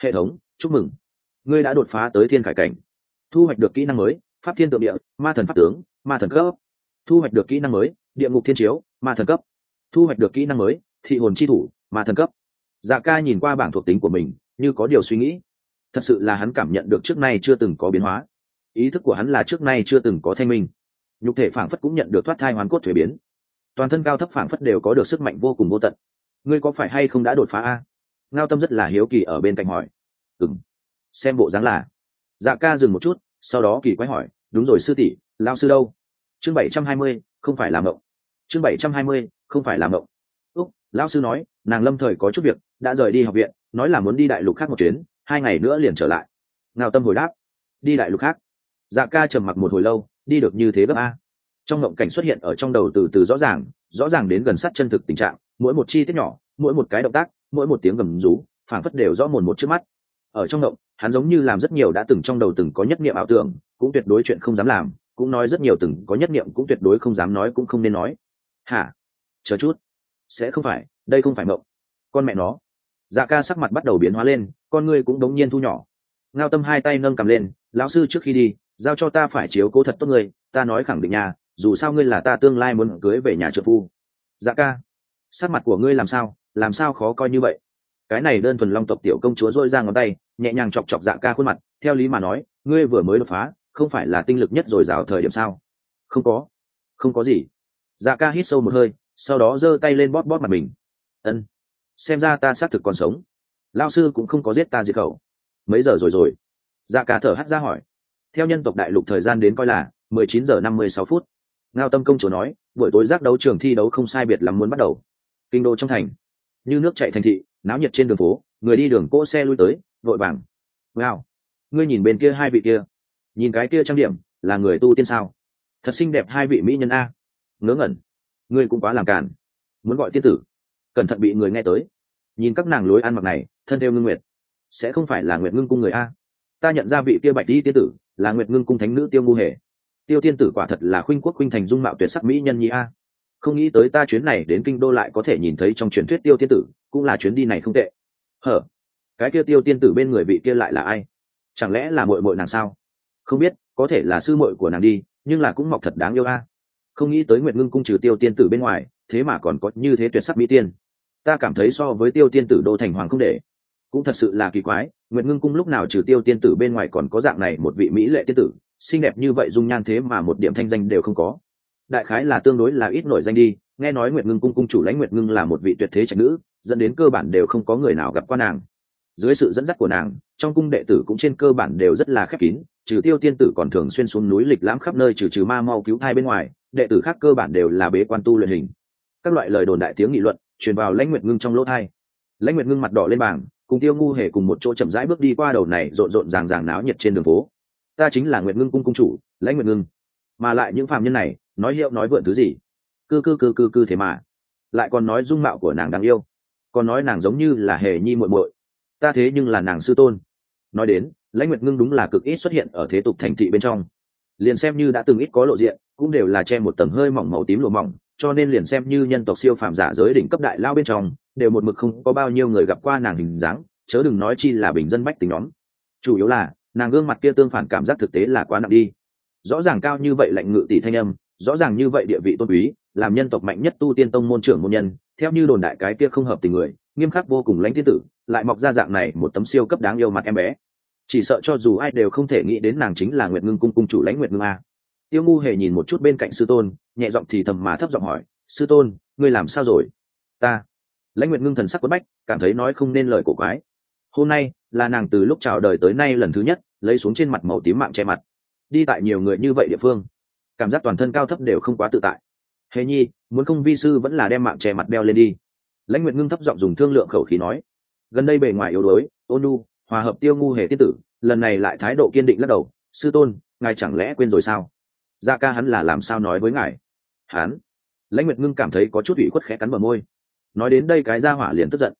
[SPEAKER 1] Hệ thống, chúc mừng. Ngươi đã đột phá tới thiên khải cảnh. Thu hoạch được kỹ năng mới, pháp thiên tượng địa, ma thần pháp tướng, ma thần cấp. Thu hoạch được kỹ năng mới, địa ngục thiên chiếu, ma thần cấp. Thu hoạch được kỹ năng mới, thị hồn chi thủ, ma thần cấp. Dạ ca nhìn qua bảng thuộc tính của mình, như có điều suy nghĩ. Thật sự là hắn cảm nhận được trước nay chưa từng có biến hóa. Ý thức của hắn là trước nay chưa từng có thanh minh. Nhục thể phảng phất cũng nhận được thoát thai hoàn cốt thuế biến toàn thân cao thấp phảng phất đều có được sức mạnh vô cùng vô tận. Ngươi có phải hay không đã đột phá a? Ngao tâm rất là hiếu kỳ ở bên cạnh hỏi. Ừng xem bộ dáng là. Dạ ca dừng một chút, sau đó kỳ quái hỏi, đúng rồi sư tỷ lao sư đâu? Chương bảy trăm hai mươi, không phải làm mộng. Chương bảy trăm hai mươi, không phải làm mộng. Úc lao sư nói, nàng lâm thời có chút việc, đã rời đi học viện, nói là muốn đi đại lục khác một chuyến, hai ngày nữa liền trở lại. Ngao tâm hồi đáp, đi đại lục khác. Dạ ca trầm mặc một hồi lâu, đi được như thế gấp a? Trong ngộng cảnh xuất hiện ở trong đầu từ từ rõ ràng rõ ràng đến gần sát chân thực tình trạng mỗi một chi tiết nhỏ mỗi một cái động tác mỗi một tiếng gầm rú phảng phất đều rõ mồn một trước mắt. Ở trong ngộng hắn giống như làm rất nhiều đã từng trong đầu từng có nhất niệm ảo tưởng cũng tuyệt đối chuyện không dám làm cũng nói rất nhiều từng có nhất niệm cũng tuyệt đối không dám nói cũng không nên nói. Hả? Chờ chút. Sẽ không phải đây không phải mộng con mẹ nó. Dạ ca sắc mặt bắt đầu biến hóa lên con ngươi cũng đống nhiên thu nhỏ. Ngao tâm hai tay nâng cầm lên lão sư trước khi đi giao cho ta phải chiếu cố thật tốt người, ta nói khẳng định nhà dù sao ngươi là ta tương lai muốn cưới về nhà trợ phu. Dạ ca, sắc mặt của ngươi làm sao? Làm sao khó coi như vậy? Cái này đơn thuần long tộc tiểu công chúa dôi ra ngón tay, nhẹ nhàng chọc chọc dạ ca khuôn mặt, theo lý mà nói, ngươi vừa mới đột phá, không phải là tinh lực nhất rồi rào thời điểm sao? Không có không có gì. Dạ ca hít sâu một hơi, sau đó giơ tay lên bóp bóp mặt mình. Ân, xem ra ta xác thực còn sống. Lao sư cũng không có giết ta diệt khẩu. Mấy giờ rồi rồi? Dạ ca thở hắt ra hỏi. Theo nhân tộc đại lục thời gian đến coi là mười chín giờ năm mươi sáu phút ngao tâm công chúa nói, buổi tối giác đấu trường thi đấu không sai biệt lắm muốn bắt đầu. Kinh đô trong thành, như nước chạy thành thị, náo nhiệt trên đường phố, người đi đường cỗ xe lui tới, vội vàng. Wow ngươi nhìn bên kia hai vị kia. Nhìn cái kia trang điểm, là người tu tiên sao? Thật xinh đẹp hai vị mỹ nhân a. Ngớ ngẩn, ngươi cũng quá làm cản muốn gọi tiên tử, cẩn thận bị người nghe tới. Nhìn các nàng lối ăn mặc này, thân theo ngưng nguyệt, sẽ không phải là nguyệt ngưng cung người a. Ta nhận ra vị kia bạch đi tiên tử, là nguyệt ngưng cung thánh nữ tiêu ngu hề tiêu tiên tử quả thật là khuynh quốc khuynh thành dung mạo tuyệt sắc mỹ nhân nhi a. Không nghĩ tới ta chuyến này đến kinh đô lại có thể nhìn thấy trong truyền thuyết tiêu tiên tử, cũng là chuyến đi này không tệ. Hở, cái kia tiêu tiên tử bên người vị kia lại là ai? Chẳng lẽ là mội mội nàng sao? Không biết, có thể là sư mội của nàng đi, nhưng là cũng mọc thật đáng yêu a. Không nghĩ tới nguyệt ngưng cung trừ tiêu tiên tử bên ngoài, thế mà còn có như thế tuyệt sắc mỹ tiên. Ta cảm thấy so với tiêu tiên tử đô thành hoàng không để. Cũng thật sự là kỳ quái, nguyệt ngưng cung lúc nào trừ tiêu tiên tử bên ngoài còn có dạng này một vị mỹ lệ tiên tử? Xinh đẹp như vậy dung nhan thế mà một điểm thanh danh đều không có. Đại khái là tương đối là ít nổi danh đi, nghe nói nguyệt ngưng cung cung chủ lãnh nguyệt ngưng là một vị tuyệt thế trạch nữ, dẫn đến cơ bản đều không có người nào gặp qua nàng. Dưới sự dẫn dắt của nàng, trong cung đệ tử cũng trên cơ bản đều rất là khép kín, trừ tiêu tiên tử còn thường xuyên xuống núi lịch lãm khắp nơi trừ trừ ma mau cứu thai bên ngoài, đệ tử khác cơ bản đều là bế quan tu luyện hình. Các loại lời đồn đại tiếng nghị luận, truyền vào lãnh nguyệt ngưng trong lỗ thai lãnh nguyệt ngưng mặt đỏ lên bảng, cùng tiêu ngu hề cùng một chỗ chậm rãi bước đi qua đầu này rộn rộn ràng ràng náo nhiệt trên đường phố ta chính là nguyệt ngưng cung cung chủ, lãnh nguyệt ngưng. Mà lại những phạm nhân này, nói hiệu nói vượn thứ gì? Cư cư cư cư cư thế mà. Lại còn nói dung mạo của nàng đáng yêu. Còn nói nàng giống như là hề nhi muội muội. Ta thế nhưng là nàng sư tôn. Nói đến, lãnh nguyệt ngưng đúng là cực ít xuất hiện ở thế tục thành thị bên trong. Liền xem như đã từng ít có lộ diện, cũng đều là che một tầng hơi mỏng màu tím lộ mỏng, cho nên liền xem như nhân tộc siêu phàm giả giới đỉnh cấp đại lao bên trong, đều một mực không có bao nhiêu người gặp qua nàng hình dáng, chớ đừng nói chi là bình dân bách tình nhóm. Chủ yếu là nàng gương mặt kia tương phản cảm giác thực tế là quá nặng đi. Rõ ràng cao như vậy lạnh ngự tỷ thanh âm, rõ ràng như vậy địa vị tôn quý, làm nhân tộc mạnh nhất tu tiên tông môn trưởng môn nhân, theo như đồn đại cái kia không hợp tình người, nghiêm khắc vô cùng lãnh thiên tử, lại mọc ra dạng này một tấm siêu cấp đáng yêu mặt em bé. Chỉ sợ cho dù ai đều không thể nghĩ đến nàng chính là nguyệt ngưng cung cung chủ lãnh nguyệt ngưng a. Tiêu ngu hề nhìn một chút bên cạnh sư tôn, nhẹ giọng thì thầm mà thấp giọng hỏi, sư tôn, ngươi làm sao rồi? Ta. Lãnh nguyệt ngưng thần sắc quất bách, cảm thấy nói không nên lời cổ quái. Hôm nay là nàng từ lúc chào đời tới nay lần thứ nhất lấy xuống trên mặt màu tím mạng che mặt. Đi tại nhiều người như vậy địa phương, cảm giác toàn thân cao thấp đều không quá tự tại. Hề nhi, muốn không vi sư vẫn là đem mạng che mặt đeo lên đi. Lãnh nguyện ngưng thấp giọng dùng thương lượng khẩu khí nói, gần đây bề ngoài yếu đuối, ôn nu hòa hợp tiêu ngu hề tiết tử, lần này lại thái độ kiên định lắc đầu, sư tôn, ngài chẳng lẽ quên rồi sao? Gia dạ ca hắn là làm sao nói với ngài? Hắn? Lãnh nguyệt ngưng cảm thấy có chút ủy khuất khẽ cắn bờ môi. Nói đến đây cái gia hỏa liền tức giận.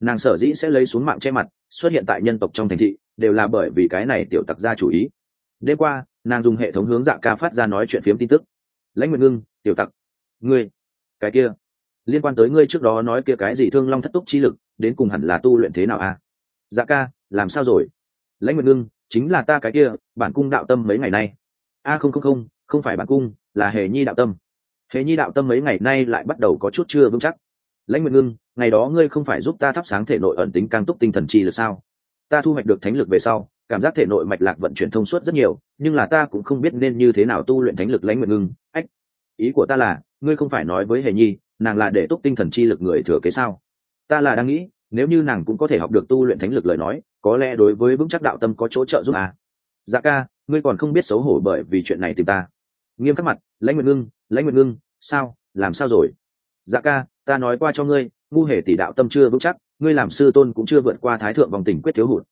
[SPEAKER 1] Nàng sở dĩ sẽ lấy xuống mạng che mặt, xuất hiện tại nhân tộc trong thành thị đều là bởi vì cái này tiểu tặc ra chủ ý. Đêm qua, nàng dùng hệ thống hướng dạ ca phát ra nói chuyện phiếm tin tức. Lãnh nguyện ngưng, tiểu tặc. Ngươi, cái kia. Liên quan tới ngươi trước đó nói kia cái gì thương long thất túc chi lực, đến cùng hẳn là tu luyện thế nào a à? dạ ca, làm sao rồi? Lãnh nguyện ngưng, chính là ta cái kia, bản cung đạo tâm mấy ngày nay. A, không không không không phải bản cung, là hề nhi đạo tâm. Hề nhi đạo tâm mấy ngày nay lại bắt đầu có chút chưa vững chắc. Lãnh nguyện ngưng, ngày đó ngươi không phải giúp ta thắp sáng thể nội ẩn tính càng túc tinh thần chi lực sao? Ta thu hoạch được thánh lực về sau, cảm giác thể nội mạch lạc vận chuyển thông suốt rất nhiều, nhưng là ta cũng không biết nên như thế nào tu luyện thánh lực lãnh nguyện ngưng. Ách, ý của ta là, ngươi không phải nói với hề nhi, nàng là để túc tinh thần chi lực người thừa kế sao? Ta là đang nghĩ, nếu như nàng cũng có thể học được tu luyện thánh lực lời nói, có lẽ đối với vững chắc đạo tâm có chỗ trợ giúp à. dạ ca, ngươi còn không biết xấu hổ bởi vì chuyện này tìm ta. Nghiêm khắc mặt, lãnh nguyện ngưng, lãnh nguyện ngưng, sao, làm sao rồi? Dạ ca, ta nói qua cho ngươi, ngu hề tỷ đạo tâm chưa vững chắc ngươi làm sư tôn cũng chưa vượt qua thái thượng vòng tình quyết thiếu hụt.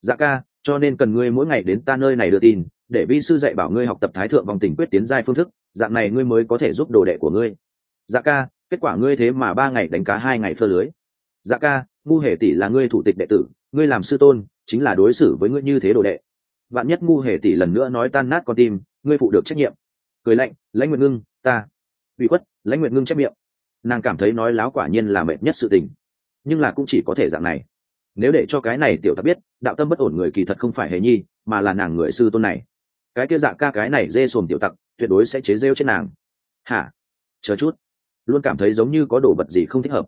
[SPEAKER 1] Dạ ca, cho nên cần ngươi mỗi ngày đến ta nơi này đưa tin, để vi sư dạy bảo ngươi học tập thái thượng vòng tình quyết tiến giai phương thức, dạng này ngươi mới có thể giúp đồ đệ của ngươi. Dạ ca, kết quả ngươi thế mà ba ngày đánh cá hai ngày phơ lưới. Dạ ca, ngu hề tỷ là ngươi thủ tịch đệ tử, ngươi làm sư tôn, chính là đối xử với ngươi như thế đồ đệ. Vạn nhất ngu hề tỷ lần nữa nói tan nát con tim, ngươi phụ được trách nhiệm. Cười lạnh, lãnh nguyện ngưng, ta. Bị khuất, lãnh nguyện ngưng chép miệng. Nàng cảm thấy nói láo quả nhiên là mệt nhất sự tình nhưng là cũng chỉ có thể dạng này. Nếu để cho cái này tiểu ta biết, đạo tâm bất ổn người kỳ thật không phải hề nhi, mà là nàng người sư tôn này. Cái kia dạ ca cái này dê xồm tiểu tặc, tuyệt đối sẽ chế rêu trên nàng. Hả? Chờ chút. Luôn cảm thấy giống như có đồ vật gì không thích hợp.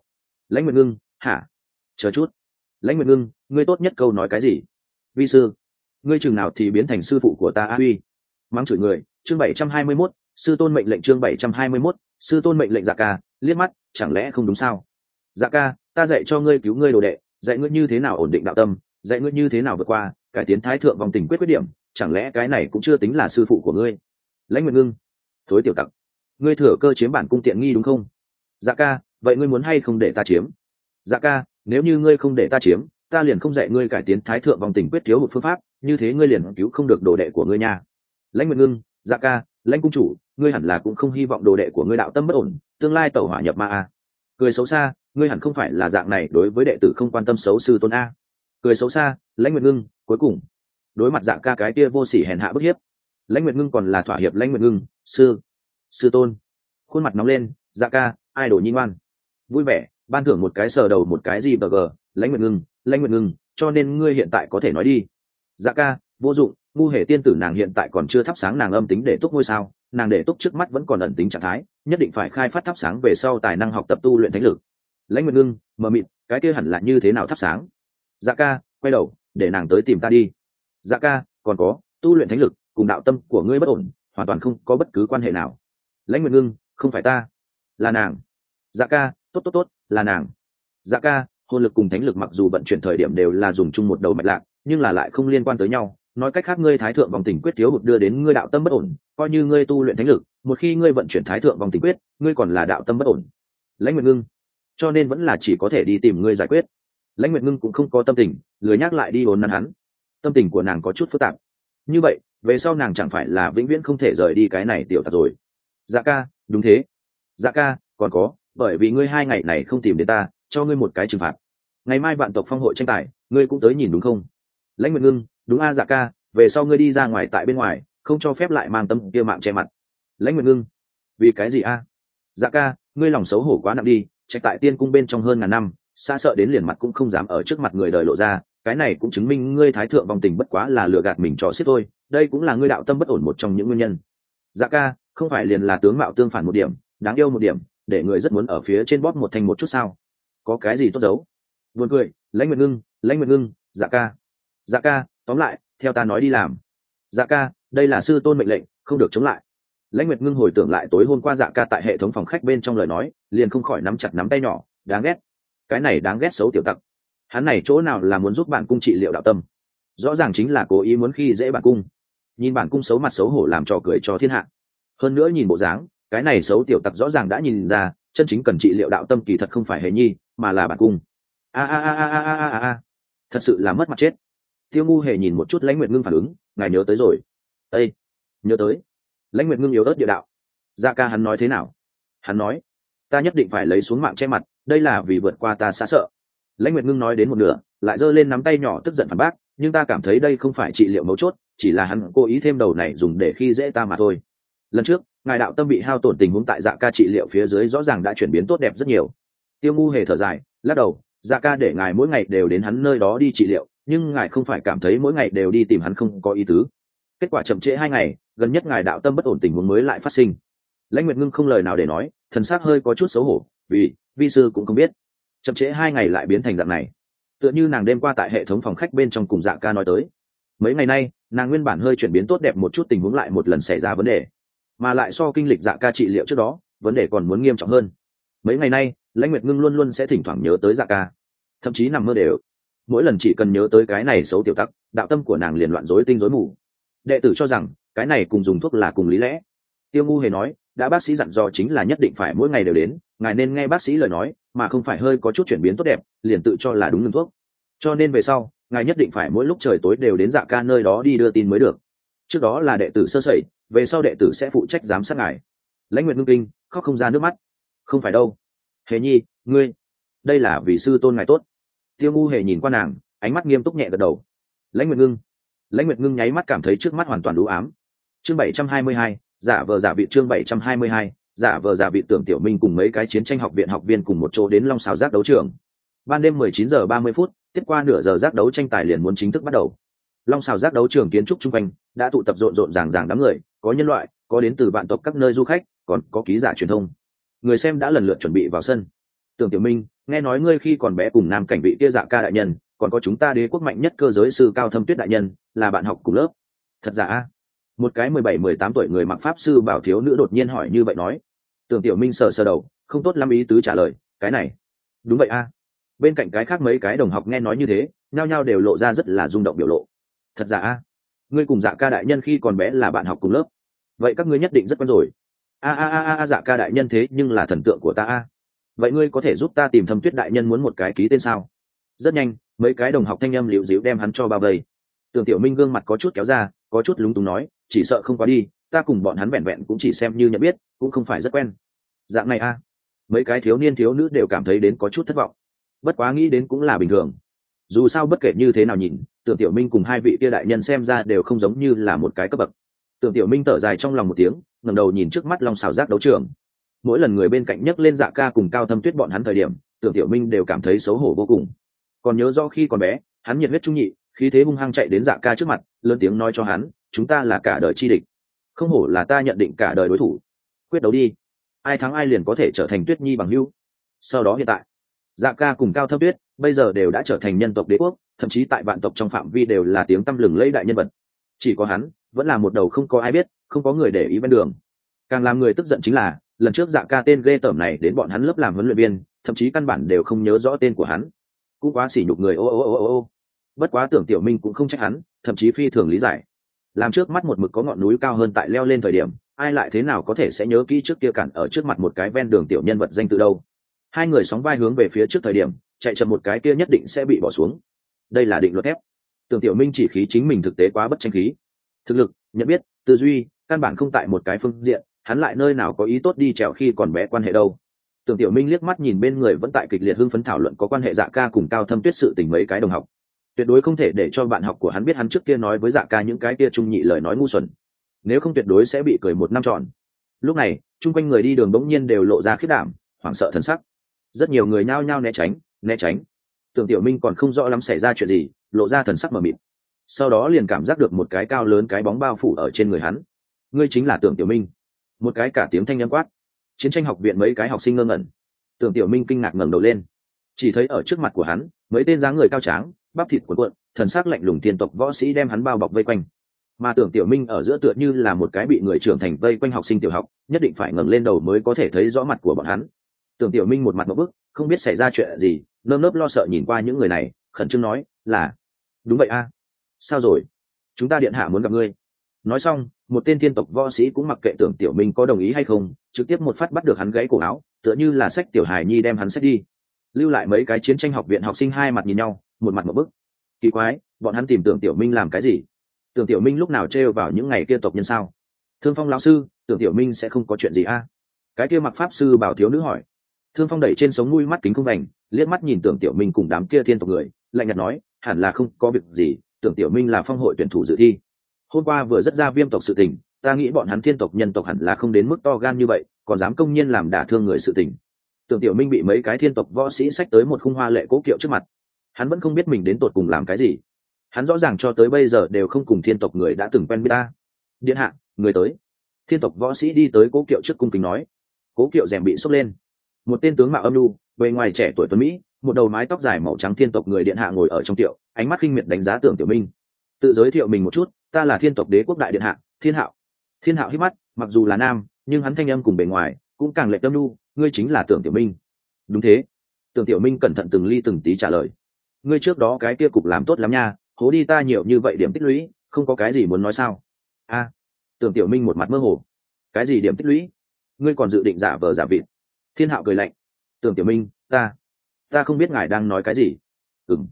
[SPEAKER 1] Lãnh nguyện ngưng, hả? Chờ chút. Lãnh nguyện ngưng, ngươi tốt nhất câu nói cái gì? Vi sư, ngươi chừng nào thì biến thành sư phụ của ta a uy mắng chửi người, chương bảy trăm hai mươi mốt, sư tôn mệnh lệnh chương bảy trăm hai mươi mốt, sư tôn mệnh lệnh dạ ca, liếc mắt, chẳng lẽ không đúng sao? Dạ ca ta dạy cho ngươi cứu ngươi đồ đệ, dạy ngươi như thế nào ổn định đạo tâm, dạy ngươi như thế nào vượt qua, cải tiến thái thượng vòng tình quyết quyết điểm, chẳng lẽ cái này cũng chưa tính là sư phụ của ngươi? Lãnh nguyện ngưng, thối tiểu tặc, ngươi thừa cơ chiếm bản cung tiện nghi đúng không? Dạ ca, vậy ngươi muốn hay không để ta chiếm? Dạ ca, nếu như ngươi không để ta chiếm, ta liền không dạy ngươi cải tiến thái thượng vòng tình quyết thiếu một phương pháp, như thế ngươi liền cứu không được đồ đệ của ngươi nha. Lãnh nguyện ngưng dạ ca, lãnh cung chủ, ngươi hẳn là cũng không hy vọng đồ đệ của ngươi đạo tâm bất ổn, tương lai tẩu hỏa nhập ma a cười xấu xa ngươi hẳn không phải là dạng này đối với đệ tử không quan tâm xấu sư tôn a. Cười xấu xa, lãnh nguyệt ngưng, cuối cùng. Đối mặt dạng ca cái kia vô sỉ hèn hạ bức hiếp. Lãnh nguyệt ngưng còn là thỏa hiệp lãnh nguyệt ngưng, sư sư tôn. Khuôn mặt nóng lên dạ ca ai đổ nhi ngoan. Vui vẻ, ban thưởng một cái sờ đầu một cái gì bờ gờ, lãnh nguyệt ngưng, lãnh nguyệt ngưng, cho nên ngươi hiện tại có thể nói đi. Dạ ca, vô dụng, ngu hề tiên tử nàng hiện tại còn chưa thắp sáng nàng âm tính để túc ngôi sao, nàng để túc trước mắt vẫn còn ẩn tính trạng thái, nhất định phải khai phát thắp sáng về sau tài năng học tập tu luyện thánh lực lãnh nguyện ngưng, mờ mịt, cái kia hẳn là như thế nào thắp sáng? Dạ ca, quay đầu, để nàng tới tìm ta đi. Dạ ca, còn có, tu luyện thánh lực, cùng đạo tâm của ngươi bất ổn, hoàn toàn không có bất cứ quan hệ nào. Lãnh nguyện ngưng, không phải ta, là nàng. Dạ ca, tốt tốt tốt, là nàng. Dạ ca, hồn lực cùng thánh lực mặc dù vận chuyển thời điểm đều là dùng chung một đầu mạch lạc, nhưng là lại không liên quan tới nhau. Nói cách khác, ngươi thái thượng vòng tình quyết thiếu hụt đưa đến ngươi đạo tâm bất ổn, coi như ngươi tu luyện thánh lực, một khi ngươi vận chuyển thái thượng vòng tình quyết, ngươi còn là đạo tâm bất ổn. Lãnh nguyện ngưng cho nên vẫn là chỉ có thể đi tìm ngươi giải quyết. Lãnh nguyện ngưng cũng không có tâm tình, lười nhắc lại đi ồn năn hắn. Tâm tình của nàng có chút phức tạp. Như vậy, về sau nàng chẳng phải là vĩnh viễn không thể rời đi cái này tiểu tặc rồi. Dạ ca, đúng thế. Dạ ca, còn có, bởi vì ngươi hai ngày này không tìm đến ta, cho ngươi một cái trừng phạt. Ngày mai vạn tộc phong hội tranh tài, ngươi cũng tới nhìn đúng không? Lãnh nguyện ngưng, đúng a dạ ca, về sau ngươi đi ra ngoài tại bên ngoài, không cho phép lại mang tâm kia mạng che mặt. Lãnh nguyện ngưng, vì cái gì a? Dạ ca, ngươi lòng xấu hổ quá nặng đi trạch tại tiên cung bên trong hơn ngàn năm, xa sợ đến liền mặt cũng không dám ở trước mặt người đời lộ ra, cái này cũng chứng minh ngươi thái thượng vòng tình bất quá là lừa gạt mình trò xiết thôi, đây cũng là ngươi đạo tâm bất ổn một trong những nguyên nhân. Dạ ca, không phải liền là tướng mạo tương phản một điểm, đáng yêu một điểm, để người rất muốn ở phía trên bóp một thành một chút sao? Có cái gì tốt giấu buồn cười, lãnh nguyện ngưng, lãnh nguyện ngưng dạ ca. Dạ ca, tóm lại, theo ta nói đi làm. Dạ ca, đây là sư tôn mệnh lệnh, không được chống lại lãnh nguyệt ngưng hồi tưởng lại tối hôm qua dạ ca tại hệ thống phòng khách bên trong lời nói, liền không khỏi nắm chặt nắm tay nhỏ, đáng ghét. Cái này đáng ghét xấu tiểu tặc. Hắn này chỗ nào là muốn giúp bạn cung trị liệu đạo tâm? Rõ ràng chính là cố ý muốn khi dễ bạn cung. Nhìn bạn cung xấu mặt xấu hổ làm trò cười cho thiên hạ. Hơn nữa nhìn bộ dáng, cái này xấu tiểu tặc rõ ràng đã nhìn ra, chân chính cần trị liệu đạo tâm kỳ thật không phải hề nhi, mà là bạn cung. A a a a a a a thật sự là mất mặt chết. Tiêu ngu hề nhìn một chút lãnh nguyệt ngưng phản ứng, ngài nhớ tới rồi. Ây nhớ tới lãnh nguyệt ngưng yếu ớt địa đạo. Dạ ca hắn nói thế nào? Hắn nói, ta nhất định phải lấy xuống mạng che mặt, đây là vì vượt qua ta xa sợ. Lãnh nguyệt ngưng nói đến một nửa, lại giơ lên nắm tay nhỏ tức giận phản bác, nhưng ta cảm thấy đây không phải trị liệu mấu chốt, chỉ là hắn cố ý thêm đầu này dùng để khi dễ ta mà thôi. Lần trước, ngài đạo tâm bị hao tổn tình huống tại dạ ca trị liệu phía dưới rõ ràng đã chuyển biến tốt đẹp rất nhiều. Tiêu ngu hề thở dài, lắc đầu dạ ca để ngài mỗi ngày đều đến hắn nơi đó đi trị liệu, nhưng ngài không phải cảm thấy mỗi ngày đều đi tìm hắn không có ý tứ. Kết quả chậm trễ hai ngày gần nhất ngài đạo tâm bất ổn tình huống mới lại phát sinh. Lãnh nguyệt ngưng không lời nào để nói, thần s ắ c hơi có chút xấu hổ, vì vi sư cũng không biết. Chậm trễ hai ngày lại biến thành dạng này. Tựa như nàng đêm qua tại hệ thống phòng khách bên trong cùng dạng ca nói tới. Mấy ngày nay, nàng nguyên bản hơi chuyển biến tốt đẹp một chút tình huống lại một lần xảy ra vấn đề. Mà lại so kinh lịch dạng ca trị liệu trước đó, vấn đề còn muốn nghiêm trọng hơn. Mấy ngày nay, lãnh nguyệt ngưng luôn luôn sẽ thỉnh thoảng nhớ tới dạng ca. Thậm chí nằm mơ đều. Mỗi lần chỉ cần nhớ tới cái này xấu tiểu tắc, đạo tâm của nàng liền loạn rối tinh rối mù. Đệ tử cho rằng cái này cùng dùng thuốc là cùng lý lẽ. Tiêu ngu hề nói, đã bác sĩ dặn dò chính là nhất định phải mỗi ngày đều đến, ngài nên nghe bác sĩ lời nói, mà không phải hơi có chút chuyển biến tốt đẹp, liền tự cho là đúng ngừng thuốc. Cho nên về sau, ngài nhất định phải mỗi lúc trời tối đều đến dạ ca nơi đó đi đưa tin mới được. Trước đó là đệ tử sơ sẩy, về sau đệ tử sẽ phụ trách giám sát ngài. Lãnh nguyện ngưng kinh, khóc không ra nước mắt. Không phải đâu. Hề nhi, ngươi, đây là vì sư tôn ngài tốt. Tiêu ngu hề nhìn qua nàng, ánh mắt nghiêm túc nhẹ gật đầu. Lãnh nguyện ngưng, lãnh nguyện ngưng nháy mắt cảm thấy trước mắt hoàn toàn đủ ám chương bảy trăm hai mươi hai, giả vờ giả vị chương bảy trăm hai mươi hai, giả vờ giả vị tưởng tiểu minh cùng mấy cái chiến tranh học viện học viên cùng một chỗ đến long xào giác đấu trường. Ban đêm mười chín giờ ba mươi phút, tiếp qua nửa giờ giác đấu tranh tài liền muốn chính thức bắt đầu. Long xào giác đấu trường kiến trúc chung quanh đã tụ tập rộn rộn ràng ràng đám người, có nhân loại, có đến từ vạn tộc các nơi du khách, còn có ký giả truyền thông. Người xem đã lần lượt chuẩn bị vào sân. Tưởng tiểu minh, nghe nói ngươi khi còn bé cùng nam cảnh vị kia dạ ca đại nhân, còn có chúng ta đế quốc mạnh nhất cơ giới sư cao thâm tuyết đại nhân, là bạn học cùng lớp. Thật giả a? Một cái mười bảy, mười tám tuổi người mặc pháp sư bảo thiếu nữ đột nhiên hỏi như vậy nói. Tưởng tiểu minh sờ sờ đầu, không tốt lắm ý tứ trả lời, cái này. Đúng vậy a. Bên cạnh cái khác mấy cái đồng học nghe nói như thế, nhao nhao đều lộ ra rất là rung động biểu lộ. Thật giả a? Ngươi cùng dạ ca đại nhân khi còn bé là bạn học cùng lớp. Vậy các ngươi nhất định rất quen rồi. A a a a dạ ca đại nhân thế nhưng là thần tượng của ta a. Vậy ngươi có thể giúp ta tìm thâm tuyết đại nhân muốn một cái ký tên sao? Rất nhanh, mấy cái đồng học thanh âm liễu dĩu đem hắn cho bao vây. Tưởng tiểu minh gương mặt có chút kéo ra, có chút lúng túng nói chỉ sợ không quá đi, ta cùng bọn hắn vẹn vẹn cũng chỉ xem như nhận biết, cũng không phải rất quen. Dạng này a. Mấy cái thiếu niên thiếu nữ đều cảm thấy đến có chút thất vọng. Bất quá nghĩ đến cũng là bình thường. Dù sao bất kể như thế nào nhìn, tưởng tiểu minh cùng hai vị kia đại nhân xem ra đều không giống như là một cái cấp bậc. Tưởng tiểu minh thở dài trong lòng một tiếng, ngẩng đầu nhìn trước mắt long xào giác đấu trường. Mỗi lần người bên cạnh nhấc lên dạ ca cùng cao thâm tuyết bọn hắn thời điểm, tưởng tiểu minh đều cảm thấy xấu hổ vô cùng. Còn nhớ do khi còn bé, hắn nhiệt huyết trung nhị, khí thế hung hăng chạy đến dạ ca trước mặt, lớn tiếng nói cho hắn chúng ta là cả đời chi địch. Không hổ là ta nhận định cả đời đối thủ. Quyết đấu đi. Ai thắng ai liền có thể trở thành tuyết nhi bằng hưu sau đó hiện tại dạ ca cùng cao thâm tuyết bây giờ đều đã trở thành nhân tộc đế quốc, thậm chí tại vạn tộc trong phạm vi đều là tiếng tăm lừng lẫy đại nhân vật. Chỉ có hắn, vẫn là một đầu không có ai biết, không có người để ý bên đường. Càng làm người tức giận chính là, lần trước dạ ca tên ghê tởm này đến bọn hắn lớp làm huấn luyện viên, thậm chí căn bản đều không nhớ rõ tên của hắn. Cũng quá sỉ nhục người, ô ô ô ô ô. Bất quá tưởng tiểu minh cũng không trách hắn, thậm chí phi thường lý giải làm trước mắt một mực có ngọn núi cao hơn tại leo lên thời điểm, ai lại thế nào có thể sẽ nhớ kỹ trước kia cản ở trước mặt một cái ven đường tiểu nhân vật danh từ đâu? Hai người sóng vai hướng về phía trước thời điểm, chạy chậm một cái kia nhất định sẽ bị bỏ xuống. Đây là định luật thép. Tưởng tiểu minh chỉ khí chính mình thực tế quá bất tranh khí. Thực lực, nhận biết, tư duy, căn bản không tại một cái phương diện, hắn lại nơi nào có ý tốt đi trèo khi còn bé quan hệ đâu? Tưởng tiểu minh liếc mắt nhìn bên người vẫn tại kịch liệt hưng phấn thảo luận có quan hệ dạ ca cùng cao thâm tuyết sự tình mấy cái đồng học tuyệt đối không thể để cho bạn học của hắn biết hắn trước kia nói với dạ ca những cái kia trung nhị lời nói ngu xuẩn. Nếu không tuyệt đối sẽ bị cười một năm tròn. Lúc này, chung quanh người đi đường bỗng nhiên đều lộ ra khiết đảm, hoảng sợ thân sắc. Rất nhiều người nhao nhao né tránh né tránh. Tưởng tiểu minh còn không rõ lắm xảy ra chuyện gì, lộ ra thần sắc mờ mịt. Sau đó liền cảm giác được một cái cao lớn cái bóng bao phủ ở trên người hắn. Ngươi chính là tưởng tiểu minh. Một cái cả tiếng thanh â quát. Chiến tranh học viện mấy cái học sinh ngơ ngẩn. Tưởng tiểu minh kinh ngạc ngẩng đầu lên. Chỉ thấy ở trước mặt của hắn, mấy tên dáng người cao tráng bắp thịt cuộn cuộn, thần sắc lạnh lùng tiên tộc võ sĩ đem hắn bao bọc vây quanh. Mà tưởng tiểu minh ở giữa tựa như là một cái bị người trưởng thành vây quanh học sinh tiểu học, nhất định phải ngẩng lên đầu mới có thể thấy rõ mặt của bọn hắn. Tưởng tiểu minh một mặt một bức, không biết xảy ra chuyện gì, nơm nớp lo sợ nhìn qua những người này, khẩn trương nói, là. Đúng vậy a. Sao rồi? Chúng ta điện hạ muốn gặp ngươi. Nói xong, một tên thiên tộc võ sĩ cũng mặc kệ tưởng tiểu minh có đồng ý hay không, trực tiếp một phát bắt được hắn gãy cổ áo, tựa như là sách tiểu hài nhi đem hắn sách đi. Lưu lại mấy cái chiến tranh học viện học sinh hai mặt nhìn nhau một mặt một bức. Kỳ quái, bọn hắn tìm tưởng tiểu minh làm cái gì? Tưởng tiểu minh lúc nào trêu vào những ngày kia tộc nhân sao? Thương phong lão sư, tưởng tiểu minh sẽ không có chuyện gì a? Cái kia mặc pháp sư bảo thiếu nữ hỏi. Thương phong đẩy trên sống mũi mắt kính không đành liếc mắt nhìn tưởng tiểu minh cùng đám kia thiên tộc người, lạnh nhạt nói, hẳn là không có việc gì, tưởng tiểu minh là phong hội tuyển thủ dự thi. Hôm qua vừa rất ra viêm tộc sự tình, ta nghĩ bọn hắn thiên tộc nhân tộc hẳn là không đến mức to gan như vậy, còn dám công nhiên làm đả thương người sự tình. Tưởng tiểu minh bị mấy cái thiên tộc võ sĩ sách tới một khung hoa lệ cố kiệu trước mặt hắn vẫn không biết mình đến tột cùng làm cái gì. Hắn rõ ràng cho tới bây giờ đều không cùng thiên tộc người đã từng quen biết ta. Điện hạ, người tới. Thiên tộc võ sĩ đi tới cố kiệu trước cung kính nói. Cố kiệu rèm bị sốc lên. Một tên tướng mạo âm lu bề ngoài trẻ tuổi tuấn mỹ, một đầu mái tóc dài màu trắng thiên tộc người điện hạ ngồi ở trong tiệu, ánh mắt kinh miệt đánh giá tưởng tiểu minh. Tự giới thiệu mình một chút, ta là thiên tộc đế quốc đại điện hạ, thiên hạo. Thiên hạo hít mắt, mặc dù là nam, nhưng hắn thanh âm cùng bề ngoài cũng càng lệch âm lu ngươi chính là tưởng tiểu minh. Đúng thế. Tưởng tiểu minh cẩn thận từng ly từng tí trả lời ngươi trước đó cái kia cục làm tốt lắm nha, hố đi ta nhiều như vậy điểm tích lũy, không có cái gì muốn nói sao? A, tưởng tiểu minh một mặt mơ hồ. Cái gì điểm tích lũy? Ngươi còn dự định giả vờ giả vịt. Thiên hạo cười lạnh. Tưởng tiểu minh, ta ta không biết ngài đang nói cái gì. Ừng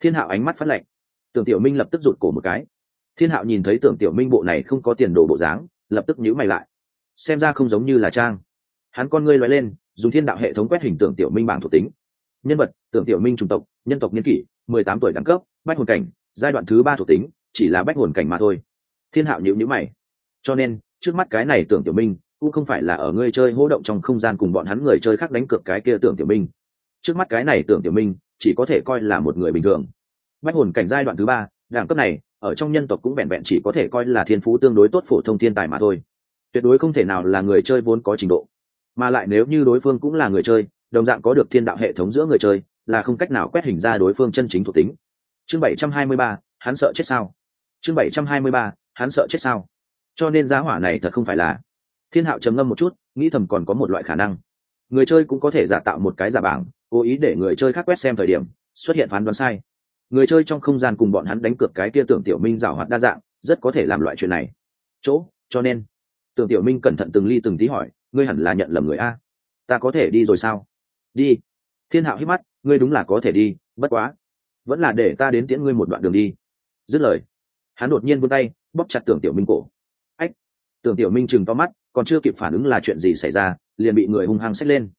[SPEAKER 1] thiên hạo ánh mắt phát lạnh. Tưởng tiểu minh lập tức rụt cổ một cái. Thiên hạo nhìn thấy tưởng tiểu minh bộ này không có tiền đồ bộ dáng, lập tức nhíu mày lại. Xem ra không giống như là trang. Hắn con ngươi loại lên, dùng thiên đạo hệ thống quét hình tưởng tiểu minh bảng thuộc tính nhân vật, tưởng tiểu minh chủng tộc, nhân tộc niên kỷ, mười tám tuổi đẳng cấp, bách hồn cảnh, giai đoạn thứ ba thuộc tính, chỉ là bách hồn cảnh mà thôi. Thiên hạo nhữ nhữ mày. Cho nên, trước mắt cái này tưởng tiểu minh, cũng không phải là ở ngươi chơi hỗ động trong không gian cùng bọn hắn người chơi khác đánh cược cái kia tưởng tiểu minh. Trước mắt cái này tưởng tiểu minh, chỉ có thể coi là một người bình thường. Bách hồn cảnh giai đoạn thứ ba, đẳng cấp này, ở trong nhân tộc cũng vẹn vẹn chỉ có thể coi là thiên phú tương đối tốt phổ thông thiên tài mà thôi. Tuyệt đối không thể nào là người chơi vốn có trình độ. Mà lại nếu như đối phương cũng là người chơi đồng dạng có được thiên đạo hệ thống giữa người chơi, là không cách nào quét hình ra đối phương chân chính thuộc tính. Chương bảy trăm hai mươi ba, hắn sợ chết sao? Chương bảy trăm hai mươi ba, hắn sợ chết sao? Cho nên giá hỏa này thật không phải là. Thiên hạo trầm ngâm một chút, nghĩ thầm còn có một loại khả năng. Người chơi cũng có thể giả tạo một cái giả bảng, cố ý để người chơi khác quét xem thời điểm, xuất hiện phán đoán sai. Người chơi trong không gian cùng bọn hắn đánh cược cái kia tưởng tiểu minh rào hoạt đa dạng, rất có thể làm loại chuyện này. Chỗ, cho nên. Tưởng tiểu minh cẩn thận từng ly từng tí hỏi, ngươi hẳn là nhận lầm người a. Ta có thể đi rồi sao? Đi. Thiên hạo hít mắt, ngươi đúng là có thể đi, bất quá. Vẫn là để ta đến tiễn ngươi một đoạn đường đi. Dứt lời, hắn đột nhiên vươn tay, bóp chặt tưởng tiểu minh cổ. Ách! Tưởng tiểu minh chừng to mắt, còn chưa kịp phản ứng là chuyện gì xảy ra, liền bị người hung hăng xách lên.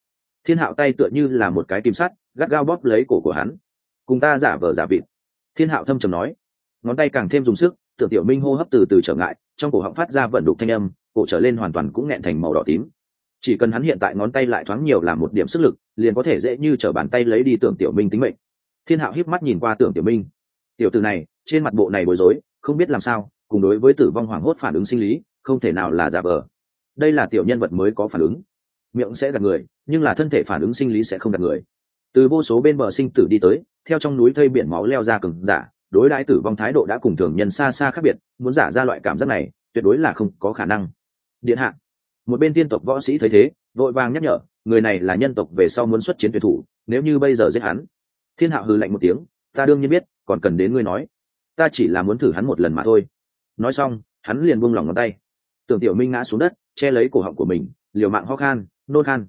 [SPEAKER 1] Thiên hạo tay tựa như là một cái kim sắt, gắt gao bóp lấy cổ của hắn. Cùng ta giả vờ giả vịt. Thiên hạo thâm trầm nói. Ngón tay càng thêm dùng sức, tưởng tiểu minh hô hấp từ từ trở ngại, trong cổ họng phát ra vận đục thanh âm, cổ trở lên hoàn toàn cũng nghẹn thành màu đỏ tím chỉ cần hắn hiện tại ngón tay lại thoáng nhiều làm một điểm sức lực, liền có thể dễ như t bàn tay lấy đi tưởng tiểu minh tính mệnh. Thiên hạo híp mắt nhìn qua tưởng tiểu minh. Tiểu từ này, trên mặt bộ này bối rối, không biết làm sao, cùng đối với tử vong hoảng hốt phản ứng sinh lý, không thể nào là giả vờ. Đây là tiểu nhân vật mới có phản ứng. Miệng sẽ gạt người, nhưng là thân thể phản ứng sinh lý sẽ không gạt người. Từ vô số bên bờ sinh tử đi tới, theo trong núi thây biển máu leo ra cừng giả, đối đãi tử vong thái độ đã cùng thường nhân xa xa khác biệt, muốn giả ra loại cảm giác này, tuyệt đối là không có khả năng. Điện hạ một bên tiên tộc võ sĩ thấy thế, vội vàng nhắc nhở, người này là nhân tộc về sau muốn xuất chiến tuyển thủ, nếu như bây giờ giết hắn. Thiên hạo hừ lạnh một tiếng, ta đương nhiên biết, còn cần đến ngươi nói. Ta chỉ là muốn thử hắn một lần mà thôi. Nói xong, hắn liền buông lỏng ngón tay. Tưởng tiểu minh ngã xuống đất, che lấy cổ họng của mình, liều mạng ho khan, nôn khan.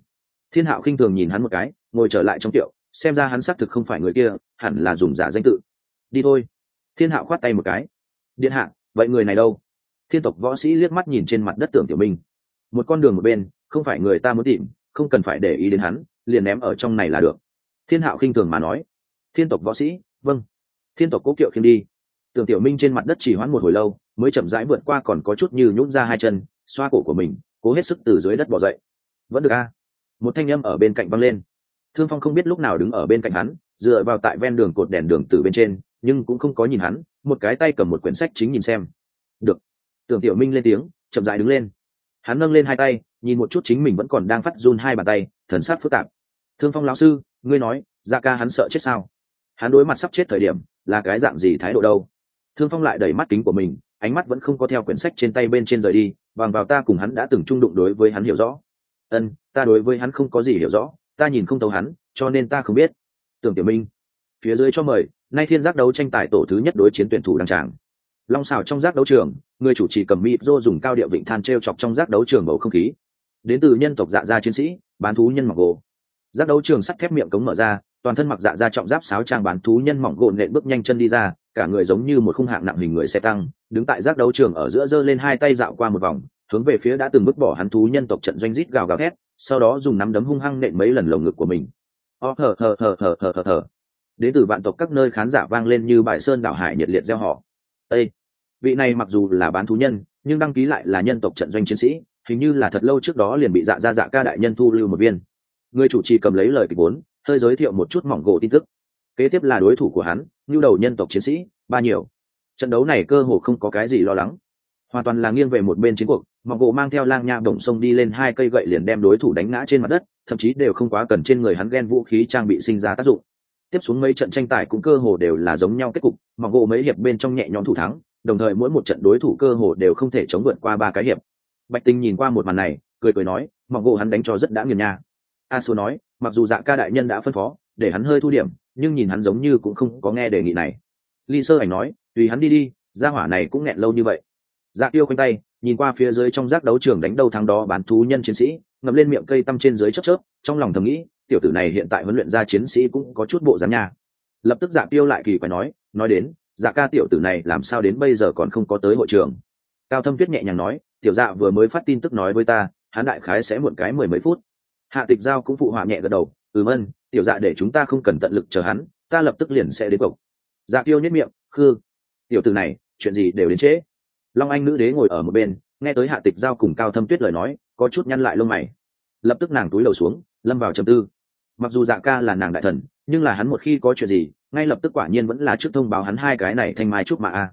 [SPEAKER 1] Thiên hạo khinh thường nhìn hắn một cái, ngồi trở lại trong tiệu, xem ra hắn xác thực không phải người kia, hẳn là dùng giả danh tự. Đi thôi. Thiên hạo khoát tay một cái. Điện hạ, vậy người này đâu? Thiên tộc võ sĩ liếc mắt nhìn trên mặt đất tưởng tiểu minh một con đường một bên, không phải người ta muốn tìm, không cần phải để ý đến hắn, liền ném ở trong này là được. Thiên hạo khinh thường mà nói. Thiên tộc võ sĩ vâng. Thiên tộc cố kiệu khiêm đi. Tưởng tiểu minh trên mặt đất chỉ hoãn một hồi lâu, mới chậm rãi vượt qua còn có chút như nhún ra hai chân, xoa cổ của mình, cố hết sức từ dưới đất bỏ dậy. Vẫn được a. Một thanh â m ở bên cạnh văng lên. Thương phong không biết lúc nào đứng ở bên cạnh hắn, dựa vào tại ven đường cột đèn đường từ bên trên, nhưng cũng không có nhìn hắn, một cái tay cầm một quyển sách chính nhìn xem. Được. Tưởng tiểu minh lên tiếng, chậm rãi đứng lên hắn nâng lên hai tay, nhìn một chút chính mình vẫn còn đang phát run hai bàn tay, thần sát phức tạp. Thương phong lão sư, ngươi nói ra ca hắn sợ chết sao? Hắn đối mặt sắp chết thời điểm, là cái dạng gì thái độ đâu? Thương phong lại đẩy mắt kính của mình, ánh mắt vẫn không có theo quyển sách trên tay bên trên rời đi, bằng vào ta cùng hắn đã từng trung đụng đối với hắn hiểu rõ. Ân, ta đối với hắn không có gì hiểu rõ, ta nhìn không tấu hắn, cho nên ta không biết. Tưởng tiểu minh, phía dưới cho mời, nay thiên giác đấu tranh tài tổ thứ nhất đối chiến tuyển thủ đăng tràng. Long xào trong giác đấu trường người chủ trì cầm mịp rô dùng cao địa vịnh than t r e o chọc trong giác đấu trường bầu không khí. Đến từ nhân tộc dạ gia chiến sĩ, bán thú nhân mặc gỗ giác đấu trường sắt thép miệng cống mở ra, toàn thân mặc dạ ra trọng giáp sáo trang bán thú nhân mỏng gộn nện bước nhanh chân đi ra, cả người giống như một khung hạng nặng hình người xe tăng, đứng tại giác đấu trường ở giữa giơ lên hai tay dạo qua một vòng, hướng về phía đã từng bước bỏ hắn thú nhân tộc trận doanh rít gào gào thét, sau đó dùng nắm đấm hung hăng nện mấy lần lồng ngực của mình. Ó thờ thờ thờ thờ thờ thờ thờ đến từ vạn tộc các nơi khán giả vang lên như bài sơn đảo hải nhiệt liệt gieo họ. Ây vị này mặc dù là bán thú nhân, nhưng đăng ký lại là nhân tộc trận doanh chiến sĩ, hình như là thật lâu trước đó liền bị dạ ra dạ ca đại nhân thu lưu một viên. Người chủ trì cầm lấy lời kịch vốn hơi giới thiệu một chút mỏng gỗ tin tức. Kế tiếp là đối thủ của hắn, nhu đầu nhân tộc chiến sĩ, ba nhiều. Trận đấu này cơ hồ không có cái gì lo lắng. Hoàn toàn là nghiêng về một bên chiến cuộc, mỏng gỗ mang theo lang nha bổng sông đi lên hai cây gậy liền đem đối thủ đánh ngã trên mặt đất, thậm chí đều không quá cần trên người hắn ghen vũ khí trang bị sinh ra tác dụng. Tiếp xuống mấy trận tranh tài cũng cơ hồ đều là giống nhau kết cục, mỏng gỗ mấy hiệp bên trong nhẹ nhõm thủ thắng đồng thời mỗi một trận đối thủ cơ hồ đều không thể chống vượt qua ba cái hiệp. Bạch tinh nhìn qua một màn này, cười cười nói mọc gỗ hắn đánh cho rất đã nghiền nha. A số nói, mặc dù dạ ca đại nhân đã phân phó, để hắn hơi thu điểm, nhưng nhìn hắn giống như cũng không có nghe đề nghị này. Ly sơ ảnh nói, tùy hắn đi đi, gia hỏa này cũng nghẹn lâu như vậy. Dạ tiêu khoanh tay, nhìn qua phía dưới trong giác đấu trường đánh đầu thắng đó bán thú nhân chiến sĩ, ngậm lên miệng cây tăm trên dưới chớp chớp, trong lòng thầm nghĩ, tiểu tử này hiện tại huấn luyện ra chiến sĩ cũng có chút bộ dáng nha. Lập tức dạ tiêu lại kỳ quái nói nói đến dạ ca tiểu tử này làm sao đến bây giờ còn không có tới hội trường? Cao thâm tuyết nhẹ nhàng nói, tiểu dạ vừa mới phát tin tức nói với ta, hắn đại khái sẽ muộn cái mười mấy phút. Hạ tịch giao cũng phụ họa nhẹ gật đầu, ừm ân, tiểu dạ để chúng ta không cần tận lực chờ hắn, ta lập tức liền sẽ đến cổng. Dạ tiêu nhất miệng, khư, tiểu tử này, chuyện gì đều đến trễ. Long anh nữ đế ngồi ở một bên, nghe tới hạ tịch giao cùng cao thâm tuyết lời nói, có chút nhăn lại lông mày. Lập tức nàng túi đầu xuống, lâm vào trầm tư. Mặc dù dạ ca là nàng đại thần nhưng là hắn một khi có chuyện gì, ngay lập tức quả nhiên vẫn là trước thông báo hắn hai cái này thanh mai trúc mà a.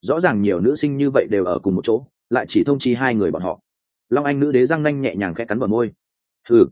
[SPEAKER 1] Rõ ràng nhiều nữ sinh như vậy đều ở cùng một chỗ, lại chỉ thông chi hai người bọn họ. Long anh nữ đế răng nanh nhẹ nhàng khẽ cắn vào môi. Ừ